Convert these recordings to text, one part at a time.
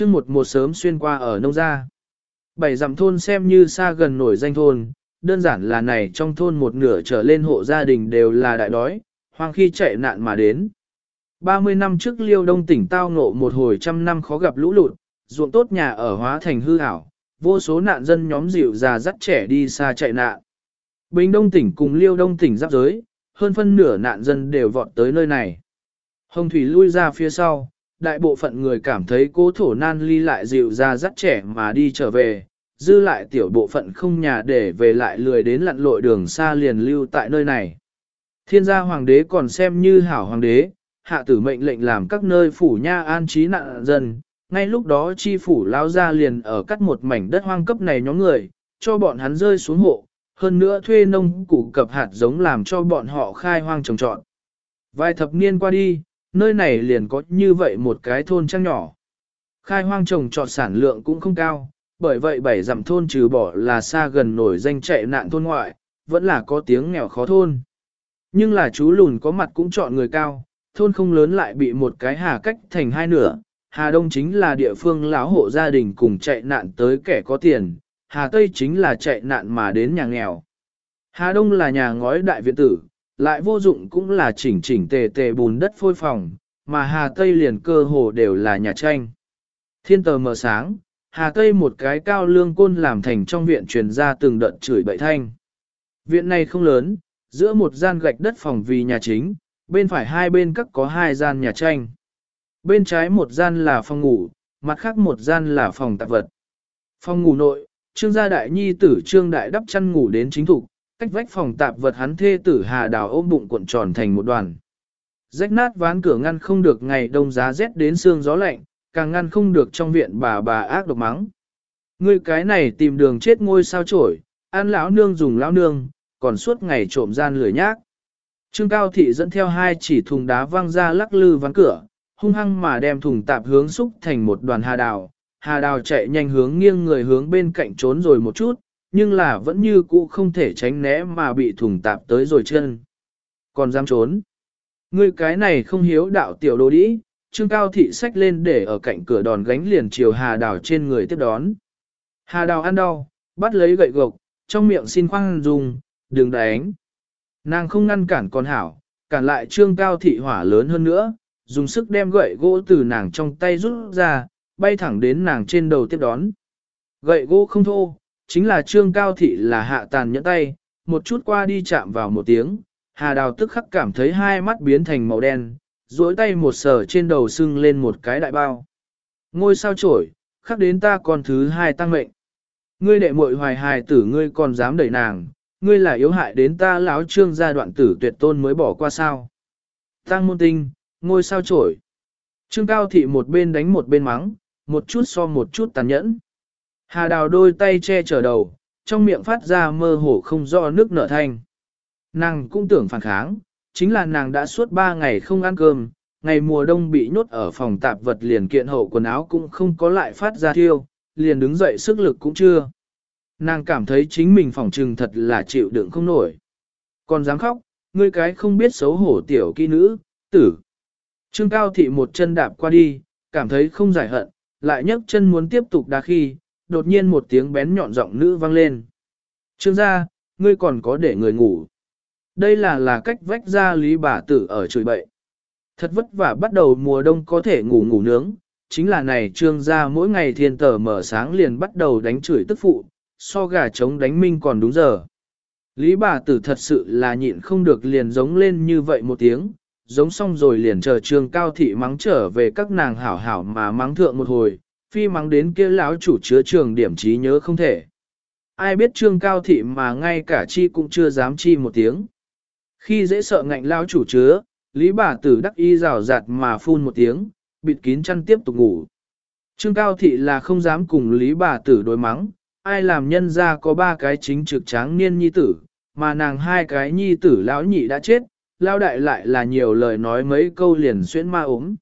chương một một sớm xuyên qua ở nông gia. Bảy dặm thôn xem như xa gần nổi danh thôn, đơn giản là này trong thôn một nửa trở lên hộ gia đình đều là đại đói, hoang khi chạy nạn mà đến. 30 năm trước liêu đông tỉnh tao ngộ một hồi trăm năm khó gặp lũ lụt, ruộng tốt nhà ở hóa thành hư ảo, vô số nạn dân nhóm dịu già dắt trẻ đi xa chạy nạn. Bình Đông tỉnh cùng Liêu Đông tỉnh giáp giới, hơn phân nửa nạn dân đều vọt tới nơi này. Hồng Thủy lui ra phía sau, đại bộ phận người cảm thấy cố thổ nan ly lại dịu ra dắt trẻ mà đi trở về, dư lại tiểu bộ phận không nhà để về lại lười đến lặn lội đường xa liền lưu tại nơi này. Thiên gia hoàng đế còn xem như hảo hoàng đế, hạ tử mệnh lệnh làm các nơi phủ nha an trí nạn dân, ngay lúc đó chi phủ lao ra liền ở cắt một mảnh đất hoang cấp này nhóm người, cho bọn hắn rơi xuống hộ, hơn nữa thuê nông cụ cập hạt giống làm cho bọn họ khai hoang trồng trọt. Vài thập niên qua đi, nơi này liền có như vậy một cái thôn trang nhỏ. Khai hoang trồng trọt sản lượng cũng không cao, bởi vậy bảy dặm thôn trừ bỏ là xa gần nổi danh chạy nạn thôn ngoại, vẫn là có tiếng nghèo khó thôn. Nhưng là chú lùn có mặt cũng chọn người cao, thôn không lớn lại bị một cái hà cách thành hai nửa. Hà Đông chính là địa phương lão hộ gia đình cùng chạy nạn tới kẻ có tiền, Hà Tây chính là chạy nạn mà đến nhà nghèo. Hà Đông là nhà ngói đại viện tử, lại vô dụng cũng là chỉnh chỉnh tề tề bùn đất phôi phòng, mà Hà Tây liền cơ hồ đều là nhà tranh. Thiên tờ mở sáng, Hà Tây một cái cao lương côn làm thành trong viện truyền ra từng đợt chửi bậy thanh. Viện này không lớn, giữa một gian gạch đất phòng vì nhà chính, bên phải hai bên các có hai gian nhà tranh. Bên trái một gian là phòng ngủ, mặt khác một gian là phòng tạp vật. Phòng ngủ nội, trương gia đại nhi tử trương đại đắp chăn ngủ đến chính thục, cách vách phòng tạp vật hắn thê tử hà đào ôm bụng cuộn tròn thành một đoàn. Rách nát ván cửa ngăn không được ngày đông giá rét đến xương gió lạnh, càng ngăn không được trong viện bà bà ác độc mắng. Ngươi cái này tìm đường chết ngôi sao trổi, ăn lão nương dùng lão nương, còn suốt ngày trộm gian lười nhác. Trương Cao Thị dẫn theo hai chỉ thùng đá văng ra lắc lư ván cửa, hung hăng mà đem thùng tạp hướng xúc thành một đoàn hà đào. Hà đào chạy nhanh hướng nghiêng người hướng bên cạnh trốn rồi một chút, nhưng là vẫn như cũ không thể tránh né mà bị thùng tạp tới rồi chân. Còn dám trốn. Ngươi cái này không hiếu đạo tiểu đồ đĩ, Trương Cao Thị sách lên để ở cạnh cửa đòn gánh liền chiều Hà Đào trên người tiếp đón. Hà Đào ăn đau, bắt lấy gậy gộc, trong miệng xin khoan dùng, đừng đánh. Nàng không ngăn cản con hảo, cản lại Trương Cao Thị hỏa lớn hơn nữa, dùng sức đem gậy gỗ từ nàng trong tay rút ra, bay thẳng đến nàng trên đầu tiếp đón. Gậy gỗ không thô, chính là Trương Cao Thị là hạ tàn nhẫn tay, một chút qua đi chạm vào một tiếng, Hà Đào tức khắc cảm thấy hai mắt biến thành màu đen, duỗi tay một sờ trên đầu sưng lên một cái đại bao. Ngôi sao trổi, khắc đến ta còn thứ hai tăng mệnh. Ngươi đệ muội hoài hài tử ngươi còn dám đẩy nàng, ngươi là yếu hại đến ta lão trương gia đoạn tử tuyệt tôn mới bỏ qua sao. Tăng môn tinh, ngôi sao trổi. Trương cao thị một bên đánh một bên mắng, một chút so một chút tàn nhẫn. Hà đào đôi tay che chở đầu, trong miệng phát ra mơ hồ không do nước nở thanh. Nàng cũng tưởng phản kháng, chính là nàng đã suốt 3 ngày không ăn cơm, ngày mùa đông bị nhốt ở phòng tạp vật liền kiện hậu quần áo cũng không có lại phát ra thiêu, liền đứng dậy sức lực cũng chưa. Nàng cảm thấy chính mình phòng trừng thật là chịu đựng không nổi. Còn dám khóc, ngươi cái không biết xấu hổ tiểu kỹ nữ, tử. Trương Cao Thị một chân đạp qua đi, cảm thấy không giải hận, lại nhấc chân muốn tiếp tục đá khi, đột nhiên một tiếng bén nhọn giọng nữ vang lên. Trương gia, ngươi còn có để người ngủ. Đây là là cách vách ra lý bà tử ở chửi bậy. Thật vất vả bắt đầu mùa đông có thể ngủ ngủ nướng, chính là này trương gia mỗi ngày thiên tờ mở sáng liền bắt đầu đánh chửi tức phụ, so gà trống đánh minh còn đúng giờ. Lý bà tử thật sự là nhịn không được liền giống lên như vậy một tiếng, giống xong rồi liền chờ trương cao thị mắng trở về các nàng hảo hảo mà mắng thượng một hồi, phi mắng đến kia lão chủ chứa trường điểm trí nhớ không thể. Ai biết trương cao thị mà ngay cả chi cũng chưa dám chi một tiếng. Khi dễ sợ ngạnh lao chủ chứa, Lý bà tử đắc y rào rạt mà phun một tiếng, bịt kín chăn tiếp tục ngủ. Trương Cao Thị là không dám cùng Lý bà tử đối mắng, ai làm nhân ra có ba cái chính trực tráng niên nhi tử, mà nàng hai cái nhi tử lão nhị đã chết, lao đại lại là nhiều lời nói mấy câu liền xuyên ma ốm.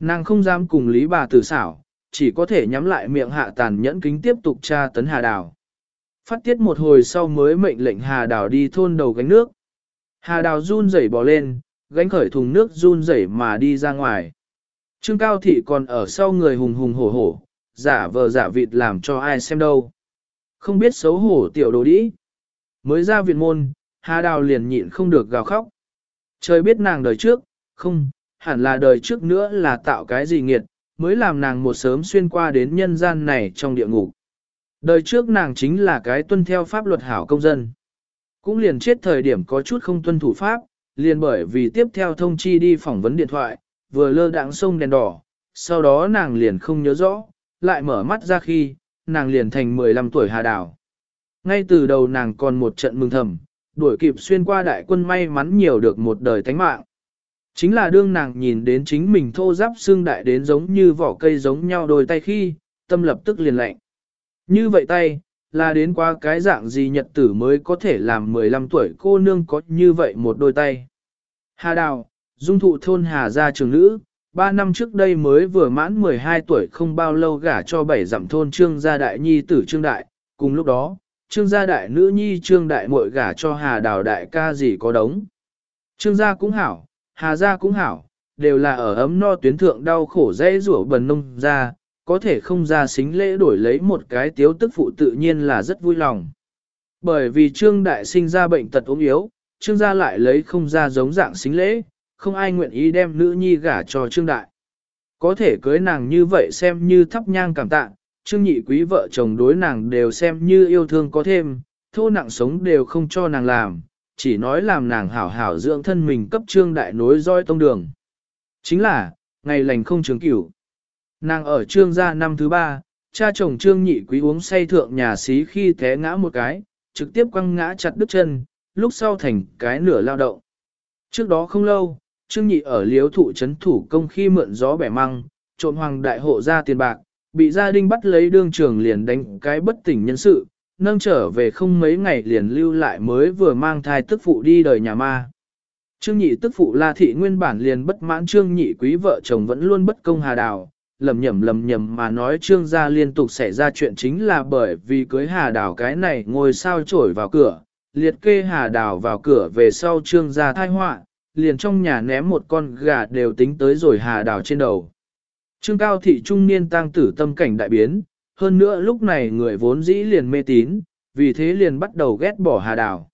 Nàng không dám cùng Lý bà tử xảo, chỉ có thể nhắm lại miệng hạ tàn nhẫn kính tiếp tục tra tấn Hà Đào. Phát tiết một hồi sau mới mệnh lệnh Hà Đào đi thôn đầu gánh nước. Hà đào run rẩy bò lên, gánh khởi thùng nước run rẩy mà đi ra ngoài. Trương Cao Thị còn ở sau người hùng hùng hổ hổ, giả vờ giả vịt làm cho ai xem đâu. Không biết xấu hổ tiểu đồ đĩ. Mới ra viện môn, Hà Đào liền nhịn không được gào khóc. Trời biết nàng đời trước, không, hẳn là đời trước nữa là tạo cái gì nghiệt, mới làm nàng một sớm xuyên qua đến nhân gian này trong địa ngục. Đời trước nàng chính là cái tuân theo pháp luật hảo công dân. Cũng liền chết thời điểm có chút không tuân thủ pháp, liền bởi vì tiếp theo thông chi đi phỏng vấn điện thoại, vừa lơ đãng sông đèn đỏ, sau đó nàng liền không nhớ rõ, lại mở mắt ra khi, nàng liền thành 15 tuổi hà đảo. Ngay từ đầu nàng còn một trận mừng thầm, đuổi kịp xuyên qua đại quân may mắn nhiều được một đời tánh mạng. Chính là đương nàng nhìn đến chính mình thô giáp xương đại đến giống như vỏ cây giống nhau đôi tay khi, tâm lập tức liền lạnh. Như vậy tay, là đến qua cái dạng gì nhật tử mới có thể làm 15 tuổi cô nương có như vậy một đôi tay. Hà Đào, dung thụ thôn Hà gia trường nữ, 3 năm trước đây mới vừa mãn 12 tuổi không bao lâu gả cho bảy dặm thôn trương gia đại nhi tử trương đại, cùng lúc đó, trương gia đại nữ nhi trương đại muội gả cho Hà Đào đại ca gì có đống. Trương gia cũng hảo, Hà gia cũng hảo, đều là ở ấm no tuyến thượng đau khổ dễ rủa bần nông ra, có thể không ra xính lễ đổi lấy một cái tiếu tức phụ tự nhiên là rất vui lòng. Bởi vì Trương Đại sinh ra bệnh tật ốm yếu, Trương gia lại lấy không ra giống dạng xính lễ, không ai nguyện ý đem nữ nhi gả cho Trương Đại. Có thể cưới nàng như vậy xem như thắp nhang cảm tạ, Trương nhị quý vợ chồng đối nàng đều xem như yêu thương có thêm, thô nặng sống đều không cho nàng làm, chỉ nói làm nàng hảo hảo dưỡng thân mình cấp Trương Đại nối roi tông đường. Chính là, ngày lành không trường cửu. Nàng ở trương gia năm thứ ba, cha chồng trương nhị quý uống say thượng nhà xí khi té ngã một cái, trực tiếp quăng ngã chặt đứt chân, lúc sau thành cái nửa lao động. Trước đó không lâu, trương nhị ở liếu thụ chấn thủ công khi mượn gió bẻ măng, trộm hoàng đại hộ ra tiền bạc, bị gia đình bắt lấy đương trường liền đánh cái bất tỉnh nhân sự, nâng trở về không mấy ngày liền lưu lại mới vừa mang thai tức phụ đi đời nhà ma. Trương nhị tức phụ La Thị nguyên bản liền bất mãn Trương nhị quý vợ chồng vẫn luôn bất công hà đào, lầm nhầm lầm nhầm mà nói trương gia liên tục xảy ra chuyện chính là bởi vì cưới hà đào cái này ngồi sao trổi vào cửa, liệt kê hà đào vào cửa về sau trương gia thai họa, liền trong nhà ném một con gà đều tính tới rồi hà đào trên đầu. Trương cao thị trung niên tăng tử tâm cảnh đại biến, hơn nữa lúc này người vốn dĩ liền mê tín, vì thế liền bắt đầu ghét bỏ hà đào.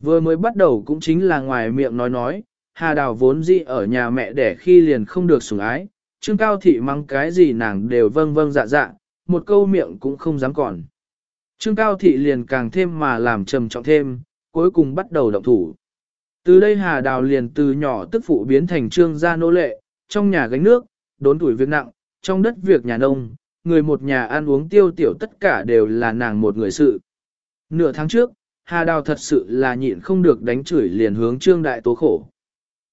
Vừa mới bắt đầu cũng chính là ngoài miệng nói nói, hà đào vốn dĩ ở nhà mẹ đẻ khi liền không được sủng ái, Trương Cao Thị mắng cái gì nàng đều vâng vâng dạ dạ, một câu miệng cũng không dám còn. Trương Cao Thị liền càng thêm mà làm trầm trọng thêm, cuối cùng bắt đầu động thủ. Từ đây Hà Đào liền từ nhỏ tức phụ biến thành trương gia nô lệ, trong nhà gánh nước, đốn tuổi việc nặng, trong đất việc nhà nông, người một nhà ăn uống tiêu tiểu tất cả đều là nàng một người sự. Nửa tháng trước, Hà Đào thật sự là nhịn không được đánh chửi liền hướng Trương Đại tố khổ.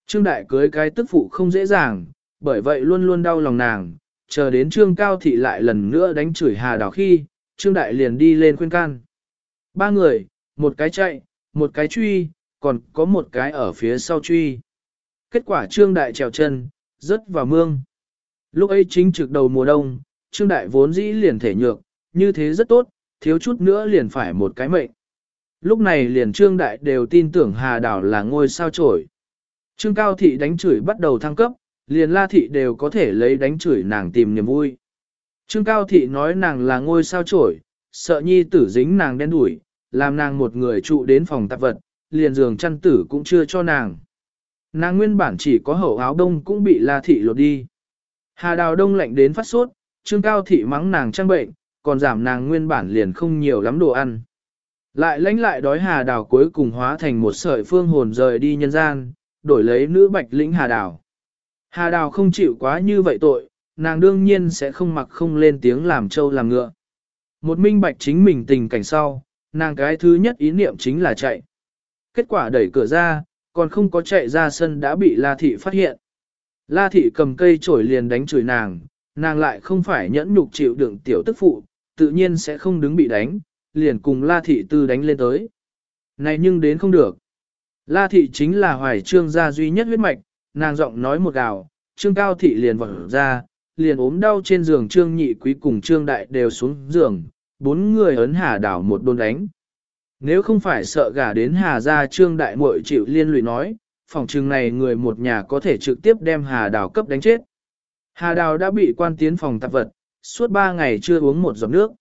Trương Đại cưới cái tức phụ không dễ dàng, bởi vậy luôn luôn đau lòng nàng, chờ đến Trương Cao Thị lại lần nữa đánh chửi Hà Đào khi, Trương Đại liền đi lên khuyên can. Ba người, một cái chạy, một cái truy, còn có một cái ở phía sau truy. Kết quả Trương Đại trèo chân, rớt vào mương. Lúc ấy chính trực đầu mùa đông, Trương Đại vốn dĩ liền thể nhược, như thế rất tốt, thiếu chút nữa liền phải một cái mệnh. Lúc này liền Trương Đại đều tin tưởng Hà Đảo là ngôi sao trổi. Trương Cao Thị đánh chửi bắt đầu thăng cấp, liền la thị đều có thể lấy đánh chửi nàng tìm niềm vui. Trương Cao Thị nói nàng là ngôi sao trổi, sợ nhi tử dính nàng đen đuổi, làm nàng một người trụ đến phòng tạp vật, liền giường chăn tử cũng chưa cho nàng. Nàng nguyên bản chỉ có hậu áo đông cũng bị la thị lột đi. Hà đào đông lạnh đến phát sốt, Trương Cao Thị mắng nàng trang bệnh, còn giảm nàng nguyên bản liền không nhiều lắm đồ ăn. Lại lãnh lại đói hà đào cuối cùng hóa thành một sợi phương hồn rời đi nhân gian, đổi lấy nữ bạch lĩnh hà đào. Hà Đào không chịu quá như vậy tội, nàng đương nhiên sẽ không mặc không lên tiếng làm trâu làm ngựa. Một minh bạch chính mình tình cảnh sau, nàng cái thứ nhất ý niệm chính là chạy. Kết quả đẩy cửa ra, còn không có chạy ra sân đã bị La Thị phát hiện. La Thị cầm cây chổi liền đánh chửi nàng, nàng lại không phải nhẫn nhục chịu đựng tiểu tức phụ, tự nhiên sẽ không đứng bị đánh, liền cùng La Thị tư đánh lên tới. Này nhưng đến không được. La Thị chính là hoài trương gia duy nhất huyết mạch, nàng giọng nói một gào, trương cao thị liền vọt ra, liền ốm đau trên giường trương nhị quý cùng trương đại đều xuống giường, bốn người ấn hà đảo một đôn đánh. Nếu không phải sợ gả đến hà ra trương đại muội chịu liên lụy nói, phòng trường này người một nhà có thể trực tiếp đem hà đảo cấp đánh chết. Hà Đào đã bị quan tiến phòng tạp vật, suốt ba ngày chưa uống một giọt nước.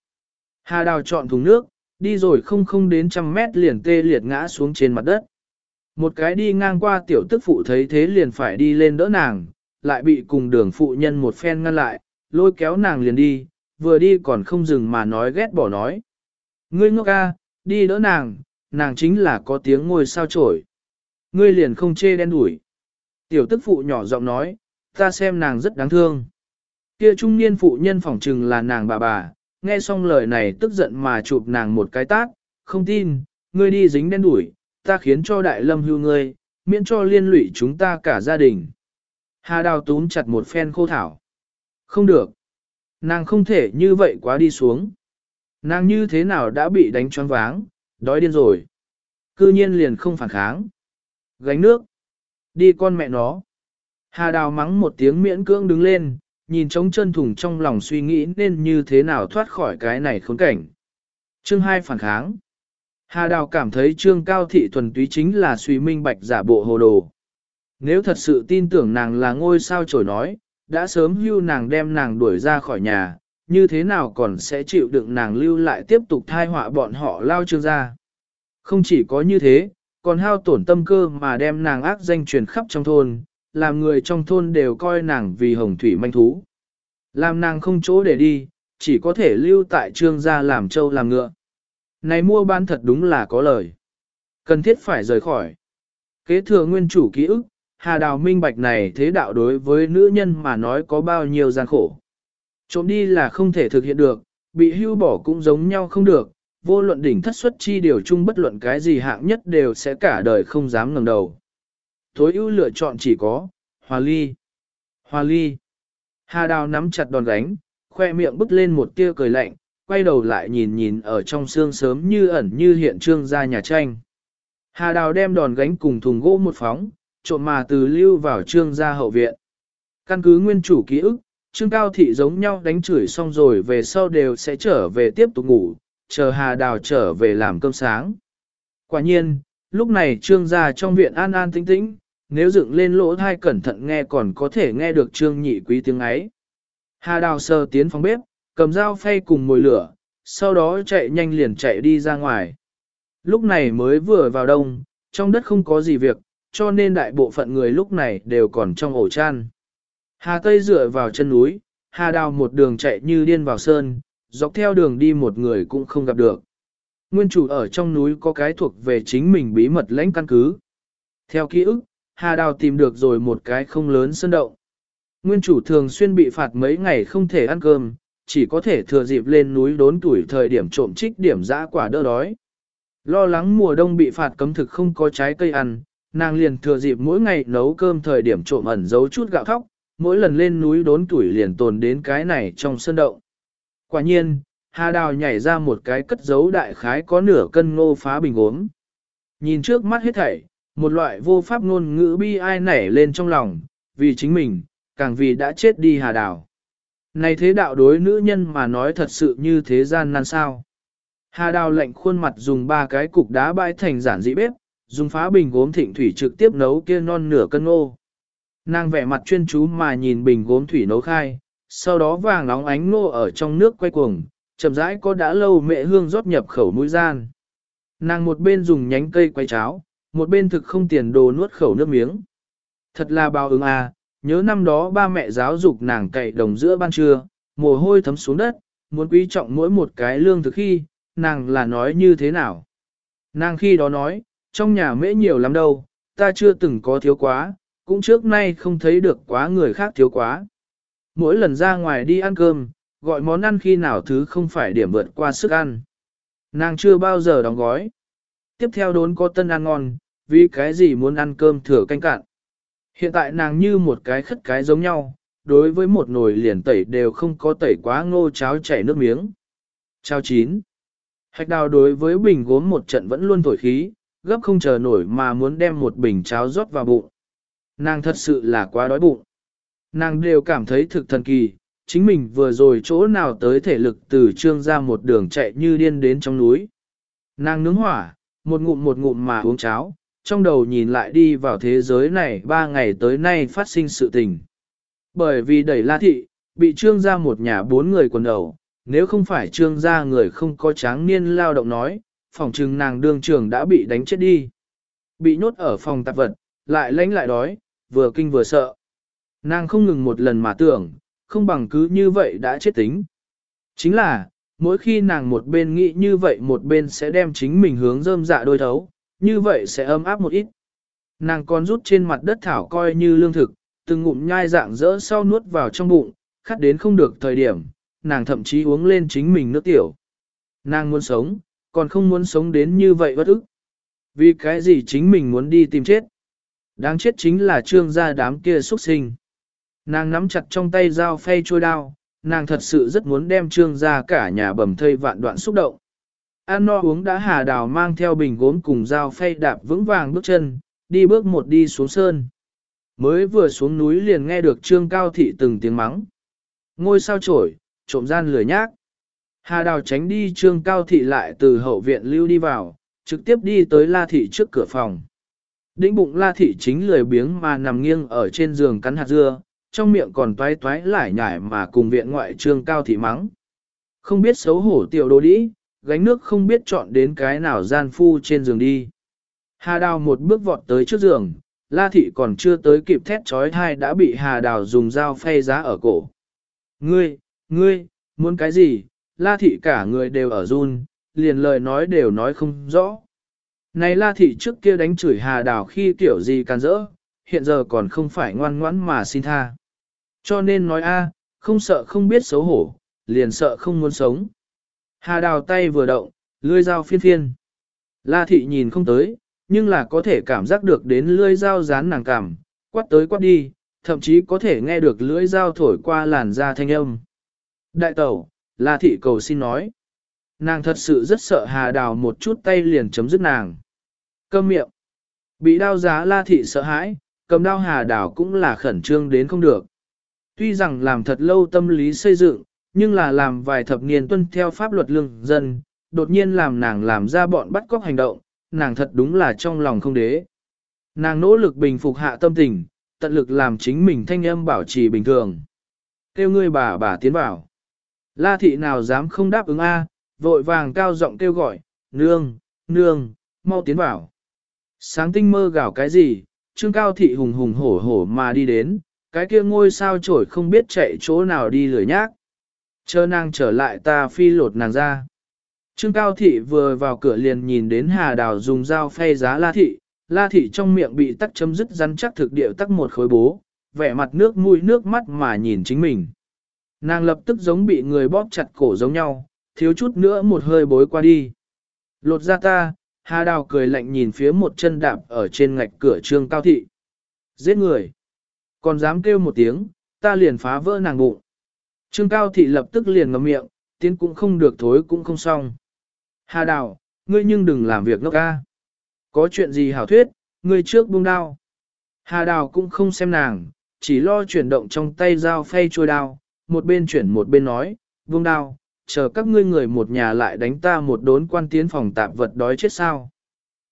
Hà Đào chọn thùng nước, đi rồi không không đến trăm mét liền tê liệt ngã xuống trên mặt đất. Một cái đi ngang qua tiểu tức phụ thấy thế liền phải đi lên đỡ nàng, lại bị cùng đường phụ nhân một phen ngăn lại, lôi kéo nàng liền đi, vừa đi còn không dừng mà nói ghét bỏ nói. Ngươi ngốc ca, đi đỡ nàng, nàng chính là có tiếng ngôi sao trổi. Ngươi liền không chê đen đuổi. Tiểu tức phụ nhỏ giọng nói, ta xem nàng rất đáng thương. Kia trung niên phụ nhân phỏng trừng là nàng bà bà, nghe xong lời này tức giận mà chụp nàng một cái tát, không tin, ngươi đi dính đen đuổi, ta khiến cho đại lâm hưu ngươi, miễn cho liên lụy chúng ta cả gia đình. Hà đào túm chặt một phen khô thảo. Không được. Nàng không thể như vậy quá đi xuống. Nàng như thế nào đã bị đánh choáng váng, đói điên rồi. Cư nhiên liền không phản kháng. Gánh nước. Đi con mẹ nó. Hà đào mắng một tiếng miễn cưỡng đứng lên, nhìn trống chân thủng trong lòng suy nghĩ nên như thế nào thoát khỏi cái này khốn cảnh. Chương 2 phản kháng. Hà đào cảm thấy trương cao thị thuần túy chính là suy minh bạch giả bộ hồ đồ. Nếu thật sự tin tưởng nàng là ngôi sao trổi nói, đã sớm hưu nàng đem nàng đuổi ra khỏi nhà, như thế nào còn sẽ chịu đựng nàng lưu lại tiếp tục thai họa bọn họ lao trương ra. Không chỉ có như thế, còn hao tổn tâm cơ mà đem nàng ác danh truyền khắp trong thôn, làm người trong thôn đều coi nàng vì hồng thủy manh thú. Làm nàng không chỗ để đi, chỉ có thể lưu tại trương gia làm trâu làm ngựa. Này mua bán thật đúng là có lời. Cần thiết phải rời khỏi. Kế thừa nguyên chủ ký ức, Hà Đào minh bạch này thế đạo đối với nữ nhân mà nói có bao nhiêu gian khổ. Trộm đi là không thể thực hiện được, bị hưu bỏ cũng giống nhau không được, vô luận đỉnh thất xuất chi điều chung bất luận cái gì hạng nhất đều sẽ cả đời không dám ngẩng đầu. Tối ưu lựa chọn chỉ có, hòa ly. Hòa ly. Hà Đào nắm chặt đòn gánh, khoe miệng bứt lên một tia cười lạnh, quay đầu lại nhìn nhìn ở trong xương sớm như ẩn như hiện trương ra nhà tranh. Hà Đào đem đòn gánh cùng thùng gỗ một phóng, trộm mà từ lưu vào trương gia hậu viện. Căn cứ nguyên chủ ký ức, trương cao thị giống nhau đánh chửi xong rồi về sau đều sẽ trở về tiếp tục ngủ, chờ Hà Đào trở về làm cơm sáng. Quả nhiên, lúc này trương gia trong viện an an tĩnh tĩnh, nếu dựng lên lỗ thai cẩn thận nghe còn có thể nghe được trương nhị quý tiếng ấy. Hà Đào sơ tiến phòng bếp, cầm dao phay cùng mồi lửa, sau đó chạy nhanh liền chạy đi ra ngoài. Lúc này mới vừa vào đông, trong đất không có gì việc, cho nên đại bộ phận người lúc này đều còn trong ổ chăn. Hà Tây dựa vào chân núi, Hà Đào một đường chạy như điên vào sơn, dọc theo đường đi một người cũng không gặp được. Nguyên chủ ở trong núi có cái thuộc về chính mình bí mật lãnh căn cứ. Theo ký ức, Hà Đào tìm được rồi một cái không lớn sơn động. Nguyên chủ thường xuyên bị phạt mấy ngày không thể ăn cơm, chỉ có thể thừa dịp lên núi đốn tuổi thời điểm trộm trích điểm dã quả đỡ đói. Lo lắng mùa đông bị phạt cấm thực không có trái cây ăn, nàng liền thừa dịp mỗi ngày nấu cơm thời điểm trộm ẩn giấu chút gạo thóc, mỗi lần lên núi đốn tuổi liền tồn đến cái này trong sân động. Quả nhiên, Hà Đào nhảy ra một cái cất giấu đại khái có nửa cân ngô phá bình gốm. Nhìn trước mắt hết thảy, một loại vô pháp ngôn ngữ bi ai nảy lên trong lòng, vì chính mình, càng vì đã chết đi Hà Đào. Này thế đạo đối nữ nhân mà nói thật sự như thế gian nan sao. Hà Đào lệnh khuôn mặt dùng ba cái cục đá bãi thành giản dị bếp, dùng phá bình gốm thịnh thủy trực tiếp nấu kia non nửa cân ngô. Nàng vẻ mặt chuyên chú mà nhìn bình gốm thủy nấu khai, sau đó vàng nóng ánh nô ở trong nước quay cuồng, chậm rãi có đã lâu mẹ hương rót nhập khẩu mũi gian. Nàng một bên dùng nhánh cây quay cháo, một bên thực không tiền đồ nuốt khẩu nước miếng. Thật là bao ứng à, nhớ năm đó ba mẹ giáo dục nàng cậy đồng giữa ban trưa, mồ hôi thấm xuống đất, muốn quý trọng mỗi một cái lương thực khi, nàng là nói như thế nào. Nàng khi đó nói, trong nhà mễ nhiều lắm đâu, ta chưa từng có thiếu quá, cũng trước nay không thấy được quá người khác thiếu quá. Mỗi lần ra ngoài đi ăn cơm, gọi món ăn khi nào thứ không phải điểm vượt qua sức ăn. Nàng chưa bao giờ đóng gói. Tiếp theo đốn có tân ăn ngon, vì cái gì muốn ăn cơm thừa canh cạn. Hiện tại nàng như một cái khất cái giống nhau, đối với một nồi liền tẩy đều không có tẩy quá ngô cháo chảy nước miếng. Cháo chín. Hạch đào đối với bình gốm một trận vẫn luôn thổi khí, gấp không chờ nổi mà muốn đem một bình cháo rót vào bụng. Nàng thật sự là quá đói bụng. Nàng đều cảm thấy thực thần kỳ, chính mình vừa rồi chỗ nào tới thể lực từ trương ra một đường chạy như điên đến trong núi. Nàng nướng hỏa, một ngụm một ngụm mà uống cháo, trong đầu nhìn lại đi vào thế giới này ba ngày tới nay phát sinh sự tình. Bởi vì đẩy la thị, bị trương ra một nhà bốn người quần đầu, nếu không phải trương gia người không có tráng niên lao động nói, phòng trừng nàng đương trường đã bị đánh chết đi. Bị nhốt ở phòng tạp vật, lại lánh lại đói, vừa kinh vừa sợ. Nàng không ngừng một lần mà tưởng, không bằng cứ như vậy đã chết tính. Chính là, mỗi khi nàng một bên nghĩ như vậy một bên sẽ đem chính mình hướng rơm dạ đôi thấu, như vậy sẽ ấm áp một ít. Nàng còn rút trên mặt đất thảo coi như lương thực, từng ngụm nhai dạng dỡ sau nuốt vào trong bụng, khát đến không được thời điểm, nàng thậm chí uống lên chính mình nước tiểu. Nàng muốn sống, còn không muốn sống đến như vậy bất ức. Vì cái gì chính mình muốn đi tìm chết? Đáng chết chính là trương gia đám kia xuất sinh. Nàng nắm chặt trong tay dao phay trôi đao, nàng thật sự rất muốn đem trương ra cả nhà bầm thây vạn đoạn xúc động. An no uống đã hà đào mang theo bình gốm cùng dao phay đạp vững vàng bước chân, đi bước một đi xuống sơn. Mới vừa xuống núi liền nghe được trương cao thị từng tiếng mắng. Ngôi sao trổi, trộm gian lửa nhác. Hà đào tránh đi trương cao thị lại từ hậu viện lưu đi vào, trực tiếp đi tới la thị trước cửa phòng. Đĩnh bụng la thị chính lười biếng mà nằm nghiêng ở trên giường cắn hạt dưa, trong miệng còn toái toái lải nhải mà cùng viện ngoại trương cao thị mắng. Không biết xấu hổ tiểu đồ đĩ, gánh nước không biết chọn đến cái nào gian phu trên giường đi. Hà đào một bước vọt tới trước giường, la thị còn chưa tới kịp thét trói thai đã bị hà đào dùng dao phay giá ở cổ. Ngươi, ngươi, muốn cái gì, la thị cả người đều ở run, liền lời nói đều nói không rõ. Này la thị trước kia đánh chửi hà đào khi kiểu gì can rỡ, hiện giờ còn không phải ngoan ngoãn mà xin tha. Cho nên nói a, không sợ không biết xấu hổ, liền sợ không muốn sống. Hà đào tay vừa động, lươi dao phiên phiên. La thị nhìn không tới, nhưng là có thể cảm giác được đến lưỡi dao dán nàng cảm, quát tới quát đi, thậm chí có thể nghe được lưỡi dao thổi qua làn da thanh âm. Đại tẩu, La thị cầu xin nói. Nàng thật sự rất sợ hà đào một chút tay liền chấm dứt nàng. Câm miệng. Bị đao giá La thị sợ hãi, cầm đao hà đào cũng là khẩn trương đến không được. Tuy rằng làm thật lâu tâm lý xây dựng, nhưng là làm vài thập niên tuân theo pháp luật lương dân, đột nhiên làm nàng làm ra bọn bắt cóc hành động, nàng thật đúng là trong lòng không đế. Nàng nỗ lực bình phục hạ tâm tình, tận lực làm chính mình thanh âm bảo trì bình thường. Kêu ngươi bà bà tiến vào. La thị nào dám không đáp ứng A, vội vàng cao giọng kêu gọi, nương, nương, mau tiến vào. Sáng tinh mơ gào cái gì, trương cao thị hùng hùng hổ hổ mà đi đến, cái kia ngôi sao trổi không biết chạy chỗ nào đi lười nhác. Chờ nàng trở lại ta phi lột nàng ra. Trương Cao Thị vừa vào cửa liền nhìn đến Hà Đào dùng dao phay giá La Thị, La Thị trong miệng bị tắc chấm dứt rắn chắc thực điệu tắc một khối bố, vẻ mặt nước mũi nước mắt mà nhìn chính mình. Nàng lập tức giống bị người bóp chặt cổ giống nhau, thiếu chút nữa một hơi bối qua đi. Lột ra ta, Hà Đào cười lạnh nhìn phía một chân đạp ở trên ngạch cửa Trương Cao Thị. Giết người! Còn dám kêu một tiếng, ta liền phá vỡ nàng bụng. Trương Cao Thị lập tức liền ngậm miệng, tiến cũng không được thối cũng không xong. Hà Đào, ngươi nhưng đừng làm việc ngốc ca. Có chuyện gì hảo thuyết, ngươi trước buông đao. Hà Đào cũng không xem nàng, chỉ lo chuyển động trong tay dao phay trôi đao, một bên chuyển một bên nói, buông đao, chờ các ngươi người một nhà lại đánh ta một đốn quan tiến phòng tạp vật đói chết sao.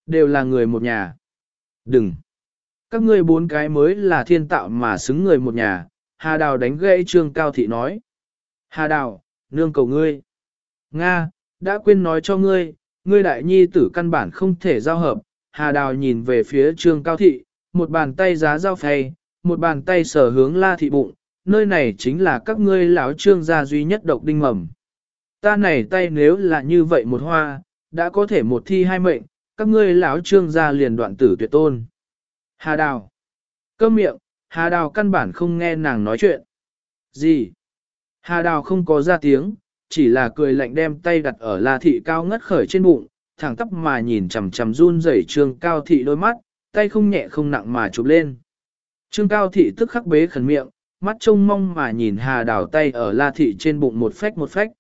Đều là người một nhà. Đừng. Các ngươi bốn cái mới là thiên tạo mà xứng người một nhà, Hà Đào đánh gãy Trương Cao Thị nói. Hà Đào, nương cầu ngươi. Nga, đã quên nói cho ngươi, ngươi đại nhi tử căn bản không thể giao hợp. Hà Đào nhìn về phía Trương Cao Thị, một bàn tay giá giao phay, một bàn tay sở hướng la thị bụng, nơi này chính là các ngươi lão trương gia duy nhất độc đinh mầm. Ta này tay nếu là như vậy một hoa, đã có thể một thi hai mệnh, các ngươi lão trương gia liền đoạn tử tuyệt tôn. Hà Đào. Câm miệng, Hà Đào căn bản không nghe nàng nói chuyện. Gì? Hà Đào không có ra tiếng, chỉ là cười lạnh đem tay đặt ở La Thị cao ngất khởi trên bụng, thẳng tắp mà nhìn chằm chằm run rẩy Trương Cao Thị đôi mắt, tay không nhẹ không nặng mà chụp lên. Trương Cao Thị tức khắc bế khẩn miệng, mắt trông mong mà nhìn Hà Đào tay ở La Thị trên bụng một phách một phách.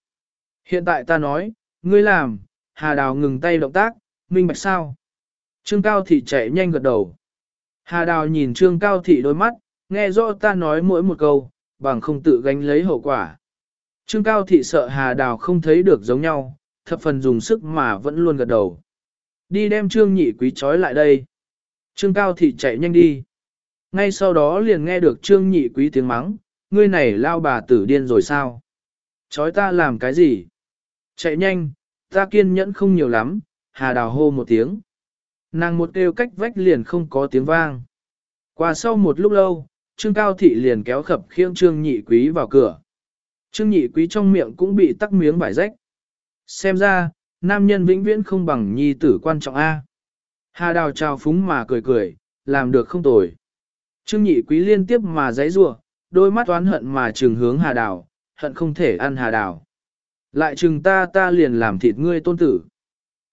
Hiện tại ta nói, ngươi làm, Hà Đào ngừng tay động tác, minh bạch sao? Trương Cao Thị chạy nhanh gật đầu. Hà Đào nhìn Trương Cao Thị đôi mắt, nghe rõ ta nói mỗi một câu, bằng không tự gánh lấy hậu quả. Trương Cao Thị sợ Hà Đào không thấy được giống nhau, thập phần dùng sức mà vẫn luôn gật đầu. Đi đem Trương Nhị Quý trói lại đây. Trương Cao Thị chạy nhanh đi. Ngay sau đó liền nghe được Trương Nhị Quý tiếng mắng, ngươi này lao bà tử điên rồi sao? Chói ta làm cái gì? Chạy nhanh, ta kiên nhẫn không nhiều lắm, hà đào hô một tiếng. Nàng một kêu cách vách liền không có tiếng vang. Qua sau một lúc lâu, Trương Cao Thị liền kéo khập khiêng Trương Nhị Quý vào cửa. Trương Nhị Quý trong miệng cũng bị tắc miếng vải rách. Xem ra, nam nhân vĩnh viễn không bằng nhi tử quan trọng A. Hà Đào trao phúng mà cười cười, làm được không tồi. Trương Nhị Quý liên tiếp mà giấy rủa, đôi mắt oán hận mà trừng hướng Hà Đào, hận không thể ăn Hà Đào. Lại trừng ta ta liền làm thịt ngươi tôn tử.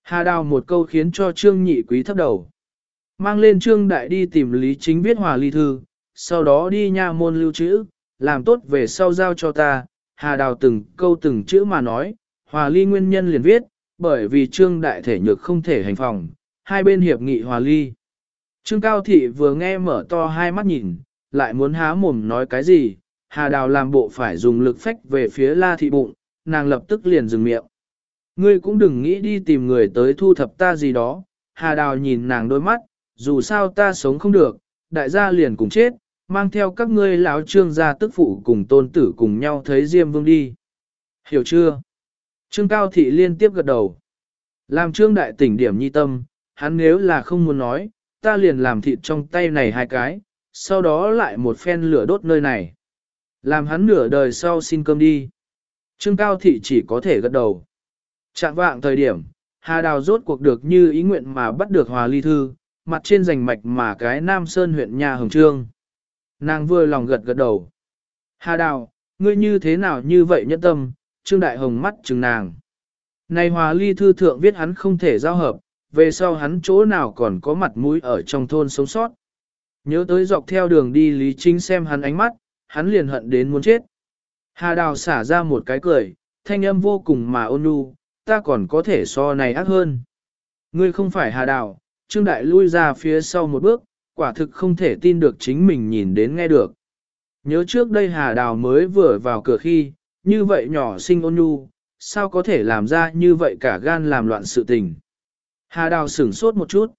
Hà Đào một câu khiến cho Trương Nhị Quý thấp đầu. Mang lên Trương Đại đi tìm Lý Chính viết hòa ly thư, sau đó đi nha môn lưu trữ, làm tốt về sau giao cho ta. Hà Đào từng câu từng chữ mà nói, hòa ly nguyên nhân liền viết, bởi vì Trương Đại thể nhược không thể hành phòng, hai bên hiệp nghị hòa ly. Trương Cao Thị vừa nghe mở to hai mắt nhìn, lại muốn há mồm nói cái gì, Hà Đào làm bộ phải dùng lực phách về phía La Thị bụng, nàng lập tức liền dừng miệng. Ngươi cũng đừng nghĩ đi tìm người tới thu thập ta gì đó, Hà Đào nhìn nàng đôi mắt, dù sao ta sống không được, đại gia liền cùng chết, mang theo các ngươi lão trương gia tức phụ cùng tôn tử cùng nhau thấy Diêm Vương đi. Hiểu chưa? Trương Cao Thị liên tiếp gật đầu. Làm trương đại tỉnh điểm nhi tâm, hắn nếu là không muốn nói, ta liền làm thịt trong tay này hai cái, sau đó lại một phen lửa đốt nơi này. Làm hắn nửa đời sau xin cơm đi. Trương Cao Thị chỉ có thể gật đầu. Chạm vạng thời điểm, Hà Đào rốt cuộc được như ý nguyện mà bắt được hòa ly thư, mặt trên rành mạch mà cái Nam Sơn huyện nhà hồng trương. Nàng vừa lòng gật gật đầu. Hà Đào, ngươi như thế nào như vậy nhẫn tâm, Trương Đại Hồng mắt chừng nàng. Này hòa ly thư thượng viết hắn không thể giao hợp, về sau hắn chỗ nào còn có mặt mũi ở trong thôn sống sót. Nhớ tới dọc theo đường đi Lý Chính xem hắn ánh mắt, hắn liền hận đến muốn chết. Hà Đào xả ra một cái cười, thanh âm vô cùng mà ôn nhu, ta còn có thể so này ác hơn. Ngươi không phải Hà Đào, Trương Đại lui ra phía sau một bước, quả thực không thể tin được chính mình nhìn đến nghe được. Nhớ trước đây Hà Đào mới vừa vào cửa khi, như vậy nhỏ sinh ôn nhu, sao có thể làm ra như vậy cả gan làm loạn sự tình. Hà Đào sửng sốt một chút.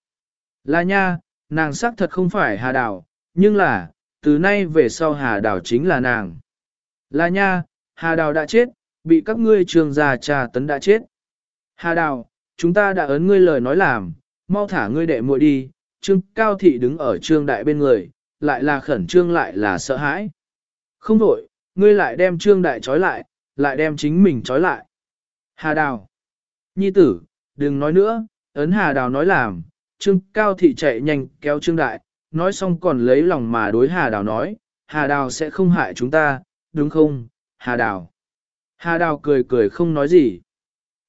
Là nha, nàng xác thật không phải Hà Đào, nhưng là, từ nay về sau Hà Đào chính là nàng. Là nha, Hà Đào đã chết, bị các ngươi trường già trà tấn đã chết. Hà Đào, chúng ta đã ấn ngươi lời nói làm, mau thả ngươi đệ muội đi, Trương Cao Thị đứng ở Trương Đại bên người, lại là khẩn trương lại là sợ hãi. Không đổi, ngươi lại đem Trương Đại trói lại, lại đem chính mình trói lại. Hà Đào, Nhi tử, đừng nói nữa, ấn Hà Đào nói làm, Trương Cao Thị chạy nhanh kéo Trương Đại, nói xong còn lấy lòng mà đối Hà Đào nói, Hà Đào sẽ không hại chúng ta, đúng không, Hà Đào. Hà Đào cười cười không nói gì.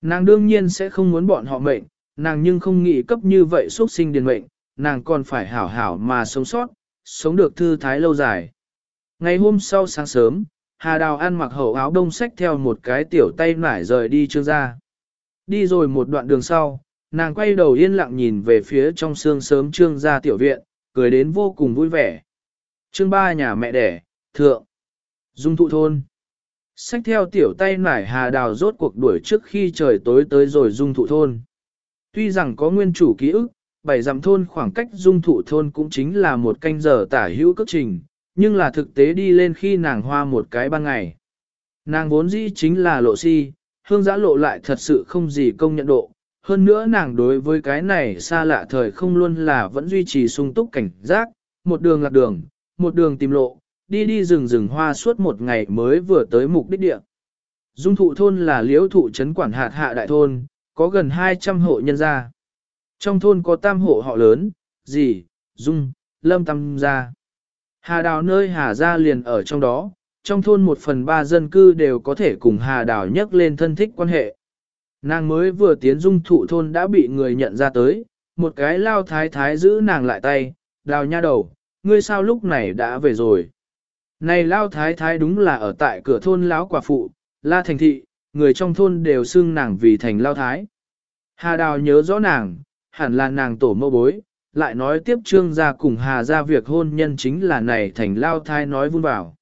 Nàng đương nhiên sẽ không muốn bọn họ mệnh, nàng nhưng không nghĩ cấp như vậy xuất sinh điền mệnh, nàng còn phải hảo hảo mà sống sót, sống được thư thái lâu dài. Ngày hôm sau sáng sớm, Hà Đào ăn mặc hậu áo đông xách theo một cái tiểu tay nải rời đi trương ra. Đi rồi một đoạn đường sau, nàng quay đầu yên lặng nhìn về phía trong sương sớm trương ra tiểu viện, cười đến vô cùng vui vẻ. Trương ba nhà mẹ đẻ, thượng, dung thụ thôn. Xách theo tiểu tay nải hà đào rốt cuộc đuổi trước khi trời tối tới rồi dung thụ thôn. Tuy rằng có nguyên chủ ký ức, bảy dặm thôn khoảng cách dung thụ thôn cũng chính là một canh giờ tả hữu cước trình, nhưng là thực tế đi lên khi nàng hoa một cái ban ngày. Nàng vốn dĩ chính là lộ si, hương giã lộ lại thật sự không gì công nhận độ. Hơn nữa nàng đối với cái này xa lạ thời không luôn là vẫn duy trì sung túc cảnh giác, một đường lạc đường, một đường tìm lộ, đi đi rừng rừng hoa suốt một ngày mới vừa tới mục đích địa. Dung thụ thôn là liễu thụ trấn quản hạt hạ đại thôn, có gần 200 hộ nhân gia. Trong thôn có tam hộ họ lớn, gì, Dung, Lâm Tam gia. Hà đào nơi Hà gia liền ở trong đó, trong thôn một phần ba dân cư đều có thể cùng Hà đào nhắc lên thân thích quan hệ. Nàng mới vừa tiến dung thụ thôn đã bị người nhận ra tới, một cái lao thái thái giữ nàng lại tay, đào nha đầu, ngươi sao lúc này đã về rồi. Này lao thái thái đúng là ở tại cửa thôn lão quả phụ, la thành thị, người trong thôn đều xưng nàng vì thành lao thái. Hà đào nhớ rõ nàng, hẳn là nàng tổ mẫu bối, lại nói tiếp trương gia cùng hà ra việc hôn nhân chính là này thành lao thái nói vun vào.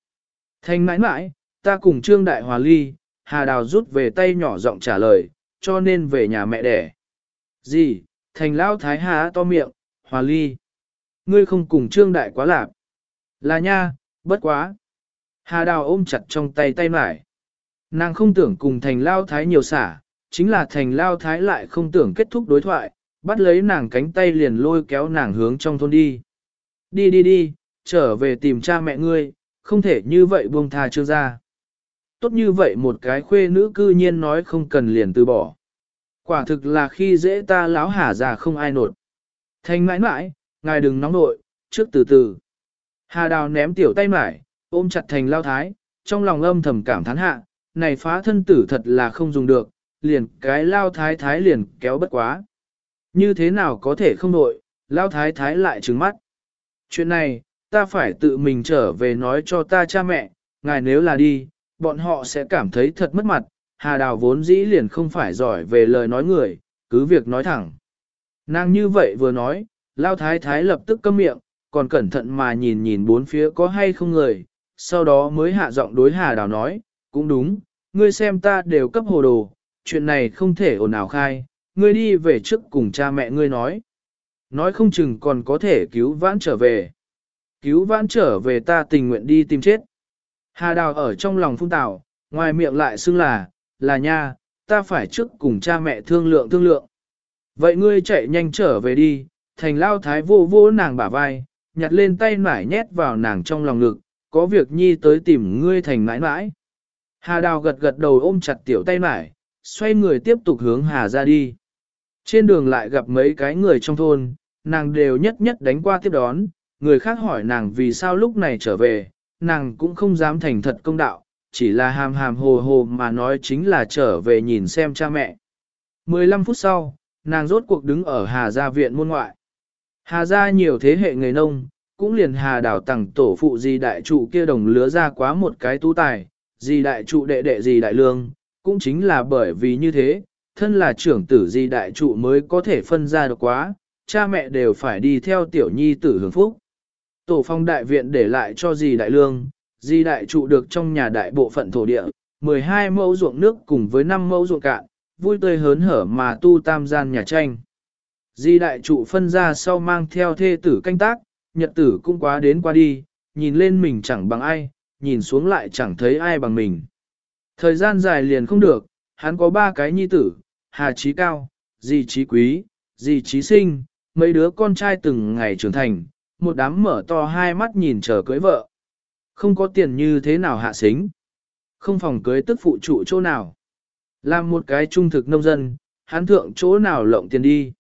Thành mãi mãi, ta cùng trương đại hòa ly, hà đào rút về tay nhỏ giọng trả lời, cho nên về nhà mẹ đẻ. Gì, thành lao thái hà to miệng, hòa ly. Ngươi không cùng trương đại quá lạp. Là nha, bất quá. Hà đào ôm chặt trong tay tay mải. Nàng không tưởng cùng thành lao thái nhiều xả, chính là thành lao thái lại không tưởng kết thúc đối thoại, bắt lấy nàng cánh tay liền lôi kéo nàng hướng trong thôn đi. Đi đi đi, trở về tìm cha mẹ ngươi, không thể như vậy buông tha chưa ra. Tốt như vậy một cái khuê nữ cư nhiên nói không cần liền từ bỏ. Quả thực là khi dễ ta láo hả già không ai nột. Thành mãi mãi, ngài đừng nóng nội, trước từ từ. Hà đào ném tiểu tay mải, ôm chặt thành lao thái, trong lòng âm thầm cảm thán hạ, này phá thân tử thật là không dùng được, liền cái lao thái thái liền kéo bất quá. Như thế nào có thể không nội, lao thái thái lại trừng mắt. Chuyện này, ta phải tự mình trở về nói cho ta cha mẹ, ngài nếu là đi, bọn họ sẽ cảm thấy thật mất mặt, Hà Đào vốn dĩ liền không phải giỏi về lời nói người, cứ việc nói thẳng. Nàng như vậy vừa nói, Lao Thái Thái lập tức câm miệng, còn cẩn thận mà nhìn nhìn bốn phía có hay không người, sau đó mới hạ giọng đối Hà Đào nói, cũng đúng, ngươi xem ta đều cấp hồ đồ, chuyện này không thể ồn ào khai, ngươi đi về trước cùng cha mẹ ngươi nói. Nói không chừng còn có thể cứu vãn trở về. Cứu vãn trở về ta tình nguyện đi tìm chết. Hà Đào ở trong lòng phung tảo, ngoài miệng lại xưng là, là nha, ta phải trước cùng cha mẹ thương lượng thương lượng. Vậy ngươi chạy nhanh trở về đi, thành lao thái vô vô nàng bả vai, nhặt lên tay nải nhét vào nàng trong lòng ngực, có việc nhi tới tìm ngươi thành mãi mãi. Hà đào gật gật đầu ôm chặt tiểu tay nải, xoay người tiếp tục hướng Hà ra đi. Trên đường lại gặp mấy cái người trong thôn, nàng đều nhất nhất đánh qua tiếp đón, người khác hỏi nàng vì sao lúc này trở về, nàng cũng không dám thành thật công đạo, chỉ là hàm hàm hồ hồ mà nói chính là trở về nhìn xem cha mẹ. 15 phút sau, nàng rốt cuộc đứng ở Hà Gia viện môn ngoại. Hà Gia nhiều thế hệ người nông, cũng liền Hà đảo tặng tổ phụ gì đại trụ kia đồng lứa ra quá một cái tú tài, gì đại trụ đệ đệ gì đại lương, cũng chính là bởi vì như thế, thân là trưởng tử gì đại trụ mới có thể phân ra được quá, cha mẹ đều phải đi theo tiểu nhi tử hưởng phúc. Tổ phong đại viện để lại cho gì đại lương, gì đại trụ được trong nhà đại bộ phận thổ địa, 12 mẫu ruộng nước cùng với 5 mẫu ruộng cạn, vui tươi hớn hở mà tu tam gian nhà tranh. Di đại trụ phân ra sau mang theo thê tử canh tác, nhật tử cũng quá đến qua đi, nhìn lên mình chẳng bằng ai, nhìn xuống lại chẳng thấy ai bằng mình. Thời gian dài liền không được, hắn có ba cái nhi tử, Hà Trí Cao, Di Trí Quý, Di Trí Sinh, mấy đứa con trai từng ngày trưởng thành, một đám mở to hai mắt nhìn chờ cưới vợ. Không có tiền như thế nào hạ xính. Không phòng cưới tức phụ trụ chỗ nào. Làm một cái trung thực nông dân, hắn thượng chỗ nào lộng tiền đi.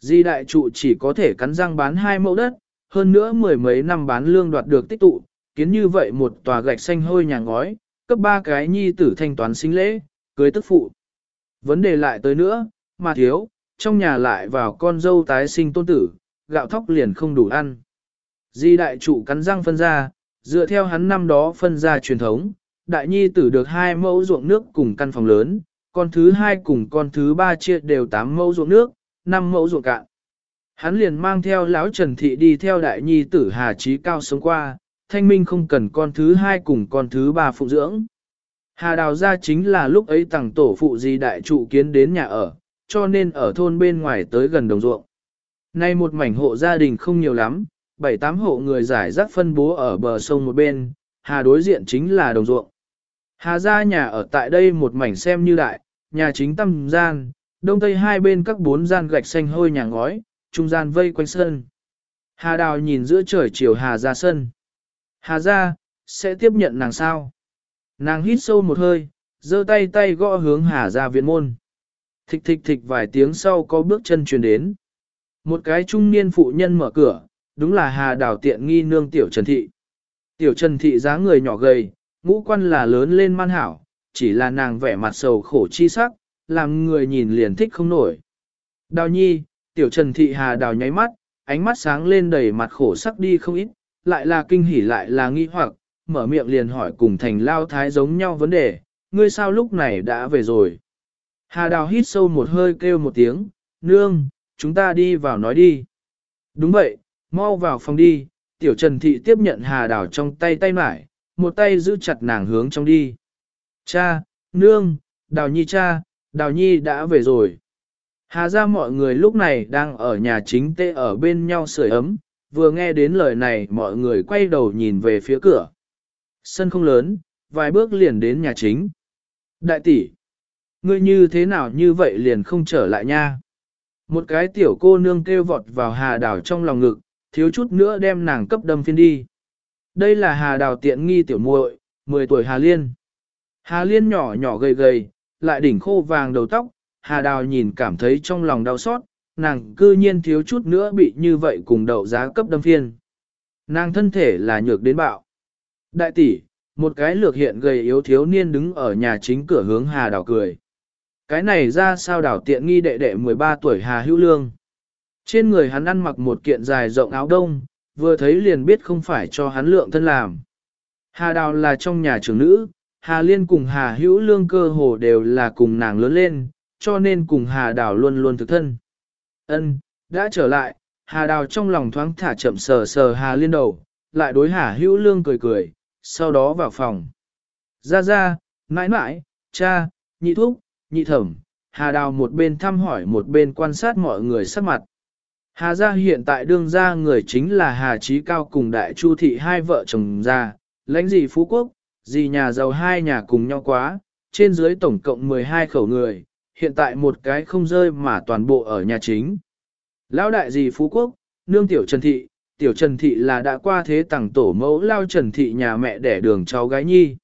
Di đại trụ chỉ có thể cắn răng bán hai mẫu đất, hơn nữa mười mấy năm bán lương đoạt được tích tụ, kiến như vậy một tòa gạch xanh hôi nhà ngói, cấp ba cái nhi tử thanh toán sinh lễ, cưới tức phụ. Vấn đề lại tới nữa, mà thiếu, trong nhà lại vào con dâu tái sinh tôn tử, gạo thóc liền không đủ ăn. Di đại trụ cắn răng phân ra, dựa theo hắn năm đó phân ra truyền thống, đại nhi tử được hai mẫu ruộng nước cùng căn phòng lớn, con thứ hai cùng con thứ ba chia đều tám mẫu ruộng nước, năm mẫu ruộng cạn. Hắn liền mang theo lão Trần Thị đi theo đại nhi tử Hà Trí Cao sống qua, thanh minh không cần con thứ hai cùng con thứ ba phụ dưỡng. Hà đào ra chính là lúc ấy tặng tổ phụ di đại trụ kiến đến nhà ở, cho nên ở thôn bên ngoài tới gần đồng ruộng. Nay một mảnh hộ gia đình không nhiều lắm, bảy tám hộ người giải rác phân bố ở bờ sông một bên, hà đối diện chính là đồng ruộng. Hà ra nhà ở tại đây một mảnh xem như đại, nhà chính tâm gian, đông tây hai bên các bốn gian gạch xanh hôi nhà ngói, trung gian vây quanh sân. Hà đào nhìn giữa trời chiều hà ra sân. Hà ra, sẽ tiếp nhận nàng sao? Nàng hít sâu một hơi, giơ tay tay gõ hướng hà ra viện môn. Thịch thịch thịch vài tiếng sau có bước chân truyền đến. Một cái trung niên phụ nhân mở cửa, đúng là hà Đào tiện nghi nương tiểu trần thị. Tiểu trần thị dáng người nhỏ gầy, ngũ quan là lớn lên man hảo, chỉ là nàng vẻ mặt sầu khổ chi sắc, làm người nhìn liền thích không nổi. Đào nhi, tiểu trần thị hà đào nháy mắt, ánh mắt sáng lên đầy mặt khổ sắc đi không ít, lại là kinh hỉ lại là nghi hoặc, mở miệng liền hỏi cùng thành lao thái giống nhau vấn đề, ngươi sao lúc này đã về rồi. Hà đào hít sâu một hơi kêu một tiếng, nương, chúng ta đi vào nói đi. Đúng vậy, mau vào phòng đi, tiểu trần thị tiếp nhận hà đào trong tay tay mải, một tay giữ chặt nàng hướng trong đi. Cha, nương, đào nhi cha, đào nhi đã về rồi. Hà ra mọi người lúc này đang ở nhà chính tê ở bên nhau sưởi ấm, vừa nghe đến lời này mọi người quay đầu nhìn về phía cửa. Sân không lớn, vài bước liền đến nhà chính. Đại tỷ, ngươi như thế nào như vậy liền không trở lại nha. Một cái tiểu cô nương kêu vọt vào hà đào trong lòng ngực, thiếu chút nữa đem nàng cấp đâm phiên đi. Đây là hà đào tiện nghi tiểu muội, 10 tuổi hà liên. Hà liên nhỏ nhỏ gầy gầy, lại đỉnh khô vàng đầu tóc, hà đào nhìn cảm thấy trong lòng đau xót, nàng cư nhiên thiếu chút nữa bị như vậy cùng đậu giá cấp đâm phiên. Nàng thân thể là nhược đến bạo. Đại tỷ, một cái lược hiện gầy yếu thiếu niên đứng ở nhà chính cửa hướng Hà Đào cười. Cái này ra sao đảo tiện nghi đệ đệ 13 tuổi Hà Hữu Lương. Trên người hắn ăn mặc một kiện dài rộng áo đông, vừa thấy liền biết không phải cho hắn lượng thân làm. Hà Đào là trong nhà trưởng nữ, Hà Liên cùng Hà Hữu Lương cơ hồ đều là cùng nàng lớn lên, cho nên cùng Hà Đào luôn luôn thực thân. Ân, đã trở lại, Hà Đào trong lòng thoáng thả chậm sờ sờ Hà Liên đầu, lại đối Hà Hữu Lương cười cười, sau đó vào phòng. Ra ra, mãi mãi, cha, nhị thúc, nhị thẩm, Hà Đào một bên thăm hỏi một bên quan sát mọi người sắc mặt. Hà gia hiện tại đương gia người chính là Hà Chí Cao cùng Đại Chu Thị hai vợ chồng gia lãnh dị Phú Quốc, dì nhà giàu hai nhà cùng nhau quá, trên dưới tổng cộng 12 khẩu người, hiện tại một cái không rơi mà toàn bộ ở nhà chính. Lão đại dì Phú Quốc, nương tiểu Trần Thị, tiểu Trần Thị là đã qua thế tặng tổ mẫu lao Trần Thị nhà mẹ đẻ đường cháu gái nhi.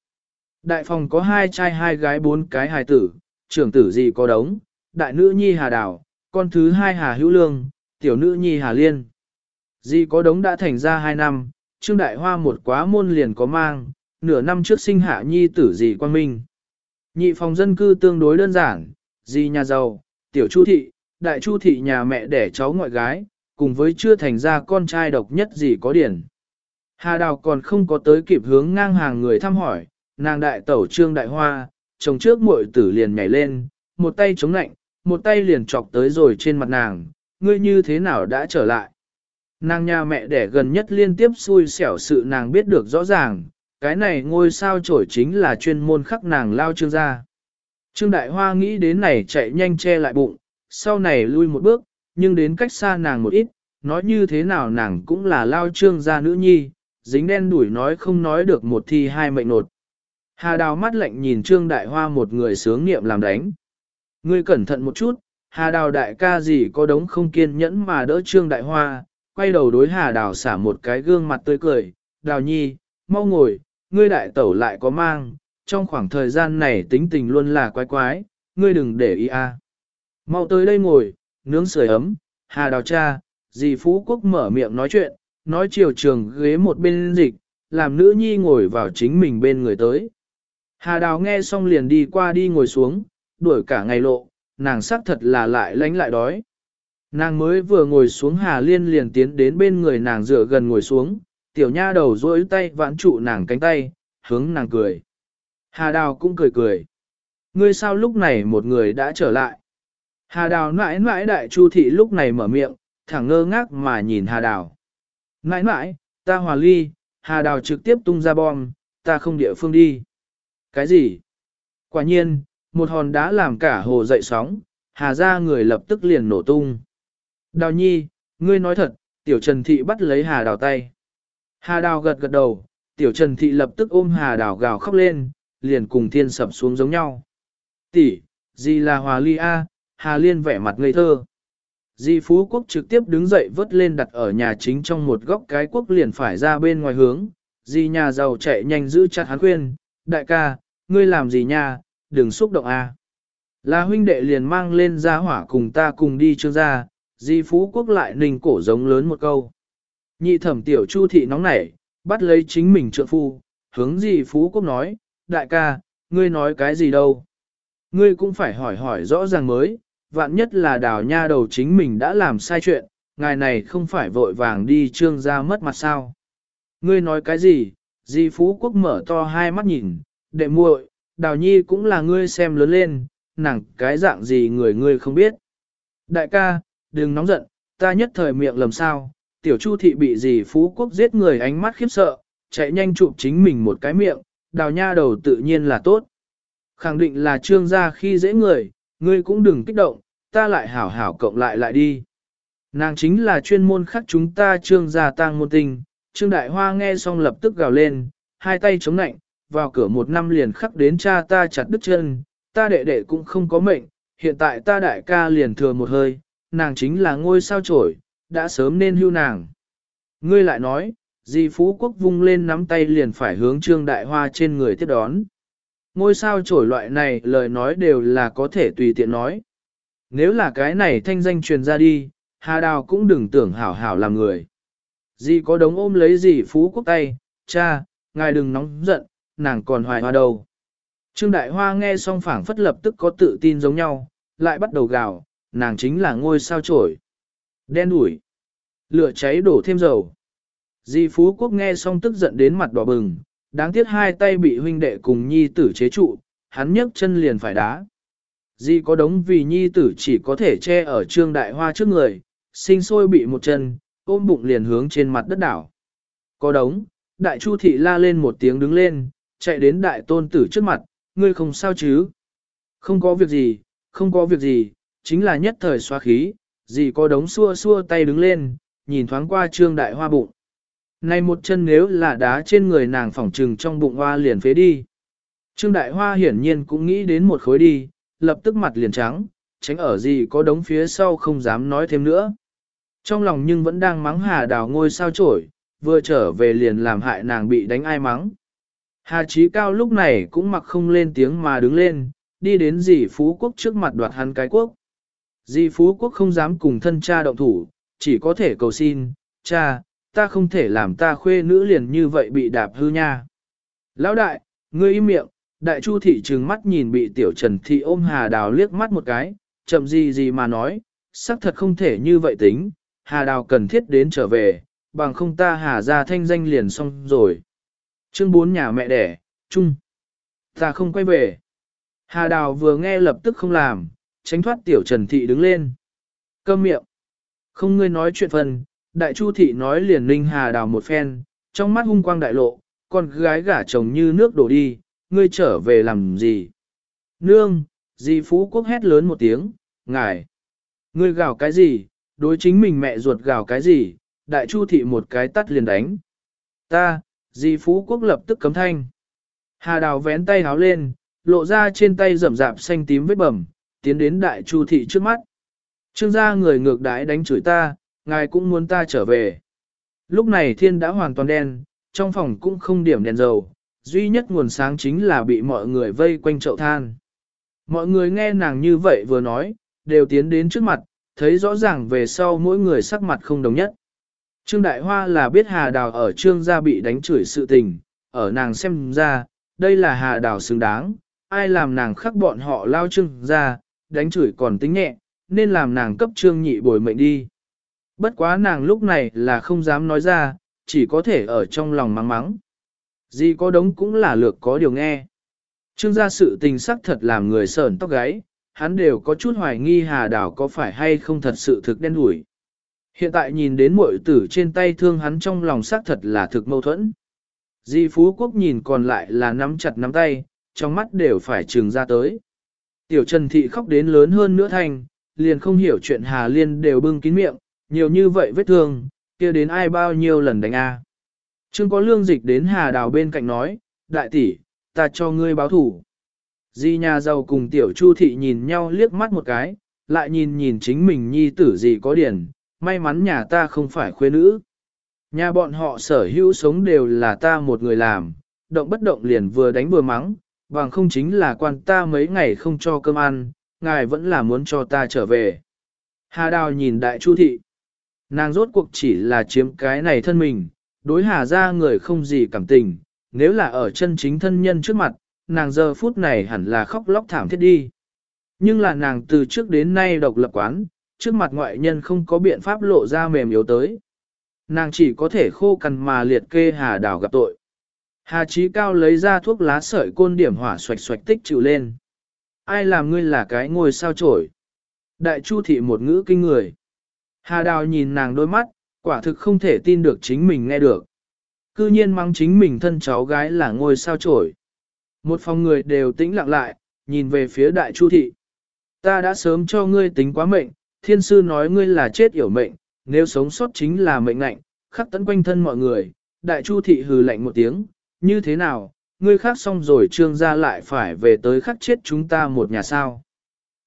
Đại phòng có hai trai hai gái bốn cái hài tử, trưởng tử dì có đống, đại nữ nhi Hà Đào, con thứ hai Hà Hữu Lương, tiểu nữ nhi Hà Liên. dì có đống đã thành ra hai năm, Trương Đại Hoa một quá môn liền có mang, nửa năm trước sinh hạ nhi tử gì quang minh. Nhị phòng dân cư tương đối đơn giản, dì nhà giàu, tiểu chu thị, đại chu thị nhà mẹ đẻ cháu ngoại gái, cùng với chưa thành ra con trai độc nhất gì có điển. Hà Đào còn không có tới kịp hướng ngang hàng người thăm hỏi, nàng đại tẩu trương đại hoa, chồng trước muội tử liền nhảy lên, một tay chống lạnh, một tay liền chọc tới rồi trên mặt nàng, ngươi như thế nào đã trở lại. Nàng nhà mẹ đẻ gần nhất liên tiếp xui xẻo sự nàng biết được rõ ràng, cái này ngôi sao trổi chính là chuyên môn khắc nàng lao trương gia Trương Đại Hoa nghĩ đến này chạy nhanh che lại bụng, sau này lui một bước, nhưng đến cách xa nàng một ít, nói như thế nào nàng cũng là lao trương gia nữ nhi, dính đen đuổi nói không nói được một thi hai mệnh nột. Hà đào mắt lạnh nhìn trương đại hoa một người sướng niệm làm đánh. Ngươi cẩn thận một chút, hà đào đại ca gì có đống không kiên nhẫn mà đỡ trương đại hoa, quay đầu đối hà đào xả một cái gương mặt tươi cười, đào nhi, mau ngồi, ngươi đại tẩu lại có mang, trong khoảng thời gian này tính tình luôn là quái quái, ngươi đừng để ý a. Mau tới đây ngồi, nướng sưởi ấm, hà đào cha, dì Phú Quốc mở miệng nói chuyện, nói chiều trường ghế một bên dịch, làm nữ nhi ngồi vào chính mình bên người tới. Hà đào nghe xong liền đi qua đi ngồi xuống, đuổi cả ngày lộ, nàng xác thật là lại lánh lại đói. Nàng mới vừa ngồi xuống Hà Liên liền tiến đến bên người nàng dựa gần ngồi xuống, tiểu nha đầu dối tay vãn trụ nàng cánh tay, hướng nàng cười. Hà Đào cũng cười cười. Ngươi sao lúc này một người đã trở lại? Hà Đào mãi mãi đại chu thị lúc này mở miệng, thẳng ngơ ngác mà nhìn Hà Đào. Mãi mãi, ta hòa ly, Hà Đào trực tiếp tung ra bom, ta không địa phương đi. Cái gì? Quả nhiên, một hòn đá làm cả hồ dậy sóng, Hà ra người lập tức liền nổ tung. Đào nhi, ngươi nói thật, tiểu Trần Thị bắt lấy Hà Đào tay. Hà Đào gật gật đầu, tiểu Trần Thị lập tức ôm Hà Đào gào khóc lên, liền cùng thiên sập xuống giống nhau. Tỷ, gì là hòa ly A, Hà Liên vẻ mặt ngây thơ. Di Phú Quốc trực tiếp đứng dậy vớt lên đặt ở nhà chính trong một góc cái quốc liền phải ra bên ngoài hướng. Di nhà giàu chạy nhanh giữ chặt hắn khuyên, đại ca, ngươi làm gì nha, đừng xúc động a. Là huynh đệ liền mang lên ra hỏa cùng ta cùng đi trương ra. Di Phú Quốc lại nình cổ giống lớn một câu. Nhị thẩm tiểu chu thị nóng nảy, bắt lấy chính mình trượng phu, hướng gì Phú Quốc nói, đại ca, ngươi nói cái gì đâu. Ngươi cũng phải hỏi hỏi rõ ràng mới, vạn nhất là đào nha đầu chính mình đã làm sai chuyện, ngài này không phải vội vàng đi trương ra mất mặt sao. Ngươi nói cái gì, di phú quốc mở to hai mắt nhìn, đệ muội, đào nhi cũng là ngươi xem lớn lên, nàng cái dạng gì người ngươi không biết. Đại ca, đừng nóng giận, ta nhất thời miệng lầm sao, tiểu chu thị bị gì phú quốc giết người ánh mắt khiếp sợ, chạy nhanh chụp chính mình một cái miệng, đào nha đầu tự nhiên là tốt. Khẳng định là trương gia khi dễ người, ngươi cũng đừng kích động, ta lại hảo hảo cộng lại lại đi. Nàng chính là chuyên môn khắc chúng ta trương gia tang môn tình, trương đại hoa nghe xong lập tức gào lên, hai tay chống nạnh, vào cửa một năm liền khắc đến cha ta chặt đứt chân, ta đệ đệ cũng không có mệnh, hiện tại ta đại ca liền thừa một hơi, nàng chính là ngôi sao trổi, đã sớm nên hưu nàng. Ngươi lại nói, Di Phú Quốc vung lên nắm tay liền phải hướng Trương Đại Hoa trên người tiếp đón. Ngôi sao trổi loại này lời nói đều là có thể tùy tiện nói. Nếu là cái này thanh danh truyền ra đi, Hà Đào cũng đừng tưởng hảo hảo làm người. Di có đống ôm lấy Dì Phú Quốc tay, cha, ngài đừng nóng giận, nàng còn hoài hoa đâu. Trương Đại Hoa nghe xong phảng phất lập tức có tự tin giống nhau, lại bắt đầu gào, nàng chính là ngôi sao trổi. Đen đủi. Lửa cháy đổ thêm dầu. Di Phú Quốc nghe xong tức giận đến mặt đỏ bừng, đáng tiếc hai tay bị huynh đệ cùng nhi tử chế trụ, hắn nhấc chân liền phải đá. Di có đống vì nhi tử chỉ có thể che ở trương đại hoa trước người, sinh sôi bị một chân, ôm bụng liền hướng trên mặt đất đảo. Có đống, đại chu thị la lên một tiếng đứng lên, chạy đến đại tôn tử trước mặt, ngươi không sao chứ? Không có việc gì, không có việc gì, chính là nhất thời xoa khí, gì có đống xua xua tay đứng lên, nhìn thoáng qua trương đại hoa bụng. Này một chân nếu là đá trên người nàng phỏng trừng trong bụng hoa liền phế đi. Trương đại hoa hiển nhiên cũng nghĩ đến một khối đi, lập tức mặt liền trắng, tránh ở gì có đống phía sau không dám nói thêm nữa. Trong lòng nhưng vẫn đang mắng hà đào ngôi sao trổi, vừa trở về liền làm hại nàng bị đánh ai mắng. Hà Chí Cao lúc này cũng mặc không lên tiếng mà đứng lên, đi đến dì Phú Quốc trước mặt đoạt hắn cái quốc. Di Phú Quốc không dám cùng thân cha động thủ, chỉ có thể cầu xin, cha, ta không thể làm ta khuê nữ liền như vậy bị đạp hư nha. Lão đại, ngươi im miệng, đại chu thị trừng mắt nhìn bị tiểu trần thị ôm hà đào liếc mắt một cái, chậm gì gì mà nói, xác thật không thể như vậy tính, hà đào cần thiết đến trở về, bằng không ta hà ra thanh danh liền xong rồi. Chương bốn nhà mẹ đẻ, chung. Ta không quay về. Hà Đào vừa nghe lập tức không làm, tránh thoát tiểu Trần Thị đứng lên. Câm miệng. Không ngươi nói chuyện phần, đại chu thị nói liền ninh Hà Đào một phen, trong mắt hung quang đại lộ, con gái gả chồng như nước đổ đi, ngươi trở về làm gì? Nương, di Phú Quốc hét lớn một tiếng, ngài. Ngươi gào cái gì, đối chính mình mẹ ruột gào cái gì, đại chu thị một cái tắt liền đánh. Ta, di Phú Quốc lập tức cấm thanh. Hà Đào vén tay háo lên, lộ ra trên tay rậm rạp xanh tím vết bầm, tiến đến đại chu thị trước mắt. Trương gia người ngược đái đánh chửi ta, ngài cũng muốn ta trở về. Lúc này thiên đã hoàn toàn đen, trong phòng cũng không điểm đèn dầu, duy nhất nguồn sáng chính là bị mọi người vây quanh chậu than. Mọi người nghe nàng như vậy vừa nói, đều tiến đến trước mặt, thấy rõ ràng về sau mỗi người sắc mặt không đồng nhất. Trương Đại Hoa là biết Hà Đào ở Trương gia bị đánh chửi sự tình, ở nàng xem ra, đây là Hà Đào xứng đáng, ai làm nàng khắc bọn họ lao Trương gia, đánh chửi còn tính nhẹ, nên làm nàng cấp Trương nhị bồi mệnh đi. Bất quá nàng lúc này là không dám nói ra, chỉ có thể ở trong lòng mắng mắng. Gì có đống cũng là lược có điều nghe. Trương gia sự tình sắc thật làm người sờn tóc gáy, hắn đều có chút hoài nghi Hà Đào có phải hay không thật sự thực đen đủi. Hiện tại nhìn đến muội tử trên tay thương hắn trong lòng xác thật là thực mâu thuẫn. Di Phú Quốc nhìn còn lại là nắm chặt nắm tay, trong mắt đều phải trừng ra tới. Tiểu Trần Thị khóc đến lớn hơn nữa thành, liền không hiểu chuyện Hà Liên đều bưng kín miệng, nhiều như vậy vết thương, kia đến ai bao nhiêu lần đánh a. Trương có lương dịch đến Hà Đào bên cạnh nói, đại tỷ, ta cho ngươi báo thủ. Di nhà giàu cùng tiểu Chu Thị nhìn nhau liếc mắt một cái, lại nhìn nhìn chính mình nhi tử gì có điển, may mắn nhà ta không phải khuê nữ. Nhà bọn họ sở hữu sống đều là ta một người làm, động bất động liền vừa đánh vừa mắng, bằng không chính là quan ta mấy ngày không cho cơm ăn, ngài vẫn là muốn cho ta trở về. Hà Đào nhìn đại chu thị. Nàng rốt cuộc chỉ là chiếm cái này thân mình, đối hà ra người không gì cảm tình, nếu là ở chân chính thân nhân trước mặt, nàng giờ phút này hẳn là khóc lóc thảm thiết đi. Nhưng là nàng từ trước đến nay độc lập quán, trước mặt ngoại nhân không có biện pháp lộ ra mềm yếu tới. Nàng chỉ có thể khô cằn mà liệt kê hà đào gặp tội. Hà Chí Cao lấy ra thuốc lá sợi côn điểm hỏa xoạch xoạch tích chịu lên. Ai làm ngươi là cái ngôi sao trổi? Đại Chu thị một ngữ kinh người. Hà Đào nhìn nàng đôi mắt, quả thực không thể tin được chính mình nghe được. Cư nhiên mang chính mình thân cháu gái là ngôi sao trổi. Một phòng người đều tĩnh lặng lại, nhìn về phía Đại Chu thị. Ta đã sớm cho ngươi tính quá mệnh, thiên sư nói ngươi là chết yểu mệnh, nếu sống sót chính là mệnh lạnh, khắc tấn quanh thân mọi người, đại chu thị hừ lạnh một tiếng, như thế nào, ngươi khác xong rồi trương gia lại phải về tới khắc chết chúng ta một nhà sao.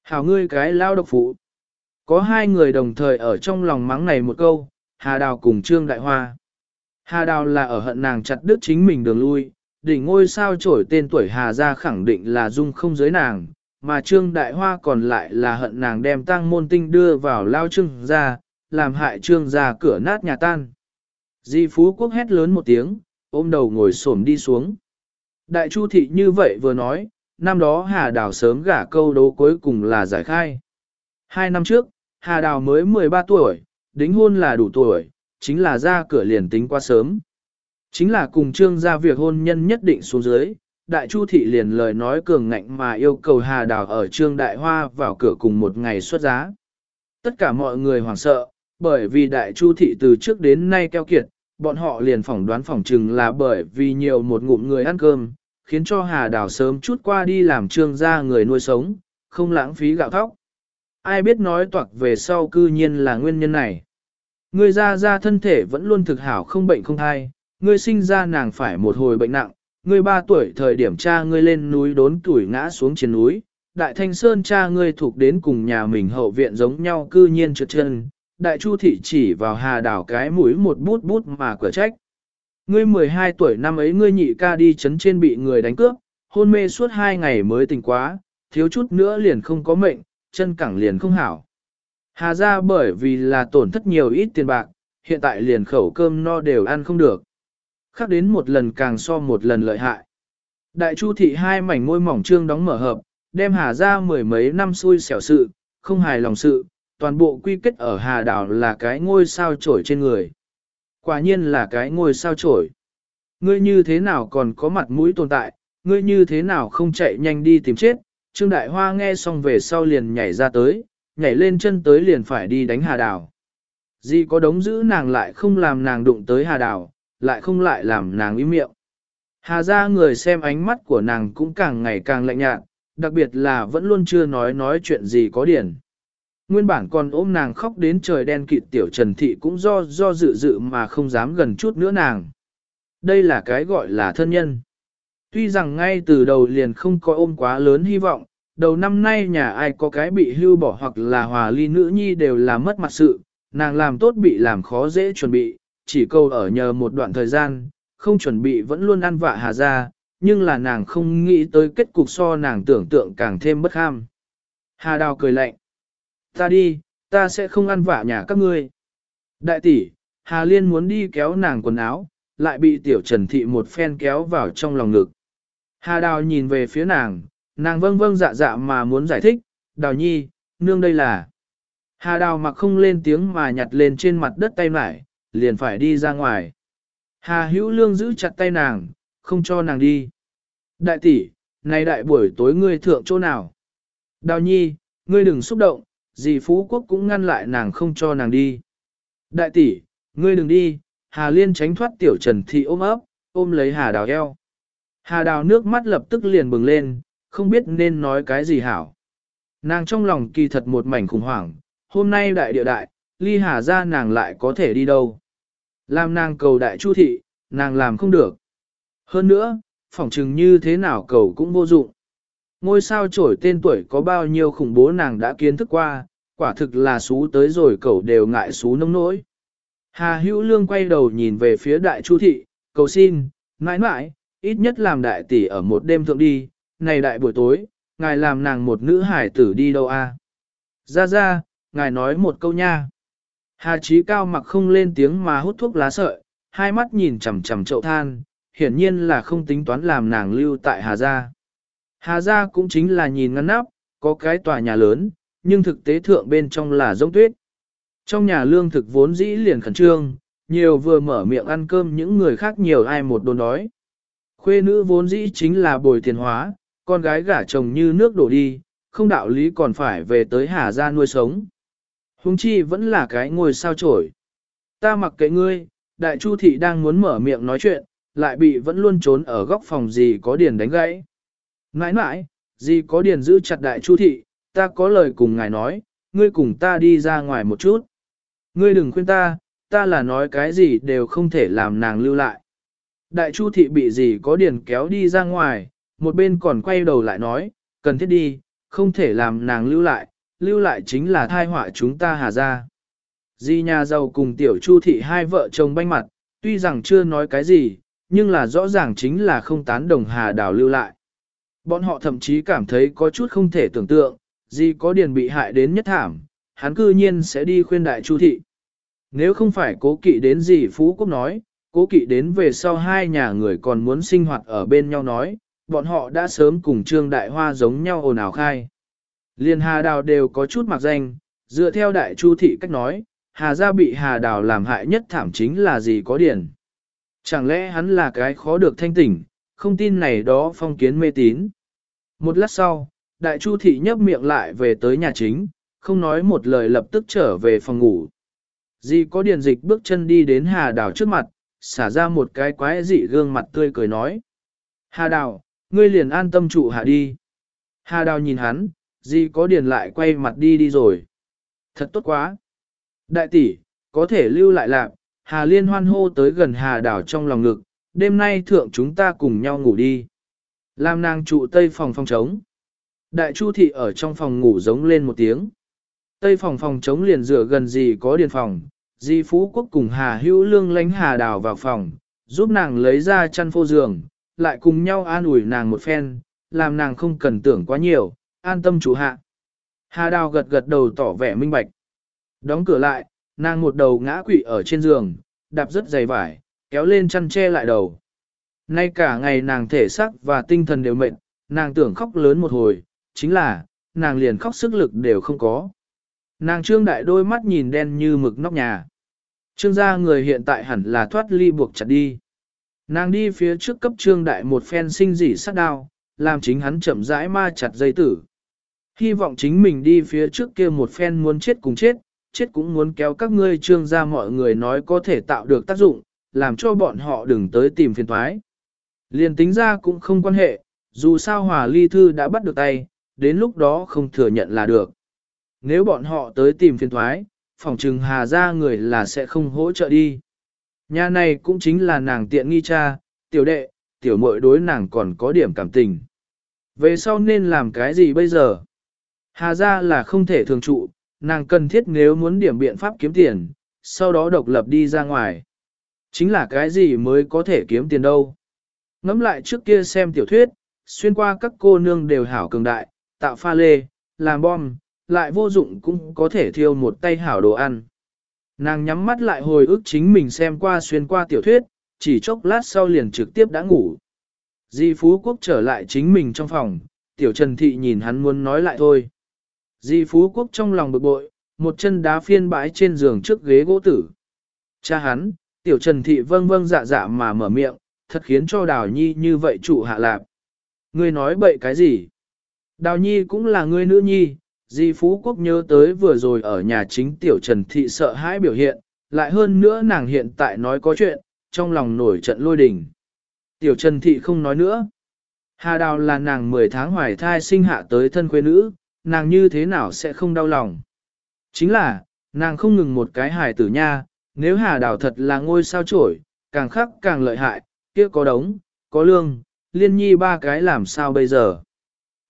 Hảo ngươi cái lao độc phụ. Có hai người đồng thời ở trong lòng mắng này một câu, Hà Đào cùng Trương Đại Hoa. Hà Đào là ở hận nàng chặt đứt chính mình đường lui, đỉnh ngôi sao trổi tên tuổi Hà gia khẳng định là dung không giới nàng, mà Trương Đại Hoa còn lại là hận nàng đem tăng môn tinh đưa vào lao trương ra, làm hại trương ra cửa nát nhà tan. Di Phú Quốc hét lớn một tiếng, ôm đầu ngồi xổm đi xuống. Đại Chu Thị như vậy vừa nói, năm đó Hà Đào sớm gả câu đố cuối cùng là giải khai. Hai năm trước, Hà Đào mới 13 tuổi, đính hôn là đủ tuổi, chính là ra cửa liền tính quá sớm. Chính là cùng trương ra việc hôn nhân nhất định xuống dưới, Đại Chu Thị liền lời nói cường ngạnh mà yêu cầu Hà Đào ở trương Đại Hoa vào cửa cùng một ngày xuất giá. Tất cả mọi người hoảng sợ, bởi vì Đại Chu Thị từ trước đến nay keo kiệt, bọn họ liền phỏng đoán phỏng chừng là bởi vì nhiều một ngụm người ăn cơm, khiến cho Hà Đào sớm chút qua đi làm trương gia người nuôi sống, không lãng phí gạo thóc. Ai biết nói toạc về sau cư nhiên là nguyên nhân này. Người ra ra thân thể vẫn luôn thực hảo không bệnh không thai, ngươi sinh ra nàng phải một hồi bệnh nặng, ngươi ba tuổi thời điểm cha ngươi lên núi đốn tuổi ngã xuống trên núi, đại thanh sơn cha ngươi thuộc đến cùng nhà mình hậu viện giống nhau cư nhiên trượt chân, đại chu thị chỉ vào hà đảo cái mũi một bút bút mà cửa trách. Ngươi 12 tuổi năm ấy ngươi nhị ca đi chấn trên bị người đánh cướp, hôn mê suốt hai ngày mới tỉnh quá, thiếu chút nữa liền không có mệnh, chân cẳng liền không hảo. Hà ra bởi vì là tổn thất nhiều ít tiền bạc, hiện tại liền khẩu cơm no đều ăn không được. Khác đến một lần càng so một lần lợi hại. Đại chu thị hai mảnh môi mỏng trương đóng mở hợp, đem hà ra mười mấy năm xui xẻo sự, không hài lòng sự, toàn bộ quy kết ở hà đảo là cái ngôi sao trổi trên người. Quả nhiên là cái ngôi sao trổi. Ngươi như thế nào còn có mặt mũi tồn tại, ngươi như thế nào không chạy nhanh đi tìm chết. Trương Đại Hoa nghe xong về sau liền nhảy ra tới, nhảy lên chân tới liền phải đi đánh hà đảo. Gì có đống giữ nàng lại không làm nàng đụng tới hà đảo, lại không lại làm nàng im miệng. Hà ra người xem ánh mắt của nàng cũng càng ngày càng lạnh nhạt, đặc biệt là vẫn luôn chưa nói nói chuyện gì có điển. Nguyên bản còn ôm nàng khóc đến trời đen kịt tiểu Trần Thị cũng do do dự dự mà không dám gần chút nữa nàng. Đây là cái gọi là thân nhân. Tuy rằng ngay từ đầu liền không có ôm quá lớn hy vọng, đầu năm nay nhà ai có cái bị hưu bỏ hoặc là hòa ly nữ nhi đều là mất mặt sự, nàng làm tốt bị làm khó dễ chuẩn bị, chỉ câu ở nhờ một đoạn thời gian, không chuẩn bị vẫn luôn ăn vạ hà ra, nhưng là nàng không nghĩ tới kết cục so nàng tưởng tượng càng thêm bất ham. Hà đào cười lạnh. Ta đi, ta sẽ không ăn vạ nhà các ngươi. Đại tỷ, Hà Liên muốn đi kéo nàng quần áo, lại bị tiểu Trần Thị một phen kéo vào trong lòng ngực. Hà Đào nhìn về phía nàng, nàng vâng vâng dạ dạ mà muốn giải thích, Đào Nhi, nương đây là. Hà Đào mặc không lên tiếng mà nhặt lên trên mặt đất tay lại, liền phải đi ra ngoài. Hà Hữu Lương giữ chặt tay nàng, không cho nàng đi. Đại tỷ, này đại buổi tối ngươi thượng chỗ nào? Đào Nhi, ngươi đừng xúc động, dì Phú Quốc cũng ngăn lại nàng không cho nàng đi. Đại tỷ, ngươi đừng đi, Hà Liên tránh thoát tiểu Trần Thị ôm ấp, ôm lấy Hà Đào eo. Hà Đào nước mắt lập tức liền bừng lên, không biết nên nói cái gì hảo. Nàng trong lòng kỳ thật một mảnh khủng hoảng, hôm nay đại địa đại, ly Hà ra nàng lại có thể đi đâu. Làm nàng cầu đại chu thị, nàng làm không được. Hơn nữa, phỏng chừng như thế nào cầu cũng vô dụng. Ngôi sao trổi tên tuổi có bao nhiêu khủng bố nàng đã kiến thức qua, quả thực là xú tới rồi cậu đều ngại xú nông nỗi. Hà hữu lương quay đầu nhìn về phía đại chu thị, cầu xin, mãi mãi, ít nhất làm đại tỷ ở một đêm thượng đi, này đại buổi tối, ngài làm nàng một nữ hải tử đi đâu a? Ra ra, ngài nói một câu nha. Hà trí cao mặc không lên tiếng mà hút thuốc lá sợi, hai mắt nhìn chằm chằm chậu than, hiển nhiên là không tính toán làm nàng lưu tại Hà gia. Hà gia cũng chính là nhìn ngăn nắp, có cái tòa nhà lớn, nhưng thực tế thượng bên trong là rông tuyết. Trong nhà lương thực vốn dĩ liền khẩn trương, nhiều vừa mở miệng ăn cơm những người khác nhiều ai một đồn đói. Khuê nữ vốn dĩ chính là bồi tiền hóa, con gái gả chồng như nước đổ đi, không đạo lý còn phải về tới Hà gia nuôi sống. Hùng chi vẫn là cái ngôi sao trổi. Ta mặc kệ ngươi, đại chu thị đang muốn mở miệng nói chuyện, lại bị vẫn luôn trốn ở góc phòng gì có điền đánh gãy. Nãi nãi, gì có điền giữ chặt đại chu thị, ta có lời cùng ngài nói, ngươi cùng ta đi ra ngoài một chút. Ngươi đừng khuyên ta, ta là nói cái gì đều không thể làm nàng lưu lại. Đại chu thị bị gì có điền kéo đi ra ngoài, một bên còn quay đầu lại nói, cần thiết đi, không thể làm nàng lưu lại, lưu lại chính là thai họa chúng ta hà ra. Di nhà giàu cùng tiểu chu thị hai vợ chồng banh mặt, tuy rằng chưa nói cái gì, nhưng là rõ ràng chính là không tán đồng hà đào lưu lại. Bọn họ thậm chí cảm thấy có chút không thể tưởng tượng, gì có điền bị hại đến nhất thảm, hắn cư nhiên sẽ đi khuyên đại chu thị. Nếu không phải cố kỵ đến gì Phú Quốc nói, cố kỵ đến về sau hai nhà người còn muốn sinh hoạt ở bên nhau nói, bọn họ đã sớm cùng Trương Đại Hoa giống nhau ồn ào khai. Liên Hà Đào đều có chút mặc danh, dựa theo đại chu thị cách nói, Hà gia bị Hà Đào làm hại nhất thảm chính là gì có điển. Chẳng lẽ hắn là cái khó được thanh tỉnh, không tin này đó phong kiến mê tín. Một lát sau, đại chu thị nhấp miệng lại về tới nhà chính, không nói một lời lập tức trở về phòng ngủ. Di có điền dịch bước chân đi đến Hà Đào trước mặt, xả ra một cái quái dị gương mặt tươi cười nói. Hà Đào, ngươi liền an tâm trụ hạ đi. Hà Đào nhìn hắn, Di có điền lại quay mặt đi đi rồi. Thật tốt quá. Đại tỷ, có thể lưu lại lạc, Hà Liên hoan hô tới gần Hà Đào trong lòng ngực, đêm nay thượng chúng ta cùng nhau ngủ đi. Làm nàng trụ tây phòng phòng trống. Đại Chu thị ở trong phòng ngủ giống lên một tiếng. Tây phòng phòng trống liền dựa gần gì có điền phòng, Di Phú Quốc cùng Hà Hữu Lương lánh Hà Đào vào phòng, giúp nàng lấy ra chăn phô giường, lại cùng nhau an ủi nàng một phen, làm nàng không cần tưởng quá nhiều, an tâm chủ hạ. Hà Đào gật gật đầu tỏ vẻ minh bạch. Đóng cửa lại, nàng một đầu ngã quỵ ở trên giường, đạp rất dày vải, kéo lên chăn che lại đầu. Nay cả ngày nàng thể xác và tinh thần đều mệt, nàng tưởng khóc lớn một hồi, chính là, nàng liền khóc sức lực đều không có. Nàng trương đại đôi mắt nhìn đen như mực nóc nhà. Trương gia người hiện tại hẳn là thoát ly buộc chặt đi. Nàng đi phía trước cấp trương đại một phen sinh dỉ sát đao, làm chính hắn chậm rãi ma chặt dây tử. Hy vọng chính mình đi phía trước kia một phen muốn chết cùng chết, chết cũng muốn kéo các ngươi trương gia mọi người nói có thể tạo được tác dụng, làm cho bọn họ đừng tới tìm phiền thoái. Liền tính ra cũng không quan hệ, dù sao hòa ly thư đã bắt được tay, đến lúc đó không thừa nhận là được. Nếu bọn họ tới tìm phiền thoái, phòng trừng hà ra người là sẽ không hỗ trợ đi. Nhà này cũng chính là nàng tiện nghi cha, tiểu đệ, tiểu muội đối nàng còn có điểm cảm tình. Về sau nên làm cái gì bây giờ? Hà ra là không thể thường trụ, nàng cần thiết nếu muốn điểm biện pháp kiếm tiền, sau đó độc lập đi ra ngoài. Chính là cái gì mới có thể kiếm tiền đâu. Ngắm lại trước kia xem tiểu thuyết, xuyên qua các cô nương đều hảo cường đại, tạo pha lê, làm bom, lại vô dụng cũng có thể thiêu một tay hảo đồ ăn. Nàng nhắm mắt lại hồi ức chính mình xem qua xuyên qua tiểu thuyết, chỉ chốc lát sau liền trực tiếp đã ngủ. Di Phú Quốc trở lại chính mình trong phòng, tiểu Trần Thị nhìn hắn muốn nói lại thôi. Di Phú Quốc trong lòng bực bội, một chân đá phiên bãi trên giường trước ghế gỗ tử. Cha hắn, tiểu Trần Thị vâng vâng dạ dạ mà mở miệng, thật khiến cho Đào Nhi như vậy trụ hạ lạp. Ngươi nói bậy cái gì? Đào Nhi cũng là người nữ nhi, Di Phú Quốc nhớ tới vừa rồi ở nhà chính tiểu Trần Thị sợ hãi biểu hiện, lại hơn nữa nàng hiện tại nói có chuyện, trong lòng nổi trận lôi đình. Tiểu Trần Thị không nói nữa. Hà Đào là nàng 10 tháng hoài thai sinh hạ tới thân quê nữ, nàng như thế nào sẽ không đau lòng. Chính là, nàng không ngừng một cái hài tử nha, nếu Hà Đào thật là ngôi sao trổi, càng khắc càng lợi hại, kia có đống, có lương, liên nhi ba cái làm sao bây giờ.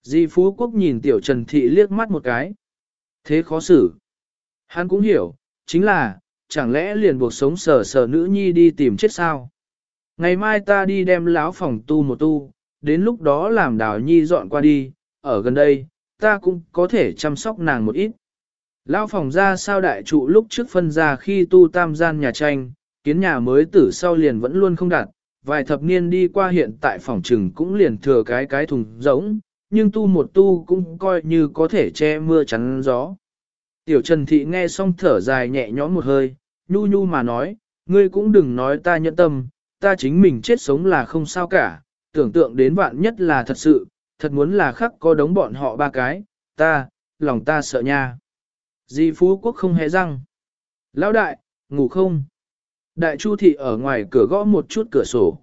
Di Phú Quốc nhìn Tiểu Trần Thị liếc mắt một cái. Thế khó xử. Hắn cũng hiểu, chính là, chẳng lẽ liền buộc sống sở sở nữ nhi đi tìm chết sao? Ngày mai ta đi đem láo phòng tu một tu, đến lúc đó làm đào nhi dọn qua đi, ở gần đây, ta cũng có thể chăm sóc nàng một ít. Lão phòng ra sao đại trụ lúc trước phân ra khi tu tam gian nhà tranh, kiến nhà mới tử sau liền vẫn luôn không đặt, vài thập niên đi qua hiện tại phòng trừng cũng liền thừa cái cái thùng giống, nhưng tu một tu cũng coi như có thể che mưa chắn gió. Tiểu Trần Thị nghe xong thở dài nhẹ nhõm một hơi, nhu nhu mà nói, ngươi cũng đừng nói ta nhẫn tâm, ta chính mình chết sống là không sao cả, tưởng tượng đến vạn nhất là thật sự, thật muốn là khắc có đống bọn họ ba cái, ta, lòng ta sợ nha. Di Phú Quốc không hề răng. Lão đại, ngủ không? Đại Chu Thị ở ngoài cửa gõ một chút cửa sổ.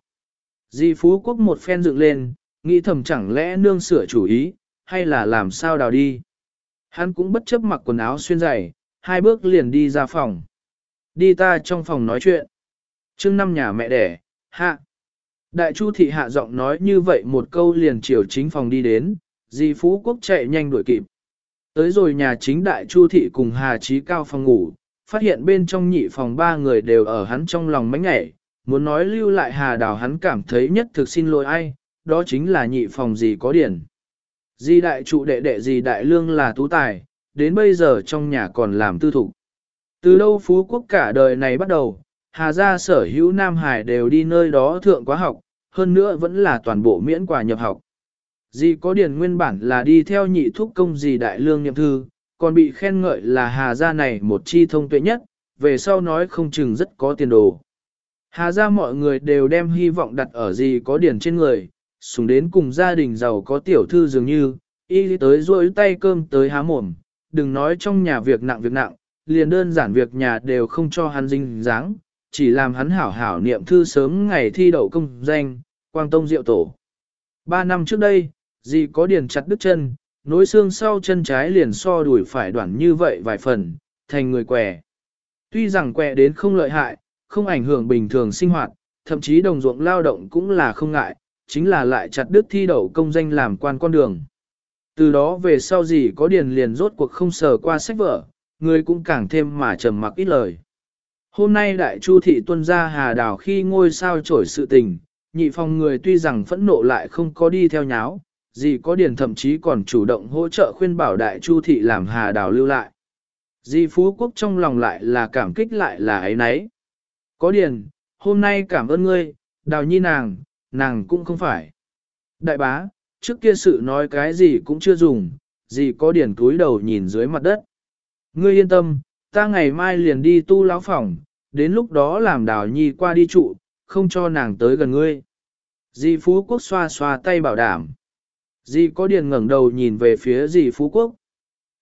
Di Phú Quốc một phen dựng lên, nghĩ thầm chẳng lẽ nương sửa chủ ý, hay là làm sao đào đi. Hắn cũng bất chấp mặc quần áo xuyên dày, hai bước liền đi ra phòng. Đi ta trong phòng nói chuyện. chương năm nhà mẹ đẻ, hạ. Đại Chu thị hạ giọng nói như vậy một câu liền chiều chính phòng đi đến, di Phú Quốc chạy nhanh đuổi kịp. Tới rồi nhà chính Đại Chu thị cùng Hà trí Cao phòng ngủ, phát hiện bên trong nhị phòng ba người đều ở hắn trong lòng mánh ngảy, muốn nói lưu lại Hà Đào hắn cảm thấy nhất thực xin lỗi ai, đó chính là nhị phòng gì có điển. Di đại trụ đệ đệ gì đại lương là tú tài, đến bây giờ trong nhà còn làm tư thục. Từ đâu phú quốc cả đời này bắt đầu, Hà gia sở hữu Nam Hải đều đi nơi đó thượng quá học, hơn nữa vẫn là toàn bộ miễn quà nhập học. Di có điển nguyên bản là đi theo nhị thúc công gì đại lương nhậm thư, còn bị khen ngợi là Hà gia này một chi thông tuệ nhất, về sau nói không chừng rất có tiền đồ. Hà gia mọi người đều đem hy vọng đặt ở gì có điển trên người, sùng đến cùng gia đình giàu có tiểu thư dường như, y tới rôi tay cơm tới há mồm, đừng nói trong nhà việc nặng việc nặng, liền đơn giản việc nhà đều không cho hắn dinh dáng, chỉ làm hắn hảo hảo niệm thư sớm ngày thi đậu công danh, quang tông diệu tổ. Ba năm trước đây, dì có điền chặt đứt chân, nối xương sau chân trái liền so đuổi phải đoạn như vậy vài phần, thành người què. Tuy rằng què đến không lợi hại, không ảnh hưởng bình thường sinh hoạt, thậm chí đồng ruộng lao động cũng là không ngại, chính là lại chặt đứt thi đậu công danh làm quan con đường. Từ đó về sau gì có điền liền rốt cuộc không sờ qua sách vở, người cũng càng thêm mà trầm mặc ít lời. Hôm nay đại chu thị tuân ra hà đảo khi ngôi sao trổi sự tình, nhị phòng người tuy rằng phẫn nộ lại không có đi theo nháo, gì có điền thậm chí còn chủ động hỗ trợ khuyên bảo đại chu thị làm hà đảo lưu lại. Di Phú Quốc trong lòng lại là cảm kích lại là ấy nấy. Có điền, hôm nay cảm ơn ngươi, đào nhi nàng, nàng cũng không phải. Đại bá, trước kia sự nói cái gì cũng chưa dùng, gì có điển túi đầu nhìn dưới mặt đất. Ngươi yên tâm, ta ngày mai liền đi tu lão phòng, đến lúc đó làm đào nhi qua đi trụ, không cho nàng tới gần ngươi. Di Phú Quốc xoa xoa tay bảo đảm. Di có điền ngẩng đầu nhìn về phía Di Phú Quốc.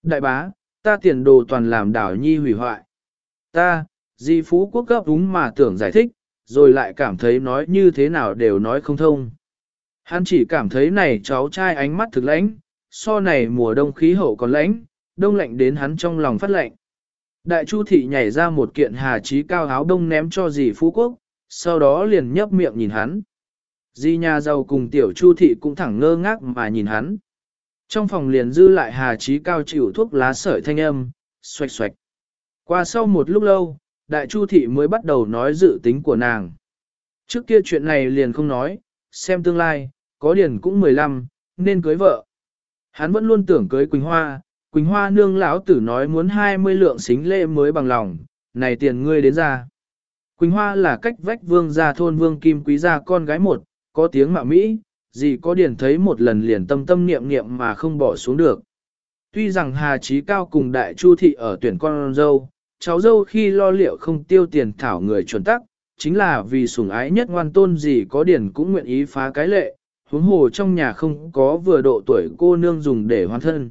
Đại bá, ta tiền đồ toàn làm đảo nhi hủy hoại. Ta, Di Phú Quốc gấp đúng mà tưởng giải thích, rồi lại cảm thấy nói như thế nào đều nói không thông. Hắn chỉ cảm thấy này cháu trai ánh mắt thực lãnh, so này mùa đông khí hậu còn lãnh, đông lạnh đến hắn trong lòng phát lạnh. Đại Chu thị nhảy ra một kiện hà trí cao áo đông ném cho dì Phú Quốc, sau đó liền nhấp miệng nhìn hắn. Di nhà giàu cùng tiểu Chu thị cũng thẳng ngơ ngác mà nhìn hắn. Trong phòng liền dư lại hà trí cao chịu thuốc lá sợi thanh âm, xoạch xoạch. Qua sau một lúc lâu, đại chu thị mới bắt đầu nói dự tính của nàng. Trước kia chuyện này liền không nói, xem tương lai, có điển cũng 15, nên cưới vợ. Hắn vẫn luôn tưởng cưới Quỳnh Hoa, Quỳnh Hoa nương lão tử nói muốn 20 lượng xính lễ mới bằng lòng, này tiền ngươi đến ra. Quỳnh Hoa là cách vách vương gia thôn vương kim quý gia con gái một, có tiếng mạ Mỹ, gì có điển thấy một lần liền tâm tâm niệm niệm mà không bỏ xuống được. Tuy rằng Hà Chí Cao cùng Đại Chu Thị ở tuyển con dâu, cháu dâu khi lo liệu không tiêu tiền thảo người chuẩn tắc, chính là vì sủng ái nhất ngoan tôn gì có điển cũng nguyện ý phá cái lệ, huống hồ trong nhà không có vừa độ tuổi cô nương dùng để hoàn thân.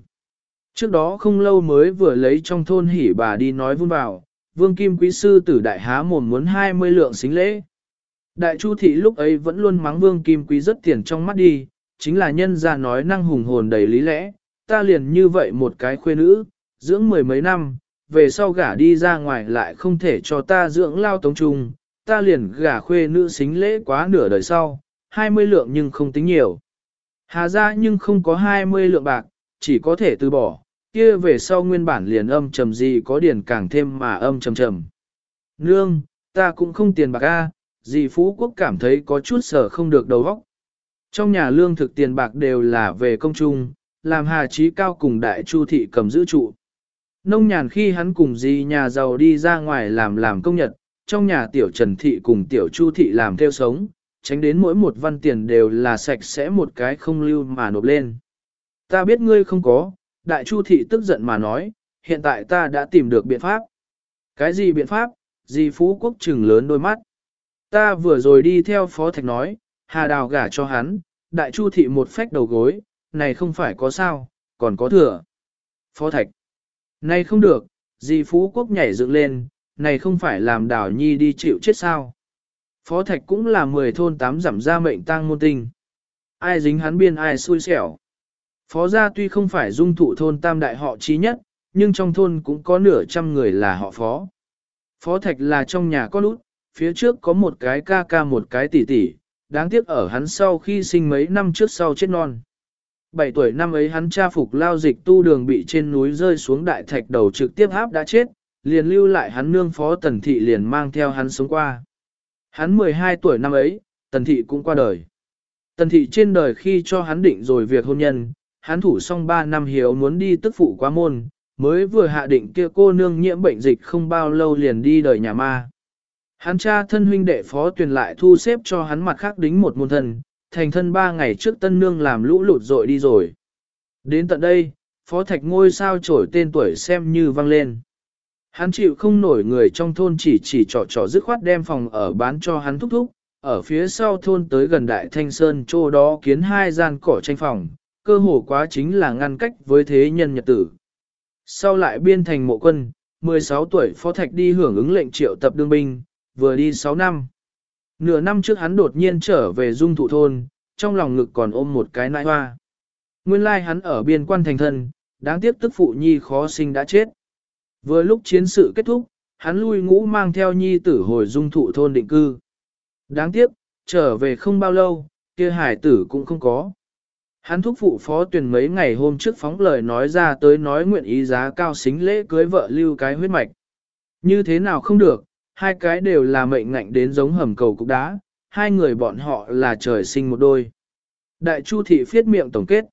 Trước đó không lâu mới vừa lấy trong thôn hỉ bà đi nói vun vào, vương kim quý sư tử đại há mồm muốn 20 lượng xính lễ. Đại chu thị lúc ấy vẫn luôn mắng vương kim quý rất tiền trong mắt đi, chính là nhân ra nói năng hùng hồn đầy lý lẽ, ta liền như vậy một cái khuê nữ, dưỡng mười mấy năm, về sau gả đi ra ngoài lại không thể cho ta dưỡng lao tống trung, ta liền gả khuê nữ xính lễ quá nửa đời sau, 20 lượng nhưng không tính nhiều. Hà ra nhưng không có 20 lượng bạc, chỉ có thể từ bỏ, kia về sau nguyên bản liền âm trầm gì có điền càng thêm mà âm trầm trầm. Nương, ta cũng không tiền bạc a, dì Phú Quốc cảm thấy có chút sở không được đầu óc. Trong nhà lương thực tiền bạc đều là về công trung, làm Hà Chí Cao cùng Đại Chu Thị cầm giữ trụ. Nông nhàn khi hắn cùng dì nhà giàu đi ra ngoài làm làm công nhật, trong nhà tiểu Trần Thị cùng tiểu Chu Thị làm theo sống, tránh đến mỗi một văn tiền đều là sạch sẽ một cái không lưu mà nộp lên. Ta biết ngươi không có, Đại Chu Thị tức giận mà nói, hiện tại ta đã tìm được biện pháp. Cái gì biện pháp? Dì Phú Quốc trừng lớn đôi mắt. Ta vừa rồi đi theo Phó Thạch nói, Hà Đào gả cho hắn, Đại Chu Thị một phách đầu gối, này không phải có sao, còn có thừa. Phó Thạch. Này không được, dì Phú Quốc nhảy dựng lên, này không phải làm đảo nhi đi chịu chết sao. Phó Thạch cũng là 10 thôn 8 giảm ra mệnh tang môn tinh. Ai dính hắn biên ai xui xẻo. Phó gia tuy không phải dung thụ thôn tam đại họ trí nhất, nhưng trong thôn cũng có nửa trăm người là họ phó. Phó Thạch là trong nhà có lút, phía trước có một cái ca ca một cái tỷ tỷ, đáng tiếc ở hắn sau khi sinh mấy năm trước sau chết non. 7 tuổi năm ấy hắn cha phục lao dịch tu đường bị trên núi rơi xuống đại thạch đầu trực tiếp áp đã chết, liền lưu lại hắn nương phó tần thị liền mang theo hắn sống qua. Hắn 12 tuổi năm ấy, tần thị cũng qua đời. Tần thị trên đời khi cho hắn định rồi việc hôn nhân, hắn thủ xong 3 năm hiếu muốn đi tức phụ quá môn, mới vừa hạ định kia cô nương nhiễm bệnh dịch không bao lâu liền đi đời nhà ma. Hắn cha thân huynh đệ phó tuyển lại thu xếp cho hắn mặt khác đính một môn thân, thành thân ba ngày trước tân nương làm lũ lụt rồi đi rồi. Đến tận đây, phó thạch ngôi sao trổi tên tuổi xem như vang lên. Hắn chịu không nổi người trong thôn chỉ chỉ trò trò dứt khoát đem phòng ở bán cho hắn thúc thúc, ở phía sau thôn tới gần đại thanh sơn chỗ đó kiến hai gian cỏ tranh phòng, cơ hồ quá chính là ngăn cách với thế nhân nhật tử. Sau lại biên thành mộ quân, 16 tuổi phó thạch đi hưởng ứng lệnh triệu tập đương binh, vừa đi 6 năm. Nửa năm trước hắn đột nhiên trở về dung thụ thôn, trong lòng ngực còn ôm một cái nãi hoa. Nguyên lai hắn ở biên quan thành thân, đáng tiếc tức phụ nhi khó sinh đã chết. Vừa lúc chiến sự kết thúc, hắn lui ngũ mang theo nhi tử hồi dung thụ thôn định cư. Đáng tiếc, trở về không bao lâu, kia hải tử cũng không có. Hắn thúc phụ phó tuyển mấy ngày hôm trước phóng lời nói ra tới nói nguyện ý giá cao xính lễ cưới vợ lưu cái huyết mạch. Như thế nào không được, hai cái đều là mệnh ngạnh đến giống hầm cầu cục đá, hai người bọn họ là trời sinh một đôi. Đại Chu thị phiết miệng tổng kết.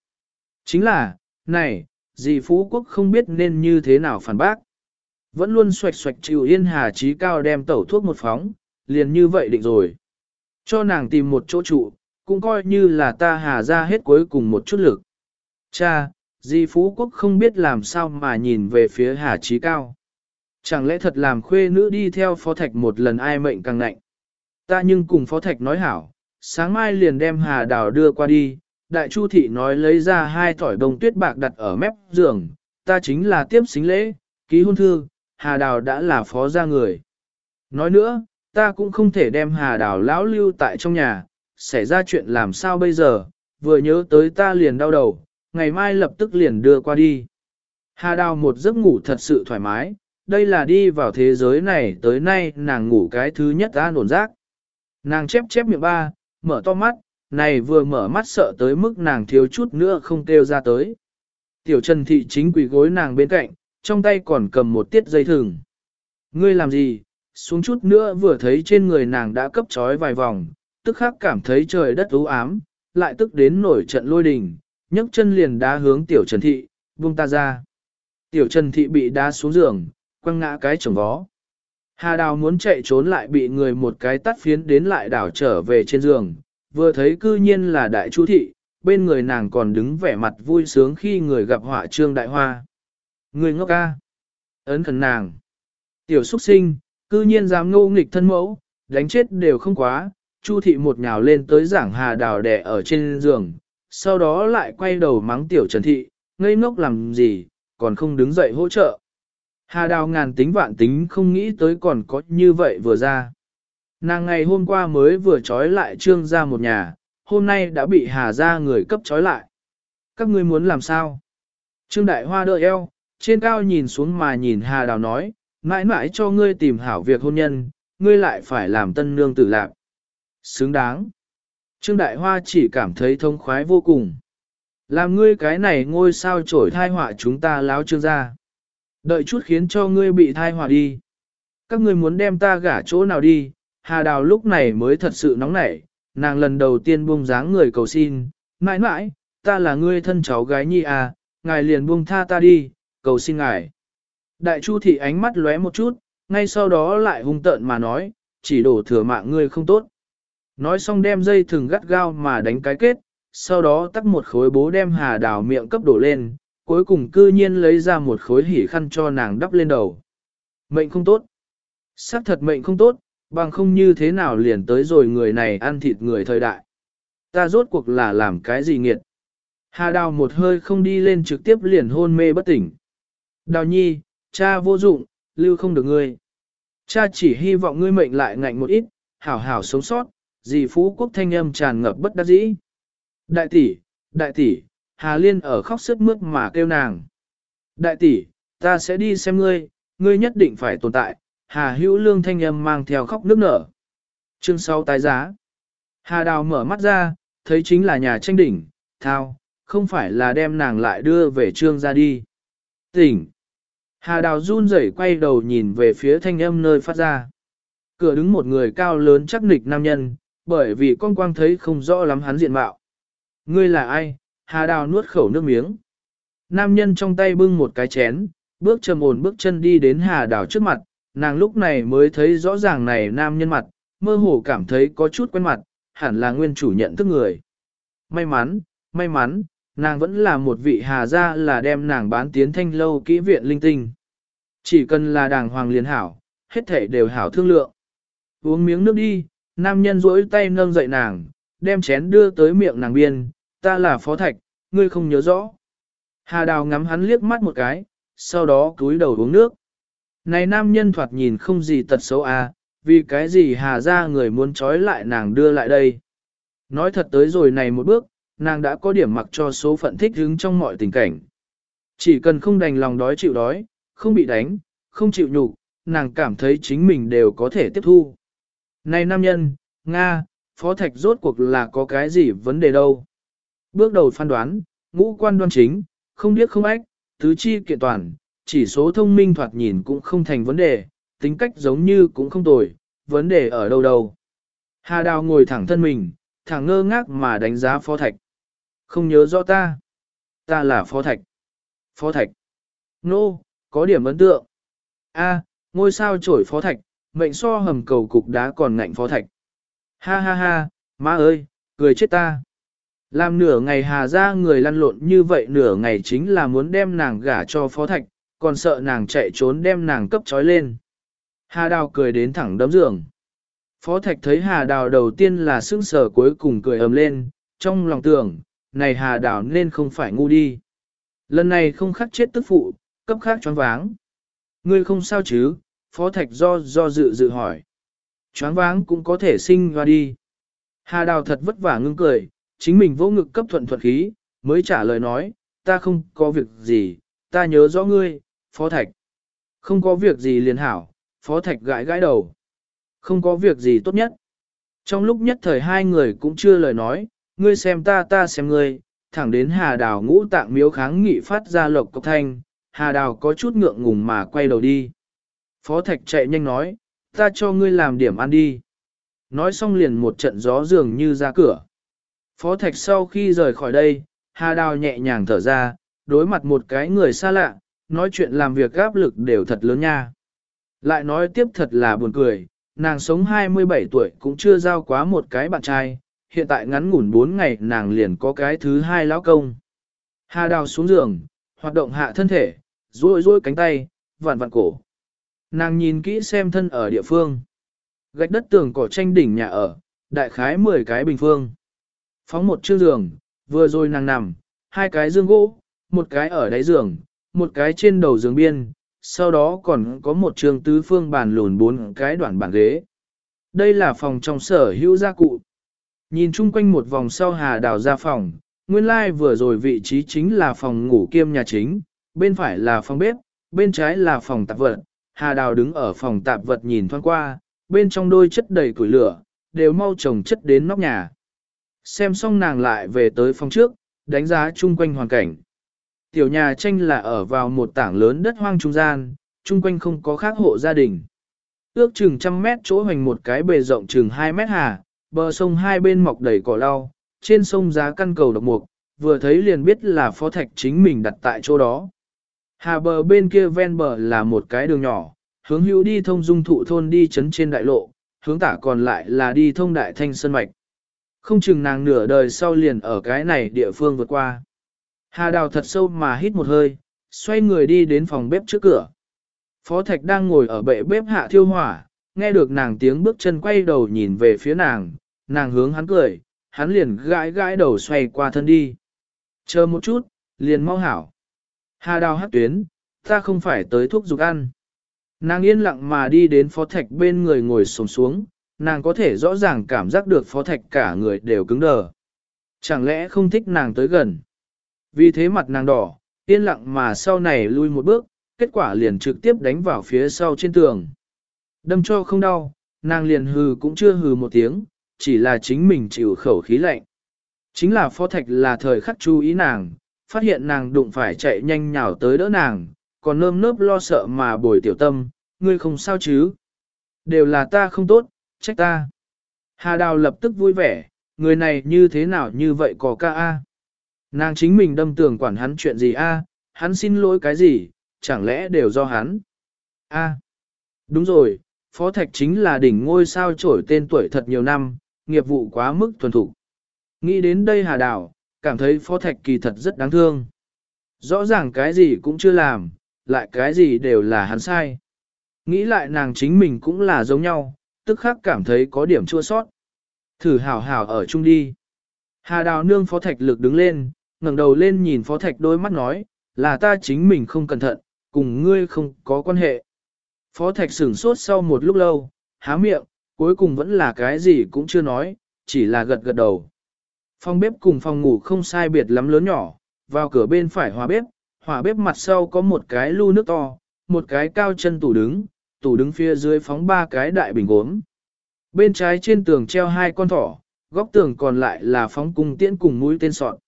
Chính là, này, dì Phú Quốc không biết nên như thế nào phản bác. Vẫn luôn xoạch xoạch chịu yên hà trí cao đem tẩu thuốc một phóng, liền như vậy định rồi. Cho nàng tìm một chỗ trụ, cũng coi như là ta hà ra hết cuối cùng một chút lực. Cha, dì Phú Quốc không biết làm sao mà nhìn về phía hà trí cao. Chẳng lẽ thật làm khuê nữ đi theo phó thạch một lần ai mệnh càng nạnh. Ta nhưng cùng phó thạch nói hảo, sáng mai liền đem hà đào đưa qua đi, đại chu thị nói lấy ra hai thỏi đồng tuyết bạc đặt ở mép giường, ta chính là tiếp xính lễ, ký hôn thư, hà đào đã là phó gia người. Nói nữa, ta cũng không thể đem hà đào lão lưu tại trong nhà, xảy ra chuyện làm sao bây giờ, vừa nhớ tới ta liền đau đầu, ngày mai lập tức liền đưa qua đi. Hà đào một giấc ngủ thật sự thoải mái, đây là đi vào thế giới này tới nay nàng ngủ cái thứ nhất an nổn rác. Nàng chép chép miệng ba, mở to mắt, này vừa mở mắt sợ tới mức nàng thiếu chút nữa không kêu ra tới. Tiểu Trần Thị chính quỳ gối nàng bên cạnh, trong tay còn cầm một tiết dây thừng. Ngươi làm gì? Xuống chút nữa vừa thấy trên người nàng đã cấp trói vài vòng, tức khắc cảm thấy trời đất u ám, lại tức đến nổi trận lôi đình, nhấc chân liền đá hướng Tiểu Trần Thị, buông ta ra. Tiểu Trần Thị bị đá xuống giường, quăng ngã cái chồng vó. Hà đào muốn chạy trốn lại bị người một cái tắt phiến đến lại đảo trở về trên giường, vừa thấy cư nhiên là đại chú thị, bên người nàng còn đứng vẻ mặt vui sướng khi người gặp họa trương đại hoa. Người ngốc ca. Ấn khẩn nàng. Tiểu xuất sinh, cư nhiên dám ngô nghịch thân mẫu, đánh chết đều không quá, chu thị một nhào lên tới giảng hà đào đẻ ở trên giường, sau đó lại quay đầu mắng tiểu trần thị, ngây ngốc làm gì, còn không đứng dậy hỗ trợ. Hà đào ngàn tính vạn tính không nghĩ tới còn có như vậy vừa ra. Nàng ngày hôm qua mới vừa trói lại trương ra một nhà, hôm nay đã bị hà ra người cấp trói lại. Các ngươi muốn làm sao? Trương đại hoa đợi eo, trên cao nhìn xuống mà nhìn hà đào nói, mãi mãi cho ngươi tìm hảo việc hôn nhân, ngươi lại phải làm tân nương tử lạc. Xứng đáng. Trương đại hoa chỉ cảm thấy thông khoái vô cùng. Làm ngươi cái này ngôi sao trổi thai họa chúng ta láo trương ra. Đợi chút khiến cho ngươi bị thai hòa đi. Các ngươi muốn đem ta gả chỗ nào đi, Hà Đào lúc này mới thật sự nóng nảy, nàng lần đầu tiên buông dáng người cầu xin, mãi mãi, ta là ngươi thân cháu gái nhi à, ngài liền buông tha ta đi, cầu xin ngài. Đại Chu thị ánh mắt lóe một chút, ngay sau đó lại hung tợn mà nói, chỉ đổ thừa mạng ngươi không tốt. Nói xong đem dây thừng gắt gao mà đánh cái kết, sau đó tắt một khối bố đem Hà Đào miệng cấp đổ lên, cuối cùng cư nhiên lấy ra một khối hỉ khăn cho nàng đắp lên đầu. Mệnh không tốt. xác thật mệnh không tốt, bằng không như thế nào liền tới rồi người này ăn thịt người thời đại. Ta rốt cuộc là làm cái gì nghiệt. Hà đào một hơi không đi lên trực tiếp liền hôn mê bất tỉnh. Đào nhi, cha vô dụng, lưu không được ngươi. Cha chỉ hy vọng ngươi mệnh lại ngạnh một ít, hảo hảo sống sót, dì phú quốc thanh âm tràn ngập bất đắc dĩ. Đại tỷ, đại tỷ, Hà Liên ở khóc sức mướt mà kêu nàng. Đại tỷ, ta sẽ đi xem ngươi, ngươi nhất định phải tồn tại. Hà hữu lương thanh âm mang theo khóc nước nở. Chương 6 tái giá. Hà Đào mở mắt ra, thấy chính là nhà tranh đỉnh, thao, không phải là đem nàng lại đưa về trương ra đi. Tỉnh! Hà Đào run rẩy quay đầu nhìn về phía thanh âm nơi phát ra. Cửa đứng một người cao lớn chắc nịch nam nhân, bởi vì con quang thấy không rõ lắm hắn diện mạo. Ngươi là ai? Hà Đào nuốt khẩu nước miếng. Nam nhân trong tay bưng một cái chén, bước trầm ổn bước chân đi đến Hà Đào trước mặt, nàng lúc này mới thấy rõ ràng này nam nhân mặt, mơ hồ cảm thấy có chút quen mặt, hẳn là nguyên chủ nhận thức người. May mắn, may mắn, nàng vẫn là một vị Hà gia là đem nàng bán tiến thanh lâu kỹ viện linh tinh. Chỉ cần là đàng hoàng liền hảo, hết thể đều hảo thương lượng. Uống miếng nước đi, nam nhân rỗi tay nâng dậy nàng, đem chén đưa tới miệng nàng biên, ta là phó thạch, ngươi không nhớ rõ. Hà đào ngắm hắn liếc mắt một cái, sau đó cúi đầu uống nước. Này nam nhân thoạt nhìn không gì tật xấu à, vì cái gì hà ra người muốn trói lại nàng đưa lại đây. Nói thật tới rồi này một bước, nàng đã có điểm mặc cho số phận thích hứng trong mọi tình cảnh. Chỉ cần không đành lòng đói chịu đói, không bị đánh, không chịu nhục, nàng cảm thấy chính mình đều có thể tiếp thu. Này nam nhân, Nga, phó thạch rốt cuộc là có cái gì vấn đề đâu. Bước đầu phán đoán, ngũ quan đoan chính, không biết không ách, tứ chi kiện toàn, chỉ số thông minh thoạt nhìn cũng không thành vấn đề, tính cách giống như cũng không tồi, vấn đề ở đâu đâu. Hà Đào ngồi thẳng thân mình, thẳng ngơ ngác mà đánh giá phó thạch. Không nhớ rõ ta. Ta là phó thạch. Phó thạch. Nô, no, có điểm ấn tượng. A, ngôi sao trổi phó thạch, mệnh so hầm cầu cục đá còn ngạnh phó thạch. Ha ha ha, má ơi, cười chết ta. Làm nửa ngày hà ra người lăn lộn như vậy nửa ngày chính là muốn đem nàng gả cho phó thạch, còn sợ nàng chạy trốn đem nàng cấp trói lên. Hà đào cười đến thẳng đấm giường. Phó thạch thấy hà đào đầu tiên là sững sờ cuối cùng cười ầm lên, trong lòng tưởng, này hà đào nên không phải ngu đi. Lần này không khắc chết tức phụ, cấp khác choáng váng. Ngươi không sao chứ, phó thạch do do dự dự hỏi. Choáng váng cũng có thể sinh ra đi. Hà đào thật vất vả ngưng cười, chính mình vô ngực cấp thuận thuận khí, mới trả lời nói, ta không có việc gì, ta nhớ rõ ngươi, phó thạch. Không có việc gì liền hảo, phó thạch gãi gãi đầu. Không có việc gì tốt nhất. Trong lúc nhất thời hai người cũng chưa lời nói, ngươi xem ta ta xem ngươi, thẳng đến hà đào ngũ tạng miếu kháng nghị phát ra lộc cốc thanh, hà đào có chút ngượng ngùng mà quay đầu đi. Phó thạch chạy nhanh nói, ta cho ngươi làm điểm ăn đi. Nói xong liền một trận gió dường như ra cửa. Phó thạch sau khi rời khỏi đây, hà đào nhẹ nhàng thở ra, đối mặt một cái người xa lạ, nói chuyện làm việc áp lực đều thật lớn nha. Lại nói tiếp thật là buồn cười, nàng sống 27 tuổi cũng chưa giao quá một cái bạn trai, hiện tại ngắn ngủn 4 ngày nàng liền có cái thứ hai lão công. Hà đào xuống giường, hoạt động hạ thân thể, duỗi duỗi cánh tay, vặn vặn cổ. Nàng nhìn kỹ xem thân ở địa phương. Gạch đất tường cỏ tranh đỉnh nhà ở, đại khái 10 cái bình phương. Phóng một chiếc giường, vừa rồi nàng nằm, hai cái giường gỗ, một cái ở đáy giường, một cái trên đầu giường biên, sau đó còn có một trường tứ phương bàn lùn bốn cái đoạn bàn ghế. Đây là phòng trong sở hữu gia cụ. Nhìn chung quanh một vòng sau hà đào ra phòng, nguyên lai like vừa rồi vị trí chính là phòng ngủ kiêm nhà chính, bên phải là phòng bếp, bên trái là phòng tạp vật. Hà đào đứng ở phòng tạp vật nhìn thoáng qua, bên trong đôi chất đầy củi lửa, đều mau chồng chất đến nóc nhà. Xem xong nàng lại về tới phòng trước, đánh giá chung quanh hoàn cảnh. Tiểu nhà tranh là ở vào một tảng lớn đất hoang trung gian, chung quanh không có khác hộ gia đình. Ước chừng trăm mét chỗ hoành một cái bề rộng chừng 2 mét hà, bờ sông hai bên mọc đầy cỏ lau, trên sông giá căn cầu độc mục, vừa thấy liền biết là phó thạch chính mình đặt tại chỗ đó. Hà bờ bên kia ven bờ là một cái đường nhỏ, hướng hữu đi thông dung thụ thôn đi chấn trên đại lộ, hướng tả còn lại là đi thông đại thanh sơn mạch. Không chừng nàng nửa đời sau liền ở cái này địa phương vượt qua. Hà đào thật sâu mà hít một hơi, xoay người đi đến phòng bếp trước cửa. Phó Thạch đang ngồi ở bệ bếp hạ thiêu hỏa, nghe được nàng tiếng bước chân quay đầu nhìn về phía nàng, nàng hướng hắn cười, hắn liền gãi gãi đầu xoay qua thân đi. Chờ một chút, liền mau hảo. Hà đào hát tuyến, ta không phải tới thuốc dục ăn. Nàng yên lặng mà đi đến phó thạch bên người ngồi sồm xuống, nàng có thể rõ ràng cảm giác được phó thạch cả người đều cứng đờ. Chẳng lẽ không thích nàng tới gần? Vì thế mặt nàng đỏ, yên lặng mà sau này lui một bước, kết quả liền trực tiếp đánh vào phía sau trên tường. Đâm cho không đau, nàng liền hừ cũng chưa hừ một tiếng, chỉ là chính mình chịu khẩu khí lạnh. Chính là phó thạch là thời khắc chú ý nàng, phát hiện nàng đụng phải chạy nhanh nhào tới đỡ nàng, còn nơm nớp lo sợ mà bồi tiểu tâm, ngươi không sao chứ. Đều là ta không tốt, trách ta. Hà Đào lập tức vui vẻ, người này như thế nào như vậy có ca a? Nàng chính mình đâm tường quản hắn chuyện gì a? Hắn xin lỗi cái gì, chẳng lẽ đều do hắn? A. Đúng rồi, Phó Thạch chính là đỉnh ngôi sao trổi tên tuổi thật nhiều năm, nghiệp vụ quá mức thuần thủ. Nghĩ đến đây Hà Đào, cảm thấy Phó Thạch kỳ thật rất đáng thương. Rõ ràng cái gì cũng chưa làm, lại cái gì đều là hắn sai. Nghĩ lại nàng chính mình cũng là giống nhau, tức khắc cảm thấy có điểm chua sót. Thử hảo hảo ở chung đi. Hà Đào nương Phó Thạch lực đứng lên, ngẩng đầu lên nhìn Phó Thạch đôi mắt nói, là ta chính mình không cẩn thận, cùng ngươi không có quan hệ. Phó Thạch sửng sốt sau một lúc lâu, há miệng, cuối cùng vẫn là cái gì cũng chưa nói, chỉ là gật gật đầu. Phòng bếp cùng phòng ngủ không sai biệt lắm lớn nhỏ, vào cửa bên phải hòa bếp, hỏa bếp mặt sau có một cái lu nước to, một cái cao chân tủ đứng, tủ đứng phía dưới phóng ba cái đại bình gốm. Bên trái trên tường treo hai con thỏ, góc tường còn lại là phóng cung tiễn cùng mũi tên sọt.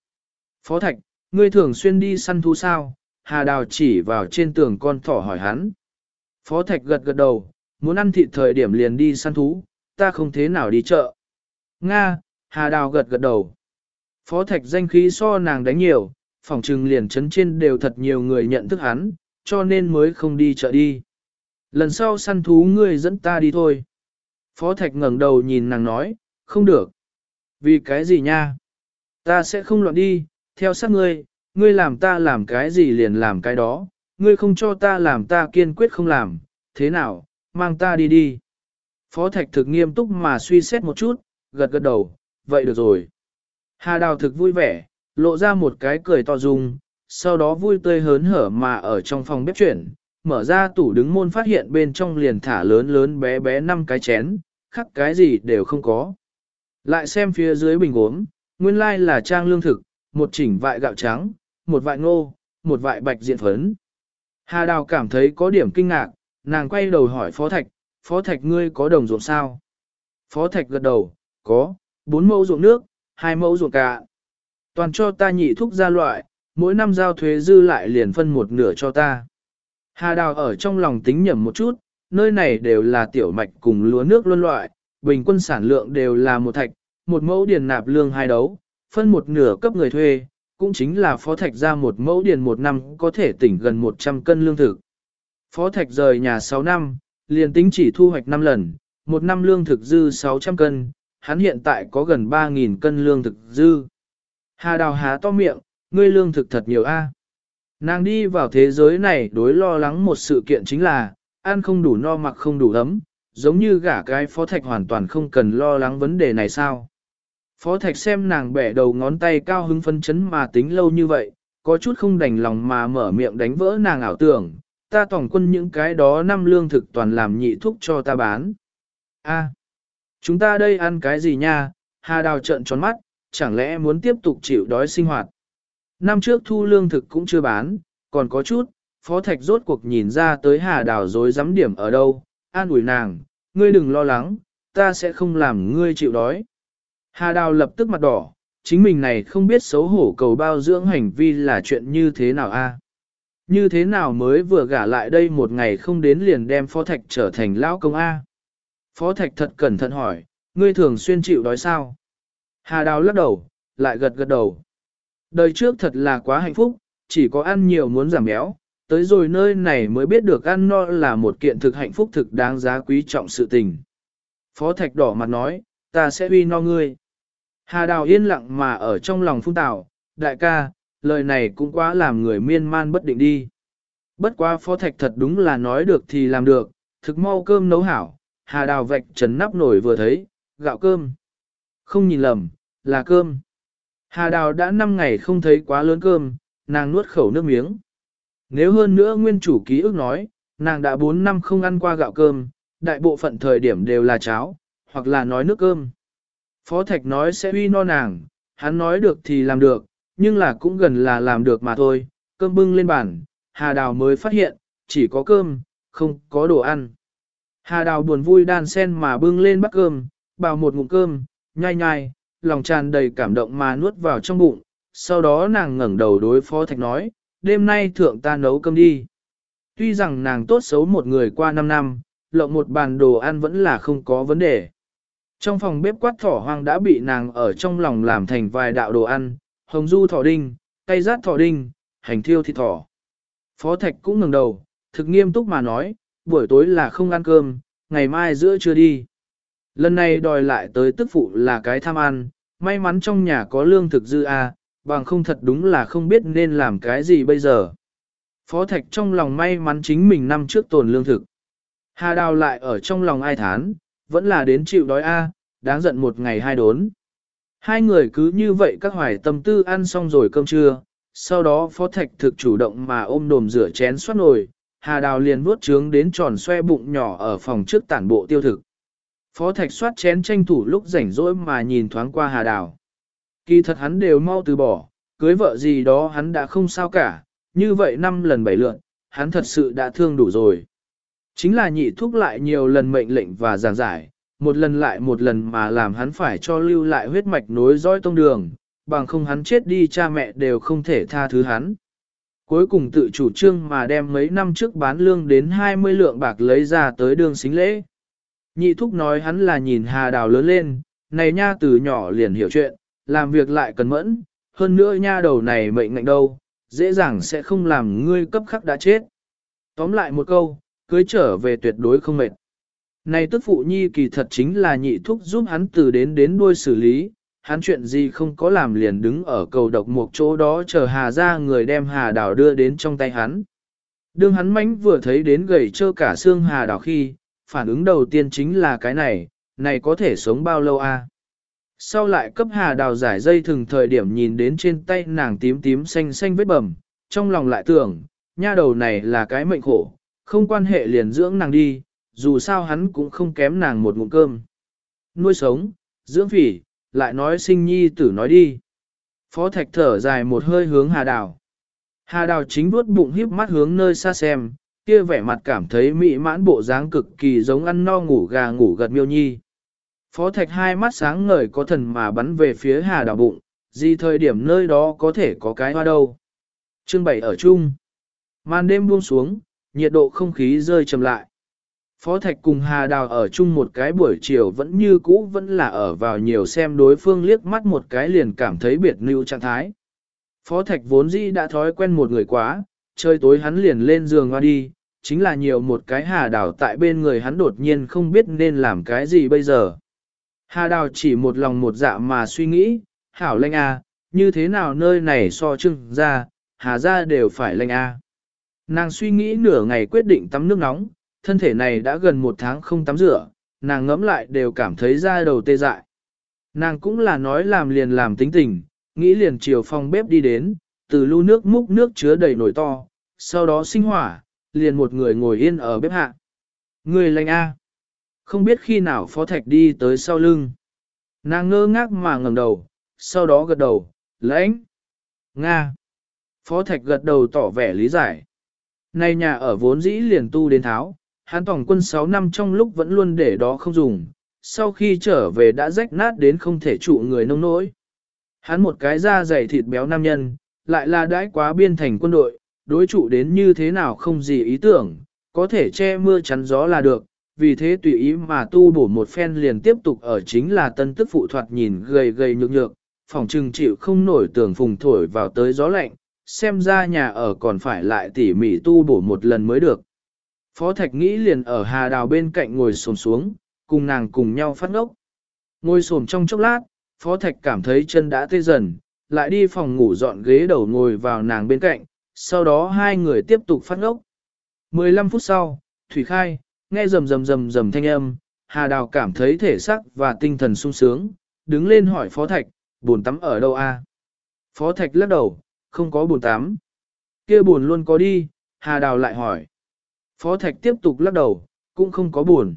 Phó Thạch, ngươi thường xuyên đi săn thú sao? Hà Đào chỉ vào trên tường con thỏ hỏi hắn. Phó Thạch gật gật đầu, muốn ăn thịt thời điểm liền đi săn thú, ta không thế nào đi chợ. Nga, Hà Đào gật gật đầu. Phó Thạch danh khí so nàng đánh nhiều, phòng trừng liền chấn trên đều thật nhiều người nhận thức hắn, cho nên mới không đi chợ đi. Lần sau săn thú ngươi dẫn ta đi thôi. Phó Thạch ngẩng đầu nhìn nàng nói, không được. Vì cái gì nha? Ta sẽ không loạn đi, theo sát ngươi, ngươi làm ta làm cái gì liền làm cái đó, ngươi không cho ta làm ta kiên quyết không làm, thế nào, mang ta đi đi. Phó Thạch thực nghiêm túc mà suy xét một chút, gật gật đầu, vậy được rồi. Hà Đào thực vui vẻ, lộ ra một cái cười to dung, sau đó vui tươi hớn hở mà ở trong phòng bếp chuyển, mở ra tủ đứng môn phát hiện bên trong liền thả lớn lớn bé bé năm cái chén, khắc cái gì đều không có. Lại xem phía dưới bình uống, nguyên lai là trang lương thực, một chỉnh vại gạo trắng, một vại ngô, một vại bạch diện phấn. Hà Đào cảm thấy có điểm kinh ngạc, nàng quay đầu hỏi Phó Thạch, Phó Thạch ngươi có đồng ruộng sao? Phó Thạch gật đầu, có, bốn mẫu ruộng nước, hai mẫu ruộng cả. Toàn cho ta nhị thúc ra loại, mỗi năm giao thuế dư lại liền phân một nửa cho ta. Hà Đào ở trong lòng tính nhầm một chút, nơi này đều là tiểu mạch cùng lúa nước luân loại, bình quân sản lượng đều là một thạch, một mẫu điền nạp lương hai đấu, phân một nửa cấp người thuê, cũng chính là phó thạch ra một mẫu điền một năm có thể tỉnh gần 100 cân lương thực. Phó thạch rời nhà 6 năm, liền tính chỉ thu hoạch 5 lần, một năm lương thực dư 600 cân, hắn hiện tại có gần 3.000 cân lương thực dư. Hà đào há to miệng, ngươi lương thực thật nhiều a. Nàng đi vào thế giới này đối lo lắng một sự kiện chính là, ăn không đủ no mặc không đủ ấm, giống như gả cái phó thạch hoàn toàn không cần lo lắng vấn đề này sao. Phó thạch xem nàng bẻ đầu ngón tay cao hứng phân chấn mà tính lâu như vậy, có chút không đành lòng mà mở miệng đánh vỡ nàng ảo tưởng, ta tổng quân những cái đó năm lương thực toàn làm nhị thúc cho ta bán. A, chúng ta đây ăn cái gì nha, hà đào trợn tròn mắt, chẳng lẽ muốn tiếp tục chịu đói sinh hoạt. Năm trước thu lương thực cũng chưa bán, còn có chút, phó thạch rốt cuộc nhìn ra tới hà đào dối dám điểm ở đâu, an ủi nàng, ngươi đừng lo lắng, ta sẽ không làm ngươi chịu đói. Hà đào lập tức mặt đỏ, chính mình này không biết xấu hổ cầu bao dưỡng hành vi là chuyện như thế nào a? Như thế nào mới vừa gả lại đây một ngày không đến liền đem phó thạch trở thành lão công A? Phó thạch thật cẩn thận hỏi, ngươi thường xuyên chịu đói sao? Hà đào lắc đầu, lại gật gật đầu. Đời trước thật là quá hạnh phúc, chỉ có ăn nhiều muốn giảm béo, tới rồi nơi này mới biết được ăn no là một kiện thực hạnh phúc thực đáng giá quý trọng sự tình. Phó Thạch đỏ mặt nói, ta sẽ uy no ngươi. Hà Đào yên lặng mà ở trong lòng phung tạo, đại ca, lời này cũng quá làm người miên man bất định đi. Bất quá Phó Thạch thật đúng là nói được thì làm được, thực mau cơm nấu hảo, Hà Đào vạch trần nắp nổi vừa thấy, gạo cơm. Không nhìn lầm, là cơm. Hà Đào đã 5 ngày không thấy quá lớn cơm, nàng nuốt khẩu nước miếng. Nếu hơn nữa nguyên chủ ký ức nói, nàng đã 4 năm không ăn qua gạo cơm, đại bộ phận thời điểm đều là cháo, hoặc là nói nước cơm. Phó Thạch nói sẽ uy no nàng, hắn nói được thì làm được, nhưng là cũng gần là làm được mà thôi, cơm bưng lên bàn, Hà Đào mới phát hiện, chỉ có cơm, không có đồ ăn. Hà Đào buồn vui đan sen mà bưng lên bát cơm, bào một ngụm cơm, nhai nhai, lòng tràn đầy cảm động mà nuốt vào trong bụng, sau đó nàng ngẩng đầu đối phó thạch nói, đêm nay thượng ta nấu cơm đi. Tuy rằng nàng tốt xấu một người qua 5 năm, lộng một bàn đồ ăn vẫn là không có vấn đề. Trong phòng bếp quát thỏ hoang đã bị nàng ở trong lòng làm thành vài đạo đồ ăn, hồng du thỏ đinh, cây rát thỏ đinh, hành thiêu thịt thỏ. Phó Thạch cũng ngẩng đầu, thực nghiêm túc mà nói, buổi tối là không ăn cơm, ngày mai giữa trưa đi. Lần này đòi lại tới tức phụ là cái tham ăn, may mắn trong nhà có lương thực dư a, bằng không thật đúng là không biết nên làm cái gì bây giờ. Phó Thạch trong lòng may mắn chính mình năm trước tồn lương thực. Hà Đào lại ở trong lòng ai thán, vẫn là đến chịu đói a, đáng giận một ngày hai đốn. Hai người cứ như vậy các hoài tâm tư ăn xong rồi cơm trưa, sau đó Phó Thạch thực chủ động mà ôm đồm rửa chén xoát nồi, Hà Đào liền vuốt trướng đến tròn xoe bụng nhỏ ở phòng trước tản bộ tiêu thực. Phó Thạch xoát chén tranh thủ lúc rảnh rỗi mà nhìn thoáng qua Hà Đào. Kỳ thật hắn đều mau từ bỏ, cưới vợ gì đó hắn đã không sao cả, như vậy năm lần bảy lượn, hắn thật sự đã thương đủ rồi. Chính là nhị thúc lại nhiều lần mệnh lệnh và giảng giải, một lần lại một lần mà làm hắn phải cho lưu lại huyết mạch nối dõi tông đường, bằng không hắn chết đi cha mẹ đều không thể tha thứ hắn. Cuối cùng tự chủ trương mà đem mấy năm trước bán lương đến 20 lượng bạc lấy ra tới đường xính lễ. Nhị thúc nói hắn là nhìn hà đào lớn lên, này nha từ nhỏ liền hiểu chuyện, làm việc lại cần mẫn, hơn nữa nha đầu này mệnh ngạnh đâu, dễ dàng sẽ không làm ngươi cấp khắc đã chết. Tóm lại một câu, cưới trở về tuyệt đối không mệt. Này tức phụ nhi kỳ thật chính là nhị thúc giúp hắn từ đến đến đuôi xử lý, hắn chuyện gì không có làm liền đứng ở cầu độc một chỗ đó chờ hà ra người đem hà đào đưa đến trong tay hắn. Đương hắn mánh vừa thấy đến gầy trơ cả xương hà đào khi, phản ứng đầu tiên chính là cái này, này có thể sống bao lâu a? Sau lại cấp hà đào giải dây thừng thời điểm nhìn đến trên tay nàng tím tím xanh xanh vết bầm, trong lòng lại tưởng, nha đầu này là cái mệnh khổ, không quan hệ liền dưỡng nàng đi, dù sao hắn cũng không kém nàng một ngụm cơm. Nuôi sống, dưỡng phỉ, lại nói sinh nhi tử nói đi. Phó thạch thở dài một hơi hướng hà đào. Hà đào chính vuốt bụng híp mắt hướng nơi xa xem, kia vẻ mặt cảm thấy mỹ mãn bộ dáng cực kỳ giống ăn no ngủ gà ngủ gật miêu nhi. Phó thạch hai mắt sáng ngời có thần mà bắn về phía hà đào bụng, gì thời điểm nơi đó có thể có cái hoa đâu. Chương bảy ở chung. Màn đêm buông xuống, nhiệt độ không khí rơi chậm lại. Phó Thạch cùng Hà Đào ở chung một cái buổi chiều vẫn như cũ vẫn là ở vào nhiều xem đối phương liếc mắt một cái liền cảm thấy biệt lưu trạng thái. Phó Thạch vốn dĩ đã thói quen một người quá, trời tối hắn liền lên giường hoa đi, chính là nhiều một cái Hà Đào tại bên người hắn đột nhiên không biết nên làm cái gì bây giờ. Hà Đào chỉ một lòng một dạ mà suy nghĩ, hảo lanh a, như thế nào nơi này so trưng ra, Hà ra đều phải lanh a. Nàng suy nghĩ nửa ngày quyết định tắm nước nóng, thân thể này đã gần một tháng không tắm rửa, nàng ngẫm lại đều cảm thấy da đầu tê dại. Nàng cũng là nói làm liền làm tính tình, nghĩ liền chiều phòng bếp đi đến, từ lưu nước múc nước chứa đầy nồi to, sau đó sinh hỏa, liền một người ngồi yên ở bếp hạ. Người lành A. Không biết khi nào phó thạch đi tới sau lưng. Nàng ngơ ngác mà ngẩng đầu, sau đó gật đầu, lãnh. Nga. Phó thạch gật đầu tỏ vẻ lý giải. Này nhà ở vốn dĩ liền tu đến tháo, hắn tổng quân 6 năm trong lúc vẫn luôn để đó không dùng, sau khi trở về đã rách nát đến không thể trụ người nông nỗi. Hắn một cái da dày thịt béo nam nhân, lại là đãi quá biên thành quân đội, đối trụ đến như thế nào không gì ý tưởng, có thể che mưa chắn gió là được, vì thế tùy ý mà tu bổ một phen liền tiếp tục ở chính là tân tức phụ thoạt nhìn gầy gầy nhược nhược, phòng trừng chịu không nổi tưởng phùng thổi vào tới gió lạnh, xem ra nhà ở còn phải lại tỉ mỉ tu bổ một lần mới được. Phó Thạch nghĩ liền ở hà đào bên cạnh ngồi xổm xuống, cùng nàng cùng nhau phát ngốc. Ngồi xổm trong chốc lát, Phó Thạch cảm thấy chân đã tê dần, lại đi phòng ngủ dọn ghế đầu ngồi vào nàng bên cạnh, sau đó hai người tiếp tục phát ngốc. 15 phút sau, Thủy Khai, nghe rầm rầm rầm rầm thanh âm, Hà Đào cảm thấy thể xác và tinh thần sung sướng, đứng lên hỏi Phó Thạch, buồn tắm ở đâu a? Phó Thạch lắc đầu, không có buồn tắm. kia buồn luôn có đi, Hà Đào lại hỏi. Phó Thạch tiếp tục lắc đầu, cũng không có buồn.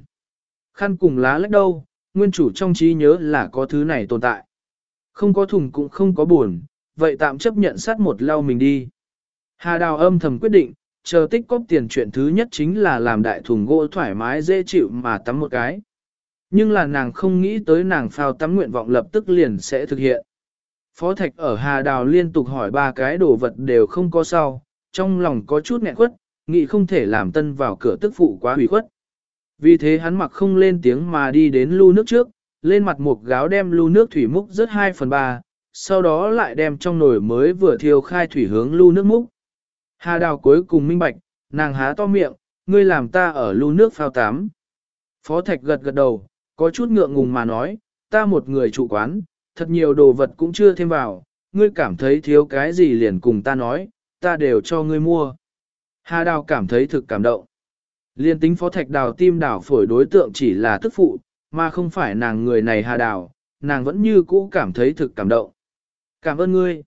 Khăn cùng lá lách đâu, nguyên chủ trong trí nhớ là có thứ này tồn tại. Không có thùng cũng không có buồn, vậy tạm chấp nhận sát một lau mình đi. Hà Đào âm thầm quyết định, chờ tích cóp tiền chuyện thứ nhất chính là làm đại thùng gỗ thoải mái dễ chịu mà tắm một cái. Nhưng là nàng không nghĩ tới nàng phao tắm nguyện vọng lập tức liền sẽ thực hiện. Phó Thạch ở Hà Đào liên tục hỏi ba cái đồ vật đều không có sau, trong lòng có chút nghẹn quất, nghĩ không thể làm tân vào cửa tức phụ quá hủy khuất. Vì thế hắn mặc không lên tiếng mà đi đến lưu nước trước, lên mặt một gáo đem lưu nước thủy múc rớt 2 phần 3, sau đó lại đem trong nồi mới vừa thiêu khai thủy hướng lưu nước múc. Hà đào cuối cùng minh bạch, nàng há to miệng, ngươi làm ta ở lưu nước phao tám. Phó Thạch gật gật đầu, có chút ngượng ngùng mà nói, ta một người trụ quán, thật nhiều đồ vật cũng chưa thêm vào, ngươi cảm thấy thiếu cái gì liền cùng ta nói, ta đều cho ngươi mua. Hà đào cảm thấy thực cảm động. Liên tính phó thạch đào tim đảo phổi đối tượng chỉ là tức phụ, mà không phải nàng người này hà đào, nàng vẫn như cũ cảm thấy thực cảm động. Cảm ơn ngươi.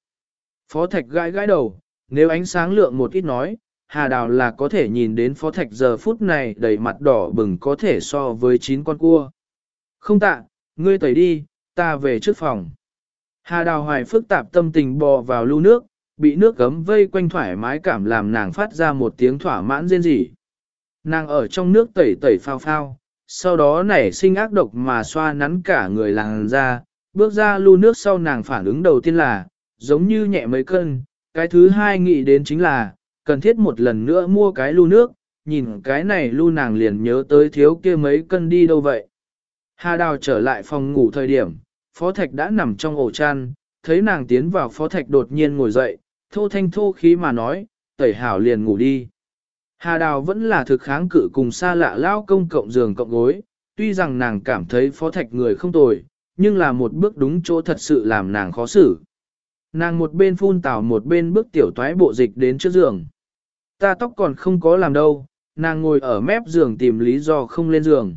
Phó thạch gãi gãi đầu, nếu ánh sáng lượng một ít nói, hà đào là có thể nhìn đến phó thạch giờ phút này đầy mặt đỏ bừng có thể so với chín con cua. Không tạ, ngươi tẩy đi, ta về trước phòng. Hà đào hoài phức tạp tâm tình bò vào lưu nước, bị nước gấm vây quanh thoải mái cảm làm nàng phát ra một tiếng thỏa mãn rên rỉ. Nàng ở trong nước tẩy tẩy phao phao, sau đó nảy sinh ác độc mà xoa nắn cả người làng ra, bước ra lưu nước sau nàng phản ứng đầu tiên là, giống như nhẹ mấy cân, cái thứ hai nghĩ đến chính là, cần thiết một lần nữa mua cái lưu nước, nhìn cái này lưu nàng liền nhớ tới thiếu kia mấy cân đi đâu vậy. Hà Đào trở lại phòng ngủ thời điểm, Phó Thạch đã nằm trong ổ chăn, thấy nàng tiến vào Phó Thạch đột nhiên ngồi dậy, thô thanh thô khí mà nói, tẩy hảo liền ngủ đi. Hà Đào vẫn là thực kháng cự cùng xa lạ lao công cộng giường cộng gối, tuy rằng nàng cảm thấy Phó Thạch người không tồi, nhưng là một bước đúng chỗ thật sự làm nàng khó xử. Nàng một bên phun tảo một bên bước tiểu toái bộ dịch đến trước giường. Ta tóc còn không có làm đâu, nàng ngồi ở mép giường tìm lý do không lên giường.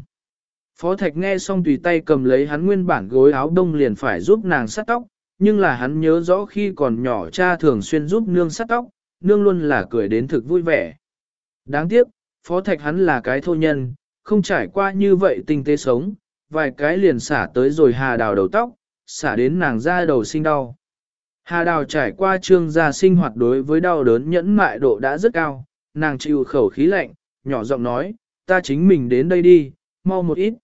Phó Thạch nghe xong tùy tay cầm lấy hắn nguyên bản gối áo đông liền phải giúp nàng sát tóc, nhưng là hắn nhớ rõ khi còn nhỏ cha thường xuyên giúp nương sát tóc, nương luôn là cười đến thực vui vẻ. Đáng tiếc, Phó Thạch hắn là cái thô nhân, không trải qua như vậy tinh tế sống, vài cái liền xả tới rồi hà đào đầu tóc, xả đến nàng ra đầu sinh đau. Hà đào trải qua trương gia sinh hoạt đối với đau đớn nhẫn mại độ đã rất cao, nàng chịu khẩu khí lạnh, nhỏ giọng nói, ta chính mình đến đây đi, mau một ít.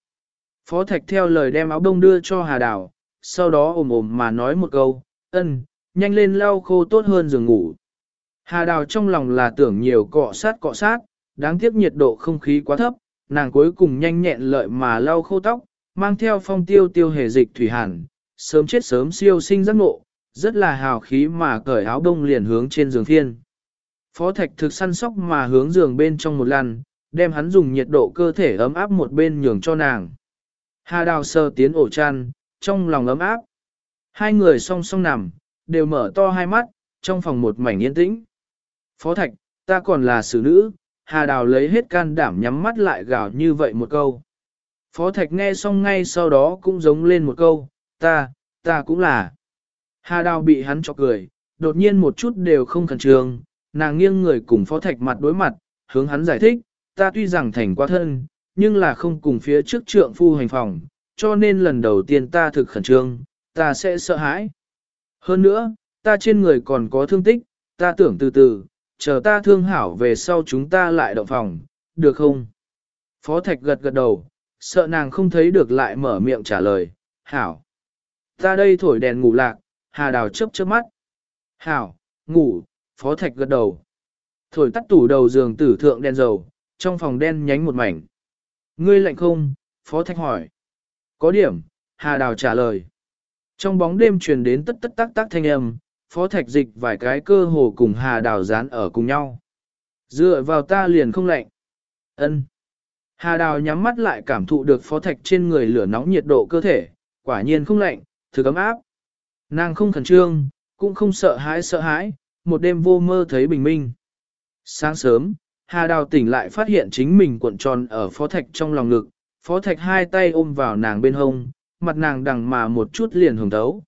Phó Thạch theo lời đem áo đông đưa cho Hà Đào, sau đó ồm ồm mà nói một câu, ân, nhanh lên lau khô tốt hơn giường ngủ. Hà Đào trong lòng là tưởng nhiều cọ sát cọ sát, đáng tiếc nhiệt độ không khí quá thấp, nàng cuối cùng nhanh nhẹn lợi mà lau khô tóc, mang theo phong tiêu tiêu hề dịch thủy hàn, sớm chết sớm siêu sinh giác ngộ, rất là hào khí mà cởi áo đông liền hướng trên giường thiên. Phó Thạch thực săn sóc mà hướng giường bên trong một lần, đem hắn dùng nhiệt độ cơ thể ấm áp một bên nhường cho nàng. Hà đào sơ tiến ổ chăn, trong lòng ấm áp. Hai người song song nằm, đều mở to hai mắt, trong phòng một mảnh yên tĩnh. Phó Thạch, ta còn là xử nữ, Hà Đào lấy hết can đảm nhắm mắt lại gào như vậy một câu. Phó Thạch nghe xong ngay sau đó cũng giống lên một câu, ta, ta cũng là. Hà Đào bị hắn chọc cười, đột nhiên một chút đều không khẩn trương, nàng nghiêng người cùng Phó Thạch mặt đối mặt, hướng hắn giải thích, ta tuy rằng thành quá thân, nhưng là không cùng phía trước trượng phu hành phòng, cho nên lần đầu tiên ta thực khẩn trương, ta sẽ sợ hãi. Hơn nữa, ta trên người còn có thương tích, ta tưởng từ từ, chờ ta thương hảo về sau chúng ta lại động phòng, được không? Phó Thạch gật gật đầu, sợ nàng không thấy được lại mở miệng trả lời, hảo. Ta đây thổi đèn ngủ lạc, Hà Đào chớp chớp mắt. Hảo, ngủ, Phó Thạch gật đầu. Thổi tắt tủ đầu giường tử thượng đèn dầu, trong phòng đen nhánh một mảnh. Ngươi lạnh không? Phó Thạch hỏi. Có điểm, Hà Đào trả lời. Trong bóng đêm truyền đến tất tất tác tác thanh âm, Phó Thạch dịch vài cái cơ hồ cùng Hà Đào dán ở cùng nhau. Dựa vào ta liền không lạnh. Ân. Hà Đào nhắm mắt lại cảm thụ được Phó Thạch trên người lửa nóng nhiệt độ cơ thể, quả nhiên không lạnh, thử ấm áp. Nàng không khẩn trương, cũng không sợ hãi sợ hãi, một đêm vô mơ thấy bình minh. Sáng sớm, Hà Đào tỉnh lại phát hiện chính mình cuộn tròn ở Phó Thạch trong lòng ngực, Phó Thạch hai tay ôm vào nàng bên hông, mặt nàng đằng mà một chút liền hưởng thấu.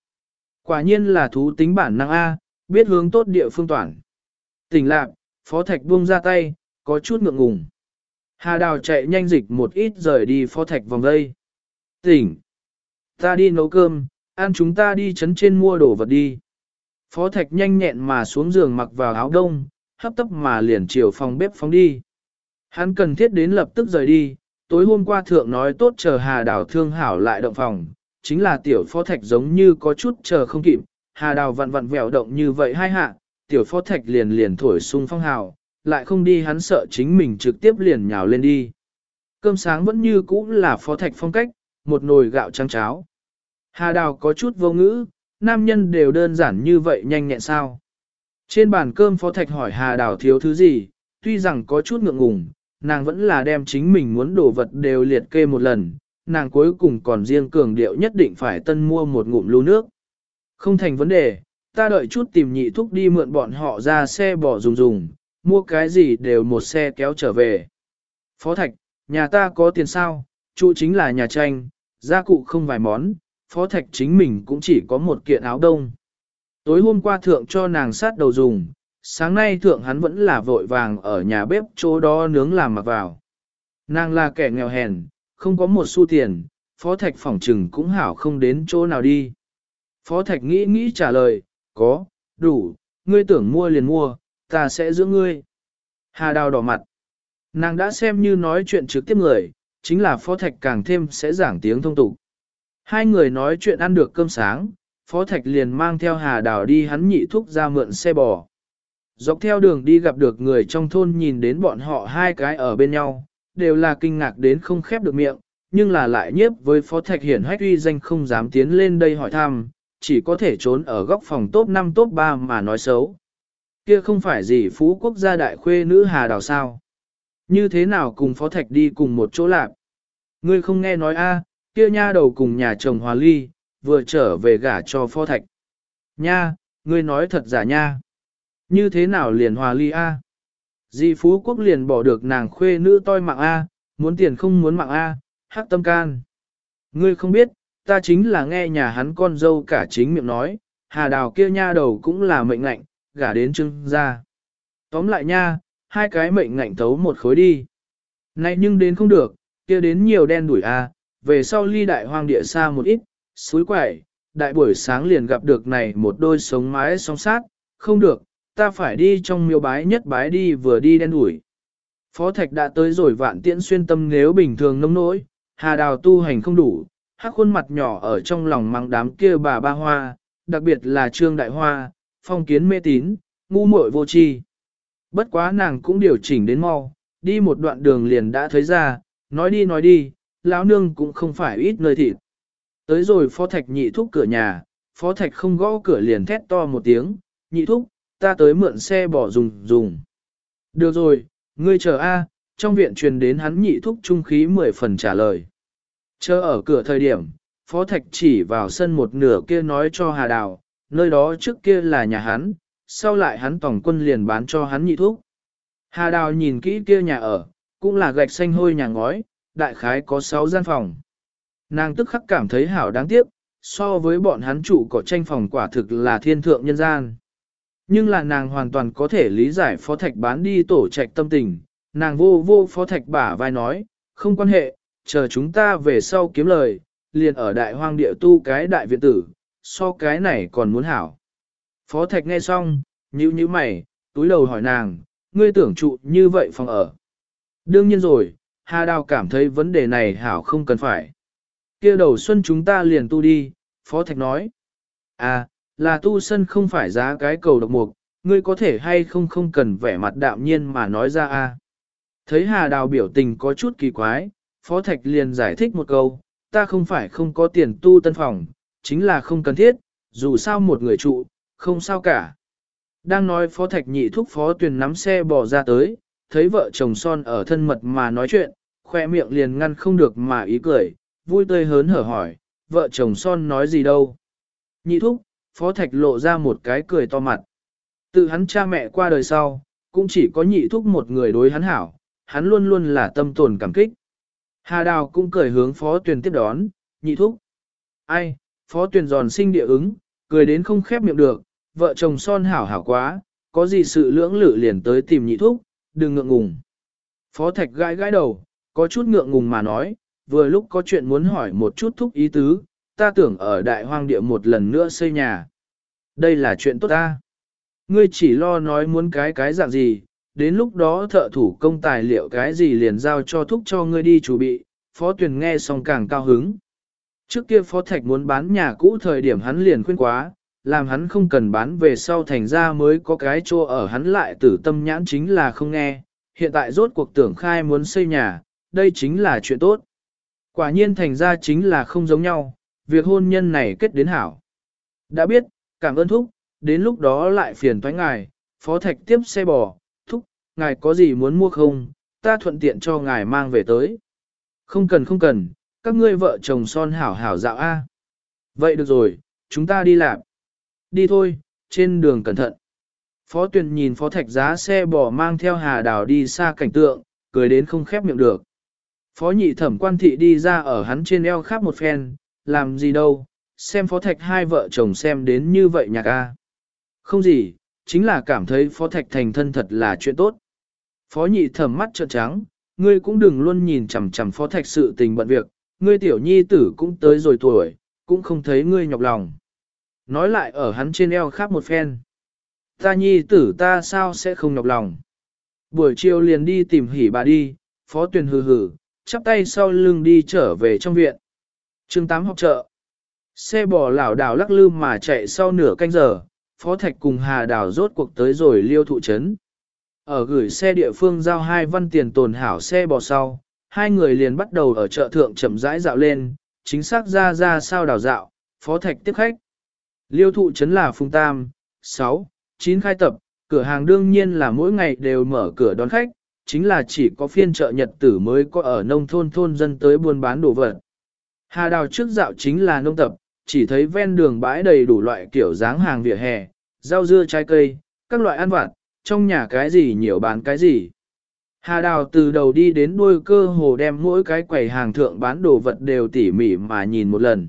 Quả nhiên là thú tính bản năng A, biết hướng tốt địa phương toàn. Tỉnh lạc, Phó Thạch buông ra tay, có chút ngượng ngùng. Hà Đào chạy nhanh dịch một ít rời đi Phó Thạch vòng đây. Tỉnh! Ta đi nấu cơm, ăn chúng ta đi chấn trên mua đồ vật đi. Phó Thạch nhanh nhẹn mà xuống giường mặc vào áo đông, hấp tấp mà liền chiều phòng bếp phóng đi. Hắn cần thiết đến lập tức rời đi, Tối hôm qua thượng nói tốt chờ Hà Đào thương hảo lại động phòng, chính là tiểu phó thạch giống như có chút chờ không kịp, Hà Đào vặn vặn vẹo động như vậy hai hạ, tiểu phó thạch liền liền thổi sung phong hào, lại không đi hắn sợ chính mình trực tiếp liền nhào lên đi. Cơm sáng vẫn như cũ là phó thạch phong cách, một nồi gạo trắng cháo. Hà Đào có chút vô ngữ, nam nhân đều đơn giản như vậy nhanh nhẹn sao. Trên bàn cơm phó thạch hỏi Hà Đào thiếu thứ gì, tuy rằng có chút ngượng ngùng, nàng vẫn là đem chính mình muốn đồ vật đều liệt kê một lần, nàng cuối cùng còn riêng cường điệu nhất định phải tân mua một ngụm lưu nước. Không thành vấn đề, ta đợi chút tìm nhị thúc đi mượn bọn họ ra xe bỏ dùng dùng, mua cái gì đều một xe kéo trở về. Phó Thạch, nhà ta có tiền sao, trụ chính là nhà tranh, gia cụ không vài món, Phó Thạch chính mình cũng chỉ có một kiện áo đông. Tối hôm qua thượng cho nàng sát đầu dùng, sáng nay thượng hắn vẫn là vội vàng ở nhà bếp chỗ đó nướng làm mặc vào. Nàng là kẻ nghèo hèn, không có một xu tiền, Phó Thạch phỏng trừng cũng hảo không đến chỗ nào đi. Phó Thạch nghĩ nghĩ trả lời, có, đủ, ngươi tưởng mua liền mua, ta sẽ giữ ngươi. Hà đào đỏ mặt. Nàng đã xem như nói chuyện trực tiếp người, chính là Phó Thạch càng thêm sẽ giảng tiếng thông tục. Hai người nói chuyện ăn được cơm sáng, Phó Thạch liền mang theo Hà Đào đi hắn nhị thúc ra mượn xe bò. Dọc theo đường đi gặp được người trong thôn nhìn đến bọn họ hai cái ở bên nhau, đều là kinh ngạc đến không khép được miệng, nhưng là lại nhiếp với Phó Thạch Hiển hách uy danh không dám tiến lên đây hỏi thăm, chỉ có thể trốn ở góc phòng top 5 top 3 mà nói xấu. Kia không phải gì phú quốc gia đại khuê nữ Hà Đào sao? Như thế nào cùng Phó Thạch đi cùng một chỗ lạc? Ngươi không nghe nói a, kia nha đầu cùng nhà chồng Hòa Ly, vừa trở về gả cho Phó Thạch. Nha, ngươi nói thật giả nha. Như thế nào liền Hòa Ly a? Di Phú Quốc liền bỏ được nàng khuê nữ toi mạng A, muốn tiền không muốn mạng A, hắc tâm can. Ngươi không biết, ta chính là nghe nhà hắn con dâu cả chính miệng nói, hà đào kia nha đầu cũng là mệnh ngạnh, gả đến trưng ra. Tóm lại nha, hai cái mệnh ngạnh thấu một khối đi. Này nhưng đến không được, kia đến nhiều đen đuổi A, về sau ly đại hoang địa xa một ít, suối quẩy, đại buổi sáng liền gặp được này một đôi sống mái song sát, không được, ta phải đi trong miêu bái nhất bái đi vừa đi đen đuổi. Phó Thạch đã tới rồi vạn tiễn xuyên tâm nếu bình thường nông nỗi, hà đào tu hành không đủ, hắc khuôn mặt nhỏ ở trong lòng mang đám kia bà ba hoa, đặc biệt là trương đại hoa, phong kiến mê tín, ngu muội vô tri. Bất quá nàng cũng điều chỉnh đến mau, đi một đoạn đường liền đã thấy ra, nói đi nói đi, lão nương cũng không phải ít nơi thịt. Tới rồi phó thạch nhị thúc cửa nhà, phó thạch không gõ cửa liền thét to một tiếng, nhị thúc, ta tới mượn xe bỏ dùng dùng. Được rồi, ngươi chờ A, trong viện truyền đến hắn nhị thúc trung khí mười phần trả lời. Chờ ở cửa thời điểm, Phó Thạch chỉ vào sân một nửa kia nói cho Hà Đào, nơi đó trước kia là nhà hắn, sau lại hắn tổng quân liền bán cho hắn nhị thúc. Hà Đào nhìn kỹ kia nhà ở, cũng là gạch xanh hôi nhà ngói, đại khái có 6 gian phòng. Nàng tức khắc cảm thấy hảo đáng tiếc, so với bọn hắn trụ có tranh phòng quả thực là thiên thượng nhân gian. Nhưng là nàng hoàn toàn có thể lý giải phó thạch bán đi tổ trạch tâm tình, nàng vô vô phó thạch bả vai nói, không quan hệ, chờ chúng ta về sau kiếm lời, liền ở đại hoang địa tu cái đại viện tử, so cái này còn muốn hảo. Phó thạch nghe xong, nhíu nhíu mày, túi đầu hỏi nàng, ngươi tưởng trụ như vậy phòng ở. Đương nhiên rồi, Hà Đào cảm thấy vấn đề này hảo không cần phải. kia đầu xuân chúng ta liền tu đi, Phó Thạch nói. À, là tu sân không phải giá cái cầu độc mục, ngươi có thể hay không không cần vẻ mặt đạm nhiên mà nói ra a. Thấy Hà Đào biểu tình có chút kỳ quái, Phó Thạch liền giải thích một câu, ta không phải không có tiền tu tân phòng, chính là không cần thiết, dù sao một người trụ, không sao cả. Đang nói Phó Thạch nhị thúc Phó Tuyền nắm xe bỏ ra tới, thấy vợ chồng son ở thân mật mà nói chuyện, khoe miệng liền ngăn không được mà ý cười, vui tươi hớn hở hỏi, vợ chồng son nói gì đâu. Nhị thúc, Phó Thạch lộ ra một cái cười to mặt. Tự hắn cha mẹ qua đời sau, cũng chỉ có nhị thúc một người đối hắn hảo, hắn luôn luôn là tâm tồn cảm kích. Hà Đào cũng cười hướng Phó Tuyền tiếp đón, nhị thúc. Ai, Phó Tuyền giòn sinh địa ứng, cười đến không khép miệng được, vợ chồng son hảo hảo quá, có gì sự lưỡng lự liền tới tìm nhị thúc, đừng ngượng ngùng. Phó Thạch gãi gãi đầu, có chút ngượng ngùng mà nói, vừa lúc có chuyện muốn hỏi một chút thúc ý tứ, ta tưởng ở đại hoang địa một lần nữa xây nhà. Đây là chuyện tốt ta. Ngươi chỉ lo nói muốn cái cái dạng gì, đến lúc đó thợ thủ công tài liệu cái gì liền giao cho thúc cho ngươi đi chuẩn bị, phó tuyển nghe xong càng cao hứng. Trước kia phó thạch muốn bán nhà cũ thời điểm hắn liền khuyên quá, làm hắn không cần bán về sau thành ra mới có cái chỗ ở hắn lại tử tâm nhãn chính là không nghe, hiện tại rốt cuộc tưởng khai muốn xây nhà, đây chính là chuyện tốt. Quả nhiên thành ra chính là không giống nhau, việc hôn nhân này kết đến hảo. Đã biết, cảm ơn thúc, đến lúc đó lại phiền thoái ngài, phó thạch tiếp xe bò, thúc, ngài có gì muốn mua không, ta thuận tiện cho ngài mang về tới. Không cần không cần, các ngươi vợ chồng son hảo hảo dạo A. Vậy được rồi, chúng ta đi làm. Đi thôi, trên đường cẩn thận. Phó tuyển nhìn phó thạch giá xe bò mang theo hà đào đi xa cảnh tượng, cười đến không khép miệng được. Phó nhị thẩm quan thị đi ra ở hắn trên eo khắp một phen, làm gì đâu, xem phó thạch hai vợ chồng xem đến như vậy nhạc a. Không gì, chính là cảm thấy phó thạch thành thân thật là chuyện tốt. Phó nhị thầm mắt trợn trắng, ngươi cũng đừng luôn nhìn chằm chằm phó thạch sự tình bận việc, ngươi tiểu nhi tử cũng tới rồi tuổi, cũng không thấy ngươi nhọc lòng. Nói lại ở hắn trên eo khác một phen. Ta nhi tử ta sao sẽ không nhọc lòng. Buổi chiều liền đi tìm hỉ bà đi, phó tuyển hừ hừ, chắp tay sau lưng đi trở về trong viện. chương 8 học trợ Xe bò lảo đảo lắc lư mà chạy sau nửa canh giờ, phó thạch cùng hà đào rốt cuộc tới rồi liêu thụ trấn. Ở gửi xe địa phương giao hai văn tiền tồn hảo xe bò sau, hai người liền bắt đầu ở chợ thượng chậm rãi dạo lên, chính xác ra ra sao đảo dạo, phó thạch tiếp khách. Liêu thụ trấn là phung tam, 6, 9 khai tập, cửa hàng đương nhiên là mỗi ngày đều mở cửa đón khách, chính là chỉ có phiên chợ nhật tử mới có ở nông thôn thôn dân tới buôn bán đồ vật. Hà đào trước dạo chính là nông tập, chỉ thấy ven đường bãi đầy đủ loại kiểu dáng hàng vỉa hè, rau dưa trái cây, các loại ăn vặt, trong nhà cái gì nhiều bán cái gì. Hà đào từ đầu đi đến đuôi cơ hồ đem mỗi cái quầy hàng thượng bán đồ vật đều tỉ mỉ mà nhìn một lần.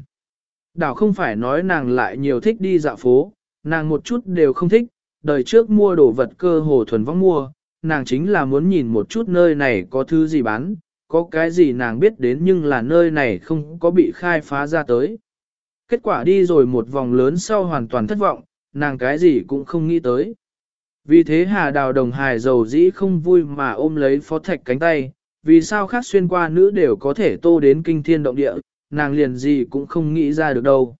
Đào không phải nói nàng lại nhiều thích đi dạo phố, nàng một chút đều không thích, đời trước mua đồ vật cơ hồ thuần vong mua, nàng chính là muốn nhìn một chút nơi này có thứ gì bán, có cái gì nàng biết đến nhưng là nơi này không có bị khai phá ra tới. Kết quả đi rồi một vòng lớn sau hoàn toàn thất vọng, nàng cái gì cũng không nghĩ tới. Vì thế Hà Đào Đồng Hài dầu dĩ không vui mà ôm lấy phó thạch cánh tay, vì sao khác xuyên qua nữ đều có thể tô đến kinh thiên động địa, nàng liền gì cũng không nghĩ ra được đâu.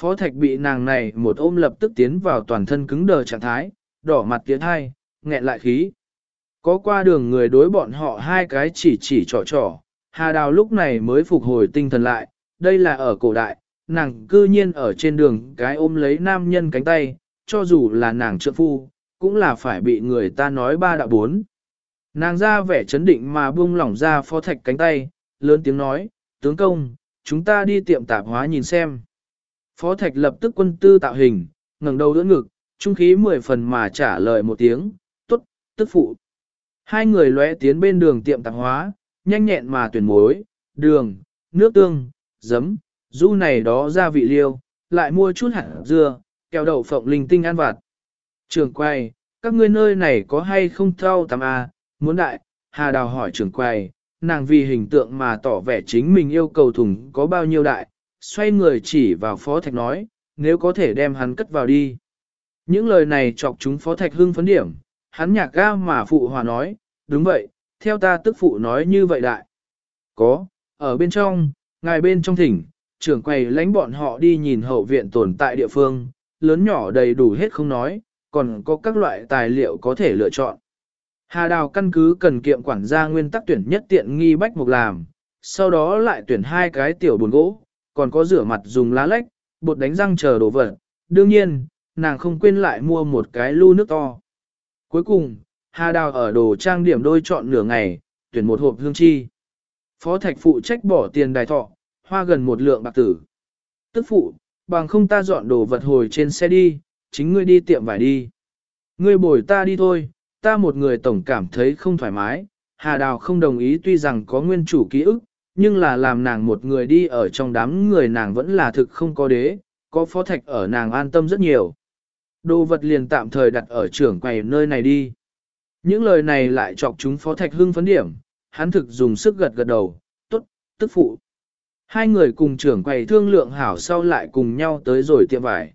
Phó thạch bị nàng này một ôm lập tức tiến vào toàn thân cứng đờ trạng thái, đỏ mặt tiến hai, nghẹn lại khí. Có qua đường người đối bọn họ hai cái chỉ chỉ trò trò, Hà Đào lúc này mới phục hồi tinh thần lại, đây là ở cổ đại, nàng cư nhiên ở trên đường cái ôm lấy nam nhân cánh tay, cho dù là nàng trợ phu, cũng là phải bị người ta nói ba đạo bốn. Nàng ra vẻ chấn định mà buông lỏng ra phó thạch cánh tay, lớn tiếng nói, tướng công, chúng ta đi tiệm tạp hóa nhìn xem. Phó thạch lập tức quân tư tạo hình, ngẩng đầu đỡ ngực, trung khí mười phần mà trả lời một tiếng, tốt, tức phụ. Hai người lóe tiến bên đường tiệm tạp hóa, nhanh nhẹn mà tuyển muối, đường, nước tương, giấm, du này đó gia vị liêu, lại mua chút hạt dưa, kẹo đậu phộng linh tinh ăn vặt. Trường quay, các ngươi nơi này có hay không thao tắm à, muốn đại, Hà Đào hỏi trường quay, nàng vì hình tượng mà tỏ vẻ chính mình yêu cầu thùng có bao nhiêu đại, xoay người chỉ vào phó thạch nói, nếu có thể đem hắn cất vào đi. Những lời này chọc chúng phó thạch hưng phấn điểm, hắn nhạc ga mà phụ hòa nói, đúng vậy, theo ta tức phụ nói như vậy đại. Có, ở bên trong, ngài bên trong thỉnh, trưởng quầy lãnh bọn họ đi nhìn hậu viện tồn tại địa phương, lớn nhỏ đầy đủ hết không nói, còn có các loại tài liệu có thể lựa chọn. Hà Đào căn cứ cần kiệm quản gia nguyên tắc tuyển nhất tiện nghi bách mục làm, sau đó lại tuyển hai cái tiểu buồn gỗ, còn có rửa mặt dùng lá lách, bột đánh răng chờ đồ vật. Đương nhiên, nàng không quên lại mua một cái lu nước to. Cuối cùng, Hà Đào ở đồ trang điểm đôi chọn nửa ngày, tuyển một hộp hương chi. Phó Thạch phụ trách bỏ tiền đài thọ, hoa gần một lượng bạc tử. Tức phụ, bằng không ta dọn đồ vật hồi trên xe đi, chính ngươi đi tiệm vải đi. Ngươi bồi ta đi thôi, ta một người tổng cảm thấy không thoải mái. Hà Đào không đồng ý tuy rằng có nguyên chủ ký ức, nhưng là làm nàng một người đi ở trong đám người nàng vẫn là thực không có đế, có phó thạch ở nàng an tâm rất nhiều. Đồ vật liền tạm thời đặt ở trưởng quầy nơi này đi. Những lời này lại chọc chúng phó thạch hưng phấn điểm, hắn thực dùng sức gật gật đầu, tốt, tức phụ. Hai người cùng trưởng quầy thương lượng hảo sau lại cùng nhau tới rồi tiệm vải.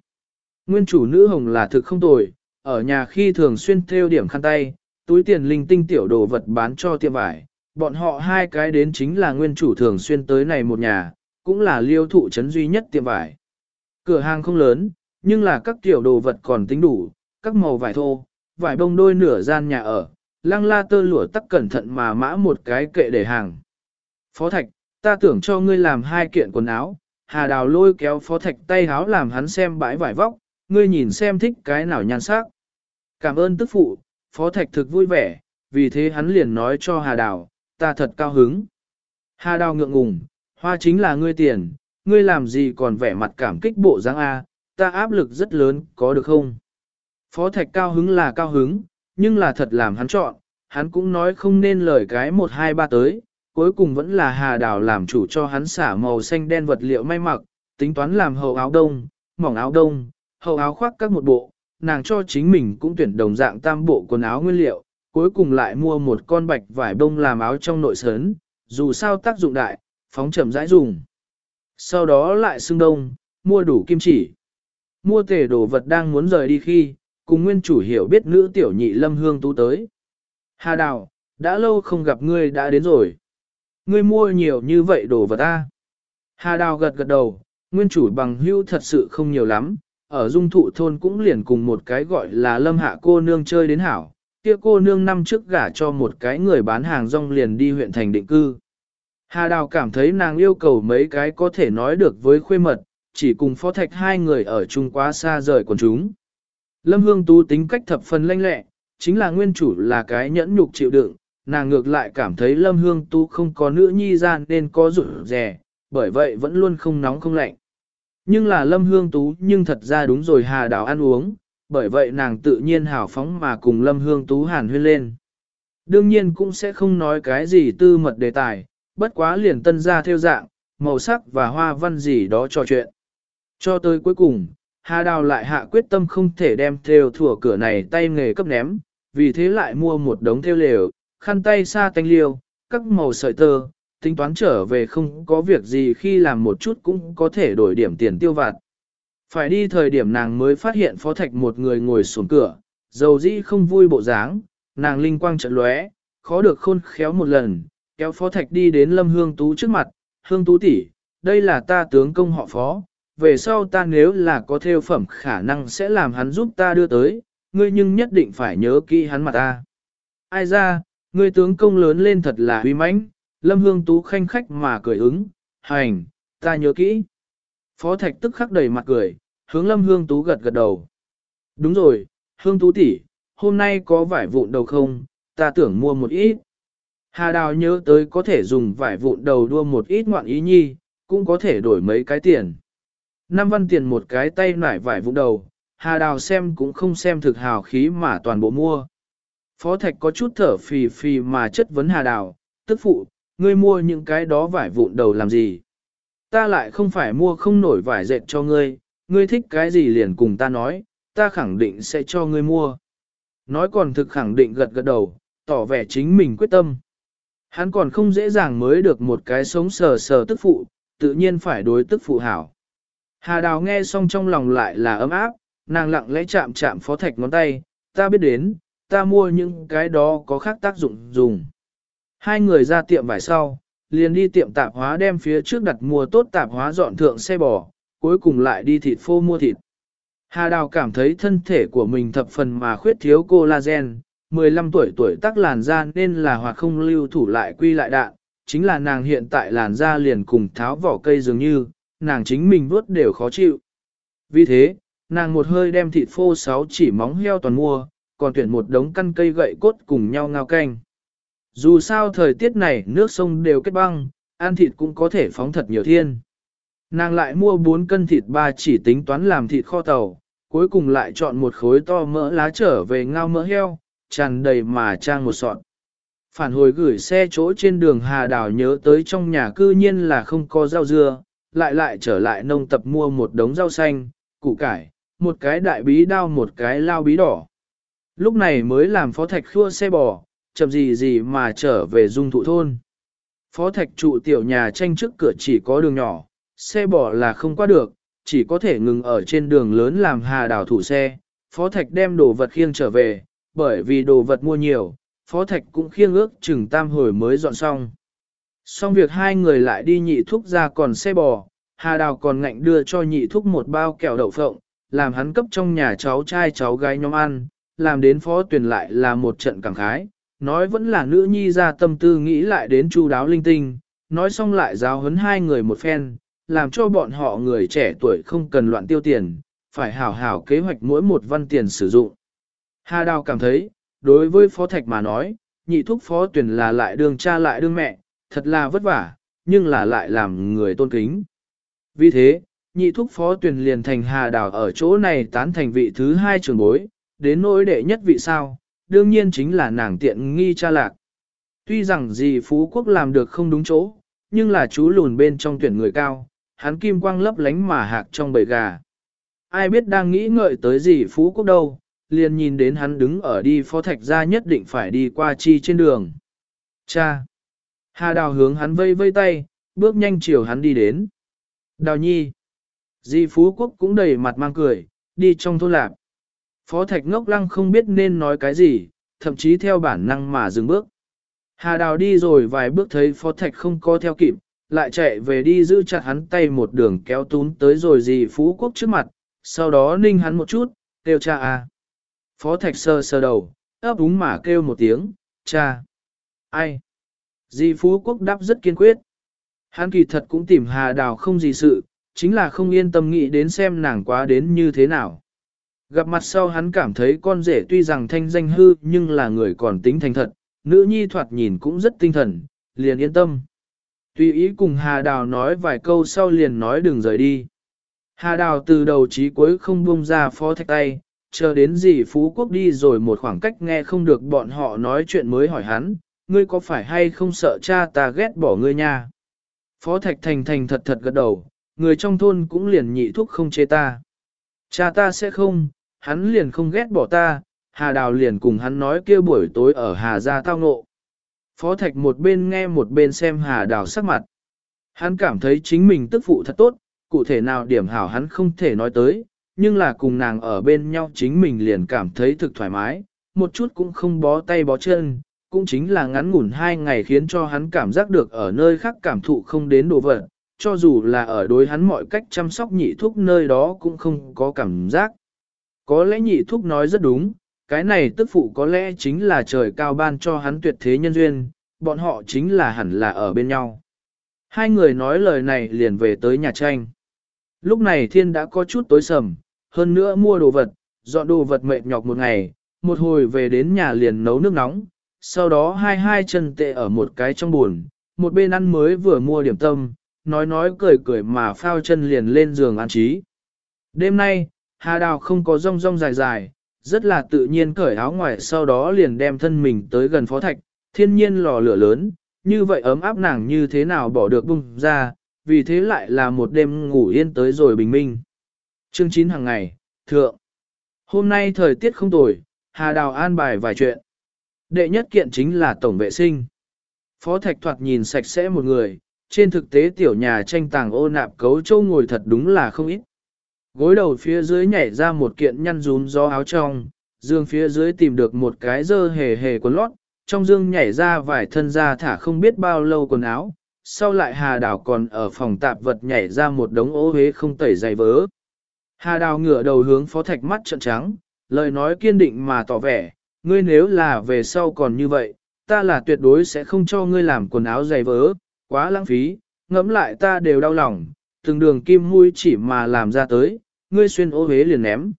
Nguyên chủ nữ hồng là thực không tồi, ở nhà khi thường xuyên theo điểm khăn tay, túi tiền linh tinh tiểu đồ vật bán cho tiệm vải. Bọn họ hai cái đến chính là nguyên chủ thường xuyên tới này một nhà, cũng là liêu thụ trấn duy nhất tiệm vải. Cửa hàng không lớn, nhưng là các tiểu đồ vật còn tính đủ, các màu vải thô, vải bông đôi nửa gian nhà ở, lăng la tơ lụa tắc cẩn thận mà mã một cái kệ để hàng. Phó Thạch, ta tưởng cho ngươi làm hai kiện quần áo, Hà Đào lôi kéo Phó Thạch tay háo làm hắn xem bãi vải vóc, ngươi nhìn xem thích cái nào nhan sắc. Cảm ơn tức phụ, Phó Thạch thực vui vẻ, vì thế hắn liền nói cho Hà Đào, ta thật cao hứng. Hà Đào ngượng ngùng, hoa chính là ngươi tiền, ngươi làm gì còn vẻ mặt cảm kích bộ dáng A, ta áp lực rất lớn, có được không? Phó Thạch cao hứng là cao hứng, nhưng là thật làm hắn chọn, hắn cũng nói không nên lời cái một hai ba tới, cuối cùng vẫn là Hà Đào làm chủ cho hắn xả màu xanh đen vật liệu may mặc, tính toán làm hậu áo đông, mỏng áo đông, hậu áo khoác các một bộ, nàng cho chính mình cũng tuyển đồng dạng tam bộ quần áo nguyên liệu, cuối cùng lại mua một con bạch vải bông làm áo trong nội sớn, dù sao tác dụng đại, phóng chậm rãi dùng. Sau đó lại xương đông, mua đủ kim chỉ. Mua tề đồ vật đang muốn rời đi khi, cùng nguyên chủ hiểu biết nữ tiểu nhị lâm hương tú tới. Hà Đào, đã lâu không gặp ngươi đã đến rồi. Ngươi mua nhiều như vậy đồ vật ta. Hà Đào gật gật đầu, nguyên chủ bằng hưu thật sự không nhiều lắm, ở dung thụ thôn cũng liền cùng một cái gọi là lâm hạ cô nương chơi đến hảo. Kia cô nương năm trước gả cho một cái người bán hàng rong liền đi huyện thành định cư. Hà Đào cảm thấy nàng yêu cầu mấy cái có thể nói được với khuê mật, chỉ cùng phó thạch hai người ở chung quá xa rời quần chúng. Lâm Hương Tú tính cách thập phần lanh lẹ, chính là nguyên chủ là cái nhẫn nhục chịu đựng, nàng ngược lại cảm thấy Lâm Hương Tú không có nữ nhi gian nên có rủi rè, bởi vậy vẫn luôn không nóng không lạnh. Nhưng là Lâm Hương Tú nhưng thật ra đúng rồi hà đảo ăn uống, bởi vậy nàng tự nhiên hào phóng mà cùng Lâm Hương Tú hàn huyên lên. Đương nhiên cũng sẽ không nói cái gì tư mật đề tài, bất quá liền tân ra theo dạng, màu sắc và hoa văn gì đó trò chuyện. Cho tới cuối cùng, Hà Đào lại hạ quyết tâm không thể đem theo thủa cửa này tay nghề cấp ném, vì thế lại mua một đống theo lều, khăn tay sa tanh liêu, các màu sợi tơ, tính toán trở về không có việc gì khi làm một chút cũng có thể đổi điểm tiền tiêu vặt. Phải đi thời điểm nàng mới phát hiện phó thạch một người ngồi xuống cửa, dầu dĩ không vui bộ dáng, nàng linh quang trận lóe, khó được khôn khéo một lần, kéo phó thạch đi đến lâm hương tú trước mặt, hương tú tỷ, đây là ta tướng công họ phó, về sau ta nếu là có theo phẩm khả năng sẽ làm hắn giúp ta đưa tới, ngươi nhưng nhất định phải nhớ kỹ hắn mặt ta. Ai ra, ngươi tướng công lớn lên thật là uy mãnh, lâm hương tú khanh khách mà cười ứng, hành, ta nhớ kỹ. Phó thạch tức khắc đầy mặt cười, hướng lâm hương tú gật gật đầu. Đúng rồi, hương tú tỷ, hôm nay có vải vụn đầu không, ta tưởng mua một ít. Hà đào nhớ tới có thể dùng vải vụn đầu đua một ít ngoạn ý nhi, cũng có thể đổi mấy cái tiền. Năm văn tiền một cái tay nải vải vụn đầu, hà đào xem cũng không xem thực hào khí mà toàn bộ mua. Phó thạch có chút thở phì phì mà chất vấn hà đào, tức phụ, ngươi mua những cái đó vải vụn đầu làm gì? Ta lại không phải mua không nổi vải dệt cho ngươi, ngươi thích cái gì liền cùng ta nói, ta khẳng định sẽ cho ngươi mua. Nói còn thực khẳng định gật gật đầu, tỏ vẻ chính mình quyết tâm. Hắn còn không dễ dàng mới được một cái sống sờ sờ tức phụ, tự nhiên phải đối tức phụ hảo. Hà Đào nghe xong trong lòng lại là ấm áp, nàng lặng lẽ chạm chạm phó thạch ngón tay, ta biết đến, ta mua những cái đó có khác tác dụng dùng. Hai người ra tiệm vải sau, liền đi tiệm tạp hóa đem phía trước đặt mua tốt tạp hóa dọn thượng xe bò, cuối cùng lại đi thịt phô mua thịt. Hà Đào cảm thấy thân thể của mình thập phần mà khuyết thiếu collagen, 15 tuổi tuổi tắc làn da nên là hoặc không lưu thủ lại quy lại đạn, chính là nàng hiện tại làn da liền cùng tháo vỏ cây dường như, nàng chính mình vuốt đều khó chịu. Vì thế, nàng một hơi đem thịt phô sáu chỉ móng heo toàn mua, còn tuyển một đống căn cây gậy cốt cùng nhau ngao canh. Dù sao thời tiết này nước sông đều kết băng, ăn thịt cũng có thể phóng thật nhiều thiên. Nàng lại mua 4 cân thịt ba chỉ tính toán làm thịt kho tàu, cuối cùng lại chọn một khối to mỡ lá trở về ngao mỡ heo, tràn đầy mà trang một sọt. Phản hồi gửi xe chỗ trên đường Hà Đào nhớ tới trong nhà cư nhiên là không có rau dưa, lại lại trở lại nông tập mua một đống rau xanh, củ cải, một cái đại bí đao một cái lao bí đỏ. Lúc này mới làm phó thạch khua xe bò, chậm gì gì mà trở về dung thụ thôn. Phó thạch trụ tiểu nhà tranh trước cửa chỉ có đường nhỏ, xe bò là không qua được, chỉ có thể ngừng ở trên đường lớn làm hà đảo thủ xe. Phó thạch đem đồ vật khiêng trở về, bởi vì đồ vật mua nhiều, phó thạch cũng khiêng ước chừng tam hồi mới dọn xong. Xong việc hai người lại đi nhị thúc ra còn xe bò, Hà Đào còn ngạnh đưa cho nhị thúc một bao kẹo đậu phộng, làm hắn cấp trong nhà cháu trai cháu gái nhóm ăn, làm đến phó tuyển lại là một trận cảm khái, nói vẫn là nữ nhi ra tâm tư nghĩ lại đến chu đáo linh tinh, nói xong lại giáo huấn hai người một phen, làm cho bọn họ người trẻ tuổi không cần loạn tiêu tiền, phải hảo hảo kế hoạch mỗi một văn tiền sử dụng. Hà Đào cảm thấy, đối với phó thạch mà nói, nhị thúc phó tuyển là lại đương cha lại đương mẹ, thật là vất vả, nhưng là lại làm người tôn kính. Vì thế, nhị thúc phó tuyển liền thành Hà Đào ở chỗ này tán thành vị thứ hai trường bối, đến nỗi đệ nhất vị sao, đương nhiên chính là nàng tiện nghi cha lạc. Tuy rằng gì Phú Quốc làm được không đúng chỗ, nhưng là chú lùn bên trong tuyển người cao, hắn kim quang lấp lánh mà hạc trong bầy gà. Ai biết đang nghĩ ngợi tới gì Phú Quốc đâu, liền nhìn đến hắn đứng ở đi phó thạch ra nhất định phải đi qua chi trên đường. Cha! Hà đào hướng hắn vây vây tay, bước nhanh chiều hắn đi đến. Đào nhi! Di Phú Quốc cũng đầy mặt mang cười, đi trong thôn lạc. Phó thạch ngốc lăng không biết nên nói cái gì, thậm chí theo bản năng mà dừng bước. Hà đào đi rồi vài bước thấy phó thạch không có theo kịp, lại chạy về đi giữ chặt hắn tay một đường kéo tún tới rồi Di phú quốc trước mặt, sau đó ninh hắn một chút, kêu cha à. Phó thạch sơ sơ đầu, ấp úng mà kêu một tiếng, cha. Ai? Di phú quốc đáp rất kiên quyết. Hắn kỳ thật cũng tìm hà đào không gì sự, chính là không yên tâm nghĩ đến xem nàng quá đến như thế nào. Gặp mặt sau hắn cảm thấy con rể tuy rằng thanh danh hư nhưng là người còn tính thành thật, nữ nhi thoạt nhìn cũng rất tinh thần, liền yên tâm. Tùy ý cùng Hà Đào nói vài câu sau liền nói đừng rời đi. Hà Đào từ đầu chí cuối không buông ra phó thạch tay, chờ đến gì Phú Quốc đi rồi một khoảng cách nghe không được bọn họ nói chuyện mới hỏi hắn, ngươi có phải hay không sợ cha ta ghét bỏ ngươi nha? Phó thạch thành thành thật thật gật đầu, người trong thôn cũng liền nhị thúc không chê ta. Cha ta sẽ không, hắn liền không ghét bỏ ta, Hà Đào liền cùng hắn nói kia buổi tối ở Hà Gia tao ngộ. Phó Thạch một bên nghe một bên xem Hà Đào sắc mặt. Hắn cảm thấy chính mình tức phụ thật tốt, cụ thể nào điểm hảo hắn không thể nói tới, nhưng là cùng nàng ở bên nhau chính mình liền cảm thấy thực thoải mái, một chút cũng không bó tay bó chân, cũng chính là ngắn ngủn hai ngày khiến cho hắn cảm giác được ở nơi khác cảm thụ không đến đồ vật, cho dù là ở đối hắn mọi cách chăm sóc nhị thúc nơi đó cũng không có cảm giác. Có lẽ nhị thúc nói rất đúng, cái này tức phụ có lẽ chính là trời cao ban cho hắn tuyệt thế nhân duyên, bọn họ chính là hẳn là ở bên nhau. Hai người nói lời này liền về tới nhà tranh. Lúc này thiên đã có chút tối sầm, hơn nữa mua đồ vật, dọn đồ vật mệt nhọc một ngày, một hồi về đến nhà liền nấu nước nóng, sau đó hai hai chân tệ ở một cái trong buồn, một bên ăn mới vừa mua điểm tâm, nói nói cười cười mà phao chân liền lên giường ăn trí. Đêm nay, Hà Đào không có rong rong dài dài, rất là tự nhiên cởi áo ngoài sau đó liền đem thân mình tới gần phó thạch, thiên nhiên lò lửa lớn, như vậy ấm áp nàng như thế nào bỏ được bung ra, vì thế lại là một đêm ngủ yên tới rồi bình minh. Chương 9 hàng ngày, thượng. Hôm nay thời tiết không tồi, Hà Đào an bài vài chuyện. Đệ nhất kiện chính là tổng vệ sinh. Phó Thạch thoạt nhìn sạch sẽ một người, trên thực tế tiểu nhà tranh tàng ô nạp cấu châu ngồi thật đúng là không ít. Gối đầu phía dưới nhảy ra một kiện nhăn rún gió áo trong, dương phía dưới tìm được một cái dơ hề hề quần lót, trong dương nhảy ra vài thân ra thả không biết bao lâu quần áo, sau lại Hà Đào còn ở phòng tạp vật nhảy ra một đống ố hế không tẩy giày vớ. Hà Đào ngửa đầu hướng phó thạch mắt trợn trắng, lời nói kiên định mà tỏ vẻ, ngươi nếu là về sau còn như vậy, ta là tuyệt đối sẽ không cho ngươi làm quần áo dày vỡ, quá lãng phí, ngẫm lại ta đều đau lòng, từng đường kim mũi chỉ mà làm ra tới, ngươi xuyên ô hế liền ném.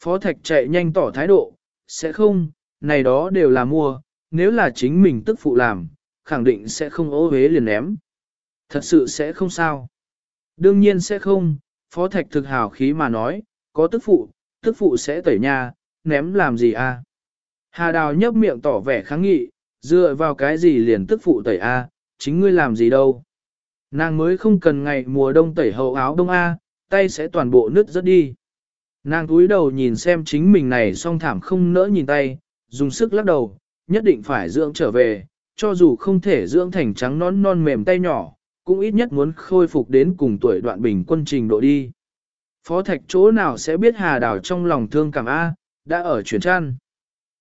Phó Thạch chạy nhanh tỏ thái độ, sẽ không, này đó đều là mua, nếu là chính mình tức phụ làm, khẳng định sẽ không ô hế liền ném. Thật sự sẽ không sao. Đương nhiên sẽ không, Phó Thạch thực hào khí mà nói, có tức phụ, tức phụ sẽ tẩy nhà, ném làm gì à? Hà Đào nhấp miệng tỏ vẻ kháng nghị, dựa vào cái gì liền tức phụ tẩy a, à, chính ngươi làm gì đâu. Nàng mới không cần ngày mùa đông tẩy hậu áo đông a, tay sẽ toàn bộ nứt rất đi. Nàng túi đầu nhìn xem chính mình này song thảm không nỡ nhìn tay, dùng sức lắc đầu, nhất định phải dưỡng trở về, cho dù không thể dưỡng thành trắng non non mềm tay nhỏ, cũng ít nhất muốn khôi phục đến cùng tuổi đoạn bình quân trình độ đi. Phó thạch chỗ nào sẽ biết hà đảo trong lòng thương cảm A, đã ở chuyển trăn.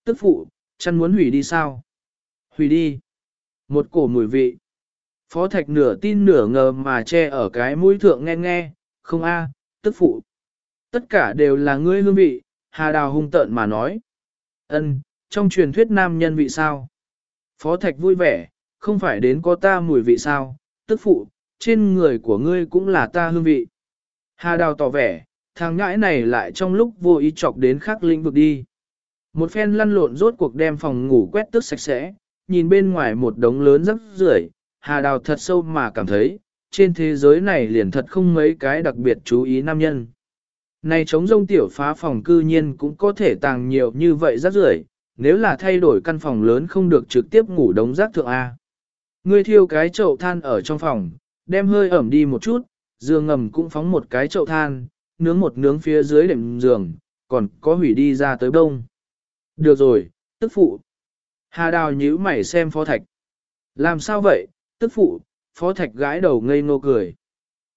Tức phụ, chăn muốn hủy đi sao? Hủy đi. Một cổ mùi vị. Phó thạch nửa tin nửa ngờ mà che ở cái mũi thượng nghe nghe, không a, tức phụ. Tất cả đều là ngươi hương vị, Hà Đào hung tợn mà nói. Ân, trong truyền thuyết nam nhân vị sao? Phó thạch vui vẻ, không phải đến có ta mùi vị sao, tức phụ, trên người của ngươi cũng là ta hương vị. Hà Đào tỏ vẻ, thằng ngãi này lại trong lúc vô ý chọc đến khắc lĩnh vực đi. Một phen lăn lộn rốt cuộc đem phòng ngủ quét tước sạch sẽ, nhìn bên ngoài một đống lớn rất rưởi, Hà Đào thật sâu mà cảm thấy, trên thế giới này liền thật không mấy cái đặc biệt chú ý nam nhân. Này chống rông tiểu phá phòng cư nhiên cũng có thể tàng nhiều như vậy rác rưởi, nếu là thay đổi căn phòng lớn không được trực tiếp ngủ đống rác thượng A. Ngươi thiêu cái chậu than ở trong phòng, đem hơi ẩm đi một chút, giường ngầm cũng phóng một cái chậu than, nướng một nướng phía dưới đệm giường, còn có hủy đi ra tới bông. Được rồi, tức phụ. Hà đào nhíu mày xem phó thạch. Làm sao vậy, tức phụ, phó thạch gãi đầu ngây ngô cười.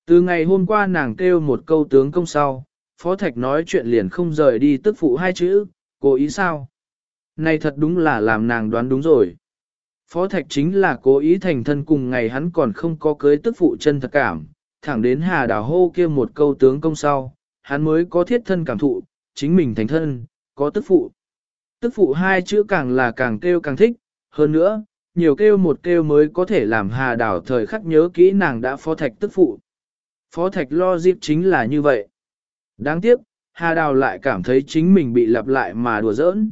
Từ ngày hôm qua nàng kêu một câu tướng công sau, phó thạch nói chuyện liền không rời đi tức phụ hai chữ, cố ý sao? Này thật đúng là làm nàng đoán đúng rồi. Phó thạch chính là cố ý thành thân cùng ngày hắn còn không có cưới tức phụ chân thật cảm, thẳng đến hà đào hô kia một câu tướng công sau, hắn mới có thiết thân cảm thụ, chính mình thành thân, có tức phụ. Tức phụ hai chữ càng là càng kêu càng thích, hơn nữa, nhiều kêu một kêu mới có thể làm hà đào thời khắc nhớ kỹ nàng đã phó thạch tức phụ. Phó thạch lo dịp chính là như vậy. Đáng tiếc, hà đào lại cảm thấy chính mình bị lặp lại mà đùa giỡn.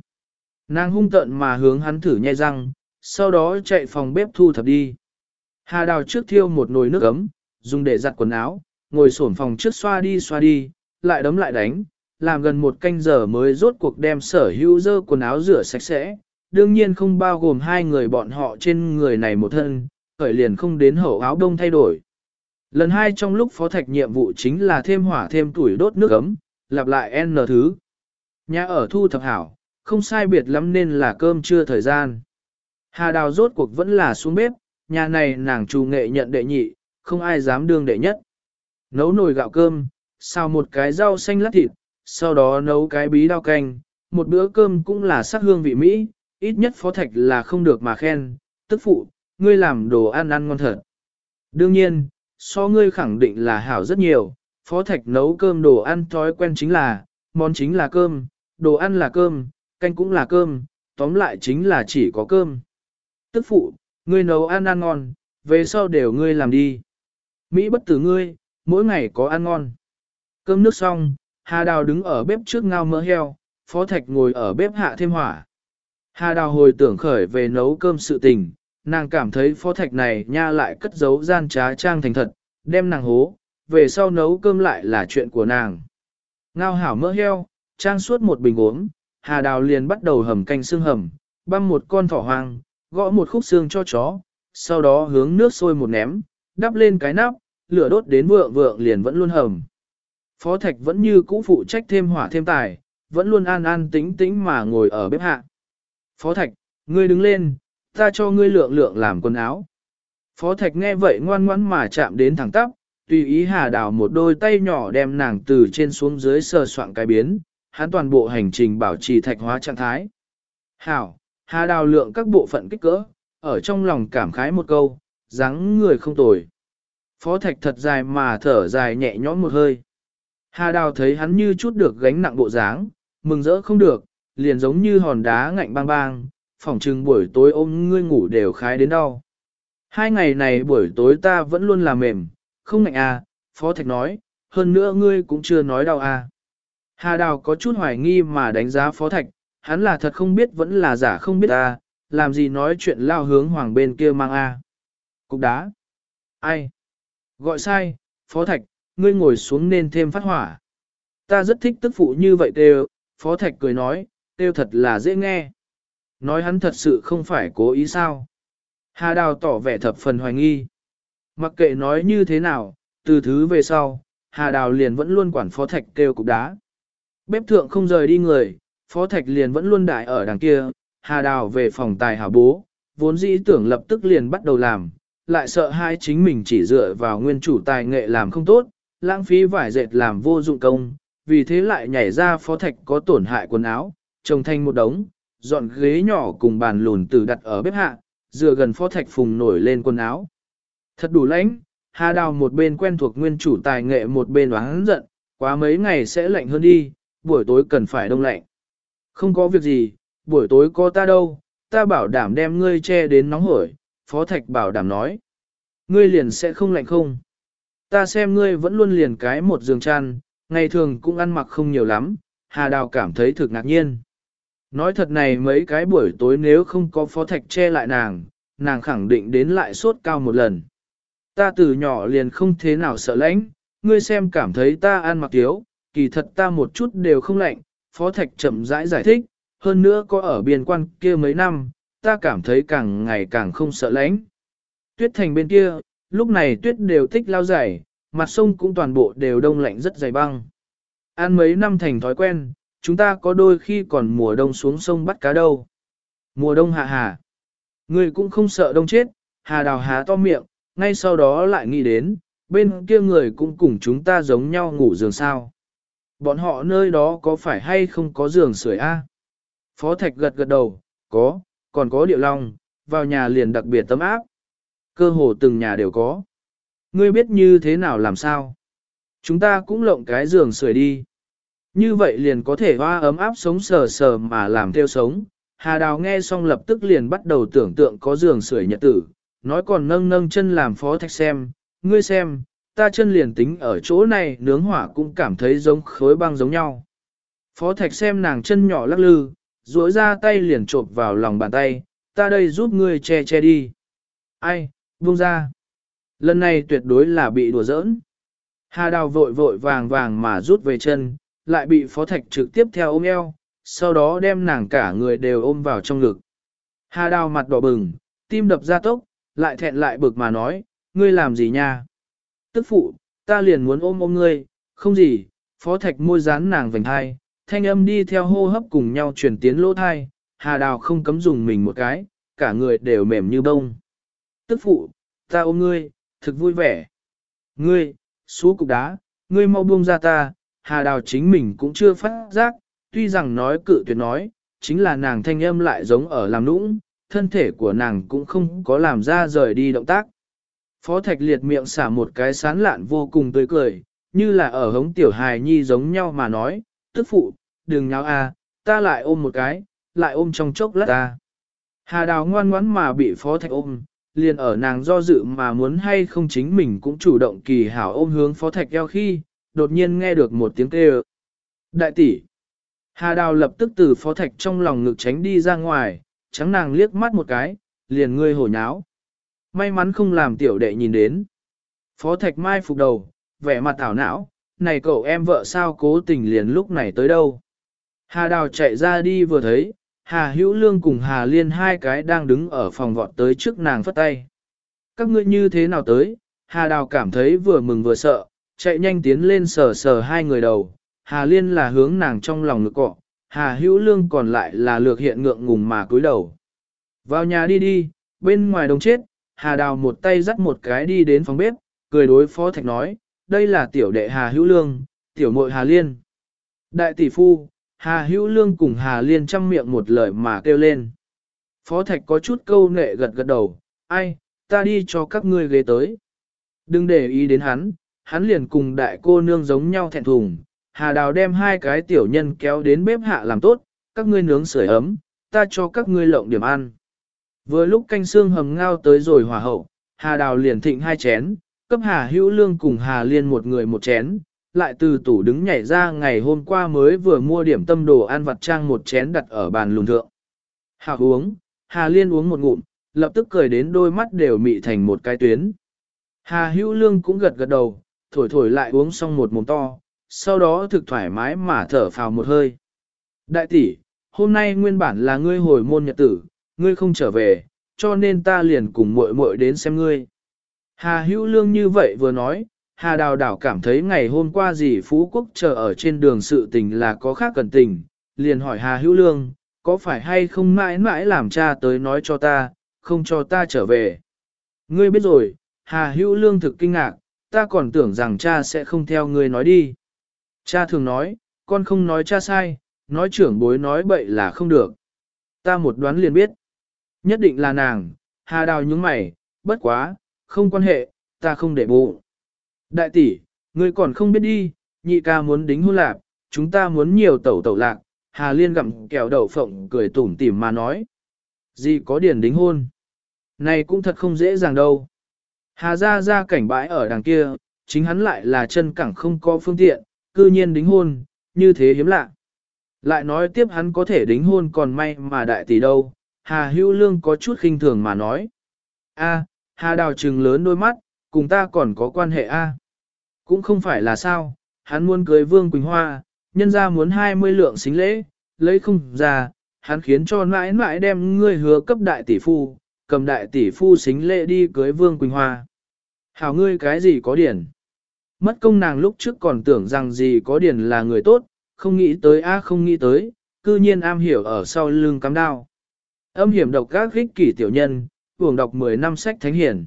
Nàng hung tận mà hướng hắn thử nhai răng, sau đó chạy phòng bếp thu thập đi. Hà đào trước thiêu một nồi nước ấm, dùng để giặt quần áo, ngồi sổn phòng trước xoa đi xoa đi, lại đấm lại đánh, làm gần một canh giờ mới rốt cuộc đem sở hữu dơ quần áo rửa sạch sẽ. Đương nhiên không bao gồm hai người bọn họ trên người này một thân, khởi liền không đến hậu áo đông thay đổi. Lần hai trong lúc phó thạch nhiệm vụ chính là thêm hỏa thêm tuổi đốt nước ấm, lặp lại N thứ. Nhà ở thu thập hảo, không sai biệt lắm nên là cơm trưa thời gian. Hà đào rốt cuộc vẫn là xuống bếp, nhà này nàng chủ nghệ nhận đệ nhị, không ai dám đương đệ nhất. Nấu nồi gạo cơm, xào một cái rau xanh lát thịt, sau đó nấu cái bí đao canh, một bữa cơm cũng là sắc hương vị Mỹ, ít nhất phó thạch là không được mà khen, tức phụ, ngươi làm đồ ăn ăn ngon thật. Đương nhiên, so ngươi khẳng định là hảo rất nhiều, phó thạch nấu cơm đồ ăn thói quen chính là, món chính là cơm, đồ ăn là cơm, canh cũng là cơm, tóm lại chính là chỉ có cơm. Tức phụ, ngươi nấu ăn ăn ngon, về sau đều ngươi làm đi. Mỹ bất tử ngươi, mỗi ngày có ăn ngon. Cơm nước xong, Hà Đào đứng ở bếp trước ngao mỡ heo, Phó Thạch ngồi ở bếp hạ thêm hỏa. Hà Đào hồi tưởng khởi về nấu cơm sự tình, nàng cảm thấy Phó Thạch này nha lại cất giấu gian trá trang thành thật, đem nàng hố, về sau nấu cơm lại là chuyện của nàng. Ngao hảo mỡ heo, trang suốt một bình uống, Hà Đào liền bắt đầu hầm canh xương hầm, băm một con thỏ hoang, gõ một khúc xương cho chó, sau đó hướng nước sôi một ném, đắp lên cái nắp, lửa đốt đến vượng vượng liền vẫn luôn hầm. Phó Thạch vẫn như cũ phụ trách thêm hỏa thêm tài, vẫn luôn an an tĩnh tĩnh mà ngồi ở bếp hạ. Phó Thạch, ngươi đứng lên, ta cho ngươi lượng lượng làm quần áo. Phó Thạch nghe vậy ngoan ngoãn mà chạm đến thẳng tắp, tùy ý hà đào một đôi tay nhỏ đem nàng từ trên xuống dưới sờ soạn cái biến, hắn toàn bộ hành trình bảo trì thạch hóa trạng thái. Hảo, hà đào lượng các bộ phận kích cỡ, ở trong lòng cảm khái một câu, dáng người không tồi. Phó Thạch thật dài mà thở dài nhẹ nhõm một hơi. Hà đào thấy hắn như chút được gánh nặng bộ dáng, mừng rỡ không được, liền giống như hòn đá ngạnh bang bang, phỏng chừng buổi tối ôm ngươi ngủ đều khái đến đau. Hai ngày này buổi tối ta vẫn luôn là mềm, không ngạnh à, Phó Thạch nói, hơn nữa ngươi cũng chưa nói đau à. Hà Đào có chút hoài nghi mà đánh giá Phó Thạch, hắn là thật không biết vẫn là giả không biết à, làm gì nói chuyện lao hướng hoàng bên kia mang à. Cục đá. Ai? Gọi sai, Phó Thạch, ngươi ngồi xuống nên thêm phát hỏa. Ta rất thích tức phụ như vậy đều, Phó Thạch cười nói, đều thật là dễ nghe. Nói hắn thật sự không phải cố ý sao. Hà Đào tỏ vẻ thập phần hoài nghi. Mặc kệ nói như thế nào, từ thứ về sau, Hà Đào liền vẫn luôn quản Phó Thạch kêu cục đá. Bếp thượng không rời đi người, Phó Thạch liền vẫn luôn đại ở đằng kia, Hà Đào về phòng tài hảo bố, vốn dĩ tưởng lập tức liền bắt đầu làm, lại sợ hai chính mình chỉ dựa vào nguyên chủ tài nghệ làm không tốt, lãng phí vải dệt làm vô dụng công, vì thế lại nhảy ra phó thạch có tổn hại quần áo, trồng thành một đống, dọn ghế nhỏ cùng bàn lùn tử đặt ở bếp hạ, dựa gần phó thạch phùng nổi lên quần áo. Thật đủ lãnh, Hà Đào một bên quen thuộc nguyên chủ tài nghệ một bên oán giận, quá mấy ngày sẽ lạnh hơn đi, buổi tối cần phải đông lạnh. Không có việc gì, buổi tối có ta đâu, ta bảo đảm đem ngươi che đến nóng hổi, phó thạch bảo đảm nói. Ngươi liền sẽ không lạnh không? Ta xem ngươi vẫn luôn liền cái một giường chăn, ngày thường cũng ăn mặc không nhiều lắm, Hà Đào cảm thấy thực ngạc nhiên. Nói thật này mấy cái buổi tối nếu không có phó thạch che lại nàng, nàng khẳng định đến lại sốt cao một lần. Ta từ nhỏ liền không thế nào sợ lãnh, ngươi xem cảm thấy ta ăn mặc thiếu, kỳ thật ta một chút đều không lạnh, phó thạch chậm rãi giải, giải thích, hơn nữa có ở biên quan kia mấy năm, ta cảm thấy càng ngày càng không sợ lãnh. Tuyết thành bên kia, lúc này tuyết đều tích lao dày, mặt sông cũng toàn bộ đều đông lạnh rất dày băng. Ăn mấy năm thành thói quen, chúng ta có đôi khi còn mùa đông xuống sông bắt cá đâu. Mùa đông hạ hà. Người cũng không sợ đông chết, hà đào há to miệng, ngay sau đó lại nghĩ đến, bên kia người cũng cùng chúng ta giống nhau ngủ giường sao. Bọn họ nơi đó có phải hay không có giường sưởi a? Phó Thạch gật gật đầu, có, còn có điệu long, vào nhà liền đặc biệt tấm áp. Cơ hồ từng nhà đều có. Ngươi biết như thế nào làm sao? Chúng ta cũng lộng cái giường sưởi đi. Như vậy liền có thể hoa ấm áp sống sờ sờ mà làm theo sống. Hà Đào nghe xong lập tức liền bắt đầu tưởng tượng có giường sưởi nhật tử, nói còn nâng nâng chân làm phó thạch xem, ngươi xem, ta chân liền tính ở chỗ này nướng hỏa cũng cảm thấy giống khối băng giống nhau. Phó thạch xem nàng chân nhỏ lắc lư, duỗi ra tay liền trộp vào lòng bàn tay, ta đây giúp ngươi che che đi. Ai, buông ra. Lần này tuyệt đối là bị đùa giỡn. Hà đào vội vội vàng vàng mà rút về chân, lại bị phó thạch trực tiếp theo ôm eo, sau đó đem nàng cả người đều ôm vào trong ngực. Hà đào mặt đỏ bừng, tim đập ra tốc, lại thẹn lại bực mà nói, ngươi làm gì nha? Tức phụ, ta liền muốn ôm ôm ngươi, không gì, phó thạch môi dán nàng vành hai, thanh âm đi theo hô hấp cùng nhau truyền tiến lỗ thai, hà đào không cấm dùng mình một cái, cả người đều mềm như bông. Tức phụ, ta ôm ngươi, thực vui vẻ. Ngươi, xú cục đá, ngươi mau buông ra ta, hà đào chính mình cũng chưa phát giác, tuy rằng nói cự tuyệt nói, chính là nàng thanh âm lại giống ở làm nũng, thân thể của nàng cũng không có làm ra rời đi động tác. Phó Thạch liệt miệng xả một cái sán lạn vô cùng tươi cười, như là ở hống tiểu hài nhi giống nhau mà nói, tức phụ, đừng nháo a, ta lại ôm một cái, lại ôm trong chốc lát ta. Hà đào ngoan ngoãn mà bị Phó Thạch ôm, liền ở nàng do dự mà muốn hay không chính mình cũng chủ động kỳ hảo ôm hướng Phó Thạch eo khi, đột nhiên nghe được một tiếng kêu. Đại tỷ! Hà đào lập tức từ Phó Thạch trong lòng ngực tránh đi ra ngoài, trắng nàng liếc mắt một cái, liền ngươi hổ nháo. May mắn không làm tiểu đệ nhìn đến. Phó Thạch Mai phục đầu, vẻ mặt thảo não, này cậu em vợ sao cố tình liền lúc này tới đâu. Hà Đào chạy ra đi vừa thấy, Hà Hữu Lương cùng Hà Liên hai cái đang đứng ở phòng vọt tới trước nàng phất tay. Các ngươi như thế nào tới? Hà Đào cảm thấy vừa mừng vừa sợ, chạy nhanh tiến lên sờ sờ hai người đầu. Hà Liên là hướng nàng trong lòng ngực cọ, Hà Hữu Lương còn lại là lược hiện ngượng ngùng mà cúi đầu. Vào nhà đi đi, bên ngoài đông chết, Hà Đào một tay dắt một cái đi đến phòng bếp, cười đối phó thạch nói, đây là tiểu đệ Hà Hữu Lương, tiểu muội Hà Liên. Đại tỷ phu, Hà Hữu Lương cùng Hà Liên chăm miệng một lời mà kêu lên. Phó thạch có chút câu nệ gật gật đầu, ai, ta đi cho các ngươi ghế tới. Đừng để ý đến hắn, hắn liền cùng đại cô nương giống nhau thẹn thùng. Hà Đào đem hai cái tiểu nhân kéo đến bếp hạ làm tốt, các ngươi nướng sưởi ấm, ta cho các ngươi lộng điểm ăn. Vừa lúc canh xương hầm ngao tới rồi hòa hậu, Hà Đào liền thịnh hai chén, cấp Hà Hữu Lương cùng Hà Liên một người một chén, lại từ tủ đứng nhảy ra ngày hôm qua mới vừa mua điểm tâm đồ ăn vặt trang một chén đặt ở bàn lùn thượng. Hà uống, Hà Liên uống một ngụm, lập tức cười đến đôi mắt đều mị thành một cái tuyến. Hà Hữu Lương cũng gật gật đầu, thổi thổi lại uống xong một mồm to, sau đó thực thoải mái mà thở phào một hơi. Đại tỷ, hôm nay nguyên bản là ngươi hồi môn nhật tử, ngươi không trở về, cho nên ta liền cùng muội muội đến xem ngươi. Hà hữu lương như vậy vừa nói, Hà đào đảo cảm thấy ngày hôm qua gì Phú Quốc chờ ở trên đường sự tình là có khác cần tình, liền hỏi Hà hữu lương, có phải hay không mãi mãi làm cha tới nói cho ta, không cho ta trở về. Ngươi biết rồi, Hà hữu lương thực kinh ngạc, ta còn tưởng rằng cha sẽ không theo ngươi nói đi. Cha thường nói, con không nói cha sai, nói trưởng bối nói bậy là không được. Ta một đoán liền biết. Nhất định là nàng, hà đào nhúng mày, bất quá, không quan hệ, ta không để bụng. Đại tỷ, ngươi còn không biết đi, nhị ca muốn đính hôn lạc, chúng ta muốn nhiều tẩu tẩu lạc, hà liên gặm kẹo đậu phộng cười tủm tỉm mà nói. Gì có điển đính hôn? Này cũng thật không dễ dàng đâu. Hà ra ra cảnh bãi ở đằng kia, chính hắn lại là chân cẳng không có phương tiện, cư nhiên đính hôn, như thế hiếm lạ. Lại nói tiếp hắn có thể đính hôn còn may mà đại tỷ đâu, Hà Hữu Lương có chút khinh thường mà nói. A, Hà Đào trừng lớn đôi mắt, cùng ta còn có quan hệ A. Cũng không phải là sao, hắn muốn cưới Vương Quỳnh Hoa, nhân ra muốn 20 lượng xính lễ, lấy không ra, hắn khiến cho mãi mãi đem ngươi hứa cấp đại tỷ phu, cầm đại tỷ phu xính lễ đi cưới Vương Quỳnh Hoa. Hảo ngươi cái gì có điển? Mất công nàng lúc trước còn tưởng rằng gì có điển là người tốt, không nghĩ tới a không nghĩ tới, cư nhiên am hiểu ở sau lưng cắm đao. Âm hiểm độc các khích kỷ tiểu nhân, uổng đọc 10 năm sách thánh hiển.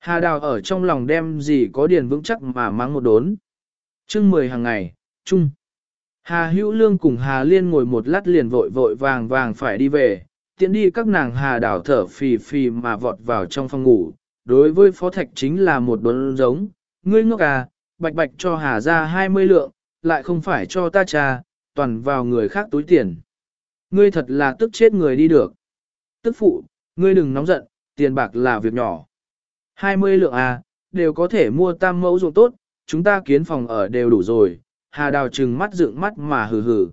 Hà đào ở trong lòng đem gì có điền vững chắc mà mang một đốn. chương 10 hàng ngày, chung. Hà hữu lương cùng Hà liên ngồi một lát liền vội vội vàng vàng phải đi về, tiện đi các nàng Hà đào thở phì phì mà vọt vào trong phòng ngủ. Đối với phó thạch chính là một đốn giống, ngươi ngốc à, bạch bạch cho Hà ra 20 lượng, lại không phải cho ta cha, toàn vào người khác túi tiền. Ngươi thật là tức chết người đi được. Tức phụ, ngươi đừng nóng giận, tiền bạc là việc nhỏ. 20 lượng à, đều có thể mua tam mẫu ruộng tốt, chúng ta kiến phòng ở đều đủ rồi. Hà đào trừng mắt dựng mắt mà hừ hừ.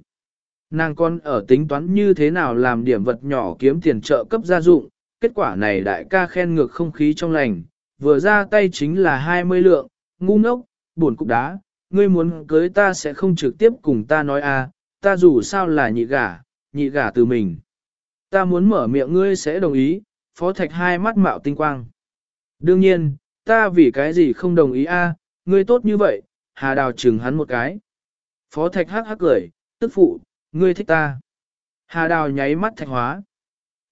Nàng con ở tính toán như thế nào làm điểm vật nhỏ kiếm tiền trợ cấp gia dụng, kết quả này đại ca khen ngược không khí trong lành, vừa ra tay chính là 20 lượng, ngu ngốc, buồn cục đá, ngươi muốn cưới ta sẽ không trực tiếp cùng ta nói à, ta dù sao là nhị gả, nhị gả từ mình. Ta muốn mở miệng ngươi sẽ đồng ý, phó thạch hai mắt mạo tinh quang. Đương nhiên, ta vì cái gì không đồng ý a, ngươi tốt như vậy, hà đào chừng hắn một cái. Phó thạch hắc hắc cười, tức phụ, ngươi thích ta. Hà đào nháy mắt thạch hóa.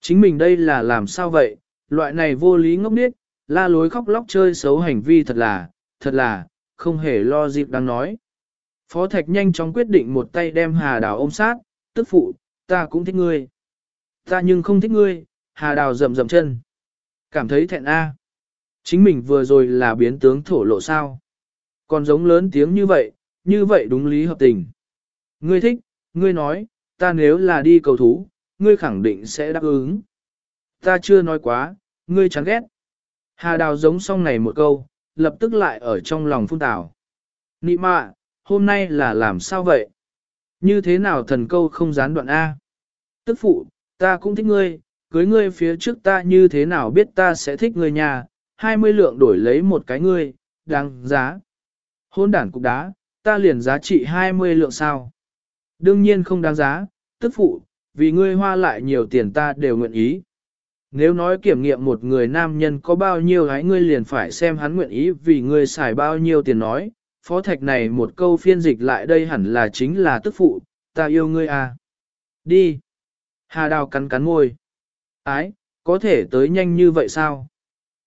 Chính mình đây là làm sao vậy, loại này vô lý ngốc điếc, la lối khóc lóc chơi xấu hành vi thật là, thật là, không hề lo dịp đang nói. Phó Thạch nhanh chóng quyết định một tay đem Hà Đào ôm sát, tức phụ, ta cũng thích ngươi. Ta nhưng không thích ngươi, Hà Đào rầm rầm chân. Cảm thấy thẹn a. Chính mình vừa rồi là biến tướng thổ lộ sao. Còn giống lớn tiếng như vậy, như vậy đúng lý hợp tình. Ngươi thích, ngươi nói, ta nếu là đi cầu thú, ngươi khẳng định sẽ đáp ứng. Ta chưa nói quá, ngươi chán ghét. Hà Đào giống xong này một câu, lập tức lại ở trong lòng phun tảo. Nị mạ, hôm nay là làm sao vậy? Như thế nào thần câu không gián đoạn A? Tức phụ, ta cũng thích ngươi, cưới ngươi phía trước ta như thế nào biết ta sẽ thích ngươi nhà, 20 lượng đổi lấy một cái ngươi, đáng giá. Hôn đản cục đá, ta liền giá trị 20 lượng sao? Đương nhiên không đáng giá, tức phụ, vì ngươi hoa lại nhiều tiền ta đều nguyện ý. Nếu nói kiểm nghiệm một người nam nhân có bao nhiêu gái ngươi liền phải xem hắn nguyện ý vì ngươi xài bao nhiêu tiền nói, phó thạch này một câu phiên dịch lại đây hẳn là chính là tức phụ, ta yêu ngươi à. Đi. Hà đào cắn cắn môi. Ái, có thể tới nhanh như vậy sao?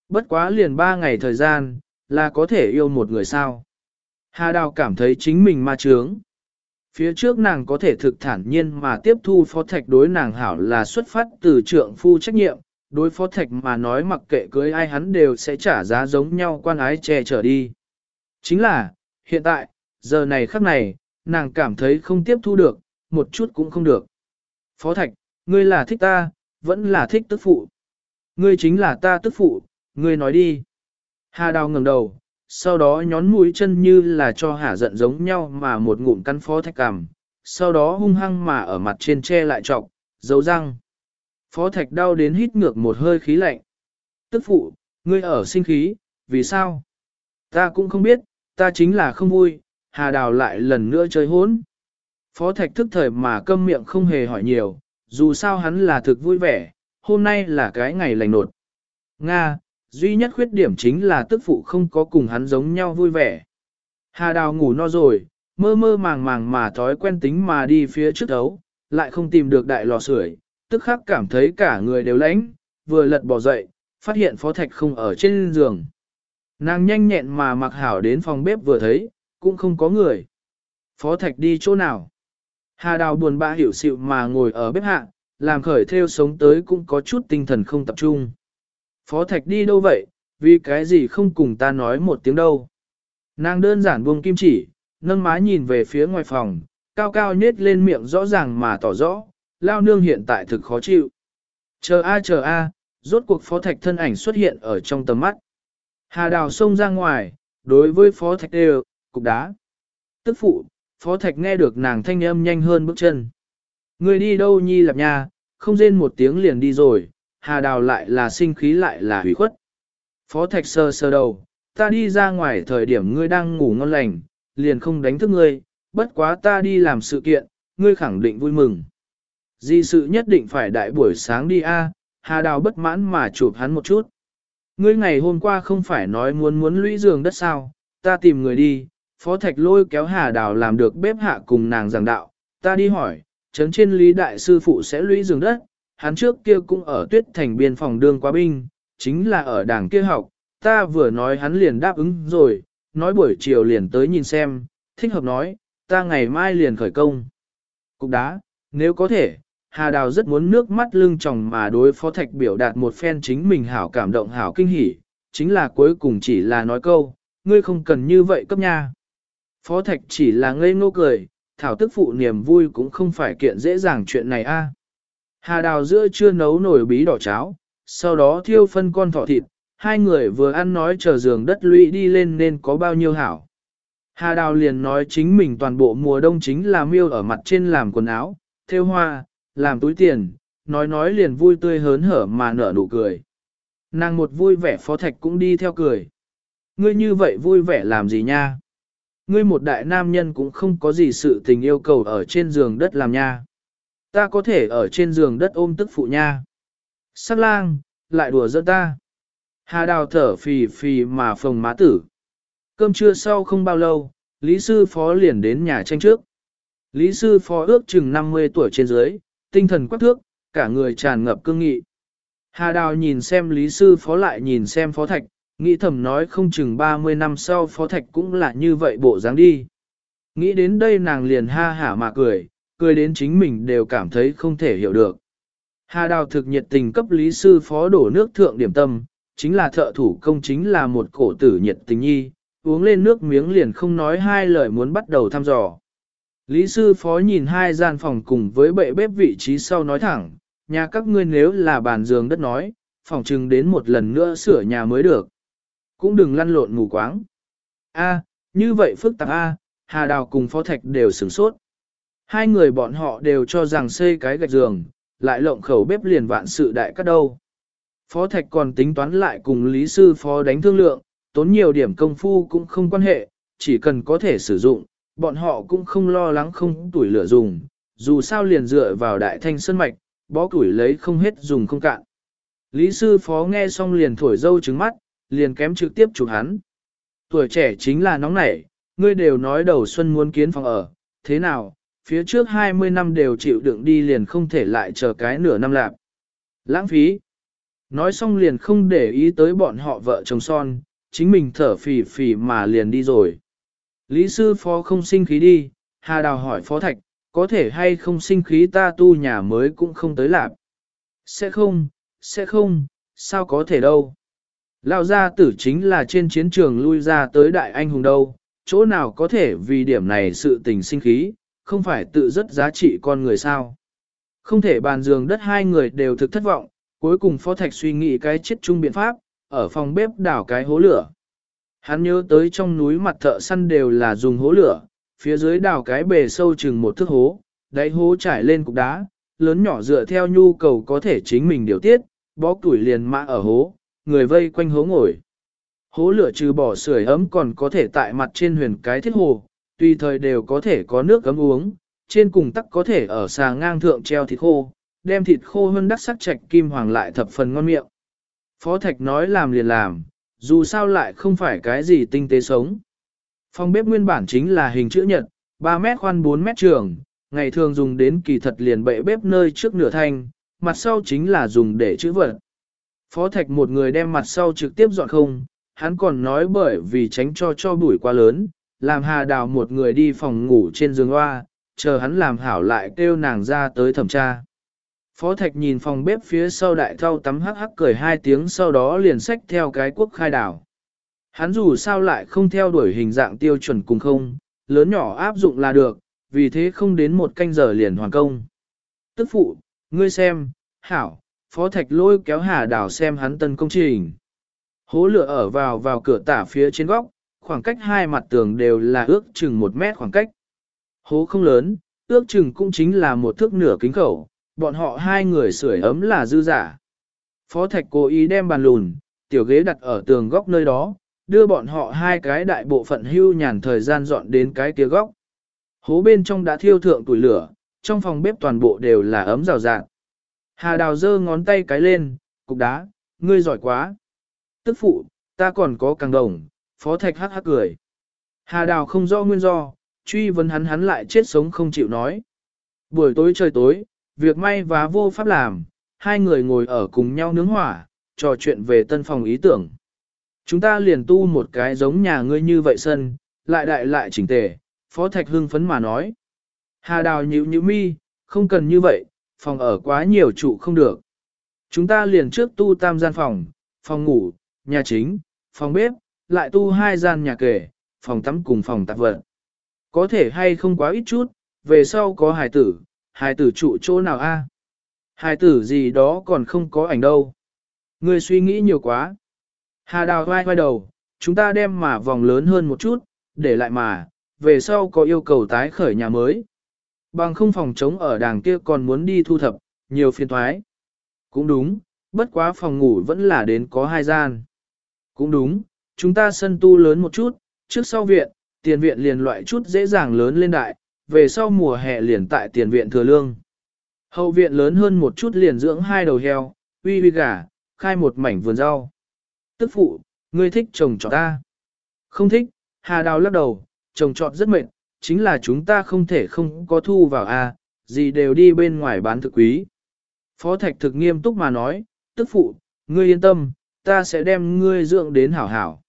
Bất quá liền ba ngày thời gian, là có thể yêu một người sao? Hà đào cảm thấy chính mình ma trướng. Phía trước nàng có thể thực thản nhiên mà tiếp thu phó thạch đối nàng hảo là xuất phát từ trượng phu trách nhiệm, đối phó thạch mà nói mặc kệ cưới ai hắn đều sẽ trả giá giống nhau quan ái che chở đi. Chính là, hiện tại, giờ này khắc này, nàng cảm thấy không tiếp thu được, một chút cũng không được. Phó thạch, ngươi là thích ta, vẫn là thích tức phụ. Ngươi chính là ta tức phụ, ngươi nói đi. Hà đào ngẩng đầu, sau đó nhón mũi chân như là cho hả giận giống nhau mà một ngụm căn phó thạch cằm, sau đó hung hăng mà ở mặt trên che lại trọc, dấu răng. Phó Thạch đau đến hít ngược một hơi khí lạnh. Tức phụ, ngươi ở sinh khí, vì sao? Ta cũng không biết, ta chính là không vui, Hà Đào lại lần nữa chơi hốn. Phó Thạch thức thời mà câm miệng không hề hỏi nhiều, dù sao hắn là thực vui vẻ, hôm nay là cái ngày lành nột. Nga, duy nhất khuyết điểm chính là tức phụ không có cùng hắn giống nhau vui vẻ. Hà Đào ngủ no rồi, mơ mơ màng màng mà thói quen tính mà đi phía trước đấu, lại không tìm được đại lò sưởi, tức khắc cảm thấy cả người đều lãnh, vừa lật bỏ dậy, phát hiện phó thạch không ở trên giường. Nàng nhanh nhẹn mà mặc hảo đến phòng bếp vừa thấy, cũng không có người. Phó thạch đi chỗ nào? Hà đào buồn bã hiểu sự mà ngồi ở bếp hạ, làm khởi theo sống tới cũng có chút tinh thần không tập trung. Phó Thạch đi đâu vậy, vì cái gì không cùng ta nói một tiếng đâu. Nàng đơn giản buông kim chỉ, nâng má nhìn về phía ngoài phòng, cao cao nhết lên miệng rõ ràng mà tỏ rõ, lao nương hiện tại thực khó chịu. Chờ a chờ a, rốt cuộc phó thạch thân ảnh xuất hiện ở trong tầm mắt. Hà đào xông ra ngoài, đối với phó thạch đều, cục đá. Tức phụ, phó thạch nghe được nàng thanh âm nhanh hơn bước chân. Người đi đâu nhi lạp nha, không rên một tiếng liền đi rồi, hà đào lại là sinh khí lại là hủy khuất. Phó thạch sơ sơ đầu, ta đi ra ngoài thời điểm ngươi đang ngủ ngon lành, liền không đánh thức ngươi, bất quá ta đi làm sự kiện, ngươi khẳng định vui mừng. Di sự nhất định phải đại buổi sáng đi a, Hà Đào bất mãn mà chụp hắn một chút. Ngươi ngày hôm qua không phải nói muốn muốn lũy giường đất sao, ta tìm người đi, Phó Thạch lôi kéo Hà Đào làm được bếp hạ cùng nàng giảng đạo, ta đi hỏi, chấn trên lý đại sư phụ sẽ lũy giường đất, hắn trước kia cũng ở tuyết thành biên phòng đương quá binh, chính là ở đảng kia học, ta vừa nói hắn liền đáp ứng rồi, nói buổi chiều liền tới nhìn xem, thích hợp nói, ta ngày mai liền khởi công. Cục đá, nếu có thể, Hà Đào rất muốn nước mắt lưng tròng mà đối phó thạch biểu đạt một phen chính mình hảo cảm động hảo kinh hỉ, chính là cuối cùng chỉ là nói câu, ngươi không cần như vậy cấp nha. Phó thạch chỉ là ngây ngô cười, thảo tức phụ niềm vui cũng không phải kiện dễ dàng chuyện này a. Hà Đào giữa chưa nấu nổi bí đỏ cháo, sau đó thiêu phân con thỏ thịt, hai người vừa ăn nói chờ giường đất lũy đi lên nên có bao nhiêu hảo. Hà Đào liền nói chính mình toàn bộ mùa đông chính là miêu ở mặt trên làm quần áo, thêu hoa, làm túi tiền, nói nói liền vui tươi hớn hở mà nở nụ cười. Nàng một vui vẻ phó thạch cũng đi theo cười. Ngươi như vậy vui vẻ làm gì nha? Ngươi một đại nam nhân cũng không có gì sự tình yêu cầu ở trên giường đất làm nha. Ta có thể ở trên giường đất ôm tức phụ nha. Sắc lang, lại đùa giỡn ta. Hà đào thở phì phì mà phồng má tử. Cơm trưa sau không bao lâu, Lý Sư Phó liền đến nhà tranh trước. Lý Sư Phó ước chừng 50 tuổi trên dưới, tinh thần quắc thước, cả người tràn ngập cương nghị. Hà Đào nhìn xem Lý Sư Phó lại nhìn xem Phó Thạch, nghĩ thầm nói không chừng 30 năm sau Phó Thạch cũng là như vậy bộ dáng đi. Nghĩ đến đây nàng liền ha hả mà cười, cười đến chính mình đều cảm thấy không thể hiểu được. Hà Đào thực nhiệt tình cấp Lý Sư Phó đổ nước thượng điểm tâm, chính là thợ thủ công chính là một cổ tử nhiệt tình nhi, uống lên nước miếng liền không nói hai lời muốn bắt đầu thăm dò. Lý sư phó nhìn hai gian phòng cùng với bệ bếp vị trí sau nói thẳng, nhà các ngươi nếu là bàn giường đất nói, phòng trừng đến một lần nữa sửa nhà mới được. Cũng đừng lăn lộn ngủ quáng. A, như vậy phức tạp A, Hà Đào cùng Phó Thạch đều sửng sốt. Hai người bọn họ đều cho rằng xây cái gạch giường, lại lộng khẩu bếp liền vạn sự đại cắt đâu. Phó Thạch còn tính toán lại cùng Lý Sư Phó đánh thương lượng, tốn nhiều điểm công phu cũng không quan hệ, chỉ cần có thể sử dụng, bọn họ cũng không lo lắng không tuổi lửa dùng, dù sao liền dựa vào đại thanh sơn mạch, bó tuổi lấy không hết dùng không cạn. Lý sư phó nghe xong liền thổi dâu trứng mắt, liền kém trực tiếp chụp hắn. Tuổi trẻ chính là nóng nảy, ngươi đều nói đầu xuân muốn kiến phòng ở, thế nào, phía trước 20 năm đều chịu đựng đi liền không thể lại chờ cái nửa năm lạp. Lãng phí. Nói xong liền không để ý tới bọn họ vợ chồng son, chính mình thở phì phì mà liền đi rồi. Lý sư phó không sinh khí đi, Hà Đào hỏi phó thạch, có thể hay không sinh khí ta tu nhà mới cũng không tới lạc. Sẽ không, sẽ không, sao có thể đâu. Lão gia tử chính là trên chiến trường lui ra tới đại anh hùng đâu, chỗ nào có thể vì điểm này sự tình sinh khí, không phải tự rất giá trị con người sao. Không thể bàn giường đất hai người đều thực thất vọng, cuối cùng phó thạch suy nghĩ cái chết chung biện pháp, ở phòng bếp đảo cái hố lửa. Hắn nhớ tới trong núi mặt thợ săn đều là dùng hố lửa, phía dưới đào cái bề sâu chừng một thước hố, đáy hố trải lên cục đá, lớn nhỏ dựa theo nhu cầu có thể chính mình điều tiết, bó tuổi liền mã ở hố, người vây quanh hố ngồi. Hố lửa trừ bỏ sưởi ấm còn có thể tại mặt trên huyền cái thiết hồ, tùy thời đều có thể có nước cấm uống, trên cùng tắc có thể ở xà ngang thượng treo thịt khô, đem thịt khô hơn đắc sắc chạch kim hoàng lại thập phần ngon miệng. Phó Thạch nói làm liền làm, dù sao lại không phải cái gì tinh tế sống. Phòng bếp nguyên bản chính là hình chữ nhật, 3 mét khoan 4 mét trường, ngày thường dùng đến kỳ thật liền bệ bếp nơi trước nửa thanh, mặt sau chính là dùng để chữ vật. Phó Thạch một người đem mặt sau trực tiếp dọn không, hắn còn nói bởi vì tránh cho cho bụi quá lớn, làm Hà Đào một người đi phòng ngủ trên giường hoa, chờ hắn làm hảo lại kêu nàng ra tới thẩm tra. Phó Thạch nhìn phòng bếp phía sau đại thau tắm hắc hắc cười hai tiếng sau đó liền xách theo cái quốc khai đảo. Hắn dù sao lại không theo đuổi hình dạng tiêu chuẩn cùng không, lớn nhỏ áp dụng là được, vì thế không đến một canh giờ liền hoàn công. Tức phụ, ngươi xem, hảo, Phó Thạch lôi kéo hà đảo xem hắn tân công trình. Hố lửa ở vào vào cửa tả phía trên góc, khoảng cách hai mặt tường đều là ước chừng một mét khoảng cách. Hố không lớn, ước chừng cũng chính là một thước nửa kính khẩu, bọn họ hai người sưởi ấm là dư giả. Phó Thạch cố ý đem bàn lùn, tiểu ghế đặt ở tường góc nơi đó, đưa bọn họ hai cái đại bộ phận hưu nhàn thời gian dọn đến cái kia góc. Hố bên trong đã thiêu thượng tuổi lửa, trong phòng bếp toàn bộ đều là ấm rào rạng. Hà đào giơ ngón tay cái lên, cục đá, ngươi giỏi quá. Tức phụ, ta còn có càng đồng, phó thạch hắc hắc cười. Hà đào không rõ nguyên do, truy vấn hắn hắn lại chết sống không chịu nói. Buổi tối trời tối, việc may và vô pháp làm, hai người ngồi ở cùng nhau nướng hỏa, trò chuyện về tân phòng ý tưởng. Chúng ta liền tu một cái giống nhà ngươi như vậy sân, lại đại lại chỉnh tề, Phó Thạch hưng phấn mà nói. Hà đào nhíu nhíu mi, không cần như vậy, phòng ở quá nhiều trụ không được. Chúng ta liền trước tu tam gian phòng, phòng ngủ, nhà chính, phòng bếp, lại tu hai gian nhà kể, phòng tắm cùng phòng tạp vật. Có thể hay không quá ít chút, về sau có hài tử, hài tử trụ chỗ nào a? Hài tử gì đó còn không có ảnh đâu. Ngươi suy nghĩ nhiều quá. Hà đào vai vai đầu, chúng ta đem mà vòng lớn hơn một chút, để lại mà, về sau có yêu cầu tái khởi nhà mới. Bằng không phòng trống ở đàng kia còn muốn đi thu thập, nhiều phiên thoái. Cũng đúng, bất quá phòng ngủ vẫn là đến có hai gian. Cũng đúng, chúng ta sân tu lớn một chút, trước sau viện, tiền viện liền loại chút dễ dàng lớn lên đại, về sau mùa hè liền tại tiền viện thừa lương. Hậu viện lớn hơn một chút liền dưỡng hai đầu heo, uy uy gà, khai một mảnh vườn rau. Tức phụ, ngươi thích trồng trọt ta. Không thích, Hà Đào lắc đầu, trồng trọt rất mệt, chính là chúng ta không thể không có thu vào a, gì đều đi bên ngoài bán thực quý. Phó Thạch thực nghiêm túc mà nói, tức phụ, ngươi yên tâm, ta sẽ đem ngươi dưỡng đến hảo hảo.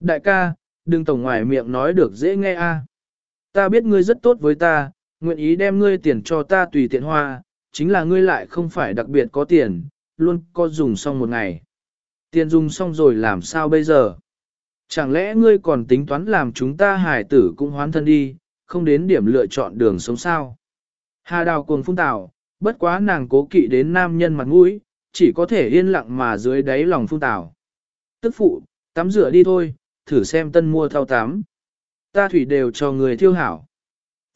Đại ca, đừng tổng ngoài miệng nói được dễ nghe a. Ta biết ngươi rất tốt với ta, nguyện ý đem ngươi tiền cho ta tùy tiện hoa, chính là ngươi lại không phải đặc biệt có tiền, luôn có dùng xong một ngày. Tiền dùng xong rồi làm sao bây giờ? Chẳng lẽ ngươi còn tính toán làm chúng ta hải tử cũng hoán thân đi, không đến điểm lựa chọn đường sống sao? Hà đào cuồng phung tảo, bất quá nàng cố kỵ đến nam nhân mặt mũi, chỉ có thể yên lặng mà dưới đáy lòng phung tảo. Tức phụ, tắm rửa đi thôi, thử xem tân mua thao tám Ta thủy đều cho người thiêu hảo.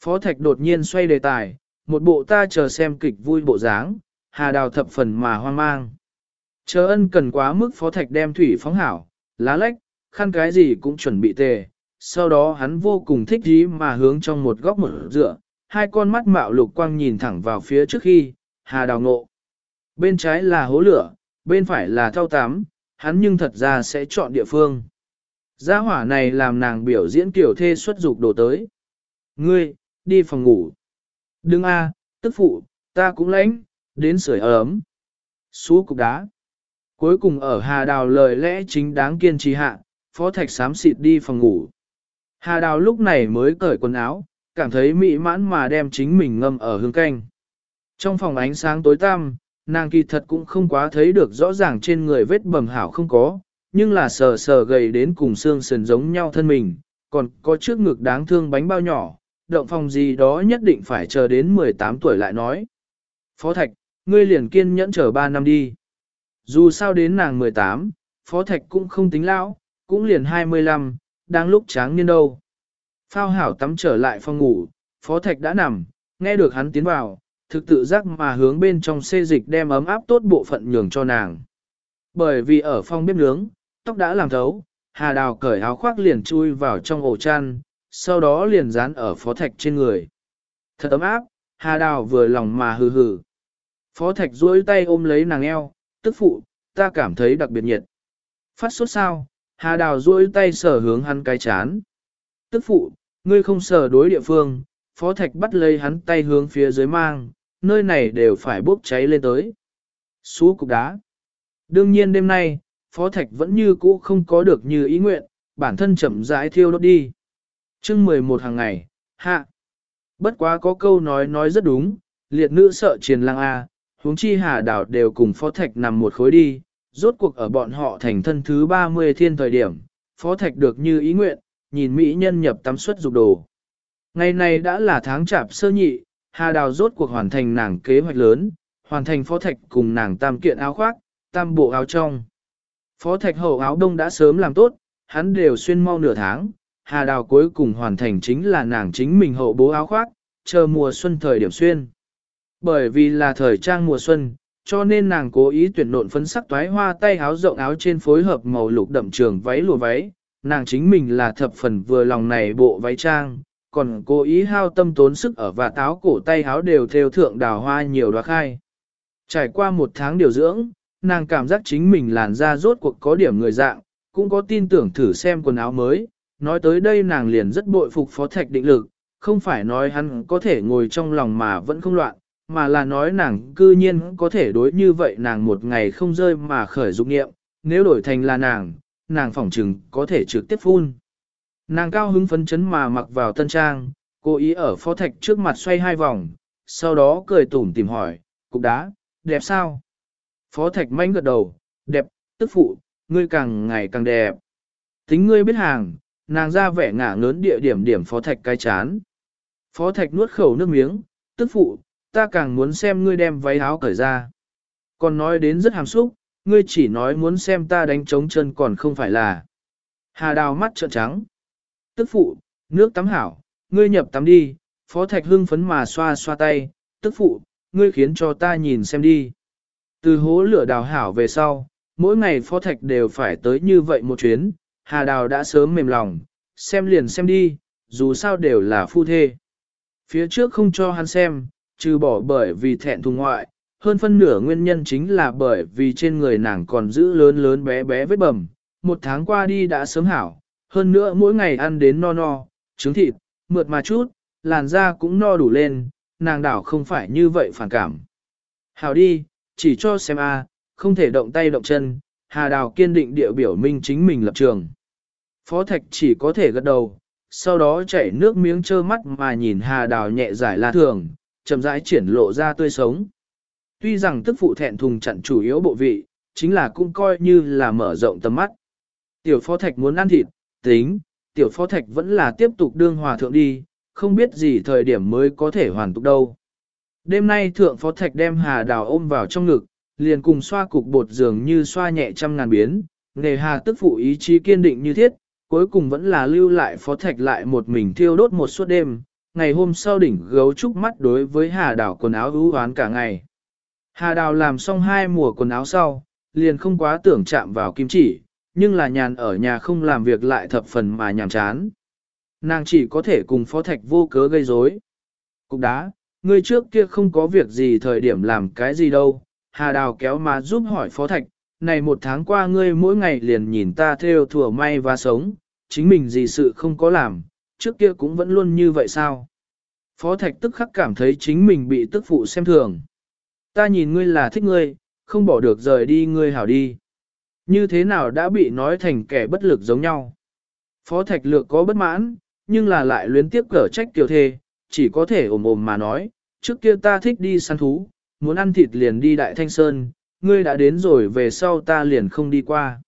Phó Thạch đột nhiên xoay đề tài, một bộ ta chờ xem kịch vui bộ dáng, hà đào thập phần mà hoang mang. Chờ ân cần quá mức Phó Thạch đem thủy phóng hảo, lá lách, khăn cái gì cũng chuẩn bị tề. Sau đó hắn vô cùng thích ý mà hướng trong một góc một dựa, hai con mắt mạo lục quang nhìn thẳng vào phía trước khi, hà đào ngộ. Bên trái là hố lửa, bên phải là thao tám hắn nhưng thật ra sẽ chọn địa phương. Gia hỏa này làm nàng biểu diễn kiểu thê xuất dục đồ tới. Ngươi, đi phòng ngủ. Đừng a, tức phụ, ta cũng lãnh, đến sưởi ấm. Xú cục đá. Cuối cùng ở Hà Đào lời lẽ chính đáng kiên trì hạ, Phó Thạch sám xịt đi phòng ngủ. Hà Đào lúc này mới cởi quần áo, cảm thấy mỹ mãn mà đem chính mình ngâm ở hương canh. Trong phòng ánh sáng tối tăm, nàng kỳ thật cũng không quá thấy được rõ ràng trên người vết bầm hảo không có, nhưng là sờ sờ gầy đến cùng xương sườn giống nhau thân mình, còn có trước ngực đáng thương bánh bao nhỏ, động phòng gì đó nhất định phải chờ đến 18 tuổi lại nói. Phó Thạch, ngươi liền kiên nhẫn chờ 3 năm đi. Dù sao đến nàng 18, Phó Thạch cũng không tính lão, cũng liền 25, đang lúc tráng niên đâu. Phao hảo tắm trở lại phòng ngủ, Phó Thạch đã nằm, nghe được hắn tiến vào, thực tự giác mà hướng bên trong xê dịch đem ấm áp tốt bộ phận nhường cho nàng. Bởi vì ở phòng bếp nướng, tóc đã làm thấu, Hà Đào cởi áo khoác liền chui vào trong ổ chăn, sau đó liền dán ở Phó Thạch trên người. Thật ấm áp, Hà Đào vừa lòng mà hừ hừ. Phó Thạch duỗi tay ôm lấy nàng eo, tức phụ, ta cảm thấy đặc biệt nhiệt. Phát sốt sao, Hà Đào duỗi tay sờ hướng hắn cái chán. Tức phụ, ngươi không sờ đối địa phương, Phó Thạch bắt lấy hắn tay hướng phía dưới mang, nơi này đều phải bốc cháy lên tới. Xú cục đá. Đương nhiên đêm nay, Phó Thạch vẫn như cũ không có được như ý nguyện, bản thân chậm rãi thiêu đốt đi. chương 11 hàng ngày, hạ. Bất quá có câu nói nói rất đúng, liệt nữ sợ triền lang A, huống chi hà đảo đều cùng phó thạch nằm một khối đi, rốt cuộc ở bọn họ thành thân thứ 30 thiên thời điểm, phó thạch được như ý nguyện, nhìn mỹ nhân nhập tắm suất dục đồ. Ngày này đã là tháng chạp sơ nhị, hà đào rốt cuộc hoàn thành nàng kế hoạch lớn, hoàn thành phó thạch cùng nàng tam kiện áo khoác, tam bộ áo trong. Phó thạch hậu áo đông đã sớm làm tốt, hắn đều xuyên mau nửa tháng, hà đào cuối cùng hoàn thành chính là nàng chính mình hậu bố áo khoác, chờ mùa xuân thời điểm xuyên. Bởi vì là thời trang mùa xuân, cho nên nàng cố ý tuyển nộn phấn sắc toái hoa tay áo rộng áo trên phối hợp màu lục đậm trường váy lùa váy, nàng chính mình là thập phần vừa lòng này bộ váy trang, còn cố ý hao tâm tốn sức ở và táo cổ tay áo đều theo thượng đào hoa nhiều đoá khai. Trải qua một tháng điều dưỡng, nàng cảm giác chính mình làn da rốt cuộc có điểm người dạng, cũng có tin tưởng thử xem quần áo mới. Nói tới đây nàng liền rất bội phục phó thạch định lực, không phải nói hắn có thể ngồi trong lòng mà vẫn không loạn, mà là nói nàng cư nhiên có thể đối như vậy nàng một ngày không rơi mà khởi dục nghiệm, nếu đổi thành là nàng, nàng phỏng trừng có thể trực tiếp phun. Nàng cao hứng phấn chấn mà mặc vào tân trang, cố ý ở phó thạch trước mặt xoay hai vòng, sau đó cười tủm tìm hỏi, cục đá, đẹp sao? Phó thạch manh gật đầu, đẹp, tức phụ, ngươi càng ngày càng đẹp. Tính ngươi biết hàng, nàng ra vẻ ngả ngớn địa điểm điểm phó thạch cai chán. Phó thạch nuốt khẩu nước miếng, tức phụ, ta càng muốn xem ngươi đem váy áo cởi ra. Còn nói đến rất hàm xúc, ngươi chỉ nói muốn xem ta đánh trống chân còn không phải là. Hà đào mắt trợn trắng. Tức phụ, nước tắm hảo, ngươi nhập tắm đi, phó thạch hưng phấn mà xoa xoa tay, tức phụ, ngươi khiến cho ta nhìn xem đi. Từ hố lửa đào hảo về sau, mỗi ngày phó thạch đều phải tới như vậy một chuyến, hà đào đã sớm mềm lòng, xem liền xem đi, dù sao đều là phu thê. Phía trước không cho hắn xem, trừ bỏ bởi vì thẹn thùng ngoại, hơn phân nửa nguyên nhân chính là bởi vì trên người nàng còn giữ lớn lớn bé bé vết bầm, một tháng qua đi đã sớm hảo, hơn nữa mỗi ngày ăn đến no no, trứng thịt, mượt mà chút, làn da cũng no đủ lên, nàng đảo không phải như vậy phản cảm. Hảo đi, chỉ cho xem a, không thể động tay động chân, Hà Đào kiên định địa biểu minh chính mình lập trường. Phó Thạch chỉ có thể gật đầu, sau đó chảy nước miếng trơ mắt mà nhìn Hà Đào nhẹ giải la thường, chậm rãi triển lộ ra tươi sống. Tuy rằng tức phụ thẹn thùng chặn chủ yếu bộ vị, chính là cũng coi như là mở rộng tầm mắt. Tiểu Phó Thạch muốn ăn thịt, tính, Tiểu Phó Thạch vẫn là tiếp tục đương hòa thượng đi, không biết gì thời điểm mới có thể hoàn tục đâu. Đêm nay thượng phó thạch đem hà đào ôm vào trong ngực, liền cùng xoa cục bột dường như xoa nhẹ trăm ngàn biến, nghề hà tức phụ ý chí kiên định như thiết, cuối cùng vẫn là lưu lại phó thạch lại một mình thiêu đốt một suốt đêm, ngày hôm sau đỉnh gấu trúc mắt đối với hà đào quần áo ưu hoán cả ngày. Hà đào làm xong hai mùa quần áo sau, liền không quá tưởng chạm vào kim chỉ, nhưng là nhàn ở nhà không làm việc lại thập phần mà nhàm chán. Nàng chỉ có thể cùng phó thạch vô cớ gây rối. Cục đá, ngươi trước kia không có việc gì thời điểm làm cái gì đâu. Hà đào kéo mà giúp hỏi phó thạch, này một tháng qua ngươi mỗi ngày liền nhìn ta theo thừa may và sống, chính mình gì sự không có làm, trước kia cũng vẫn luôn như vậy sao? Phó thạch tức khắc cảm thấy chính mình bị tức phụ xem thường. Ta nhìn ngươi là thích ngươi, không bỏ được rời đi ngươi hảo đi. Như thế nào đã bị nói thành kẻ bất lực giống nhau? Phó thạch lược có bất mãn, nhưng là lại luyến tiếp cở trách tiểu thê, chỉ có thể ồm ồm mà nói, trước kia ta thích đi săn thú, muốn ăn thịt liền đi Đại Thanh Sơn, ngươi đã đến rồi về sau ta liền không đi qua.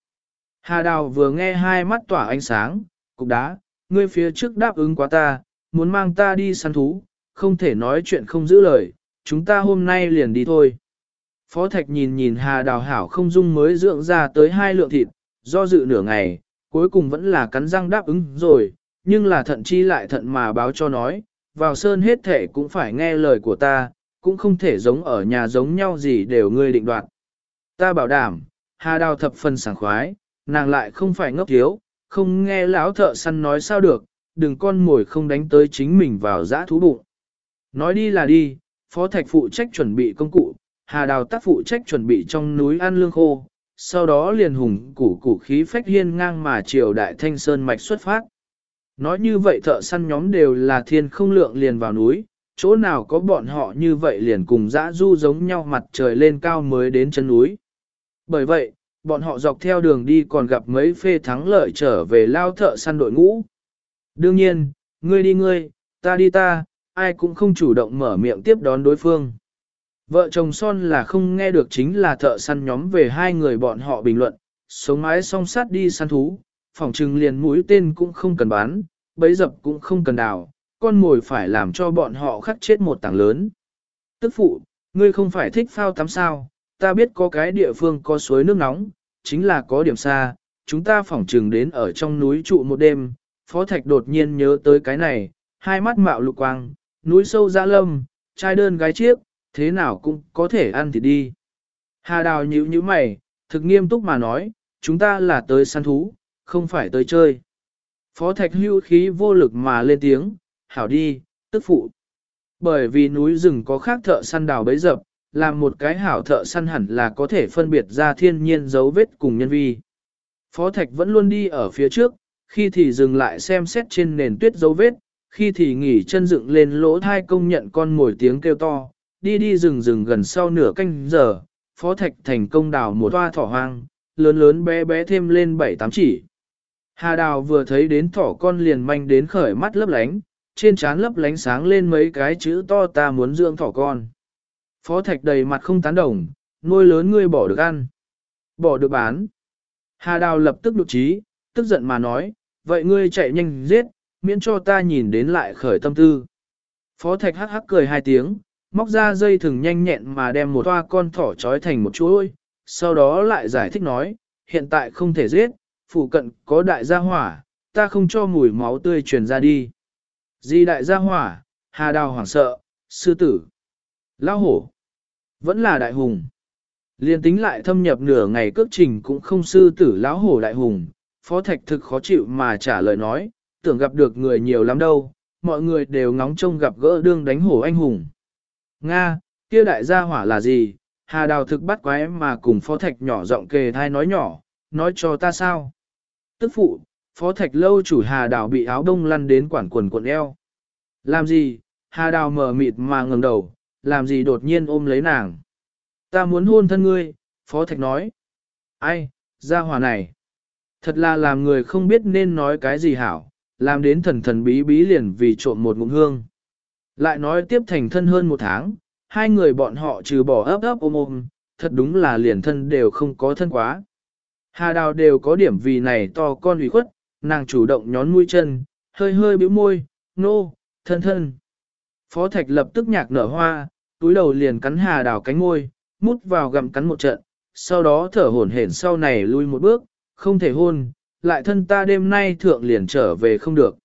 Hà Đào vừa nghe hai mắt tỏa ánh sáng, cục đá, ngươi phía trước đáp ứng quá ta, muốn mang ta đi săn thú, không thể nói chuyện không giữ lời, chúng ta hôm nay liền đi thôi. Phó Thạch nhìn nhìn Hà Đào hảo không dung mới dưỡng ra tới hai lượng thịt, do dự nửa ngày, cuối cùng vẫn là cắn răng đáp ứng rồi, nhưng là thận chi lại thận mà báo cho nói, vào sơn hết thể cũng phải nghe lời của ta, cũng không thể giống ở nhà giống nhau gì đều ngươi định đoạt. Ta bảo đảm, hà đào thập phần sảng khoái, nàng lại không phải ngốc thiếu, không nghe lão thợ săn nói sao được, đừng con mồi không đánh tới chính mình vào giã thú bụng. Nói đi là đi, phó thạch phụ trách chuẩn bị công cụ, hà đào tác phụ trách chuẩn bị trong núi ăn lương khô, sau đó liền hùng củ củ khí phách hiên ngang mà triều đại thanh sơn mạch xuất phát. Nói như vậy thợ săn nhóm đều là thiên không lượng liền vào núi, chỗ nào có bọn họ như vậy liền cùng dã du giống nhau mặt trời lên cao mới đến chân núi. Bởi vậy, bọn họ dọc theo đường đi còn gặp mấy phê thắng lợi trở về lao thợ săn đội ngũ. Đương nhiên, ngươi đi ngươi, ta đi ta, ai cũng không chủ động mở miệng tiếp đón đối phương. Vợ chồng son là không nghe được chính là thợ săn nhóm về hai người bọn họ bình luận, sống mái song sát đi săn thú, phòng trừng liền mũi tên cũng không cần bán, bấy dập cũng không cần đào, con mồi phải làm cho bọn họ khắc chết một tảng lớn. Tức phụ, ngươi không phải thích phao tắm sao, ta biết có cái địa phương có suối nước nóng, chính là có điểm xa, chúng ta phỏng trừng đến ở trong núi trụ một đêm, Phó Thạch đột nhiên nhớ tới cái này, hai mắt mạo lục quang, núi sâu ra lâm, trai đơn gái chiếc, thế nào cũng có thể ăn thì đi. Hà đào nhíu nhíu mày, thực nghiêm túc mà nói, chúng ta là tới săn thú, không phải tới chơi. Phó Thạch hưu khí vô lực mà lên tiếng, hảo đi, tức phụ. Bởi vì núi rừng có khác thợ săn đào bấy dập, làm một cái hảo thợ săn hẳn là có thể phân biệt ra thiên nhiên dấu vết cùng nhân vi. Phó Thạch vẫn luôn đi ở phía trước, khi thì dừng lại xem xét trên nền tuyết dấu vết, khi thì nghỉ chân dựng lên lỗ thai công nhận con ngồi tiếng kêu to, đi đi rừng rừng gần sau nửa canh giờ, Phó Thạch thành công đào một toa thỏ hoang, lớn lớn bé bé thêm lên bảy tám chỉ. Hà đào vừa thấy đến thỏ con liền manh đến khởi mắt lấp lánh, trên trán lấp lánh sáng lên mấy cái chữ to ta muốn dưỡng thỏ con. Phó Thạch đầy mặt không tán đồng, nuôi lớn ngươi bỏ được ăn, bỏ được bán. Hà đào lập tức đục trí, tức giận mà nói, vậy ngươi chạy nhanh giết, miễn cho ta nhìn đến lại khởi tâm tư. Phó Thạch hắc hắc cười hai tiếng, móc ra dây thừng nhanh nhẹn mà đem một toa con thỏ trói thành một chuỗi, sau đó lại giải thích nói, hiện tại không thể giết, phụ cận có đại gia hỏa, ta không cho mùi máu tươi truyền ra đi. Di đại gia hỏa, hà đào hoảng sợ, sư tử, lao hổ, vẫn là đại hùng. Liên tính lại thâm nhập nửa ngày cước trình cũng không sư tử lão hổ đại hùng, phó thạch thực khó chịu mà trả lời nói, tưởng gặp được người nhiều lắm đâu, mọi người đều ngóng trông gặp gỡ đương đánh hổ anh hùng. Nga, kia đại gia hỏa là gì? Hà đào thực bắt quái mà cùng phó thạch nhỏ giọng kề thai nói nhỏ, nói cho ta sao? Tức phụ, phó thạch lâu chủ hà đào bị áo đông lăn đến quản quần quần eo. Làm gì? Hà đào mở mịt mà ngẩng đầu, làm gì đột nhiên ôm lấy nàng. Ta muốn hôn thân ngươi, phó thạch nói. Ai, gia hòa này. Thật là làm người không biết nên nói cái gì hảo, làm đến thần thần bí bí liền vì trộm một ngụm hương. Lại nói tiếp thành thân hơn một tháng, hai người bọn họ trừ bỏ ấp ấp ôm ôm, thật đúng là liền thân đều không có thân quá. Hà đào đều có điểm vì này to con ủy khuất, nàng chủ động nhón mũi chân, hơi hơi bĩu môi, nô, thân thân. Phó thạch lập tức nhạc nở hoa, túi đầu liền cắn hà đào cánh môi, mút vào gặm cắn một trận, sau đó thở hổn hển sau này lui một bước, không thể hôn, lại thân ta đêm nay thượng liền trở về không được.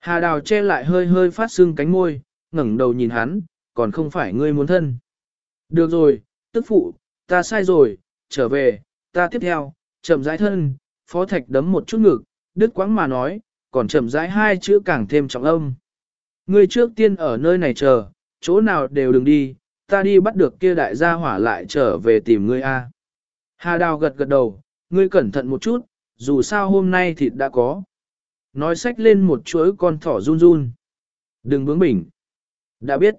Hà đào che lại hơi hơi phát sưng cánh môi, ngẩng đầu nhìn hắn, còn không phải ngươi muốn thân. Được rồi, tức phụ, ta sai rồi, trở về, ta tiếp theo, chậm rãi thân, phó thạch đấm một chút ngực, đứt quãng mà nói, còn chậm rãi hai chữ càng thêm trọng âm. Ngươi trước tiên ở nơi này chờ, chỗ nào đều đừng đi, ta đi bắt được kia đại gia hỏa lại trở về tìm ngươi a. Hà đào gật gật đầu, ngươi cẩn thận một chút, dù sao hôm nay thịt đã có. Nói sách lên một chuỗi con thỏ run run. Đừng bướng bỉnh. Đã biết.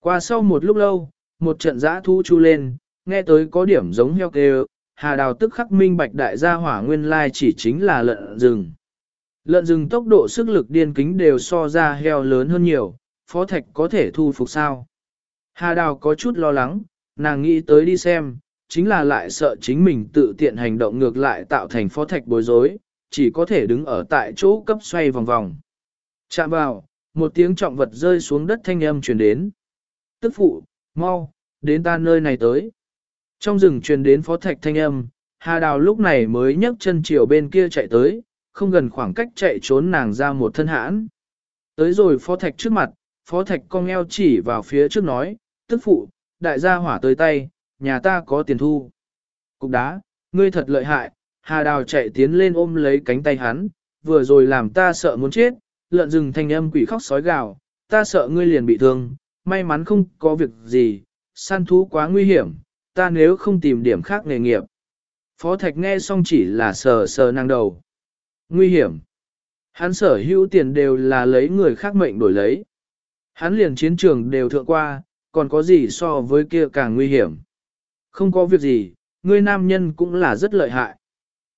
Qua sau một lúc lâu, một trận giã thu chu lên, nghe tới có điểm giống heo kêu, hà đào tức khắc minh bạch đại gia hỏa nguyên lai chỉ chính là lợn rừng. Lợn rừng tốc độ sức lực điên kính đều so ra heo lớn hơn nhiều, phó thạch có thể thu phục sao. Hà đào có chút lo lắng, nàng nghĩ tới đi xem, chính là lại sợ chính mình tự tiện hành động ngược lại tạo thành phó thạch bối rối, chỉ có thể đứng ở tại chỗ cấp xoay vòng vòng. Chạm vào, một tiếng trọng vật rơi xuống đất thanh âm truyền đến. Tức phụ, mau, đến ta nơi này tới. Trong rừng truyền đến phó thạch thanh âm, Hà Đào lúc này mới nhấc chân chiều bên kia chạy tới, không gần khoảng cách chạy trốn nàng ra một thân hãn. Tới rồi phó thạch trước mặt, phó thạch cong eo chỉ vào phía trước nói, tức phụ, đại gia hỏa tới tay, nhà ta có tiền thu. Cục đá, ngươi thật lợi hại, Hà Đào chạy tiến lên ôm lấy cánh tay hắn, vừa rồi làm ta sợ muốn chết, lợn rừng thanh âm quỷ khóc sói gào, ta sợ ngươi liền bị thương, may mắn không có việc gì, săn thú quá nguy hiểm, ta nếu không tìm điểm khác nghề nghiệp. Phó Thạch nghe xong chỉ là sờ sờ năng đầu. Nguy hiểm. Hắn sở hữu tiền đều là lấy người khác mệnh đổi lấy. Hắn liền chiến trường đều thượng qua, còn có gì so với kia càng nguy hiểm. Không có việc gì, ngươi nam nhân cũng là rất lợi hại.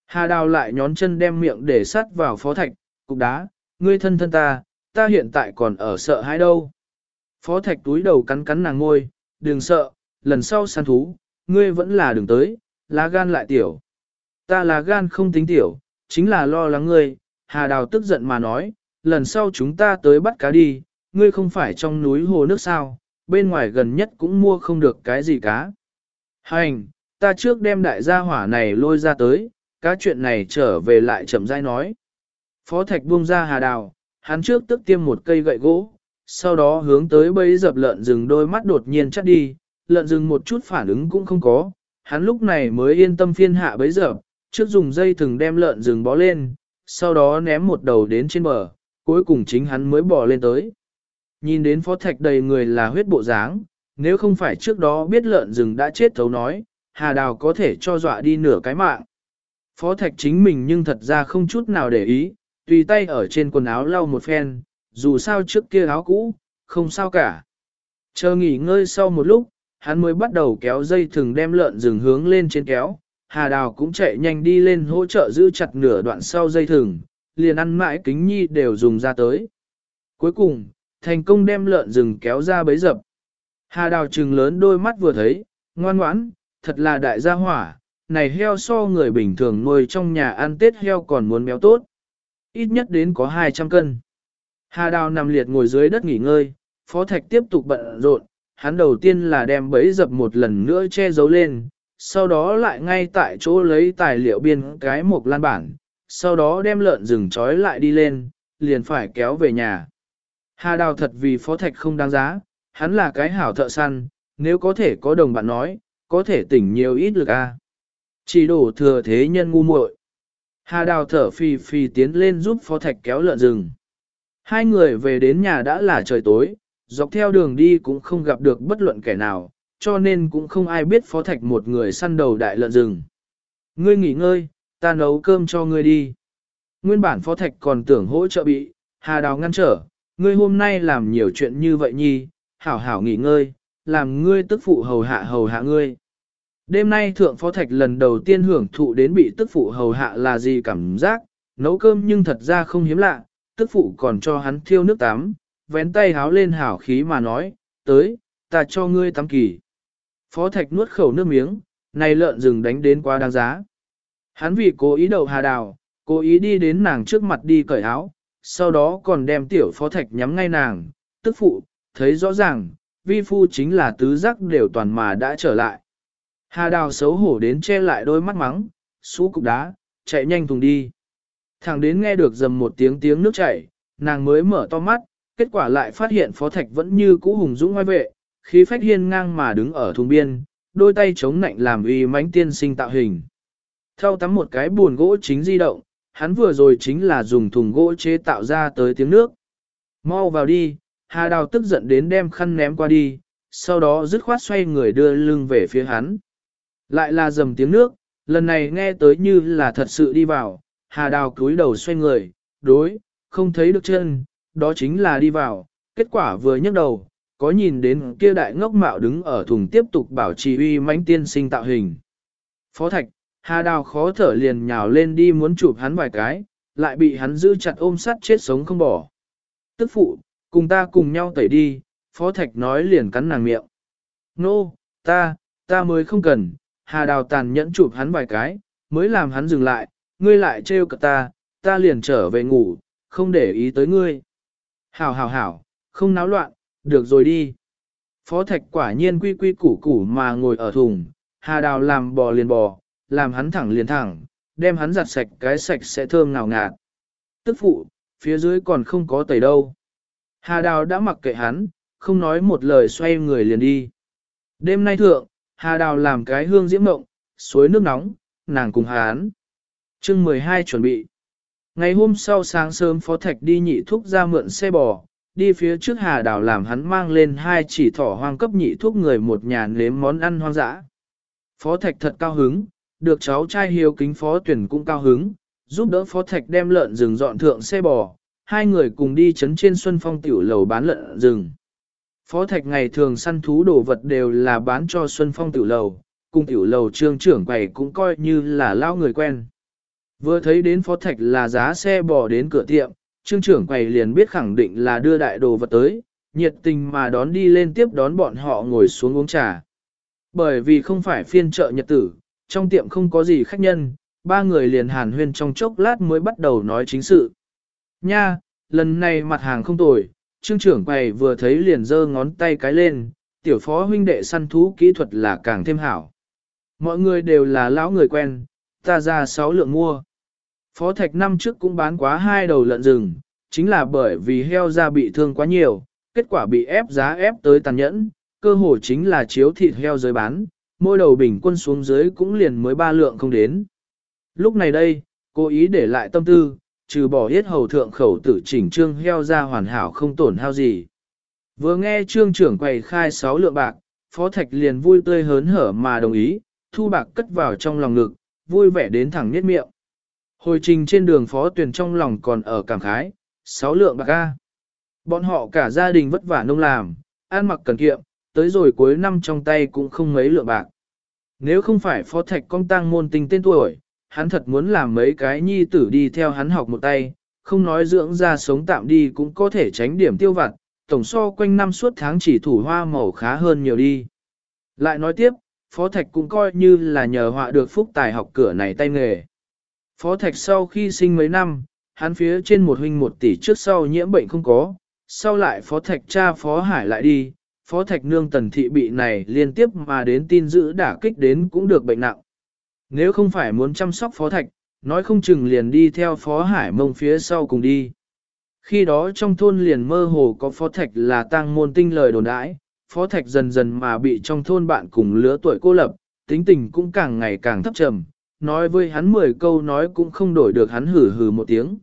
Hà đào lại nhón chân đem miệng để sắt vào phó thạch, cục đá, ngươi thân thân ta, ta hiện tại còn ở sợ hãi đâu. Phó thạch túi đầu cắn cắn nàng ngôi, đừng sợ, lần sau săn thú, ngươi vẫn là đừng tới, lá gan lại tiểu. Ta là gan không tính tiểu, chính là lo lắng ngươi, Hà Đào tức giận mà nói, lần sau chúng ta tới bắt cá đi, ngươi không phải trong núi hồ nước sao, bên ngoài gần nhất cũng mua không được cái gì cá. Hành, ta trước đem đại gia hỏa này lôi ra tới, cá chuyện này trở về lại chậm rãi nói. Phó Thạch buông ra Hà Đào, hắn trước tức tiêm một cây gậy gỗ, sau đó hướng tới bấy dập lợn rừng đôi mắt đột nhiên chắt đi, lợn rừng một chút phản ứng cũng không có, hắn lúc này mới yên tâm phiên hạ bấy giờ. trước dùng dây thừng đem lợn rừng bó lên, sau đó ném một đầu đến trên bờ, cuối cùng chính hắn mới bò lên tới. Nhìn đến phó thạch đầy người là huyết bộ dáng, nếu không phải trước đó biết lợn rừng đã chết thấu nói, hà đào có thể cho dọa đi nửa cái mạng. Phó thạch chính mình nhưng thật ra không chút nào để ý, tùy tay ở trên quần áo lau một phen, dù sao trước kia áo cũ, không sao cả. Chờ nghỉ ngơi sau một lúc, hắn mới bắt đầu kéo dây thừng đem lợn rừng hướng lên trên kéo, Hà Đào cũng chạy nhanh đi lên hỗ trợ giữ chặt nửa đoạn sau dây thừng, liền ăn mãi kính nhi đều dùng ra tới. Cuối cùng, thành công đem lợn rừng kéo ra bấy dập. Hà Đào trừng lớn đôi mắt vừa thấy, ngoan ngoãn, thật là đại gia hỏa, này heo so người bình thường nuôi trong nhà ăn tết heo còn muốn béo tốt. Ít nhất đến có 200 cân. Hà Đào nằm liệt ngồi dưới đất nghỉ ngơi, Phó Thạch tiếp tục bận rộn, hắn đầu tiên là đem bẫy dập một lần nữa che giấu lên, sau đó lại ngay tại chỗ lấy tài liệu biên cái một lan bản, sau đó đem lợn rừng trói lại đi lên, liền phải kéo về nhà. Hà đào thật vì phó thạch không đáng giá, hắn là cái hảo thợ săn, nếu có thể có đồng bạn nói, có thể tỉnh nhiều ít lực a. Chỉ đổ thừa thế nhân ngu muội. Hà đào thở phì phì tiến lên giúp phó thạch kéo lợn rừng. Hai người về đến nhà đã là trời tối, dọc theo đường đi cũng không gặp được bất luận kẻ nào, cho nên cũng không ai biết phó thạch một người săn đầu đại lợn rừng. Ngươi nghỉ ngơi, ta nấu cơm cho ngươi đi. Nguyên bản phó thạch còn tưởng hỗ trợ bị, hà đào ngăn trở, ngươi hôm nay làm nhiều chuyện như vậy nhi, hảo hảo nghỉ ngơi, làm ngươi tức phụ hầu hạ hầu hạ ngươi. Đêm nay thượng phó thạch lần đầu tiên hưởng thụ đến bị tức phụ hầu hạ là gì cảm giác, nấu cơm nhưng thật ra không hiếm lạ, tức phụ còn cho hắn thiêu nước tắm, vén tay háo lên hảo khí mà nói, tới, ta cho ngươi tắm kỳ. Phó Thạch nuốt khẩu nước miếng, này lợn rừng đánh đến quá đáng giá. Hắn vì cố ý đầu hà đào, cố ý đi đến nàng trước mặt đi cởi áo, sau đó còn đem tiểu Phó Thạch nhắm ngay nàng, tức phụ, thấy rõ ràng, vi phu chính là tứ giác đều toàn mà đã trở lại. Hà đào xấu hổ đến che lại đôi mắt mắng, xú cục đá, chạy nhanh thùng đi. Thẳng đến nghe được dầm một tiếng tiếng nước chảy, nàng mới mở to mắt, kết quả lại phát hiện Phó Thạch vẫn như cũ hùng dũng ngoài vệ, khí phách hiên ngang mà đứng ở thùng biên, đôi tay chống nạnh làm uy mãnh tiên sinh tạo hình. Theo tắm một cái buồn gỗ chính di động, hắn vừa rồi chính là dùng thùng gỗ chế tạo ra tới tiếng nước. Mau vào đi, Hà Đào tức giận đến đem khăn ném qua đi, sau đó dứt khoát xoay người đưa lưng về phía hắn. Lại là dầm tiếng nước, lần này nghe tới như là thật sự đi vào, Hà Đào cúi đầu xoay người, đối, không thấy được chân, đó chính là đi vào, kết quả vừa nhấc đầu, có nhìn đến kia đại ngốc mạo đứng ở thùng tiếp tục bảo trì uy mãnh tiên sinh tạo hình. Phó Thạch, Hà Đào khó thở liền nhào lên đi muốn chụp hắn vài cái, lại bị hắn giữ chặt ôm sắt chết sống không bỏ. Tức phụ, cùng ta cùng nhau tẩy đi, Phó Thạch nói liền cắn nàng miệng. Nô, no, ta, ta mới không cần, Hà Đào tàn nhẫn chụp hắn vài cái, mới làm hắn dừng lại, ngươi lại trêu cả ta, ta liền trở về ngủ, không để ý tới ngươi. Hảo hảo hảo, không náo loạn, được rồi đi. Phó thạch quả nhiên quy quy củ củ mà ngồi ở thùng, hà đào làm bò liền bò, làm hắn thẳng liền thẳng, đem hắn giặt sạch cái sạch sẽ thơm ngào ngạt. Tức phụ, phía dưới còn không có tẩy đâu. Hà đào đã mặc kệ hắn, không nói một lời xoay người liền đi. Đêm nay thượng, hà đào làm cái hương diễm mộng, suối nước nóng, nàng cùng hắn. chương 12 chuẩn bị. Ngày hôm sau sáng sớm Phó Thạch đi nhị thúc ra mượn xe bò, đi phía trước hà đào làm hắn mang lên hai chỉ thỏ hoang cấp nhị thuốc người một nhà nếm món ăn hoang dã. Phó Thạch thật cao hứng, được cháu trai hiếu kính Phó Tuyển cũng cao hứng, giúp đỡ Phó Thạch đem lợn rừng dọn thượng xe bò, hai người cùng đi chấn trên Xuân Phong tiểu lầu bán lợn rừng. Phó Thạch ngày thường săn thú đồ vật đều là bán cho Xuân Phong tiểu lầu, cùng tiểu lầu trương trưởng quầy cũng coi như là lao người quen. Vừa thấy đến Phó Thạch là giá xe bò đến cửa tiệm, trương trưởng quầy liền biết khẳng định là đưa đại đồ vật tới, nhiệt tình mà đón đi lên tiếp đón bọn họ ngồi xuống uống trà. Bởi vì không phải phiên chợ nhật tử, trong tiệm không có gì khách nhân, ba người liền hàn huyên trong chốc lát mới bắt đầu nói chính sự. Nha, lần này mặt hàng không tồi, trương trưởng quầy vừa thấy liền giơ ngón tay cái lên, tiểu phó huynh đệ săn thú kỹ thuật là càng thêm hảo. Mọi người đều là lão người quen, ta ra sáu lượng mua. Phó thạch năm trước cũng bán quá hai đầu lợn rừng, chính là bởi vì heo da bị thương quá nhiều, kết quả bị ép giá ép tới tàn nhẫn, cơ hồ chính là chiếu thịt heo dưới bán, mỗi đầu bình quân xuống dưới cũng liền mới ba lượng không đến. Lúc này đây, cố ý để lại tâm tư, trừ bỏ hết hầu thượng khẩu tử chỉnh trương heo ra hoàn hảo không tổn hao gì. Vừa nghe trương trưởng quầy khai sáu lượng bạc, phó thạch liền vui tươi hớn hở mà đồng ý, thu bạc cất vào trong lòng ngực, vui vẻ đến thẳng niết miệng. Hồi trình trên đường phó tuyển trong lòng còn ở cảm khái, 6 lượng bạc ca. Bọn họ cả gia đình vất vả nông làm, ăn mặc cần kiệm, tới rồi cuối năm trong tay cũng không mấy lượng bạc. Nếu không phải phó thạch công tăng môn tình tên tuổi, hắn thật muốn làm mấy cái nhi tử đi theo hắn học một tay, không nói dưỡng ra sống tạm đi cũng có thể tránh điểm tiêu vặt, tổng so quanh năm suốt tháng chỉ thủ hoa màu khá hơn nhiều đi. Lại nói tiếp, Phó Thạch cũng coi như là nhờ họa được phúc tài học cửa này tay nghề. Phó Thạch sau khi sinh mấy năm, hắn phía trên một huynh một tỷ trước sau nhiễm bệnh không có, sau lại Phó Thạch cha Phó Hải lại đi, Phó Thạch nương tần thị bị này liên tiếp mà đến tin dữ đả kích đến cũng được bệnh nặng. Nếu không phải muốn chăm sóc Phó Thạch, nói không chừng liền đi theo Phó Hải mông phía sau cùng đi. Khi đó trong thôn liền mơ hồ có Phó Thạch là tang môn tinh lời đồn đãi, Phó Thạch dần dần mà bị trong thôn bạn cùng lứa tuổi cô lập, tính tình cũng càng ngày càng thấp trầm, nói với hắn 10 câu nói cũng không đổi được hắn hử hử một tiếng.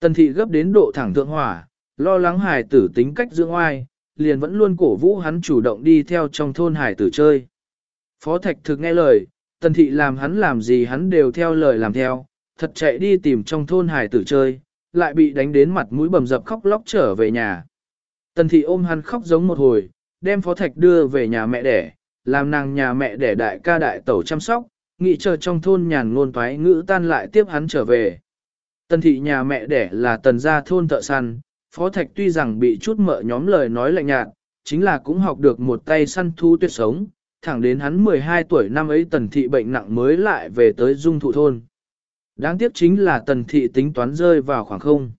Tần thị gấp đến độ thẳng thượng hỏa, lo lắng hài tử tính cách dưỡng oai, liền vẫn luôn cổ vũ hắn chủ động đi theo trong thôn hải tử chơi. Phó Thạch thực nghe lời, tần thị làm hắn làm gì hắn đều theo lời làm theo, thật chạy đi tìm trong thôn hải tử chơi, lại bị đánh đến mặt mũi bầm dập khóc lóc trở về nhà. Tần thị ôm hắn khóc giống một hồi, đem Phó Thạch đưa về nhà mẹ đẻ, làm nàng nhà mẹ đẻ đại ca đại tẩu chăm sóc, nghĩ chờ trong thôn nhàn ngôn toái ngữ tan lại tiếp hắn trở về. Tần thị nhà mẹ đẻ là tần gia thôn thợ săn, Phó Thạch tuy rằng bị chút mợ nhóm lời nói lạnh nhạt, chính là cũng học được một tay săn thu tuyệt sống, thẳng đến hắn 12 tuổi năm ấy tần thị bệnh nặng mới lại về tới dung thụ thôn. Đáng tiếc chính là tần thị tính toán rơi vào khoảng không.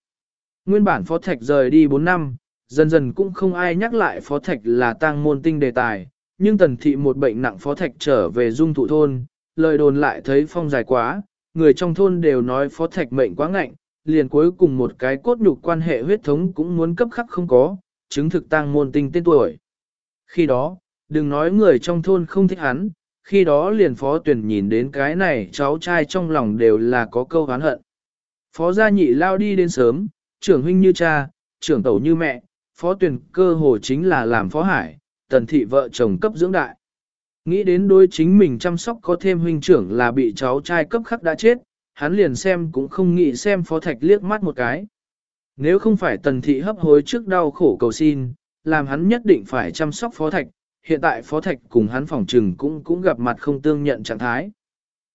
Nguyên bản Phó Thạch rời đi 4 năm, dần dần cũng không ai nhắc lại Phó Thạch là tang môn tinh đề tài, nhưng tần thị một bệnh nặng Phó Thạch trở về dung thụ thôn, lời đồn lại thấy phong dài quá, người trong thôn đều nói Phó Thạch mệnh quá ngạnh, liền cuối cùng một cái cốt nhục quan hệ huyết thống cũng muốn cấp khắc không có, chứng thực tang môn tinh tên tuổi. Khi đó, đừng nói người trong thôn không thích hắn, khi đó liền phó tuyển nhìn đến cái này cháu trai trong lòng đều là có câu hán hận. Phó gia nhị lao đi đến sớm, trưởng huynh như cha, trưởng tẩu như mẹ, phó tuyển cơ hồ chính là làm phó hải, tần thị vợ chồng cấp dưỡng đại. Nghĩ đến đối chính mình chăm sóc có thêm huynh trưởng là bị cháu trai cấp khắc đã chết, hắn liền xem cũng không nghĩ xem phó thạch liếc mắt một cái. Nếu không phải tần thị hấp hối trước đau khổ cầu xin, làm hắn nhất định phải chăm sóc phó thạch, hiện tại phó thạch cùng hắn phòng trừng cũng cũng gặp mặt không tương nhận trạng thái.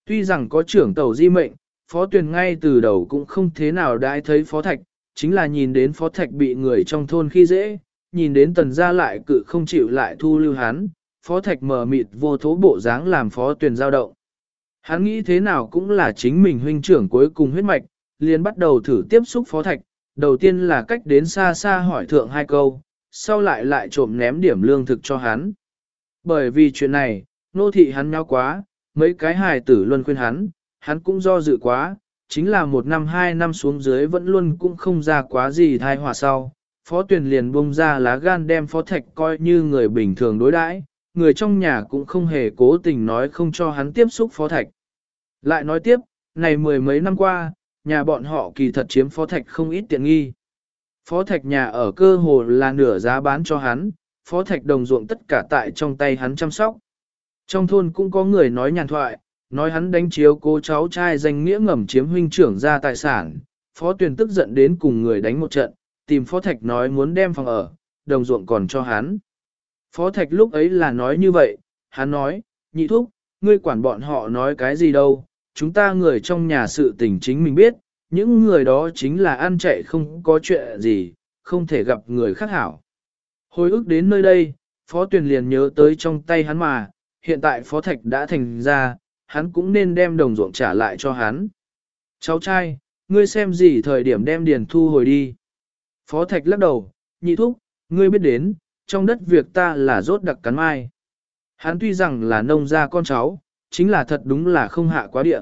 Tuy rằng có trưởng tàu di mệnh, phó tuyền ngay từ đầu cũng không thế nào đãi thấy phó thạch, chính là nhìn đến phó thạch bị người trong thôn khi dễ, nhìn đến tần gia lại cự không chịu lại thu lưu hắn, phó thạch mờ mịt vô thố bộ dáng làm phó tuyền giao động. Hắn nghĩ thế nào cũng là chính mình huynh trưởng cuối cùng huyết mạch, liền bắt đầu thử tiếp xúc phó thạch, đầu tiên là cách đến xa xa hỏi thượng hai câu, sau lại lại trộm ném điểm lương thực cho hắn. Bởi vì chuyện này, nô thị hắn nhau quá, mấy cái hài tử luôn khuyên hắn, hắn cũng do dự quá, chính là một năm hai năm xuống dưới vẫn luôn cũng không ra quá gì thai hòa sau. Phó tuyển liền bông ra lá gan đem phó thạch coi như người bình thường đối đãi, người trong nhà cũng không hề cố tình nói không cho hắn tiếp xúc phó thạch. Lại nói tiếp, này mười mấy năm qua, nhà bọn họ kỳ thật chiếm phó thạch không ít tiện nghi. Phó thạch nhà ở cơ hồ là nửa giá bán cho hắn, phó thạch đồng ruộng tất cả tại trong tay hắn chăm sóc. Trong thôn cũng có người nói nhàn thoại, nói hắn đánh chiếu cô cháu trai danh nghĩa ngầm chiếm huynh trưởng ra tài sản, phó tuyển tức giận đến cùng người đánh một trận, tìm phó thạch nói muốn đem phòng ở, đồng ruộng còn cho hắn. Phó thạch lúc ấy là nói như vậy, hắn nói, nhị thúc, ngươi quản bọn họ nói cái gì đâu, chúng ta người trong nhà sự tình chính mình biết, những người đó chính là ăn chạy không có chuyện gì, không thể gặp người khác hảo. Hồi ức đến nơi đây, Phó Tuyền liền nhớ tới trong tay hắn mà, hiện tại phó thạch đã thành ra, hắn cũng nên đem đồng ruộng trả lại cho hắn. Cháu trai, ngươi xem gì thời điểm đem điền thu hồi đi. Phó thạch lắc đầu, nhị thúc, ngươi biết đến, trong đất việc ta là rốt đặc cắn mai. Hắn tuy rằng là nông gia con cháu, chính là thật đúng là không hạ quá địa.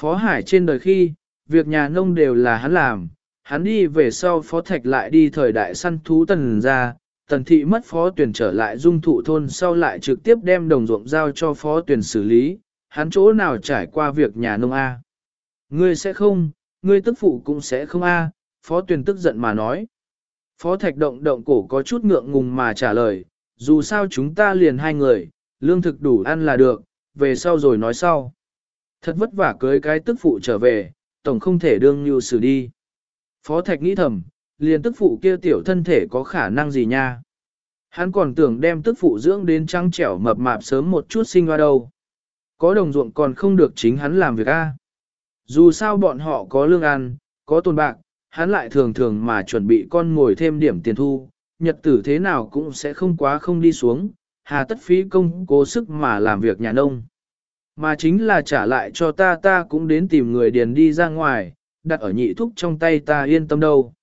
Phó Hải trên đời khi, việc nhà nông đều là hắn làm, hắn đi về sau phó thạch lại đi thời đại săn thú tần ra, tần thị mất phó tuyển trở lại dung thụ thôn sau lại trực tiếp đem đồng ruộng giao cho phó tuyển xử lý, hắn chỗ nào trải qua việc nhà nông A. Ngươi sẽ không, ngươi tức phụ cũng sẽ không A, phó tuyển tức giận mà nói. Phó thạch động động cổ có chút ngượng ngùng mà trả lời, dù sao chúng ta liền hai người, lương thực đủ ăn là được, về sau rồi nói sau. Thật vất vả cưới cái tức phụ trở về, tổng không thể đương như xử đi. Phó Thạch nghĩ thầm, liền tức phụ kia tiểu thân thể có khả năng gì nha. Hắn còn tưởng đem tức phụ dưỡng đến trăng trẻo mập mạp sớm một chút sinh hoa đâu. Có đồng ruộng còn không được chính hắn làm việc a. Dù sao bọn họ có lương ăn, có tồn bạc, hắn lại thường thường mà chuẩn bị con ngồi thêm điểm tiền thu, nhật tử thế nào cũng sẽ không quá không đi xuống, hà tất phí công cố sức mà làm việc nhà nông. Mà chính là trả lại cho ta ta cũng đến tìm người điền đi ra ngoài, đặt ở nhị thúc trong tay ta yên tâm đâu.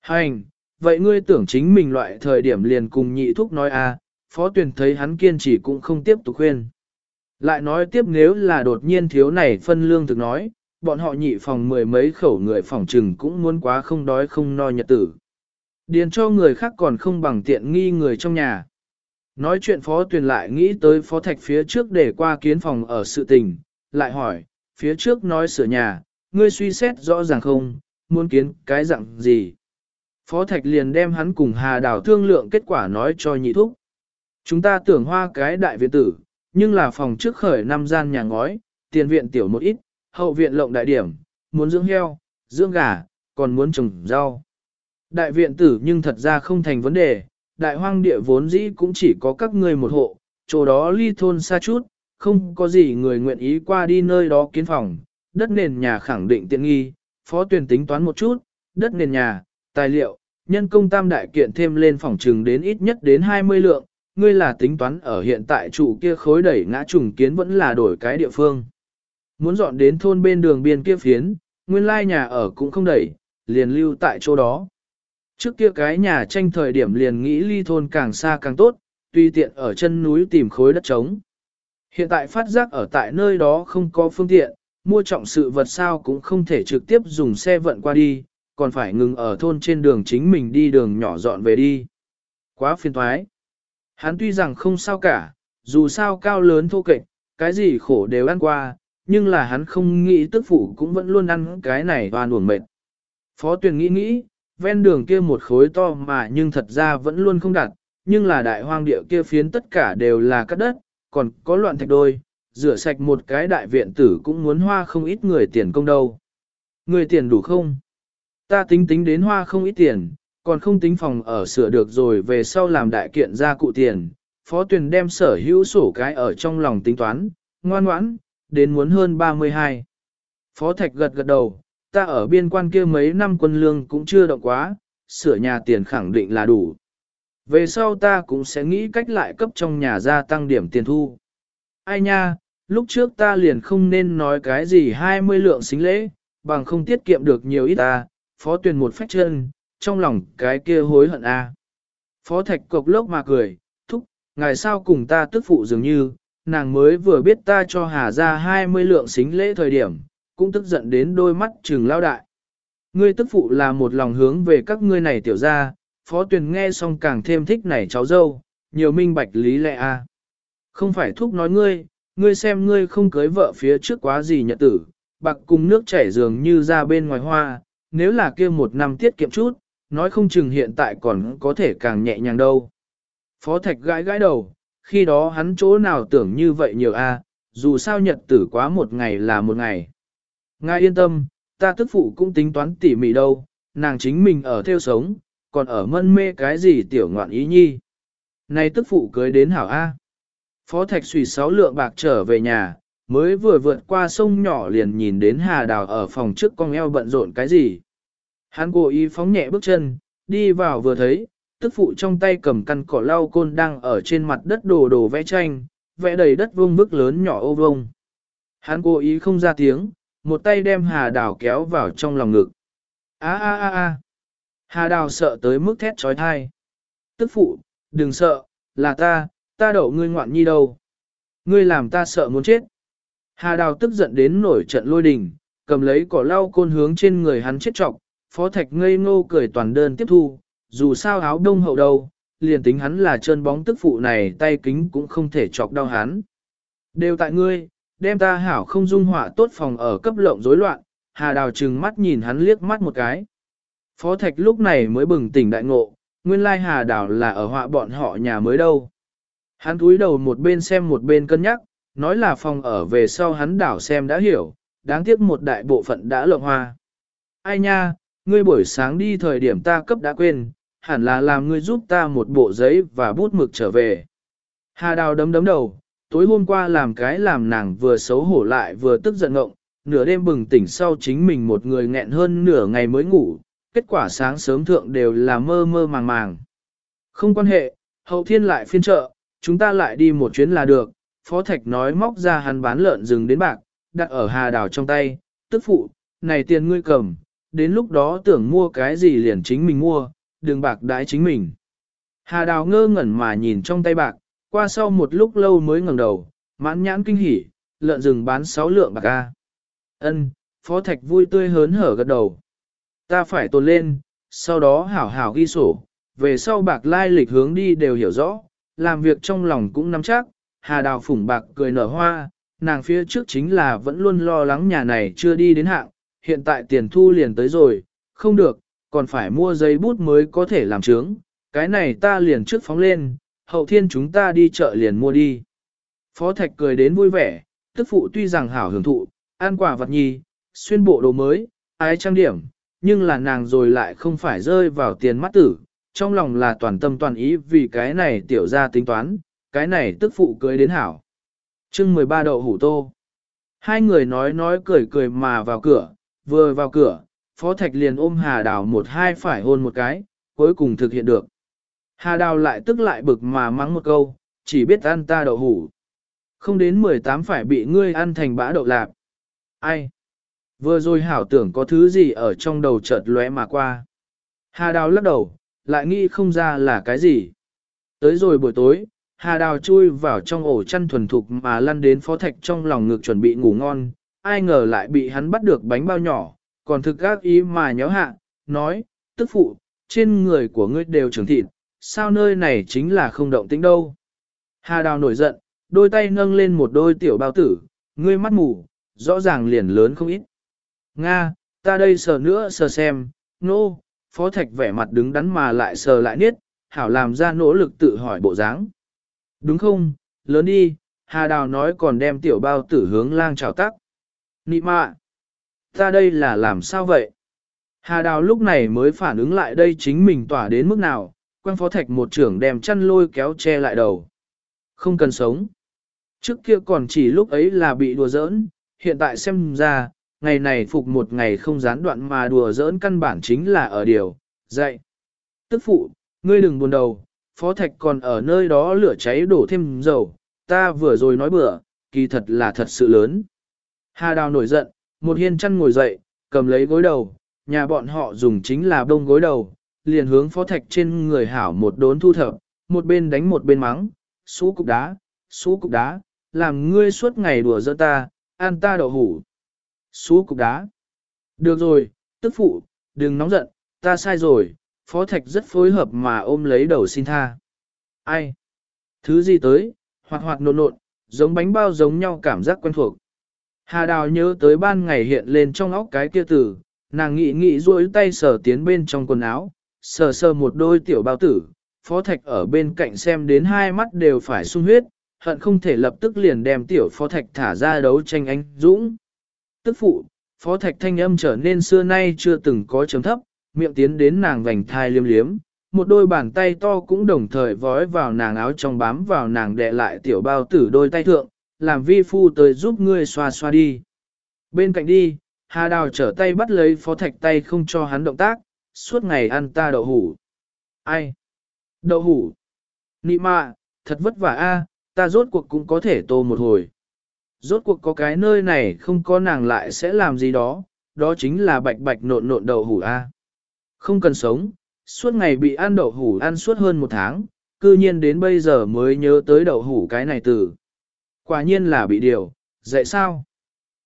Hành, vậy ngươi tưởng chính mình loại thời điểm liền cùng nhị thúc nói à, phó tuyển thấy hắn kiên trì cũng không tiếp tục khuyên. Lại nói tiếp nếu là đột nhiên thiếu này phân lương thực nói, bọn họ nhị phòng mười mấy khẩu người phòng trừng cũng muốn quá không đói không no nhật tử. Điền cho người khác còn không bằng tiện nghi người trong nhà. Nói chuyện phó tuyển lại nghĩ tới phó thạch phía trước để qua kiến phòng ở sự tình, lại hỏi, phía trước nói sửa nhà, ngươi suy xét rõ ràng không, muốn kiến cái dạng gì. Phó thạch liền đem hắn cùng hà đảo thương lượng kết quả nói cho nhị thúc. Chúng ta tưởng hoa cái đại viện tử, nhưng là phòng trước khởi năm gian nhà ngói, tiền viện tiểu một ít, hậu viện lộng đại điểm, muốn dưỡng heo, dưỡng gà, còn muốn trồng rau. Đại viện tử nhưng thật ra không thành vấn đề, đại hoang địa vốn dĩ cũng chỉ có các ngươi một hộ, chỗ đó ly thôn xa chút, không có gì người nguyện ý qua đi nơi đó kiến phòng, đất nền nhà khẳng định tiện nghi, phó tuyển tính toán một chút, đất nền nhà, tài liệu, nhân công tam đại kiện thêm lên phòng trừng đến ít nhất đến 20 lượng, ngươi là tính toán ở hiện tại trụ kia khối đẩy ngã trùng kiến vẫn là đổi cái địa phương. Muốn dọn đến thôn bên đường biên kia phiến, nguyên lai nhà ở cũng không đẩy, liền lưu tại chỗ đó. Trước kia cái nhà tranh thời điểm liền nghĩ ly thôn càng xa càng tốt, tuy tiện ở chân núi tìm khối đất trống. Hiện tại phát giác ở tại nơi đó không có phương tiện, mua trọng sự vật sao cũng không thể trực tiếp dùng xe vận qua đi, còn phải ngừng ở thôn trên đường chính mình đi đường nhỏ dọn về đi. Quá phiền thoái. Hắn tuy rằng không sao cả, dù sao cao lớn thô kệch, cái gì khổ đều ăn qua, nhưng là hắn không nghĩ tức phụ cũng vẫn luôn ăn cái này toàn uổng mệt. Phó tuyển nghĩ nghĩ, ven đường kia một khối to mà nhưng thật ra vẫn luôn không đặt, nhưng là đại hoang địa kia phiến tất cả đều là cắt đất, còn có loạn thạch đôi, rửa sạch một cái đại viện tử cũng muốn hoa không ít người tiền công đâu. Người tiền đủ không? Ta tính tính đến hoa không ít tiền, còn không tính phòng ở sửa được rồi về sau làm đại kiện ra cụ tiền. Phó tuyển đem sở hữu sổ cái ở trong lòng tính toán, ngoan ngoãn, đến muốn hơn 32. Phó Thạch gật gật đầu, ta ở biên quan kia mấy năm quân lương cũng chưa động quá, sửa nhà tiền khẳng định là đủ. Về sau ta cũng sẽ nghĩ cách lại cấp trong nhà gia tăng điểm tiền thu. Ai nha, lúc trước ta liền không nên nói cái gì 20 lượng xính lễ, bằng không tiết kiệm được nhiều ít ta, phó tuyển một phách chân, trong lòng cái kia hối hận a. Phó thạch cộc lốc mà cười, thúc, ngài sao cùng ta tức phụ dường như, nàng mới vừa biết ta cho hà ra 20 lượng xính lễ thời điểm, cũng tức giận đến đôi mắt trừng lao đại. Ngươi tức phụ là một lòng hướng về các ngươi này tiểu ra, phó tuyển nghe xong càng thêm thích này cháu dâu, nhiều minh bạch lý lẽ a. Không phải thúc nói ngươi, ngươi xem ngươi không cưới vợ phía trước quá gì nhật tử, bạc cùng nước chảy dường như ra bên ngoài hoa, nếu là kia một năm tiết kiệm chút, nói không chừng hiện tại còn có thể càng nhẹ nhàng đâu. Phó Thạch gãi gãi đầu, khi đó hắn chỗ nào tưởng như vậy nhiều a, dù sao nhật tử quá một ngày là một ngày. Ngài yên tâm, ta tức phụ cũng tính toán tỉ mỉ đâu, nàng chính mình ở theo sống, còn ở mân mê cái gì tiểu ngoạn ý nhi. Này tức phụ cưới đến hảo A. Phó Thạch xùy sáu lượng bạc trở về nhà, mới vừa vượt qua sông nhỏ liền nhìn đến Hà Đào ở phòng trước con eo bận rộn cái gì. Hắn cố ý phóng nhẹ bước chân, đi vào vừa thấy, tức phụ trong tay cầm căn cỏ lau côn đang ở trên mặt đất đồ đồ vẽ tranh, vẽ đầy đất vuông bức lớn nhỏ ô vông. Hắn cố ý không ra tiếng, một tay đem Hà Đào kéo vào trong lòng ngực. A a a a. Hà Đào sợ tới mức thét trói thai. Tức phụ, đừng sợ, là ta, ta đậu ngươi ngoạn nhi đâu. Ngươi làm ta sợ muốn chết. Hà Đào tức giận đến nổi trận lôi đình, cầm lấy cỏ lau côn hướng trên người hắn chết trọc, phó thạch ngây ngô cười toàn đơn tiếp thu, dù sao áo đông hậu đâu, liền tính hắn là trơn bóng tức phụ này tay kính cũng không thể chọc đau hắn. Đều tại ngươi, đem ta hảo không dung họa tốt phòng ở cấp lộng rối loạn, Hà Đào trừng mắt nhìn hắn liếc mắt một cái. Phó Thạch lúc này mới bừng tỉnh đại ngộ, nguyên lai Hà Đào là ở họa bọn họ nhà mới đâu. Hắn túi đầu một bên xem một bên cân nhắc, nói là phòng ở về sau hắn đảo xem đã hiểu, đáng tiếc một đại bộ phận đã lộng hoa. Ai nha, ngươi buổi sáng đi thời điểm ta cấp đã quên, hẳn là làm ngươi giúp ta một bộ giấy và bút mực trở về. Hà Đào đấm đấm đầu, tối hôm qua làm cái làm nàng vừa xấu hổ lại vừa tức giận ngộng, nửa đêm bừng tỉnh sau chính mình một người nghẹn hơn nửa ngày mới ngủ, kết quả sáng sớm thượng đều là mơ mơ màng màng. Không quan hệ, hậu thiên lại phiên trợ, chúng ta lại đi một chuyến là được, Phó Thạch nói móc ra hắn bán lợn rừng đến bạc, đặt ở hà đào trong tay, tức phụ, này tiền ngươi cầm, đến lúc đó tưởng mua cái gì liền chính mình mua, đừng bạc đãi chính mình. Hà đào ngơ ngẩn mà nhìn trong tay bạc, qua sau một lúc lâu mới ngẩng đầu, mãn nhãn kinh hỉ, lợn rừng bán 6 lượng bạc a. Ân, Phó Thạch vui tươi hớn hở gật đầu. Ta phải tồn lên, sau đó hảo hảo ghi sổ, về sau bạc lai lịch hướng đi đều hiểu rõ, làm việc trong lòng cũng nắm chắc, Hà Đào phủng bạc cười nở hoa, nàng phía trước chính là vẫn luôn lo lắng nhà này chưa đi đến hạng, hiện tại tiền thu liền tới rồi, không được, còn phải mua giấy bút mới có thể làm chứng, cái này ta liền trước phóng lên, hậu thiên chúng ta đi chợ liền mua đi. Phó Thạch cười đến vui vẻ, tức phụ tuy rằng hảo hưởng thụ, ăn quả vật nhi, xuyên bộ đồ mới, ái trang điểm, nhưng là nàng rồi lại không phải rơi vào tiền mắt tử, trong lòng là toàn tâm toàn ý vì cái này tiểu ra tính toán, cái này tức phụ cưới đến hảo. chương 13 đậu hủ tô. Hai người nói nói cười cười mà vào cửa, vừa vào cửa, Phó Thạch liền ôm Hà Đào một hai phải hôn một cái, cuối cùng thực hiện được. Hà Đào lại tức lại bực mà mắng một câu, chỉ biết ăn ta đậu hủ. Không đến 18 phải bị ngươi ăn thành bã đậu lạp. Ai? Vừa rồi hảo tưởng có thứ gì ở trong đầu chợt lóe mà qua. Hà Đào lắc đầu, lại nghĩ không ra là cái gì. Tới rồi buổi tối, Hà Đào chui vào trong ổ chăn thuần thục mà lăn đến phó thạch trong lòng ngực chuẩn bị ngủ ngon, ai ngờ lại bị hắn bắt được bánh bao nhỏ, còn thực gác ý mà nhéo hạ, nói, tức phụ, trên người của ngươi đều trưởng thịt, sao nơi này chính là không động tĩnh đâu. Hà Đào nổi giận, đôi tay nâng lên một đôi tiểu bao tử, ngươi mắt mù, rõ ràng liền lớn không ít. Nga, ta đây sờ nữa sờ xem, nô, no, phó thạch vẻ mặt đứng đắn mà lại sờ lại niết, hảo làm ra nỗ lực tự hỏi bộ dáng. Đúng không, lớn đi, Hà Đào nói còn đem tiểu bao tử hướng lang chào tắc. Nị mạ, ta đây là làm sao vậy? Hà Đào lúc này mới phản ứng lại đây chính mình tỏa đến mức nào, quan phó thạch một trưởng đem chăn lôi kéo che lại đầu. Không cần sống. Trước kia còn chỉ lúc ấy là bị đùa giỡn, hiện tại xem ra, ngày này phục một ngày không gián đoạn mà đùa giỡn căn bản chính là ở điều, dạy. Tức phụ, ngươi đừng buồn đầu, phó thạch còn ở nơi đó lửa cháy đổ thêm dầu, ta vừa rồi nói bừa, kỳ thật là thật sự lớn. Hà đào nổi giận, một hiên chăn ngồi dậy, cầm lấy gối đầu, nhà bọn họ dùng chính là bông gối đầu, liền hướng phó thạch trên người hảo một đốn thu thập, một bên đánh một bên mắng, xú cục đá, xú cục đá, làm ngươi suốt ngày đùa giỡn ta, an ta đậu hủ. Xú cục đá. Được rồi, tức phụ, đừng nóng giận, ta sai rồi, phó thạch rất phối hợp mà ôm lấy đầu xin tha. Ai? Thứ gì tới, hoạt hoạt nộn nộn, giống bánh bao giống nhau cảm giác quen thuộc. Hà đào nhớ tới ban ngày hiện lên trong óc cái kia tử, nàng nghĩ nghĩ duỗi tay sờ tiến bên trong quần áo, sờ sờ một đôi tiểu bao tử, phó thạch ở bên cạnh xem đến hai mắt đều phải sung huyết, hận không thể lập tức liền đem tiểu phó thạch thả ra đấu tranh anh dũng. Tức phụ, phó thạch thanh âm trở nên xưa nay chưa từng có chấm thấp, miệng tiến đến nàng vành thai liêm liếm, một đôi bàn tay to cũng đồng thời vói vào nàng áo trong bám vào nàng đè lại tiểu bao tử đôi tay thượng, làm vi phu tới giúp ngươi xoa xoa đi. Bên cạnh đi, Hà Đào trở tay bắt lấy phó thạch tay không cho hắn động tác, suốt ngày ăn ta đậu hủ. Ai? Đậu hủ. Nị mạ, thật vất vả a, ta rốt cuộc cũng có thể tô một hồi. Rốt cuộc có cái nơi này không có nàng lại sẽ làm gì đó, đó chính là bạch bạch nộn nộn đậu hủ A. Không cần sống, suốt ngày bị ăn đậu hủ ăn suốt hơn một tháng, cư nhiên đến bây giờ mới nhớ tới đậu hủ cái này từ. Quả nhiên là bị điều, dạy sao?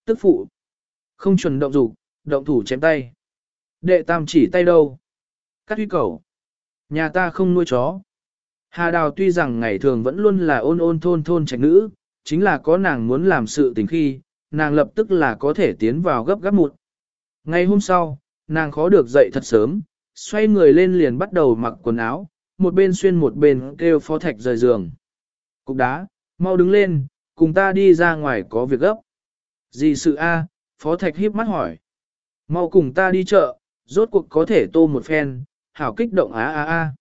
Tức phụ. Không chuẩn động dục, động thủ chém tay. Đệ tam chỉ tay đâu? Cắt huy cầu. Nhà ta không nuôi chó. Hà Đào tuy rằng ngày thường vẫn luôn là ôn ôn thôn thôn trạch nữ, chính là có nàng muốn làm sự tình khi, nàng lập tức là có thể tiến vào gấp gấp một. Ngày hôm sau, nàng khó được dậy thật sớm, xoay người lên liền bắt đầu mặc quần áo, một bên xuyên một bên kêu phó thạch rời giường. Cục đá, mau đứng lên, cùng ta đi ra ngoài có việc gấp. Gì sự a? phó thạch hiếp mắt hỏi. Mau cùng ta đi chợ, rốt cuộc có thể tô một phen, hảo kích động á á á.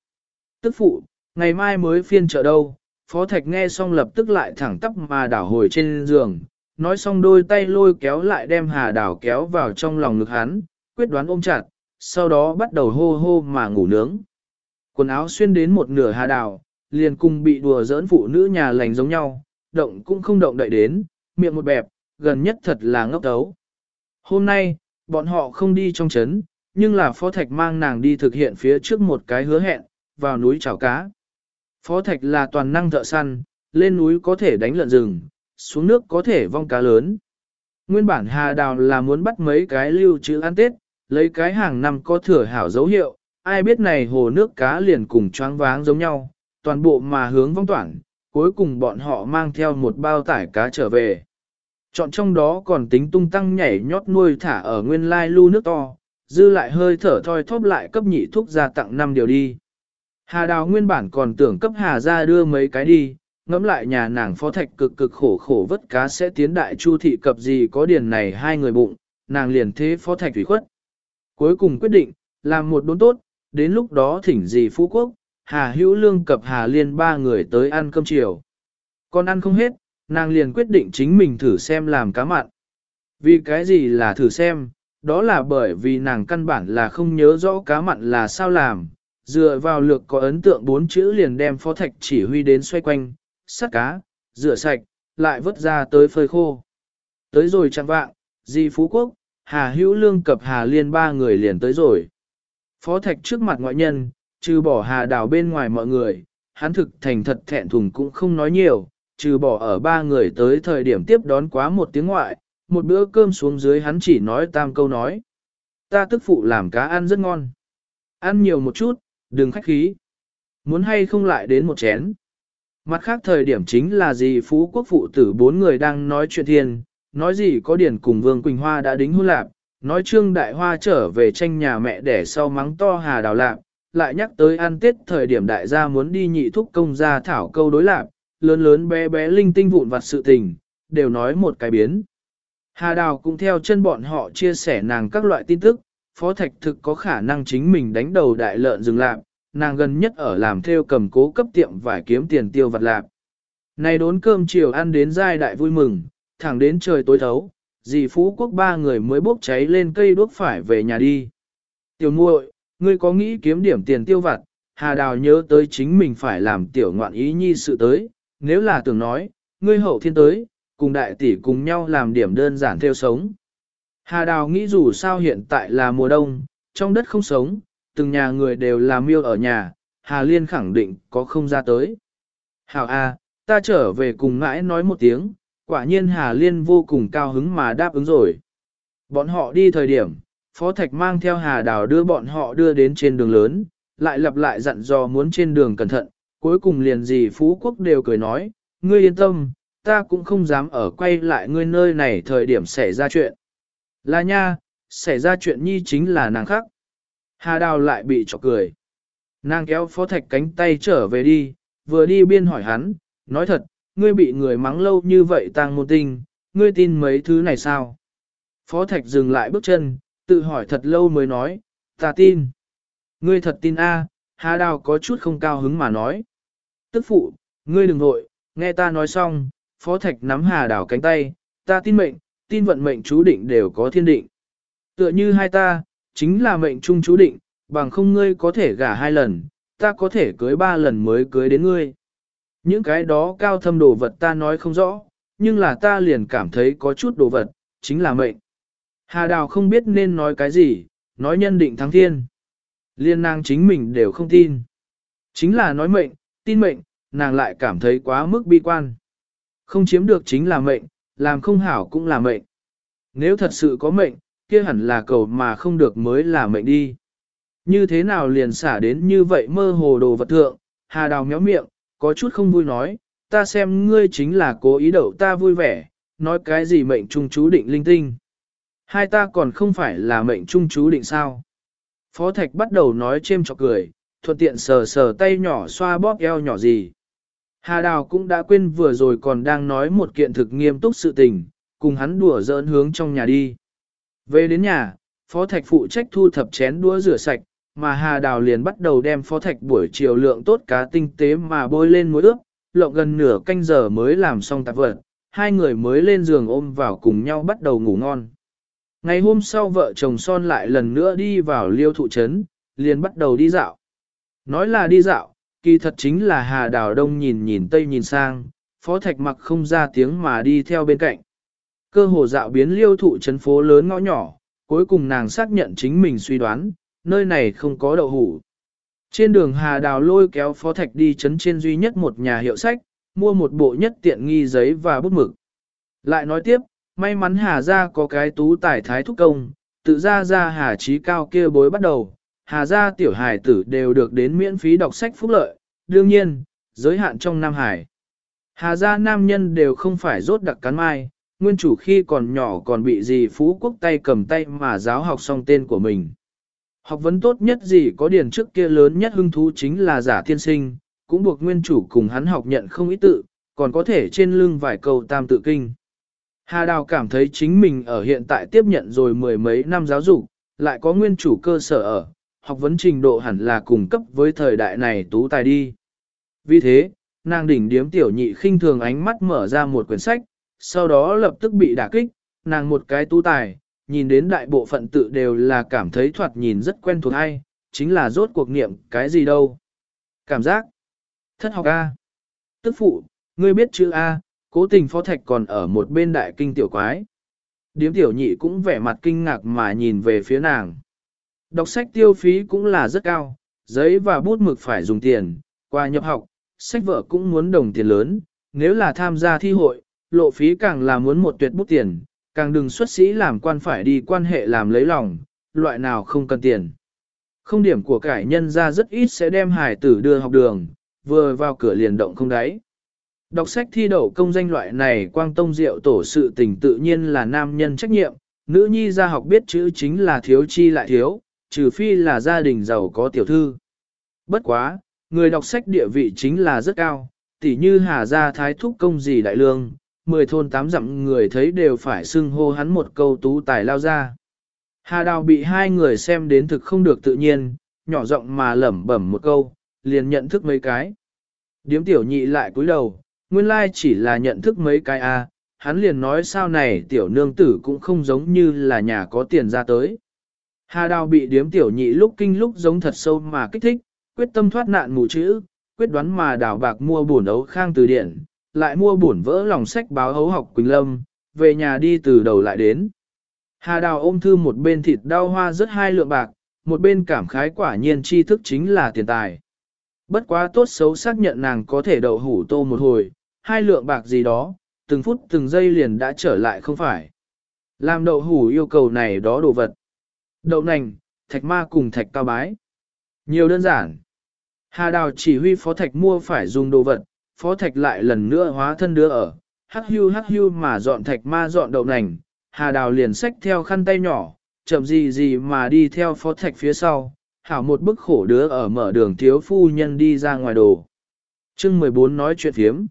Tức phụ, ngày mai mới phiên chợ đâu, phó thạch nghe xong lập tức lại thẳng tắp mà đảo hồi trên giường, nói xong đôi tay lôi kéo lại đem hà đảo kéo vào trong lòng ngực hắn, quyết đoán ôm chặt, sau đó bắt đầu hô hô mà ngủ nướng. Quần áo xuyên đến một nửa hà đảo, liền cùng bị đùa giỡn phụ nữ nhà lành giống nhau, động cũng không động đậy đến, miệng một bẹp, gần nhất thật là ngốc đấu. Hôm nay, bọn họ không đi trong trấn, nhưng là Phó Thạch mang nàng đi thực hiện phía trước một cái hứa hẹn, vào núi chảo cá. Phó Thạch là toàn năng thợ săn, lên núi có thể đánh lợn rừng, xuống nước có thể vong cá lớn. Nguyên bản Hà Đào là muốn bắt mấy cái lưu trữ ăn Tết, lấy cái hàng năm có thừa hảo dấu hiệu, ai biết này hồ nước cá liền cùng choáng váng giống nhau, toàn bộ mà hướng vong toản, cuối cùng bọn họ mang theo một bao tải cá trở về. Chọn trong đó còn tính tung tăng nhảy nhót nuôi thả ở nguyên lai lưu nước to, dư lại hơi thở thoi thóp lại cấp nhị thuốc ra tặng năm điều đi. Hà đào nguyên bản còn tưởng cấp hà ra đưa mấy cái đi, ngẫm lại nhà nàng phó thạch cực cực khổ khổ vất cá sẽ tiến đại chu thị cập gì có điền này hai người bụng, nàng liền thế phó thạch thủy khuất. Cuối cùng quyết định, làm một đốn tốt, đến lúc đó thỉnh gì phú quốc, hà hữu lương cập hà liên ba người tới ăn cơm chiều. Còn ăn không hết, nàng liền quyết định chính mình thử xem làm cá mặn. Vì cái gì là thử xem, đó là bởi vì nàng căn bản là không nhớ rõ cá mặn là sao làm, dựa vào lược có ấn tượng bốn chữ liền đem phó thạch chỉ huy đến xoay quanh, sắt cá, rửa sạch, lại vớt ra tới phơi khô. Tới rồi chẳng vạng, di phú quốc, Hà Hữu Lương cập Hà Liên ba người liền tới rồi. Phó thạch trước mặt ngoại nhân, trừ bỏ Hà Đào bên ngoài mọi người, hắn thực thành thật thẹn thùng cũng không nói nhiều, trừ bỏ ở ba người tới thời điểm tiếp đón quá một tiếng ngoại, một bữa cơm xuống dưới hắn chỉ nói tam câu nói. Ta tức phụ làm cá ăn rất ngon. Ăn nhiều một chút, đừng khách khí. Muốn hay không lại đến một chén. Mặt khác thời điểm chính là gì phú quốc phụ tử bốn người đang nói chuyện thiên, nói gì có điển cùng Vương Quỳnh Hoa đã đính hôn lạp, nói Trương Đại Hoa trở về tranh nhà mẹ để sau mắng to hà đào lạp lại nhắc tới ăn tết thời điểm đại gia muốn đi nhị thúc công gia thảo câu đối lạc, lớn lớn bé bé linh tinh vụn vặt sự tình, đều nói một cái biến. Hà Đào cũng theo chân bọn họ chia sẻ nàng các loại tin tức, Phó Thạch thực có khả năng chính mình đánh đầu đại lợn dừng lạc, nàng gần nhất ở làm theo cầm cố cấp tiệm vải kiếm tiền tiêu vặt lạc. Này đốn cơm chiều ăn đến giai đại vui mừng, thẳng đến trời tối thấu, dì Phú Quốc ba người mới bốc cháy lên cây đuốc phải về nhà đi. Tiểu muội, ngươi có nghĩ kiếm điểm tiền tiêu vặt, Hà Đào nhớ tới chính mình phải làm tiểu ngoạn ý nhi sự tới, nếu là tưởng nói, ngươi hậu thiên tới, cùng đại tỷ cùng nhau làm điểm đơn giản theo sống. Hà Đào nghĩ dù sao hiện tại là mùa đông, trong đất không sống, từng nhà người đều làm miêu ở nhà, Hà Liên khẳng định có không ra tới. Hảo A, ta trở về cùng ngãi nói một tiếng, quả nhiên Hà Liên vô cùng cao hứng mà đáp ứng rồi. Bọn họ đi thời điểm, Phó Thạch mang theo Hà Đào đưa bọn họ đưa đến trên đường lớn, lại lặp lại dặn dò muốn trên đường cẩn thận, cuối cùng liền gì Phú Quốc đều cười nói, ngươi yên tâm, ta cũng không dám ở quay lại ngươi nơi này thời điểm xảy ra chuyện. Là nha, xảy ra chuyện nhi chính là nàng khác. Hà Đào lại bị chọc cười. Nàng kéo phó thạch cánh tay trở về đi, vừa đi biên hỏi hắn, nói thật, ngươi bị người mắng lâu như vậy tang môn tinh, ngươi tin mấy thứ này sao? Phó thạch dừng lại bước chân, tự hỏi thật lâu mới nói, ta tin. Ngươi thật tin a? Hà Đào có chút không cao hứng mà nói. Tức phụ, ngươi đừng nội, nghe ta nói xong, phó thạch nắm hà Đào cánh tay, ta tin mệnh, tin vận mệnh chú định đều có thiên định. Tựa như hai ta, chính là mệnh trung chú định, bằng không ngươi có thể gả hai lần, ta có thể cưới ba lần mới cưới đến ngươi. Những cái đó cao thâm đồ vật ta nói không rõ, nhưng là ta liền cảm thấy có chút đồ vật, chính là mệnh. Hà Đào không biết nên nói cái gì, nói nhân định thắng thiên. Liên nàng chính mình đều không tin. Chính là nói mệnh, tin mệnh, nàng lại cảm thấy quá mức bi quan. Không chiếm được chính là mệnh, làm không hảo cũng là mệnh. Nếu thật sự có mệnh, kia hẳn là cầu mà không được mới là mệnh đi. Như thế nào liền xả đến như vậy mơ hồ đồ vật thượng, hà đào méo miệng, có chút không vui nói, ta xem ngươi chính là cố ý đậu ta vui vẻ, nói cái gì mệnh trung chú định linh tinh. Hai ta còn không phải là mệnh trung chú định sao. Phó Thạch bắt đầu nói chêm chọc cười, thuận tiện sờ sờ tay nhỏ xoa bóp eo nhỏ gì. Hà Đào cũng đã quên vừa rồi còn đang nói một kiện thực nghiêm túc sự tình, cùng hắn đùa giỡn hướng trong nhà đi. Về đến nhà, Phó Thạch phụ trách thu thập chén đũa rửa sạch, mà Hà Đào liền bắt đầu đem Phó Thạch buổi chiều lượng tốt cá tinh tế mà bôi lên muối ướp, lộng gần nửa canh giờ mới làm xong tạp vật, hai người mới lên giường ôm vào cùng nhau bắt đầu ngủ ngon. Ngày hôm sau vợ chồng son lại lần nữa đi vào liêu thụ trấn, liền bắt đầu đi dạo. Nói là đi dạo, kỳ thật chính là Hà Đào Đông nhìn nhìn Tây nhìn sang, Phó Thạch mặc không ra tiếng mà đi theo bên cạnh. Cơ hồ dạo biến liêu thụ trấn phố lớn ngõ nhỏ, cuối cùng nàng xác nhận chính mình suy đoán, nơi này không có đậu hủ. Trên đường Hà Đào lôi kéo Phó Thạch đi trấn trên duy nhất một nhà hiệu sách, mua một bộ nhất tiện nghi giấy và bút mực. Lại nói tiếp, may mắn Hà Gia có cái tú tài thái thúc công, tự ra ra Hà trí cao kia bối bắt đầu, Hà Gia tiểu hài tử đều được đến miễn phí đọc sách phúc lợi, đương nhiên, giới hạn trong Nam Hải. Hà Gia nam nhân đều không phải rốt đặc cắn mai, nguyên chủ khi còn nhỏ còn bị gì phú quốc tay cầm tay mà giáo học xong tên của mình. Học vấn tốt nhất gì có điển trước kia lớn nhất hưng thú chính là giả thiên sinh, cũng buộc nguyên chủ cùng hắn học nhận không ý tự, còn có thể trên lưng vài câu tam tự kinh. Hà Đào cảm thấy chính mình ở hiện tại tiếp nhận rồi mười mấy năm giáo dục, lại có nguyên chủ cơ sở ở, học vấn trình độ hẳn là cùng cấp với thời đại này tú tài đi. Vì thế, nàng đỉnh điếm tiểu nhị khinh thường ánh mắt mở ra một quyển sách, sau đó lập tức bị đả kích, nàng một cái tú tài, nhìn đến đại bộ phận tự đều là cảm thấy thoạt nhìn rất quen thuộc hay, chính là rốt cuộc niệm cái gì đâu. Cảm giác, thất học A. Tức phụ, ngươi biết chữ A, cố tình phó thạch còn ở một bên đại kinh tiểu quái. Điếm tiểu nhị cũng vẻ mặt kinh ngạc mà nhìn về phía nàng. Đọc sách tiêu phí cũng là rất cao, giấy và bút mực phải dùng tiền, qua nhập học, sách vở cũng muốn đồng tiền lớn, nếu là tham gia thi hội, lộ phí càng là muốn một tuyệt bút tiền, càng đừng xuất sĩ làm quan phải đi quan hệ làm lấy lòng, loại nào không cần tiền. Không điểm của cải nhân ra rất ít sẽ đem hải tử đưa học đường, vừa vào cửa liền động không đáy. Đọc sách thi đậu công danh loại này quang tông diệu tổ sự tình tự nhiên là nam nhân trách nhiệm, nữ nhi ra học biết chữ chính là thiếu chi lại thiếu, trừ phi là gia đình giàu có tiểu thư. Bất quá, người đọc sách địa vị chính là rất cao, tỉ như hà gia thái thúc công gì đại lương, mười thôn tám dặm người thấy đều phải xưng hô hắn một câu tú tài lao ra. Hà đào bị hai người xem đến thực không được tự nhiên, nhỏ giọng mà lẩm bẩm một câu, liền nhận thức mấy cái. Điếm tiểu nhị lại cúi đầu, nguyên lai chỉ là nhận thức mấy cái a, hắn liền nói sao này tiểu nương tử cũng không giống như là nhà có tiền ra tới. Hà đào bị điếm tiểu nhị lúc kinh lúc giống thật sâu mà kích thích, quyết tâm thoát nạn mù chữ, quyết đoán mà đào bạc mua bổn ấu khang từ điện, lại mua bổn vỡ lòng sách báo hấu học Quỳnh Lâm, về nhà đi từ đầu lại đến. Hà đào ôm thư một bên thịt đau hoa rất hai lượng bạc, một bên cảm khái quả nhiên tri thức chính là tiền tài. Bất quá tốt xấu xác nhận nàng có thể đậu hủ tô một hồi, hai lượng bạc gì đó, từng phút từng giây liền đã trở lại không phải. Làm đậu hủ yêu cầu này đó đồ vật. Đậu nành, thạch ma cùng thạch cao bái. Nhiều đơn giản. Hà Đào chỉ huy phó thạch mua phải dùng đồ vật, phó thạch lại lần nữa hóa thân đứa ở, hắc hưu hắc hưu mà dọn thạch ma dọn đậu nành, Hà Đào liền xách theo khăn tay nhỏ, chậm gì gì mà đi theo phó thạch phía sau, hảo một bức khổ đứa ở mở đường thiếu phu nhân đi ra ngoài đồ. chương 14 nói chuyện phiếm.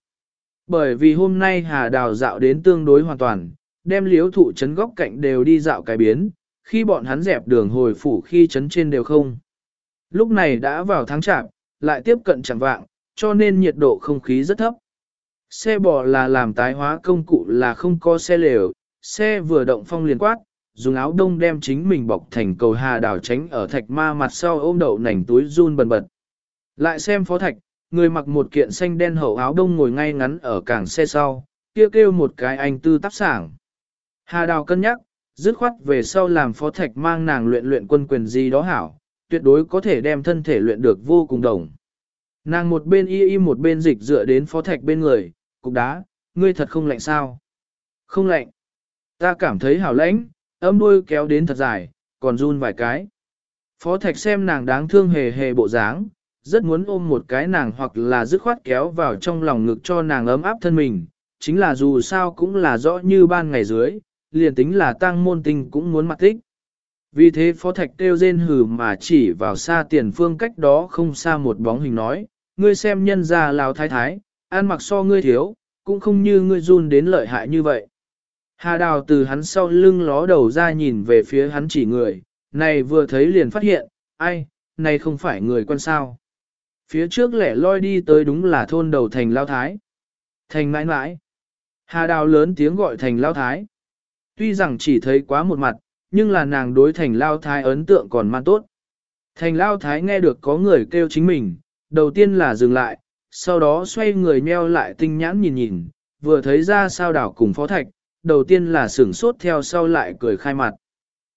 Bởi vì hôm nay Hà Đào dạo đến tương đối hoàn toàn, đem liếu thụ chấn góc cạnh đều đi dạo cái biến, khi bọn hắn dẹp đường hồi phủ khi chấn trên đều không. Lúc này đã vào tháng chạp, lại tiếp cận chẳng vạng, cho nên nhiệt độ không khí rất thấp. Xe bò là làm tái hóa công cụ là không có xe lều, xe vừa động phong liền quát, dùng áo đông đem chính mình bọc thành cầu hà đảo tránh ở thạch ma mặt sau ôm đậu nảnh túi run bần bật. Lại xem phó thạch, người mặc một kiện xanh đen hậu áo đông ngồi ngay ngắn ở cảng xe sau, kia kêu, kêu một cái anh tư tắp sảng. Hà Đào cân nhắc, dứt khoát về sau làm phó thạch mang nàng luyện luyện quân quyền gì đó hảo, tuyệt đối có thể đem thân thể luyện được vô cùng đồng. Nàng một bên y y một bên dịch dựa đến phó thạch bên người, cục đá, ngươi thật không lạnh sao? Không lạnh. Ta cảm thấy hảo lãnh, ấm đuôi kéo đến thật dài, còn run vài cái. Phó thạch xem nàng đáng thương hề hề bộ dáng, rất muốn ôm một cái nàng hoặc là dứt khoát kéo vào trong lòng ngực cho nàng ấm áp thân mình, chính là dù sao cũng là rõ như ban ngày dưới, liền tính là tăng môn tình cũng muốn mặt thích Vì thế phó thạch kêu rên hừ mà chỉ vào xa tiền phương cách đó không xa một bóng hình nói, ngươi xem nhân ra lào thái thái, ăn mặc so ngươi thiếu, cũng không như ngươi run đến lợi hại như vậy. Hà đào từ hắn sau lưng ló đầu ra nhìn về phía hắn chỉ người, này vừa thấy liền phát hiện, ai, này không phải người quân sao. Phía trước lẻ loi đi tới đúng là thôn đầu thành lao thái. Thành mãi mãi. Hà đào lớn tiếng gọi thành lao thái. Tuy rằng chỉ thấy quá một mặt, nhưng là nàng đối thành lao thái ấn tượng còn man tốt. Thành lao thái nghe được có người kêu chính mình, đầu tiên là dừng lại, sau đó xoay người meo lại tinh nhãn nhìn nhìn, vừa thấy ra sao đảo cùng phó thạch, đầu tiên là sửng sốt theo sau lại cười khai mặt.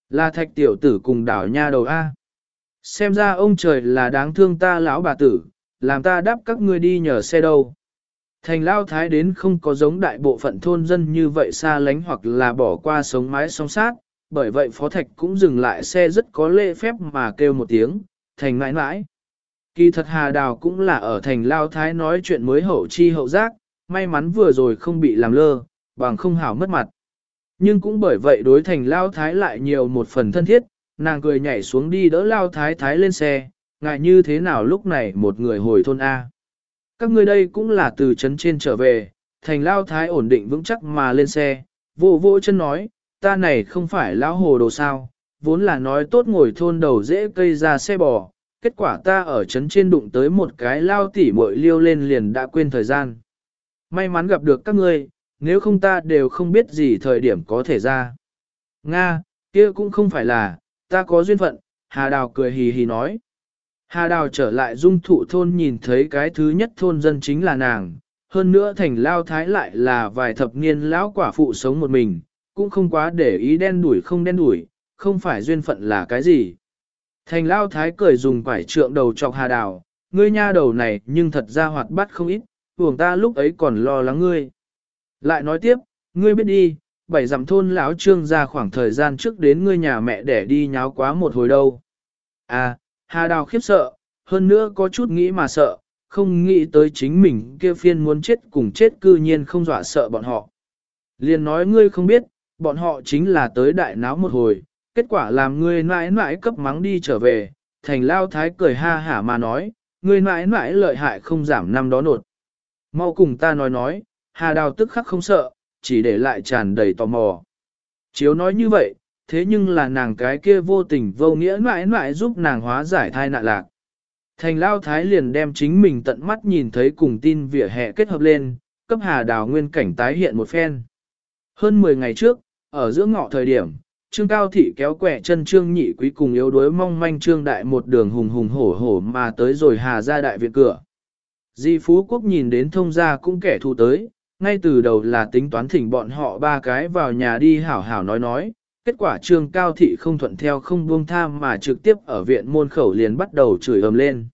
Là thạch tiểu tử cùng đảo nha đầu A. Xem ra ông trời là đáng thương ta lão bà tử, làm ta đáp các ngươi đi nhờ xe đâu. Thành lao thái đến không có giống đại bộ phận thôn dân như vậy xa lánh hoặc là bỏ qua sống mái song sát, bởi vậy phó thạch cũng dừng lại xe rất có lễ phép mà kêu một tiếng, thành mãi mãi. Kỳ thật Hà Đào cũng là ở thành Lao Thái nói chuyện mới hậu chi hậu giác, may mắn vừa rồi không bị làm lơ, bằng không hảo mất mặt. Nhưng cũng bởi vậy đối thành Lao Thái lại nhiều một phần thân thiết, nàng cười nhảy xuống đi đỡ Lao Thái Thái lên xe, ngại như thế nào lúc này một người hồi thôn A. Các ngươi đây cũng là từ trấn trên trở về, thành Lao Thái ổn định vững chắc mà lên xe, vô vô chân nói, ta này không phải lão hồ đồ sao, vốn là nói tốt ngồi thôn đầu dễ cây ra xe bò, kết quả ta ở trấn trên đụng tới một cái lao tỉ muội liêu lên liền đã quên thời gian. May mắn gặp được các ngươi, nếu không ta đều không biết gì thời điểm có thể ra. Nga, kia cũng không phải là, ta có duyên phận, Hà Đào cười hì hì nói. Hà Đào trở lại dung thụ thôn nhìn thấy cái thứ nhất thôn dân chính là nàng, hơn nữa thành lao thái lại là vài thập niên lão quả phụ sống một mình, cũng không quá để ý đen đuổi không đen đuổi, không phải duyên phận là cái gì. Thành lao thái cười dùng quải trượng đầu chọc hà đào, ngươi nha đầu này nhưng thật ra hoạt bát không ít, buồng ta lúc ấy còn lo lắng ngươi. Lại nói tiếp, ngươi biết đi, bảy dặm thôn lão trương ra khoảng thời gian trước đến ngươi nhà mẹ để đi nháo quá một hồi đâu. À, hà đào khiếp sợ, hơn nữa có chút nghĩ mà sợ, không nghĩ tới chính mình kia phiên muốn chết cùng chết cư nhiên không dọa sợ bọn họ. Liền nói ngươi không biết, bọn họ chính là tới đại náo một hồi, kết quả làm ngươi mãi mãi cấp mắng đi trở về, thành lao thái cười ha hả mà nói, ngươi mãi mãi lợi hại không giảm năm đó nột. Mau cùng ta nói nói, hà đào tức khắc không sợ, chỉ để lại tràn đầy tò mò. Chiếu nói như vậy, thế nhưng là nàng cái kia vô tình vô nghĩa mãi mãi giúp nàng hóa giải thai nạn lạc. Thành lao thái liền đem chính mình tận mắt nhìn thấy cùng tin vỉa hè kết hợp lên, cấp hà đào nguyên cảnh tái hiện một phen. Hơn 10 ngày trước, ở giữa ngọ thời điểm, Trương Cao Thị kéo quẻ chân Trương Nhị Quý cùng yếu đuối mong manh Trương Đại một đường hùng hùng hổ hổ mà tới rồi hà ra đại viện cửa. Di Phú Quốc nhìn đến thông gia cũng kẻ thù tới, ngay từ đầu là tính toán thỉnh bọn họ ba cái vào nhà đi hảo hảo nói nói, kết quả Trương Cao Thị không thuận theo không buông tham mà trực tiếp ở viện môn khẩu liền bắt đầu chửi ầm lên.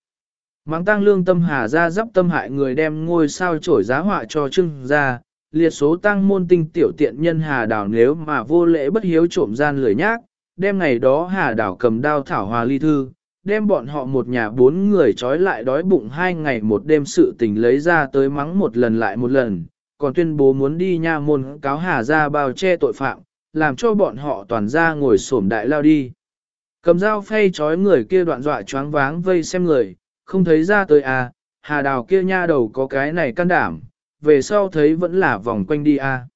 Mang tăng lương tâm hà ra dắp tâm hại người đem ngôi sao trổi giá họa cho Trương ra liệt số tăng môn tinh tiểu tiện nhân hà đảo nếu mà vô lễ bất hiếu trộm gian lười nhác, đem ngày đó hà đảo cầm đao thảo hòa ly thư, đem bọn họ một nhà bốn người trói lại đói bụng hai ngày một đêm sự tình lấy ra tới mắng một lần lại một lần, còn tuyên bố muốn đi nha môn cáo hà ra bao che tội phạm, làm cho bọn họ toàn ra ngồi xổm đại lao đi. Cầm dao phay trói người kia đoạn dọa choáng váng vây xem người, không thấy ra tới à, hà đào kia nha đầu có cái này can đảm, về sau thấy vẫn là vòng quanh đi à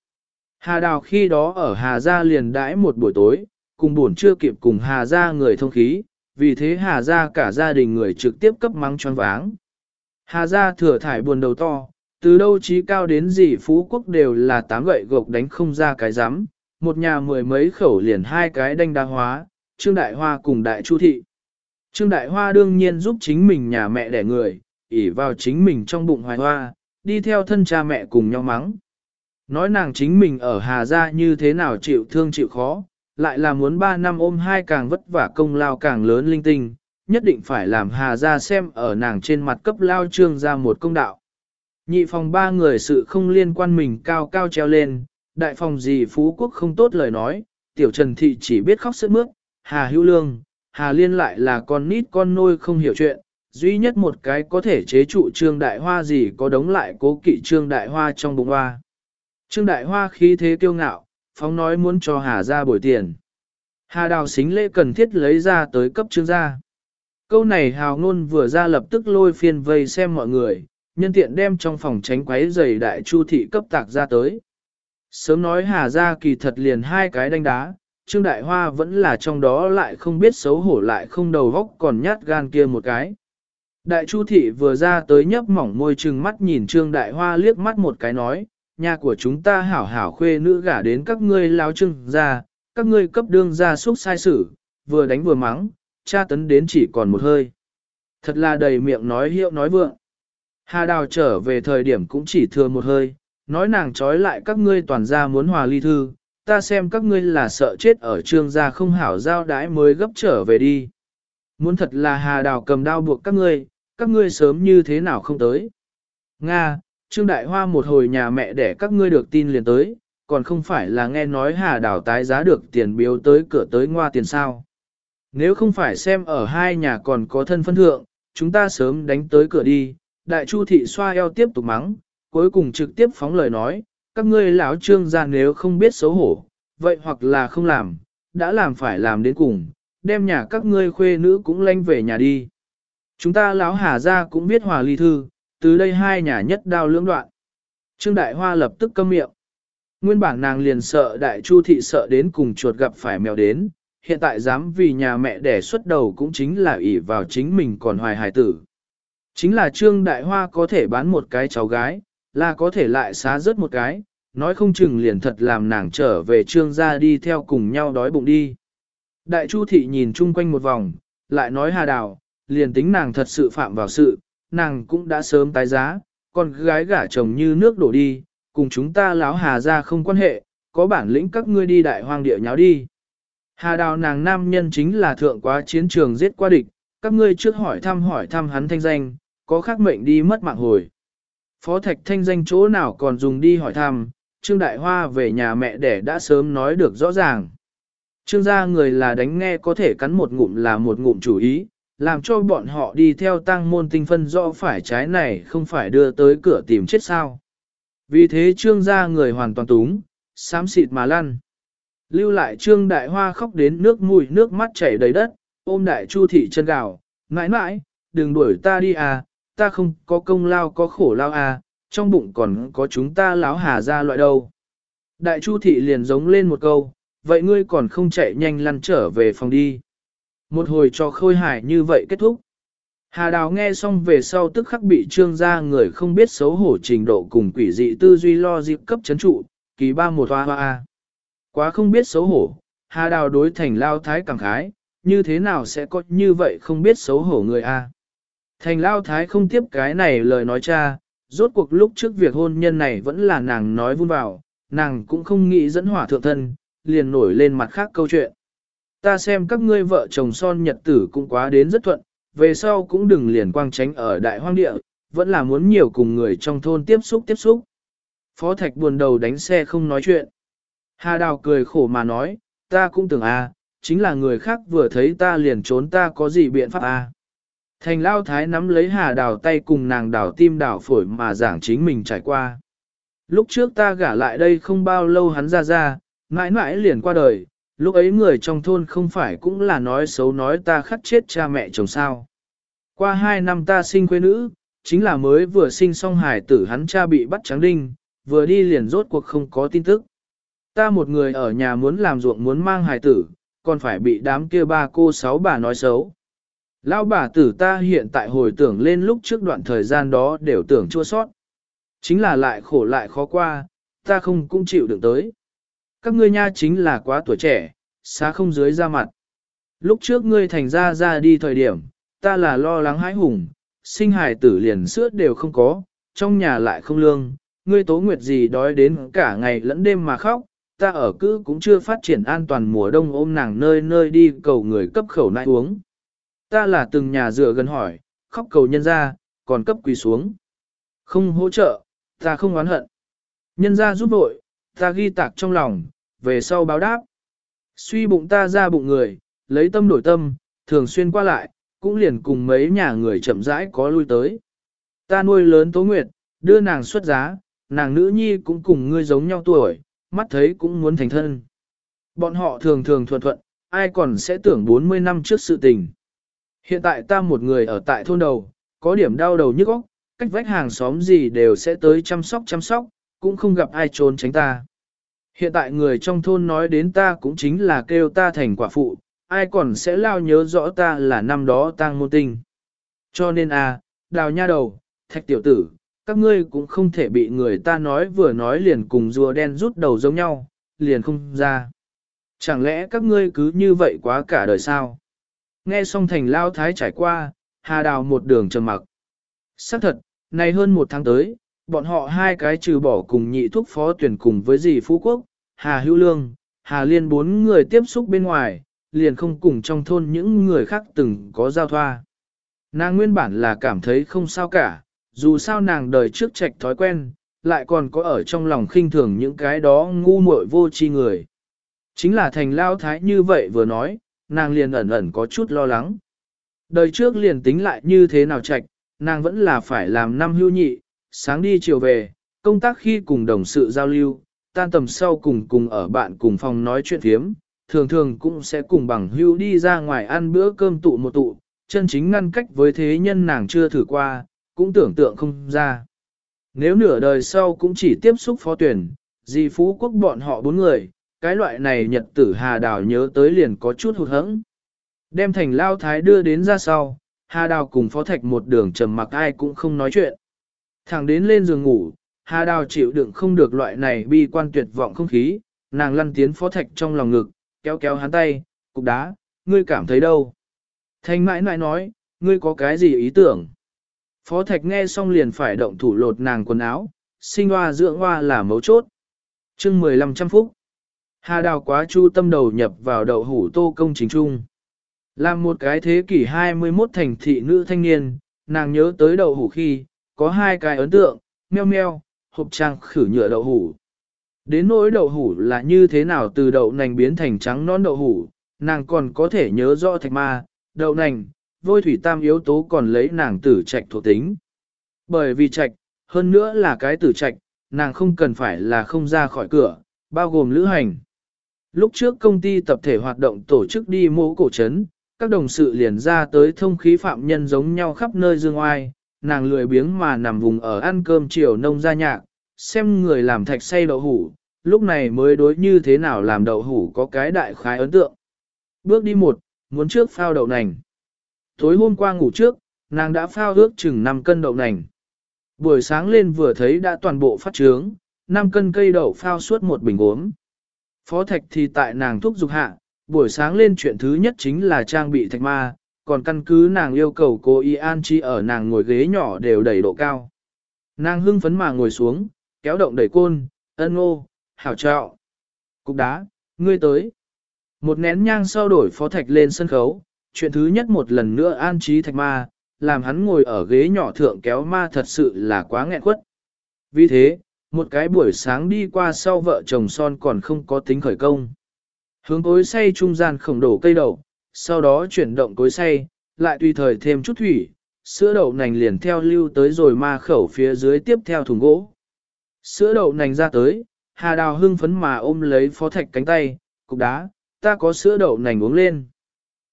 Hà Đào khi đó ở Hà Gia liền đãi một buổi tối, cùng buồn chưa kịp cùng Hà Gia người thông khí, vì thế Hà Gia cả gia đình người trực tiếp cấp mắng choáng váng. Hà Gia thừa thải buồn đầu to, từ đâu trí cao đến gì phú quốc đều là tám gậy gộc đánh không ra cái rắm một nhà mười mấy khẩu liền hai cái đanh đa hóa, Trương Đại Hoa cùng Đại Chu Thị. Trương Đại Hoa đương nhiên giúp chính mình nhà mẹ đẻ người, ỉ vào chính mình trong bụng hoài hoa, đi theo thân cha mẹ cùng nhau mắng. Nói nàng chính mình ở Hà Gia như thế nào chịu thương chịu khó, lại là muốn ba năm ôm hai càng vất vả công lao càng lớn linh tinh, nhất định phải làm Hà Gia xem ở nàng trên mặt cấp lao trương ra một công đạo. Nhị phòng ba người sự không liên quan mình cao cao treo lên, đại phòng gì phú quốc không tốt lời nói, tiểu trần thị chỉ biết khóc sức mướt, Hà hữu lương, Hà liên lại là con nít con nôi không hiểu chuyện, duy nhất một cái có thể chế trụ trương đại hoa gì có đống lại cố kỵ trương đại hoa trong bụng hoa. Trương đại hoa khí thế kiêu ngạo, phóng nói muốn cho Hà ra bồi tiền. Hà đào xính lễ cần thiết lấy ra tới cấp trương gia. Câu này hào ngôn vừa ra lập tức lôi phiên vây xem mọi người, nhân tiện đem trong phòng tránh quấy giày đại chu thị cấp tạc ra tới. Sớm nói hà ra kỳ thật liền hai cái đánh đá, Trương Đại Hoa vẫn là trong đó lại không biết xấu hổ lại không đầu vóc còn nhát gan kia một cái. Đại Chu Thị vừa ra tới nhấp mỏng môi trừng mắt nhìn Trương Đại Hoa liếc mắt một cái nói, nhà của chúng ta hảo hảo khuê nữ gả đến các ngươi lao trưng ra, các ngươi cấp đương ra suốt sai sử, vừa đánh vừa mắng, cha tấn đến chỉ còn một hơi. Thật là đầy miệng nói hiệu nói vượng. Hà Đào trở về thời điểm cũng chỉ thừa một hơi, nói nàng trói lại các ngươi toàn gia muốn hòa ly thư, ta xem các ngươi là sợ chết ở trương gia không hảo giao đãi mới gấp trở về đi. Muốn thật là Hà Đào cầm đao buộc các ngươi, các ngươi sớm như thế nào không tới. Nga, Trương Đại Hoa một hồi nhà mẹ để các ngươi được tin liền tới, còn không phải là nghe nói Hà Đào tái giá được tiền biếu tới cửa tới ngoa tiền sao. Nếu không phải xem ở hai nhà còn có thân phân thượng, chúng ta sớm đánh tới cửa đi, đại chu thị xoa eo tiếp tục mắng, cuối cùng trực tiếp phóng lời nói, các ngươi lão trương gia nếu không biết xấu hổ, vậy hoặc là không làm, đã làm phải làm đến cùng, đem nhà các ngươi khuê nữ cũng lanh về nhà đi. Chúng ta lão hà gia cũng biết hòa ly thư, từ đây hai nhà nhất đao lưỡng đoạn. Trương Đại Hoa lập tức câm miệng. Nguyên bản nàng liền sợ đại chu thị sợ đến cùng chuột gặp phải mèo đến, hiện tại dám vì nhà mẹ đẻ xuất đầu cũng chính là ỷ vào chính mình còn hoài hài tử. Chính là Trương Đại Hoa có thể bán một cái cháu gái, là có thể lại xá rớt một cái, nói không chừng liền thật làm nàng trở về Trương gia đi theo cùng nhau đói bụng đi. Đại Chu Thị nhìn chung quanh một vòng, lại nói Hà Đào, liền tính nàng thật sự phạm vào sự, nàng cũng đã sớm tái giá, còn gái gả chồng như nước đổ đi, cùng chúng ta láo Hà ra không quan hệ, có bản lĩnh các ngươi đi đại hoang địa nháo đi. Hà đào nàng nam nhân chính là thượng quá chiến trường giết qua địch, các ngươi trước hỏi thăm hỏi thăm hắn thanh danh, có khắc mệnh đi mất mạng hồi. Phó thạch thanh danh chỗ nào còn dùng đi hỏi thăm, Trương Đại Hoa về nhà mẹ đẻ đã sớm nói được rõ ràng. Trương gia người là đánh nghe có thể cắn một ngụm là một ngụm chủ ý, làm cho bọn họ đi theo tăng môn tinh phân rõ phải trái này không phải đưa tới cửa tìm chết sao. Vì thế trương gia người hoàn toàn túng, xám xịt mà lăn. Lưu lại trương đại hoa khóc đến nước mũi nước mắt chảy đầy đất, ôm đại chu thị chân gào, mãi mãi, đừng đuổi ta đi à, ta không có công lao có khổ lao à, trong bụng còn có chúng ta láo hà ra loại đâu. Đại chu thị liền giống lên một câu, vậy ngươi còn không chạy nhanh lăn trở về phòng đi. Một hồi cho khôi hài như vậy kết thúc. Hà Đào nghe xong về sau tức khắc bị trương gia người không biết xấu hổ trình độ cùng quỷ dị tư duy lo dịp cấp chấn trụ, kỳ ba một hoa hoa. Quá không biết xấu hổ, Hà Đào đối thành lao thái cảm khái, như thế nào sẽ có như vậy không biết xấu hổ người a? Thành lao thái không tiếp cái này lời nói cha, rốt cuộc lúc trước việc hôn nhân này vẫn là nàng nói vun vào, nàng cũng không nghĩ dẫn hỏa thượng thân, liền nổi lên mặt khác câu chuyện. Ta xem các ngươi vợ chồng son nhật tử cũng quá đến rất thuận, về sau cũng đừng liền quang tránh ở đại hoang địa, vẫn là muốn nhiều cùng người trong thôn tiếp xúc tiếp xúc. Phó Thạch buồn đầu đánh xe không nói chuyện. Hà Đào cười khổ mà nói, ta cũng tưởng à, chính là người khác vừa thấy ta liền trốn ta có gì biện pháp. À. Thành Lao Thái nắm lấy Hà Đào tay cùng nàng đào tim đào phổi mà giảng chính mình trải qua. Lúc trước ta gả lại đây không bao lâu hắn ra ra, mãi mãi liền qua đời, lúc ấy người trong thôn không phải cũng là nói xấu nói ta khắc chết cha mẹ chồng sao. Qua hai năm ta sinh quê nữ, chính là mới vừa sinh xong Hải tử hắn cha bị bắt trắng đinh, vừa đi liền rốt cuộc không có tin tức. Ta một người ở nhà muốn làm ruộng muốn mang Hải tử, còn phải bị đám kia ba cô sáu bà nói xấu. Lão bà tử ta hiện tại hồi tưởng lên lúc trước đoạn thời gian đó đều tưởng chua sót. Chính là lại khổ lại khó qua, ta không cũng chịu được tới các ngươi nha chính là quá tuổi trẻ, xá không dưới ra mặt. Lúc trước ngươi thành ra ra đi thời điểm, ta là lo lắng hãi hùng, sinh hài tử liền sữa đều không có, trong nhà lại không lương, ngươi tố nguyệt gì đói đến cả ngày lẫn đêm mà khóc, ta ở cứ cũng chưa phát triển an toàn mùa đông ôm nàng nơi nơi đi cầu người cấp khẩu nại uống. Ta là từng nhà dựa gần hỏi, khóc cầu nhân ra, còn cấp quỳ xuống. Không hỗ trợ, ta không oán hận. Nhân ra giúp vội, ta ghi tạc trong lòng, về sau báo đáp. Suy bụng ta ra bụng người, lấy tâm đổi tâm, thường xuyên qua lại, cũng liền cùng mấy nhà người chậm rãi có lui tới. Ta nuôi lớn Tố Nguyệt, đưa nàng xuất giá, nàng nữ nhi cũng cùng ngươi giống nhau tuổi, mắt thấy cũng muốn thành thân. Bọn họ thường thường thuận thuận, ai còn sẽ tưởng 40 năm trước sự tình. Hiện tại ta một người ở tại thôn đầu, có điểm đau đầu nhức óc, cách vách hàng xóm gì đều sẽ tới chăm sóc chăm sóc, cũng không gặp ai trốn tránh ta. Hiện tại người trong thôn nói đến ta cũng chính là kêu ta thành quả phụ, ai còn sẽ lao nhớ rõ ta là năm đó tang môn tinh. Cho nên à, đào nha đầu, thạch tiểu tử, các ngươi cũng không thể bị người ta nói vừa nói liền cùng rùa đen rút đầu giống nhau, liền không ra. Chẳng lẽ các ngươi cứ như vậy quá cả đời sao? Nghe xong thành lao thái trải qua, hà đào một đường trầm mặc. xác thật, nay hơn một tháng tới, bọn họ hai cái trừ bỏ cùng nhị thúc phó tuyển cùng với dì Phú Quốc, Hà Hữu Lương, Hà Liên bốn người tiếp xúc bên ngoài, liền không cùng trong thôn những người khác từng có giao thoa. Nàng nguyên bản là cảm thấy không sao cả, dù sao nàng đời trước trạch thói quen, lại còn có ở trong lòng khinh thường những cái đó ngu muội vô tri người. Chính là thành lao thái như vậy vừa nói, nàng liền ẩn ẩn có chút lo lắng. Đời trước liền tính lại như thế nào chạch, nàng vẫn là phải làm năm hưu nhị, sáng đi chiều về, công tác khi cùng đồng sự giao lưu, tan tầm sau cùng cùng ở bạn cùng phòng nói chuyện thiếm, thường thường cũng sẽ cùng bằng hưu đi ra ngoài ăn bữa cơm tụ một tụ, chân chính ngăn cách với thế nhân nàng chưa thử qua, cũng tưởng tượng không ra. Nếu nửa đời sau cũng chỉ tiếp xúc phó tuyển, di phú quốc bọn họ bốn người, cái loại này nhật tử hà đào nhớ tới liền có chút hụt hẫng. Đem thành lao thái đưa đến ra sau, hà đào cùng phó thạch một đường trầm mặc ai cũng không nói chuyện. Thẳng đến lên giường ngủ, hà đào chịu đựng không được loại này bi quan tuyệt vọng không khí, nàng lăn tiến phó thạch trong lòng ngực, kéo kéo hắn tay, cục đá, ngươi cảm thấy đâu? thành mãi mãi nói, ngươi có cái gì ý tưởng? Phó Thạch nghe xong liền phải động thủ lột nàng quần áo, sinh hoa dưỡng hoa là mấu chốt. chương 15 trăm phút. Hà đào quá chu tâm đầu nhập vào đậu hủ tô công chính trung. Làm một cái thế kỷ 21 thành thị nữ thanh niên, nàng nhớ tới đậu hủ khi, có hai cái ấn tượng, meo meo, hộp trang khử nhựa đậu hủ. Đến nỗi đậu hủ là như thế nào từ đậu nành biến thành trắng non đậu hủ, nàng còn có thể nhớ rõ thạch ma, đậu nành, vôi thủy tam yếu tố còn lấy nàng tử trạch thuộc tính. Bởi vì trạch, hơn nữa là cái tử trạch, nàng không cần phải là không ra khỏi cửa, bao gồm lữ hành. Lúc trước công ty tập thể hoạt động tổ chức đi mô cổ trấn, các đồng sự liền ra tới thông khí phạm nhân giống nhau khắp nơi dương oai, nàng lười biếng mà nằm vùng ở ăn cơm chiều nông gia nhạc, xem người làm thạch say đậu hủ, lúc này mới đối như thế nào làm đậu hủ có cái đại khái ấn tượng. Bước đi một, muốn trước phao đậu nành. Tối hôm qua ngủ trước, nàng đã phao ước chừng 5 cân đậu nành. Buổi sáng lên vừa thấy đã toàn bộ phát trướng, 5 cân cây đậu phao suốt một bình uống. Phó thạch thì tại nàng thúc dục hạ, buổi sáng lên chuyện thứ nhất chính là trang bị thạch ma, còn căn cứ nàng yêu cầu cô y an chi ở nàng ngồi ghế nhỏ đều đẩy độ cao. Nàng hưng phấn mà ngồi xuống, kéo động đẩy côn, ân ô, hảo trạo. Cục đá, ngươi tới. Một nén nhang sau đổi phó thạch lên sân khấu, chuyện thứ nhất một lần nữa an trí thạch ma, làm hắn ngồi ở ghế nhỏ thượng kéo ma thật sự là quá nghẹn quất. Vì thế, một cái buổi sáng đi qua sau vợ chồng son còn không có tính khởi công. Hướng cối xay trung gian khổng đổ cây đậu, sau đó chuyển động cối xay, lại tùy thời thêm chút thủy, sữa đậu nành liền theo lưu tới rồi ma khẩu phía dưới tiếp theo thùng gỗ. Sữa đậu nành ra tới, Hà Đào hưng phấn mà ôm lấy phó thạch cánh tay, cục đá, ta có sữa đậu nành uống lên.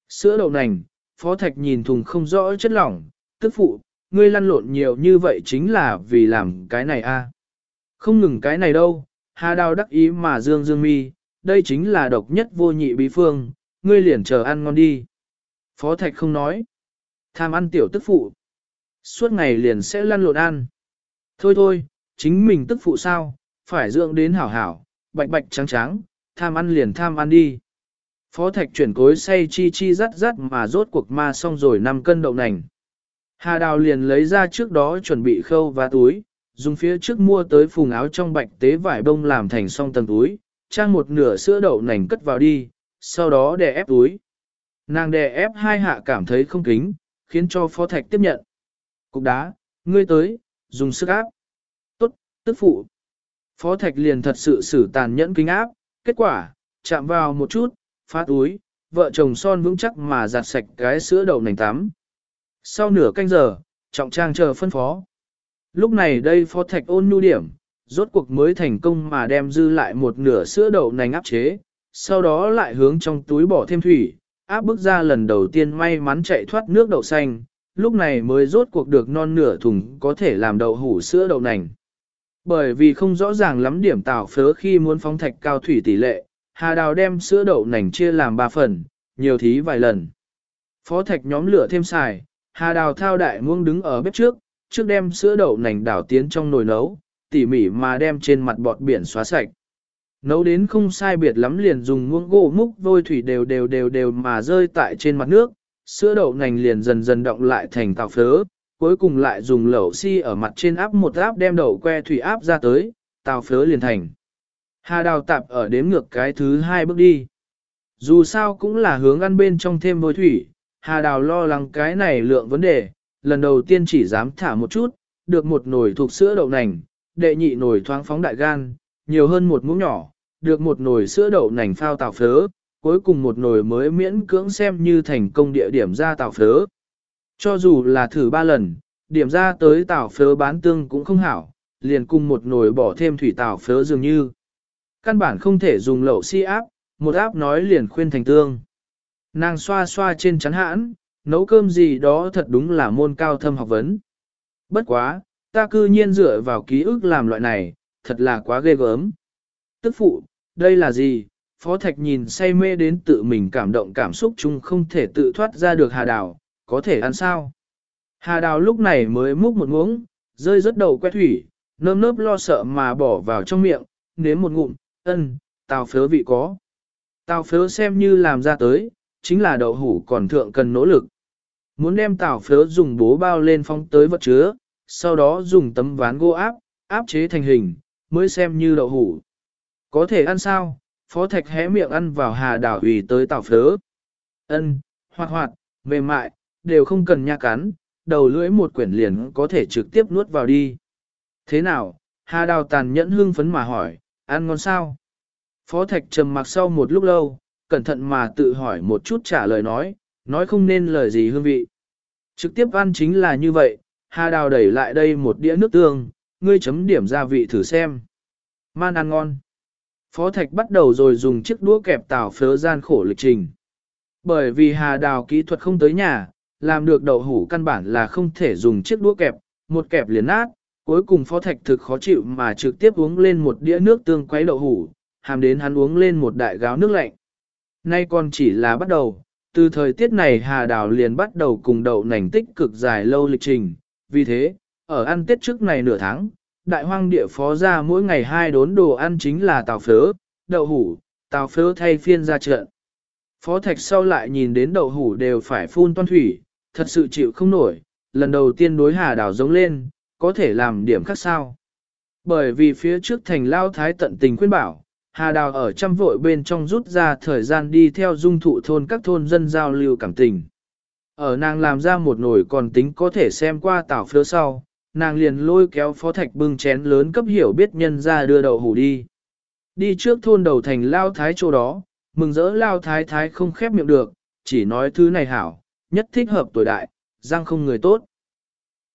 Sữa đậu nành, phó thạch nhìn thùng không rõ chất lỏng, tức phụ, ngươi lăn lộn nhiều như vậy chính là vì làm cái này a. À. Không ngừng cái này đâu, Hà Đào đắc ý mà dương dương mi, đây chính là độc nhất vô nhị bí phương, ngươi liền chờ ăn ngon đi. Phó thạch không nói. Tham ăn tiểu tức phụ. Suốt ngày liền sẽ lăn lộn ăn. Thôi thôi, chính mình tức phụ sao, phải dưỡng đến hảo hảo, bạch bạch trắng trắng, tham ăn liền tham ăn đi. Phó thạch chuyển cối say chi chi rắt rắt mà rốt cuộc ma xong rồi 5 cân đậu nành. Hà Đào liền lấy ra trước đó chuẩn bị khâu và túi, dùng phía trước mua tới phùng áo trong bạch tế vải bông làm thành song tầng túi, trang một nửa sữa đậu nành cất vào đi, sau đó đè ép túi. Nàng đè ép hai hạ cảm thấy không kính, khiến cho phó thạch tiếp nhận. Cục đá, ngươi tới, dùng sức áp. Tốt, tức phụ. Phó thạch liền thật sự xử tàn nhẫn kính áp, kết quả, chạm vào một chút, phá túi, vợ chồng son vững chắc mà giặt sạch cái sữa đậu nành tắm. Sau nửa canh giờ, trọng trang chờ phân phó. Lúc này đây phó thạch ôn nhu điểm, rốt cuộc mới thành công mà đem dư lại một nửa sữa đậu nành áp chế, sau đó lại hướng trong túi bỏ thêm thủy, áp bức ra lần đầu tiên may mắn chạy thoát nước đậu xanh, lúc này mới rốt cuộc được non nửa thùng có thể làm đậu hủ sữa đậu nành. Bởi vì không rõ ràng lắm điểm tạo phớ khi muốn phóng thạch cao thủy tỷ lệ, Hà Đào đem sữa đậu nành chia làm 3 phần, nhiều thí vài lần. Phó thạch nhóm lửa thêm xài, Hà Đào thao đại muông đứng ở bếp trước, trước đem sữa đậu nành đảo tiến trong nồi nấu, tỉ mỉ mà đem trên mặt bọt biển xóa sạch. Nấu đến không sai biệt lắm liền dùng muỗng gỗ múc vôi thủy đều đều đều đều mà rơi tại trên mặt nước, sữa đậu nành liền dần dần động lại thành tàu phớ, cuối cùng lại dùng lẩu xi ở mặt trên áp một áp đem đậu que thủy áp ra tới, tàu phớ liền thành. Hà đào tạp ở đếm ngược cái thứ hai bước đi. Dù sao cũng là hướng ăn bên trong thêm vôi thủy, Hà đào lo lắng cái này lượng vấn đề, lần đầu tiên chỉ dám thả một chút, được một nồi thuộc sữa đậu nành, đệ nhị nồi thoáng phóng đại gan, nhiều hơn một muỗng nhỏ, được một nồi sữa đậu nành phao tàu phớ, cuối cùng một nồi mới miễn cưỡng xem như thành công địa điểm ra tàu phớ. Cho dù là thử ba lần, điểm ra tới tàu phớ bán tương cũng không hảo, liền cùng một nồi bỏ thêm thủy tàu phớ dường như. Căn bản không thể dùng lẩu si áp, một áp nói liền khuyên thành tương. Nàng xoa xoa trên chắn hãn, nấu cơm gì đó thật đúng là môn cao thâm học vấn. Bất quá, ta cư nhiên dựa vào ký ức làm loại này, thật là quá ghê gớm. Tức phụ, đây là gì? Phó Thạch nhìn say mê đến tự mình cảm động cảm xúc chung không thể tự thoát ra được hà đào, có thể ăn sao? Hà đào lúc này mới múc một muỗng, rơi rất đầu quét thủy, nơm nớp lo sợ mà bỏ vào trong miệng, nếm một ngụm, ân, tào phớ vị có. Tào phớ xem như làm ra tới, chính là đậu hủ còn thượng cần nỗ lực. Muốn đem tảo phớ dùng bố bao lên phong tới vật chứa, sau đó dùng tấm ván gỗ áp, áp chế thành hình, mới xem như đậu hủ. Có thể ăn sao? Phó Thạch hé miệng ăn vào hà đảo ủy tới tảo phớ. Ân, hoạt hoạt, mềm mại, đều không cần nha cắn, đầu lưỡi một quyển liền có thể trực tiếp nuốt vào đi. Thế nào? Hà đào tàn nhẫn hương phấn mà hỏi, ăn ngon sao? Phó Thạch trầm mặc sau một lúc lâu, cẩn thận mà tự hỏi một chút trả lời nói, nói không nên lời gì hương vị. Trực tiếp ăn chính là như vậy, Hà Đào đẩy lại đây một đĩa nước tương, ngươi chấm điểm gia vị thử xem. Man ăn ngon. Phó Thạch bắt đầu rồi dùng chiếc đũa kẹp tảo phớ gian khổ lịch trình. Bởi vì Hà Đào kỹ thuật không tới nhà, làm được đậu hủ căn bản là không thể dùng chiếc đũa kẹp, một kẹp liền nát, cuối cùng Phó Thạch thực khó chịu mà trực tiếp uống lên một đĩa nước tương quấy đậu hủ, hàm đến hắn uống lên một đại gáo nước lạnh. Nay còn chỉ là bắt đầu, từ thời tiết này Hà Đào liền bắt đầu cùng đậu nành tích cực dài lâu lịch trình, vì thế, ở ăn tết trước này nửa tháng, đại hoang địa phó ra mỗi ngày hai đốn đồ ăn chính là tàu phớ, đậu hủ, tàu phớ thay phiên ra trận. Phó thạch sau lại nhìn đến đậu hủ đều phải phun toan thủy, thật sự chịu không nổi, lần đầu tiên đối hà đảo giống lên, có thể làm điểm khác sao. Bởi vì phía trước thành lao thái tận tình khuyên bảo, hà đào ở trăm vội bên trong rút ra thời gian đi theo dung thụ thôn các thôn dân giao lưu cảm tình. Ở nàng làm ra một nồi còn tính có thể xem qua tảo phớ sau, nàng liền lôi kéo phó thạch bưng chén lớn cấp hiểu biết nhân ra đưa đậu hủ đi. Đi trước thôn đầu thành lao thái chỗ đó, mừng rỡ lao thái thái không khép miệng được, chỉ nói thứ này hảo, nhất thích hợp tuổi đại, răng không người tốt.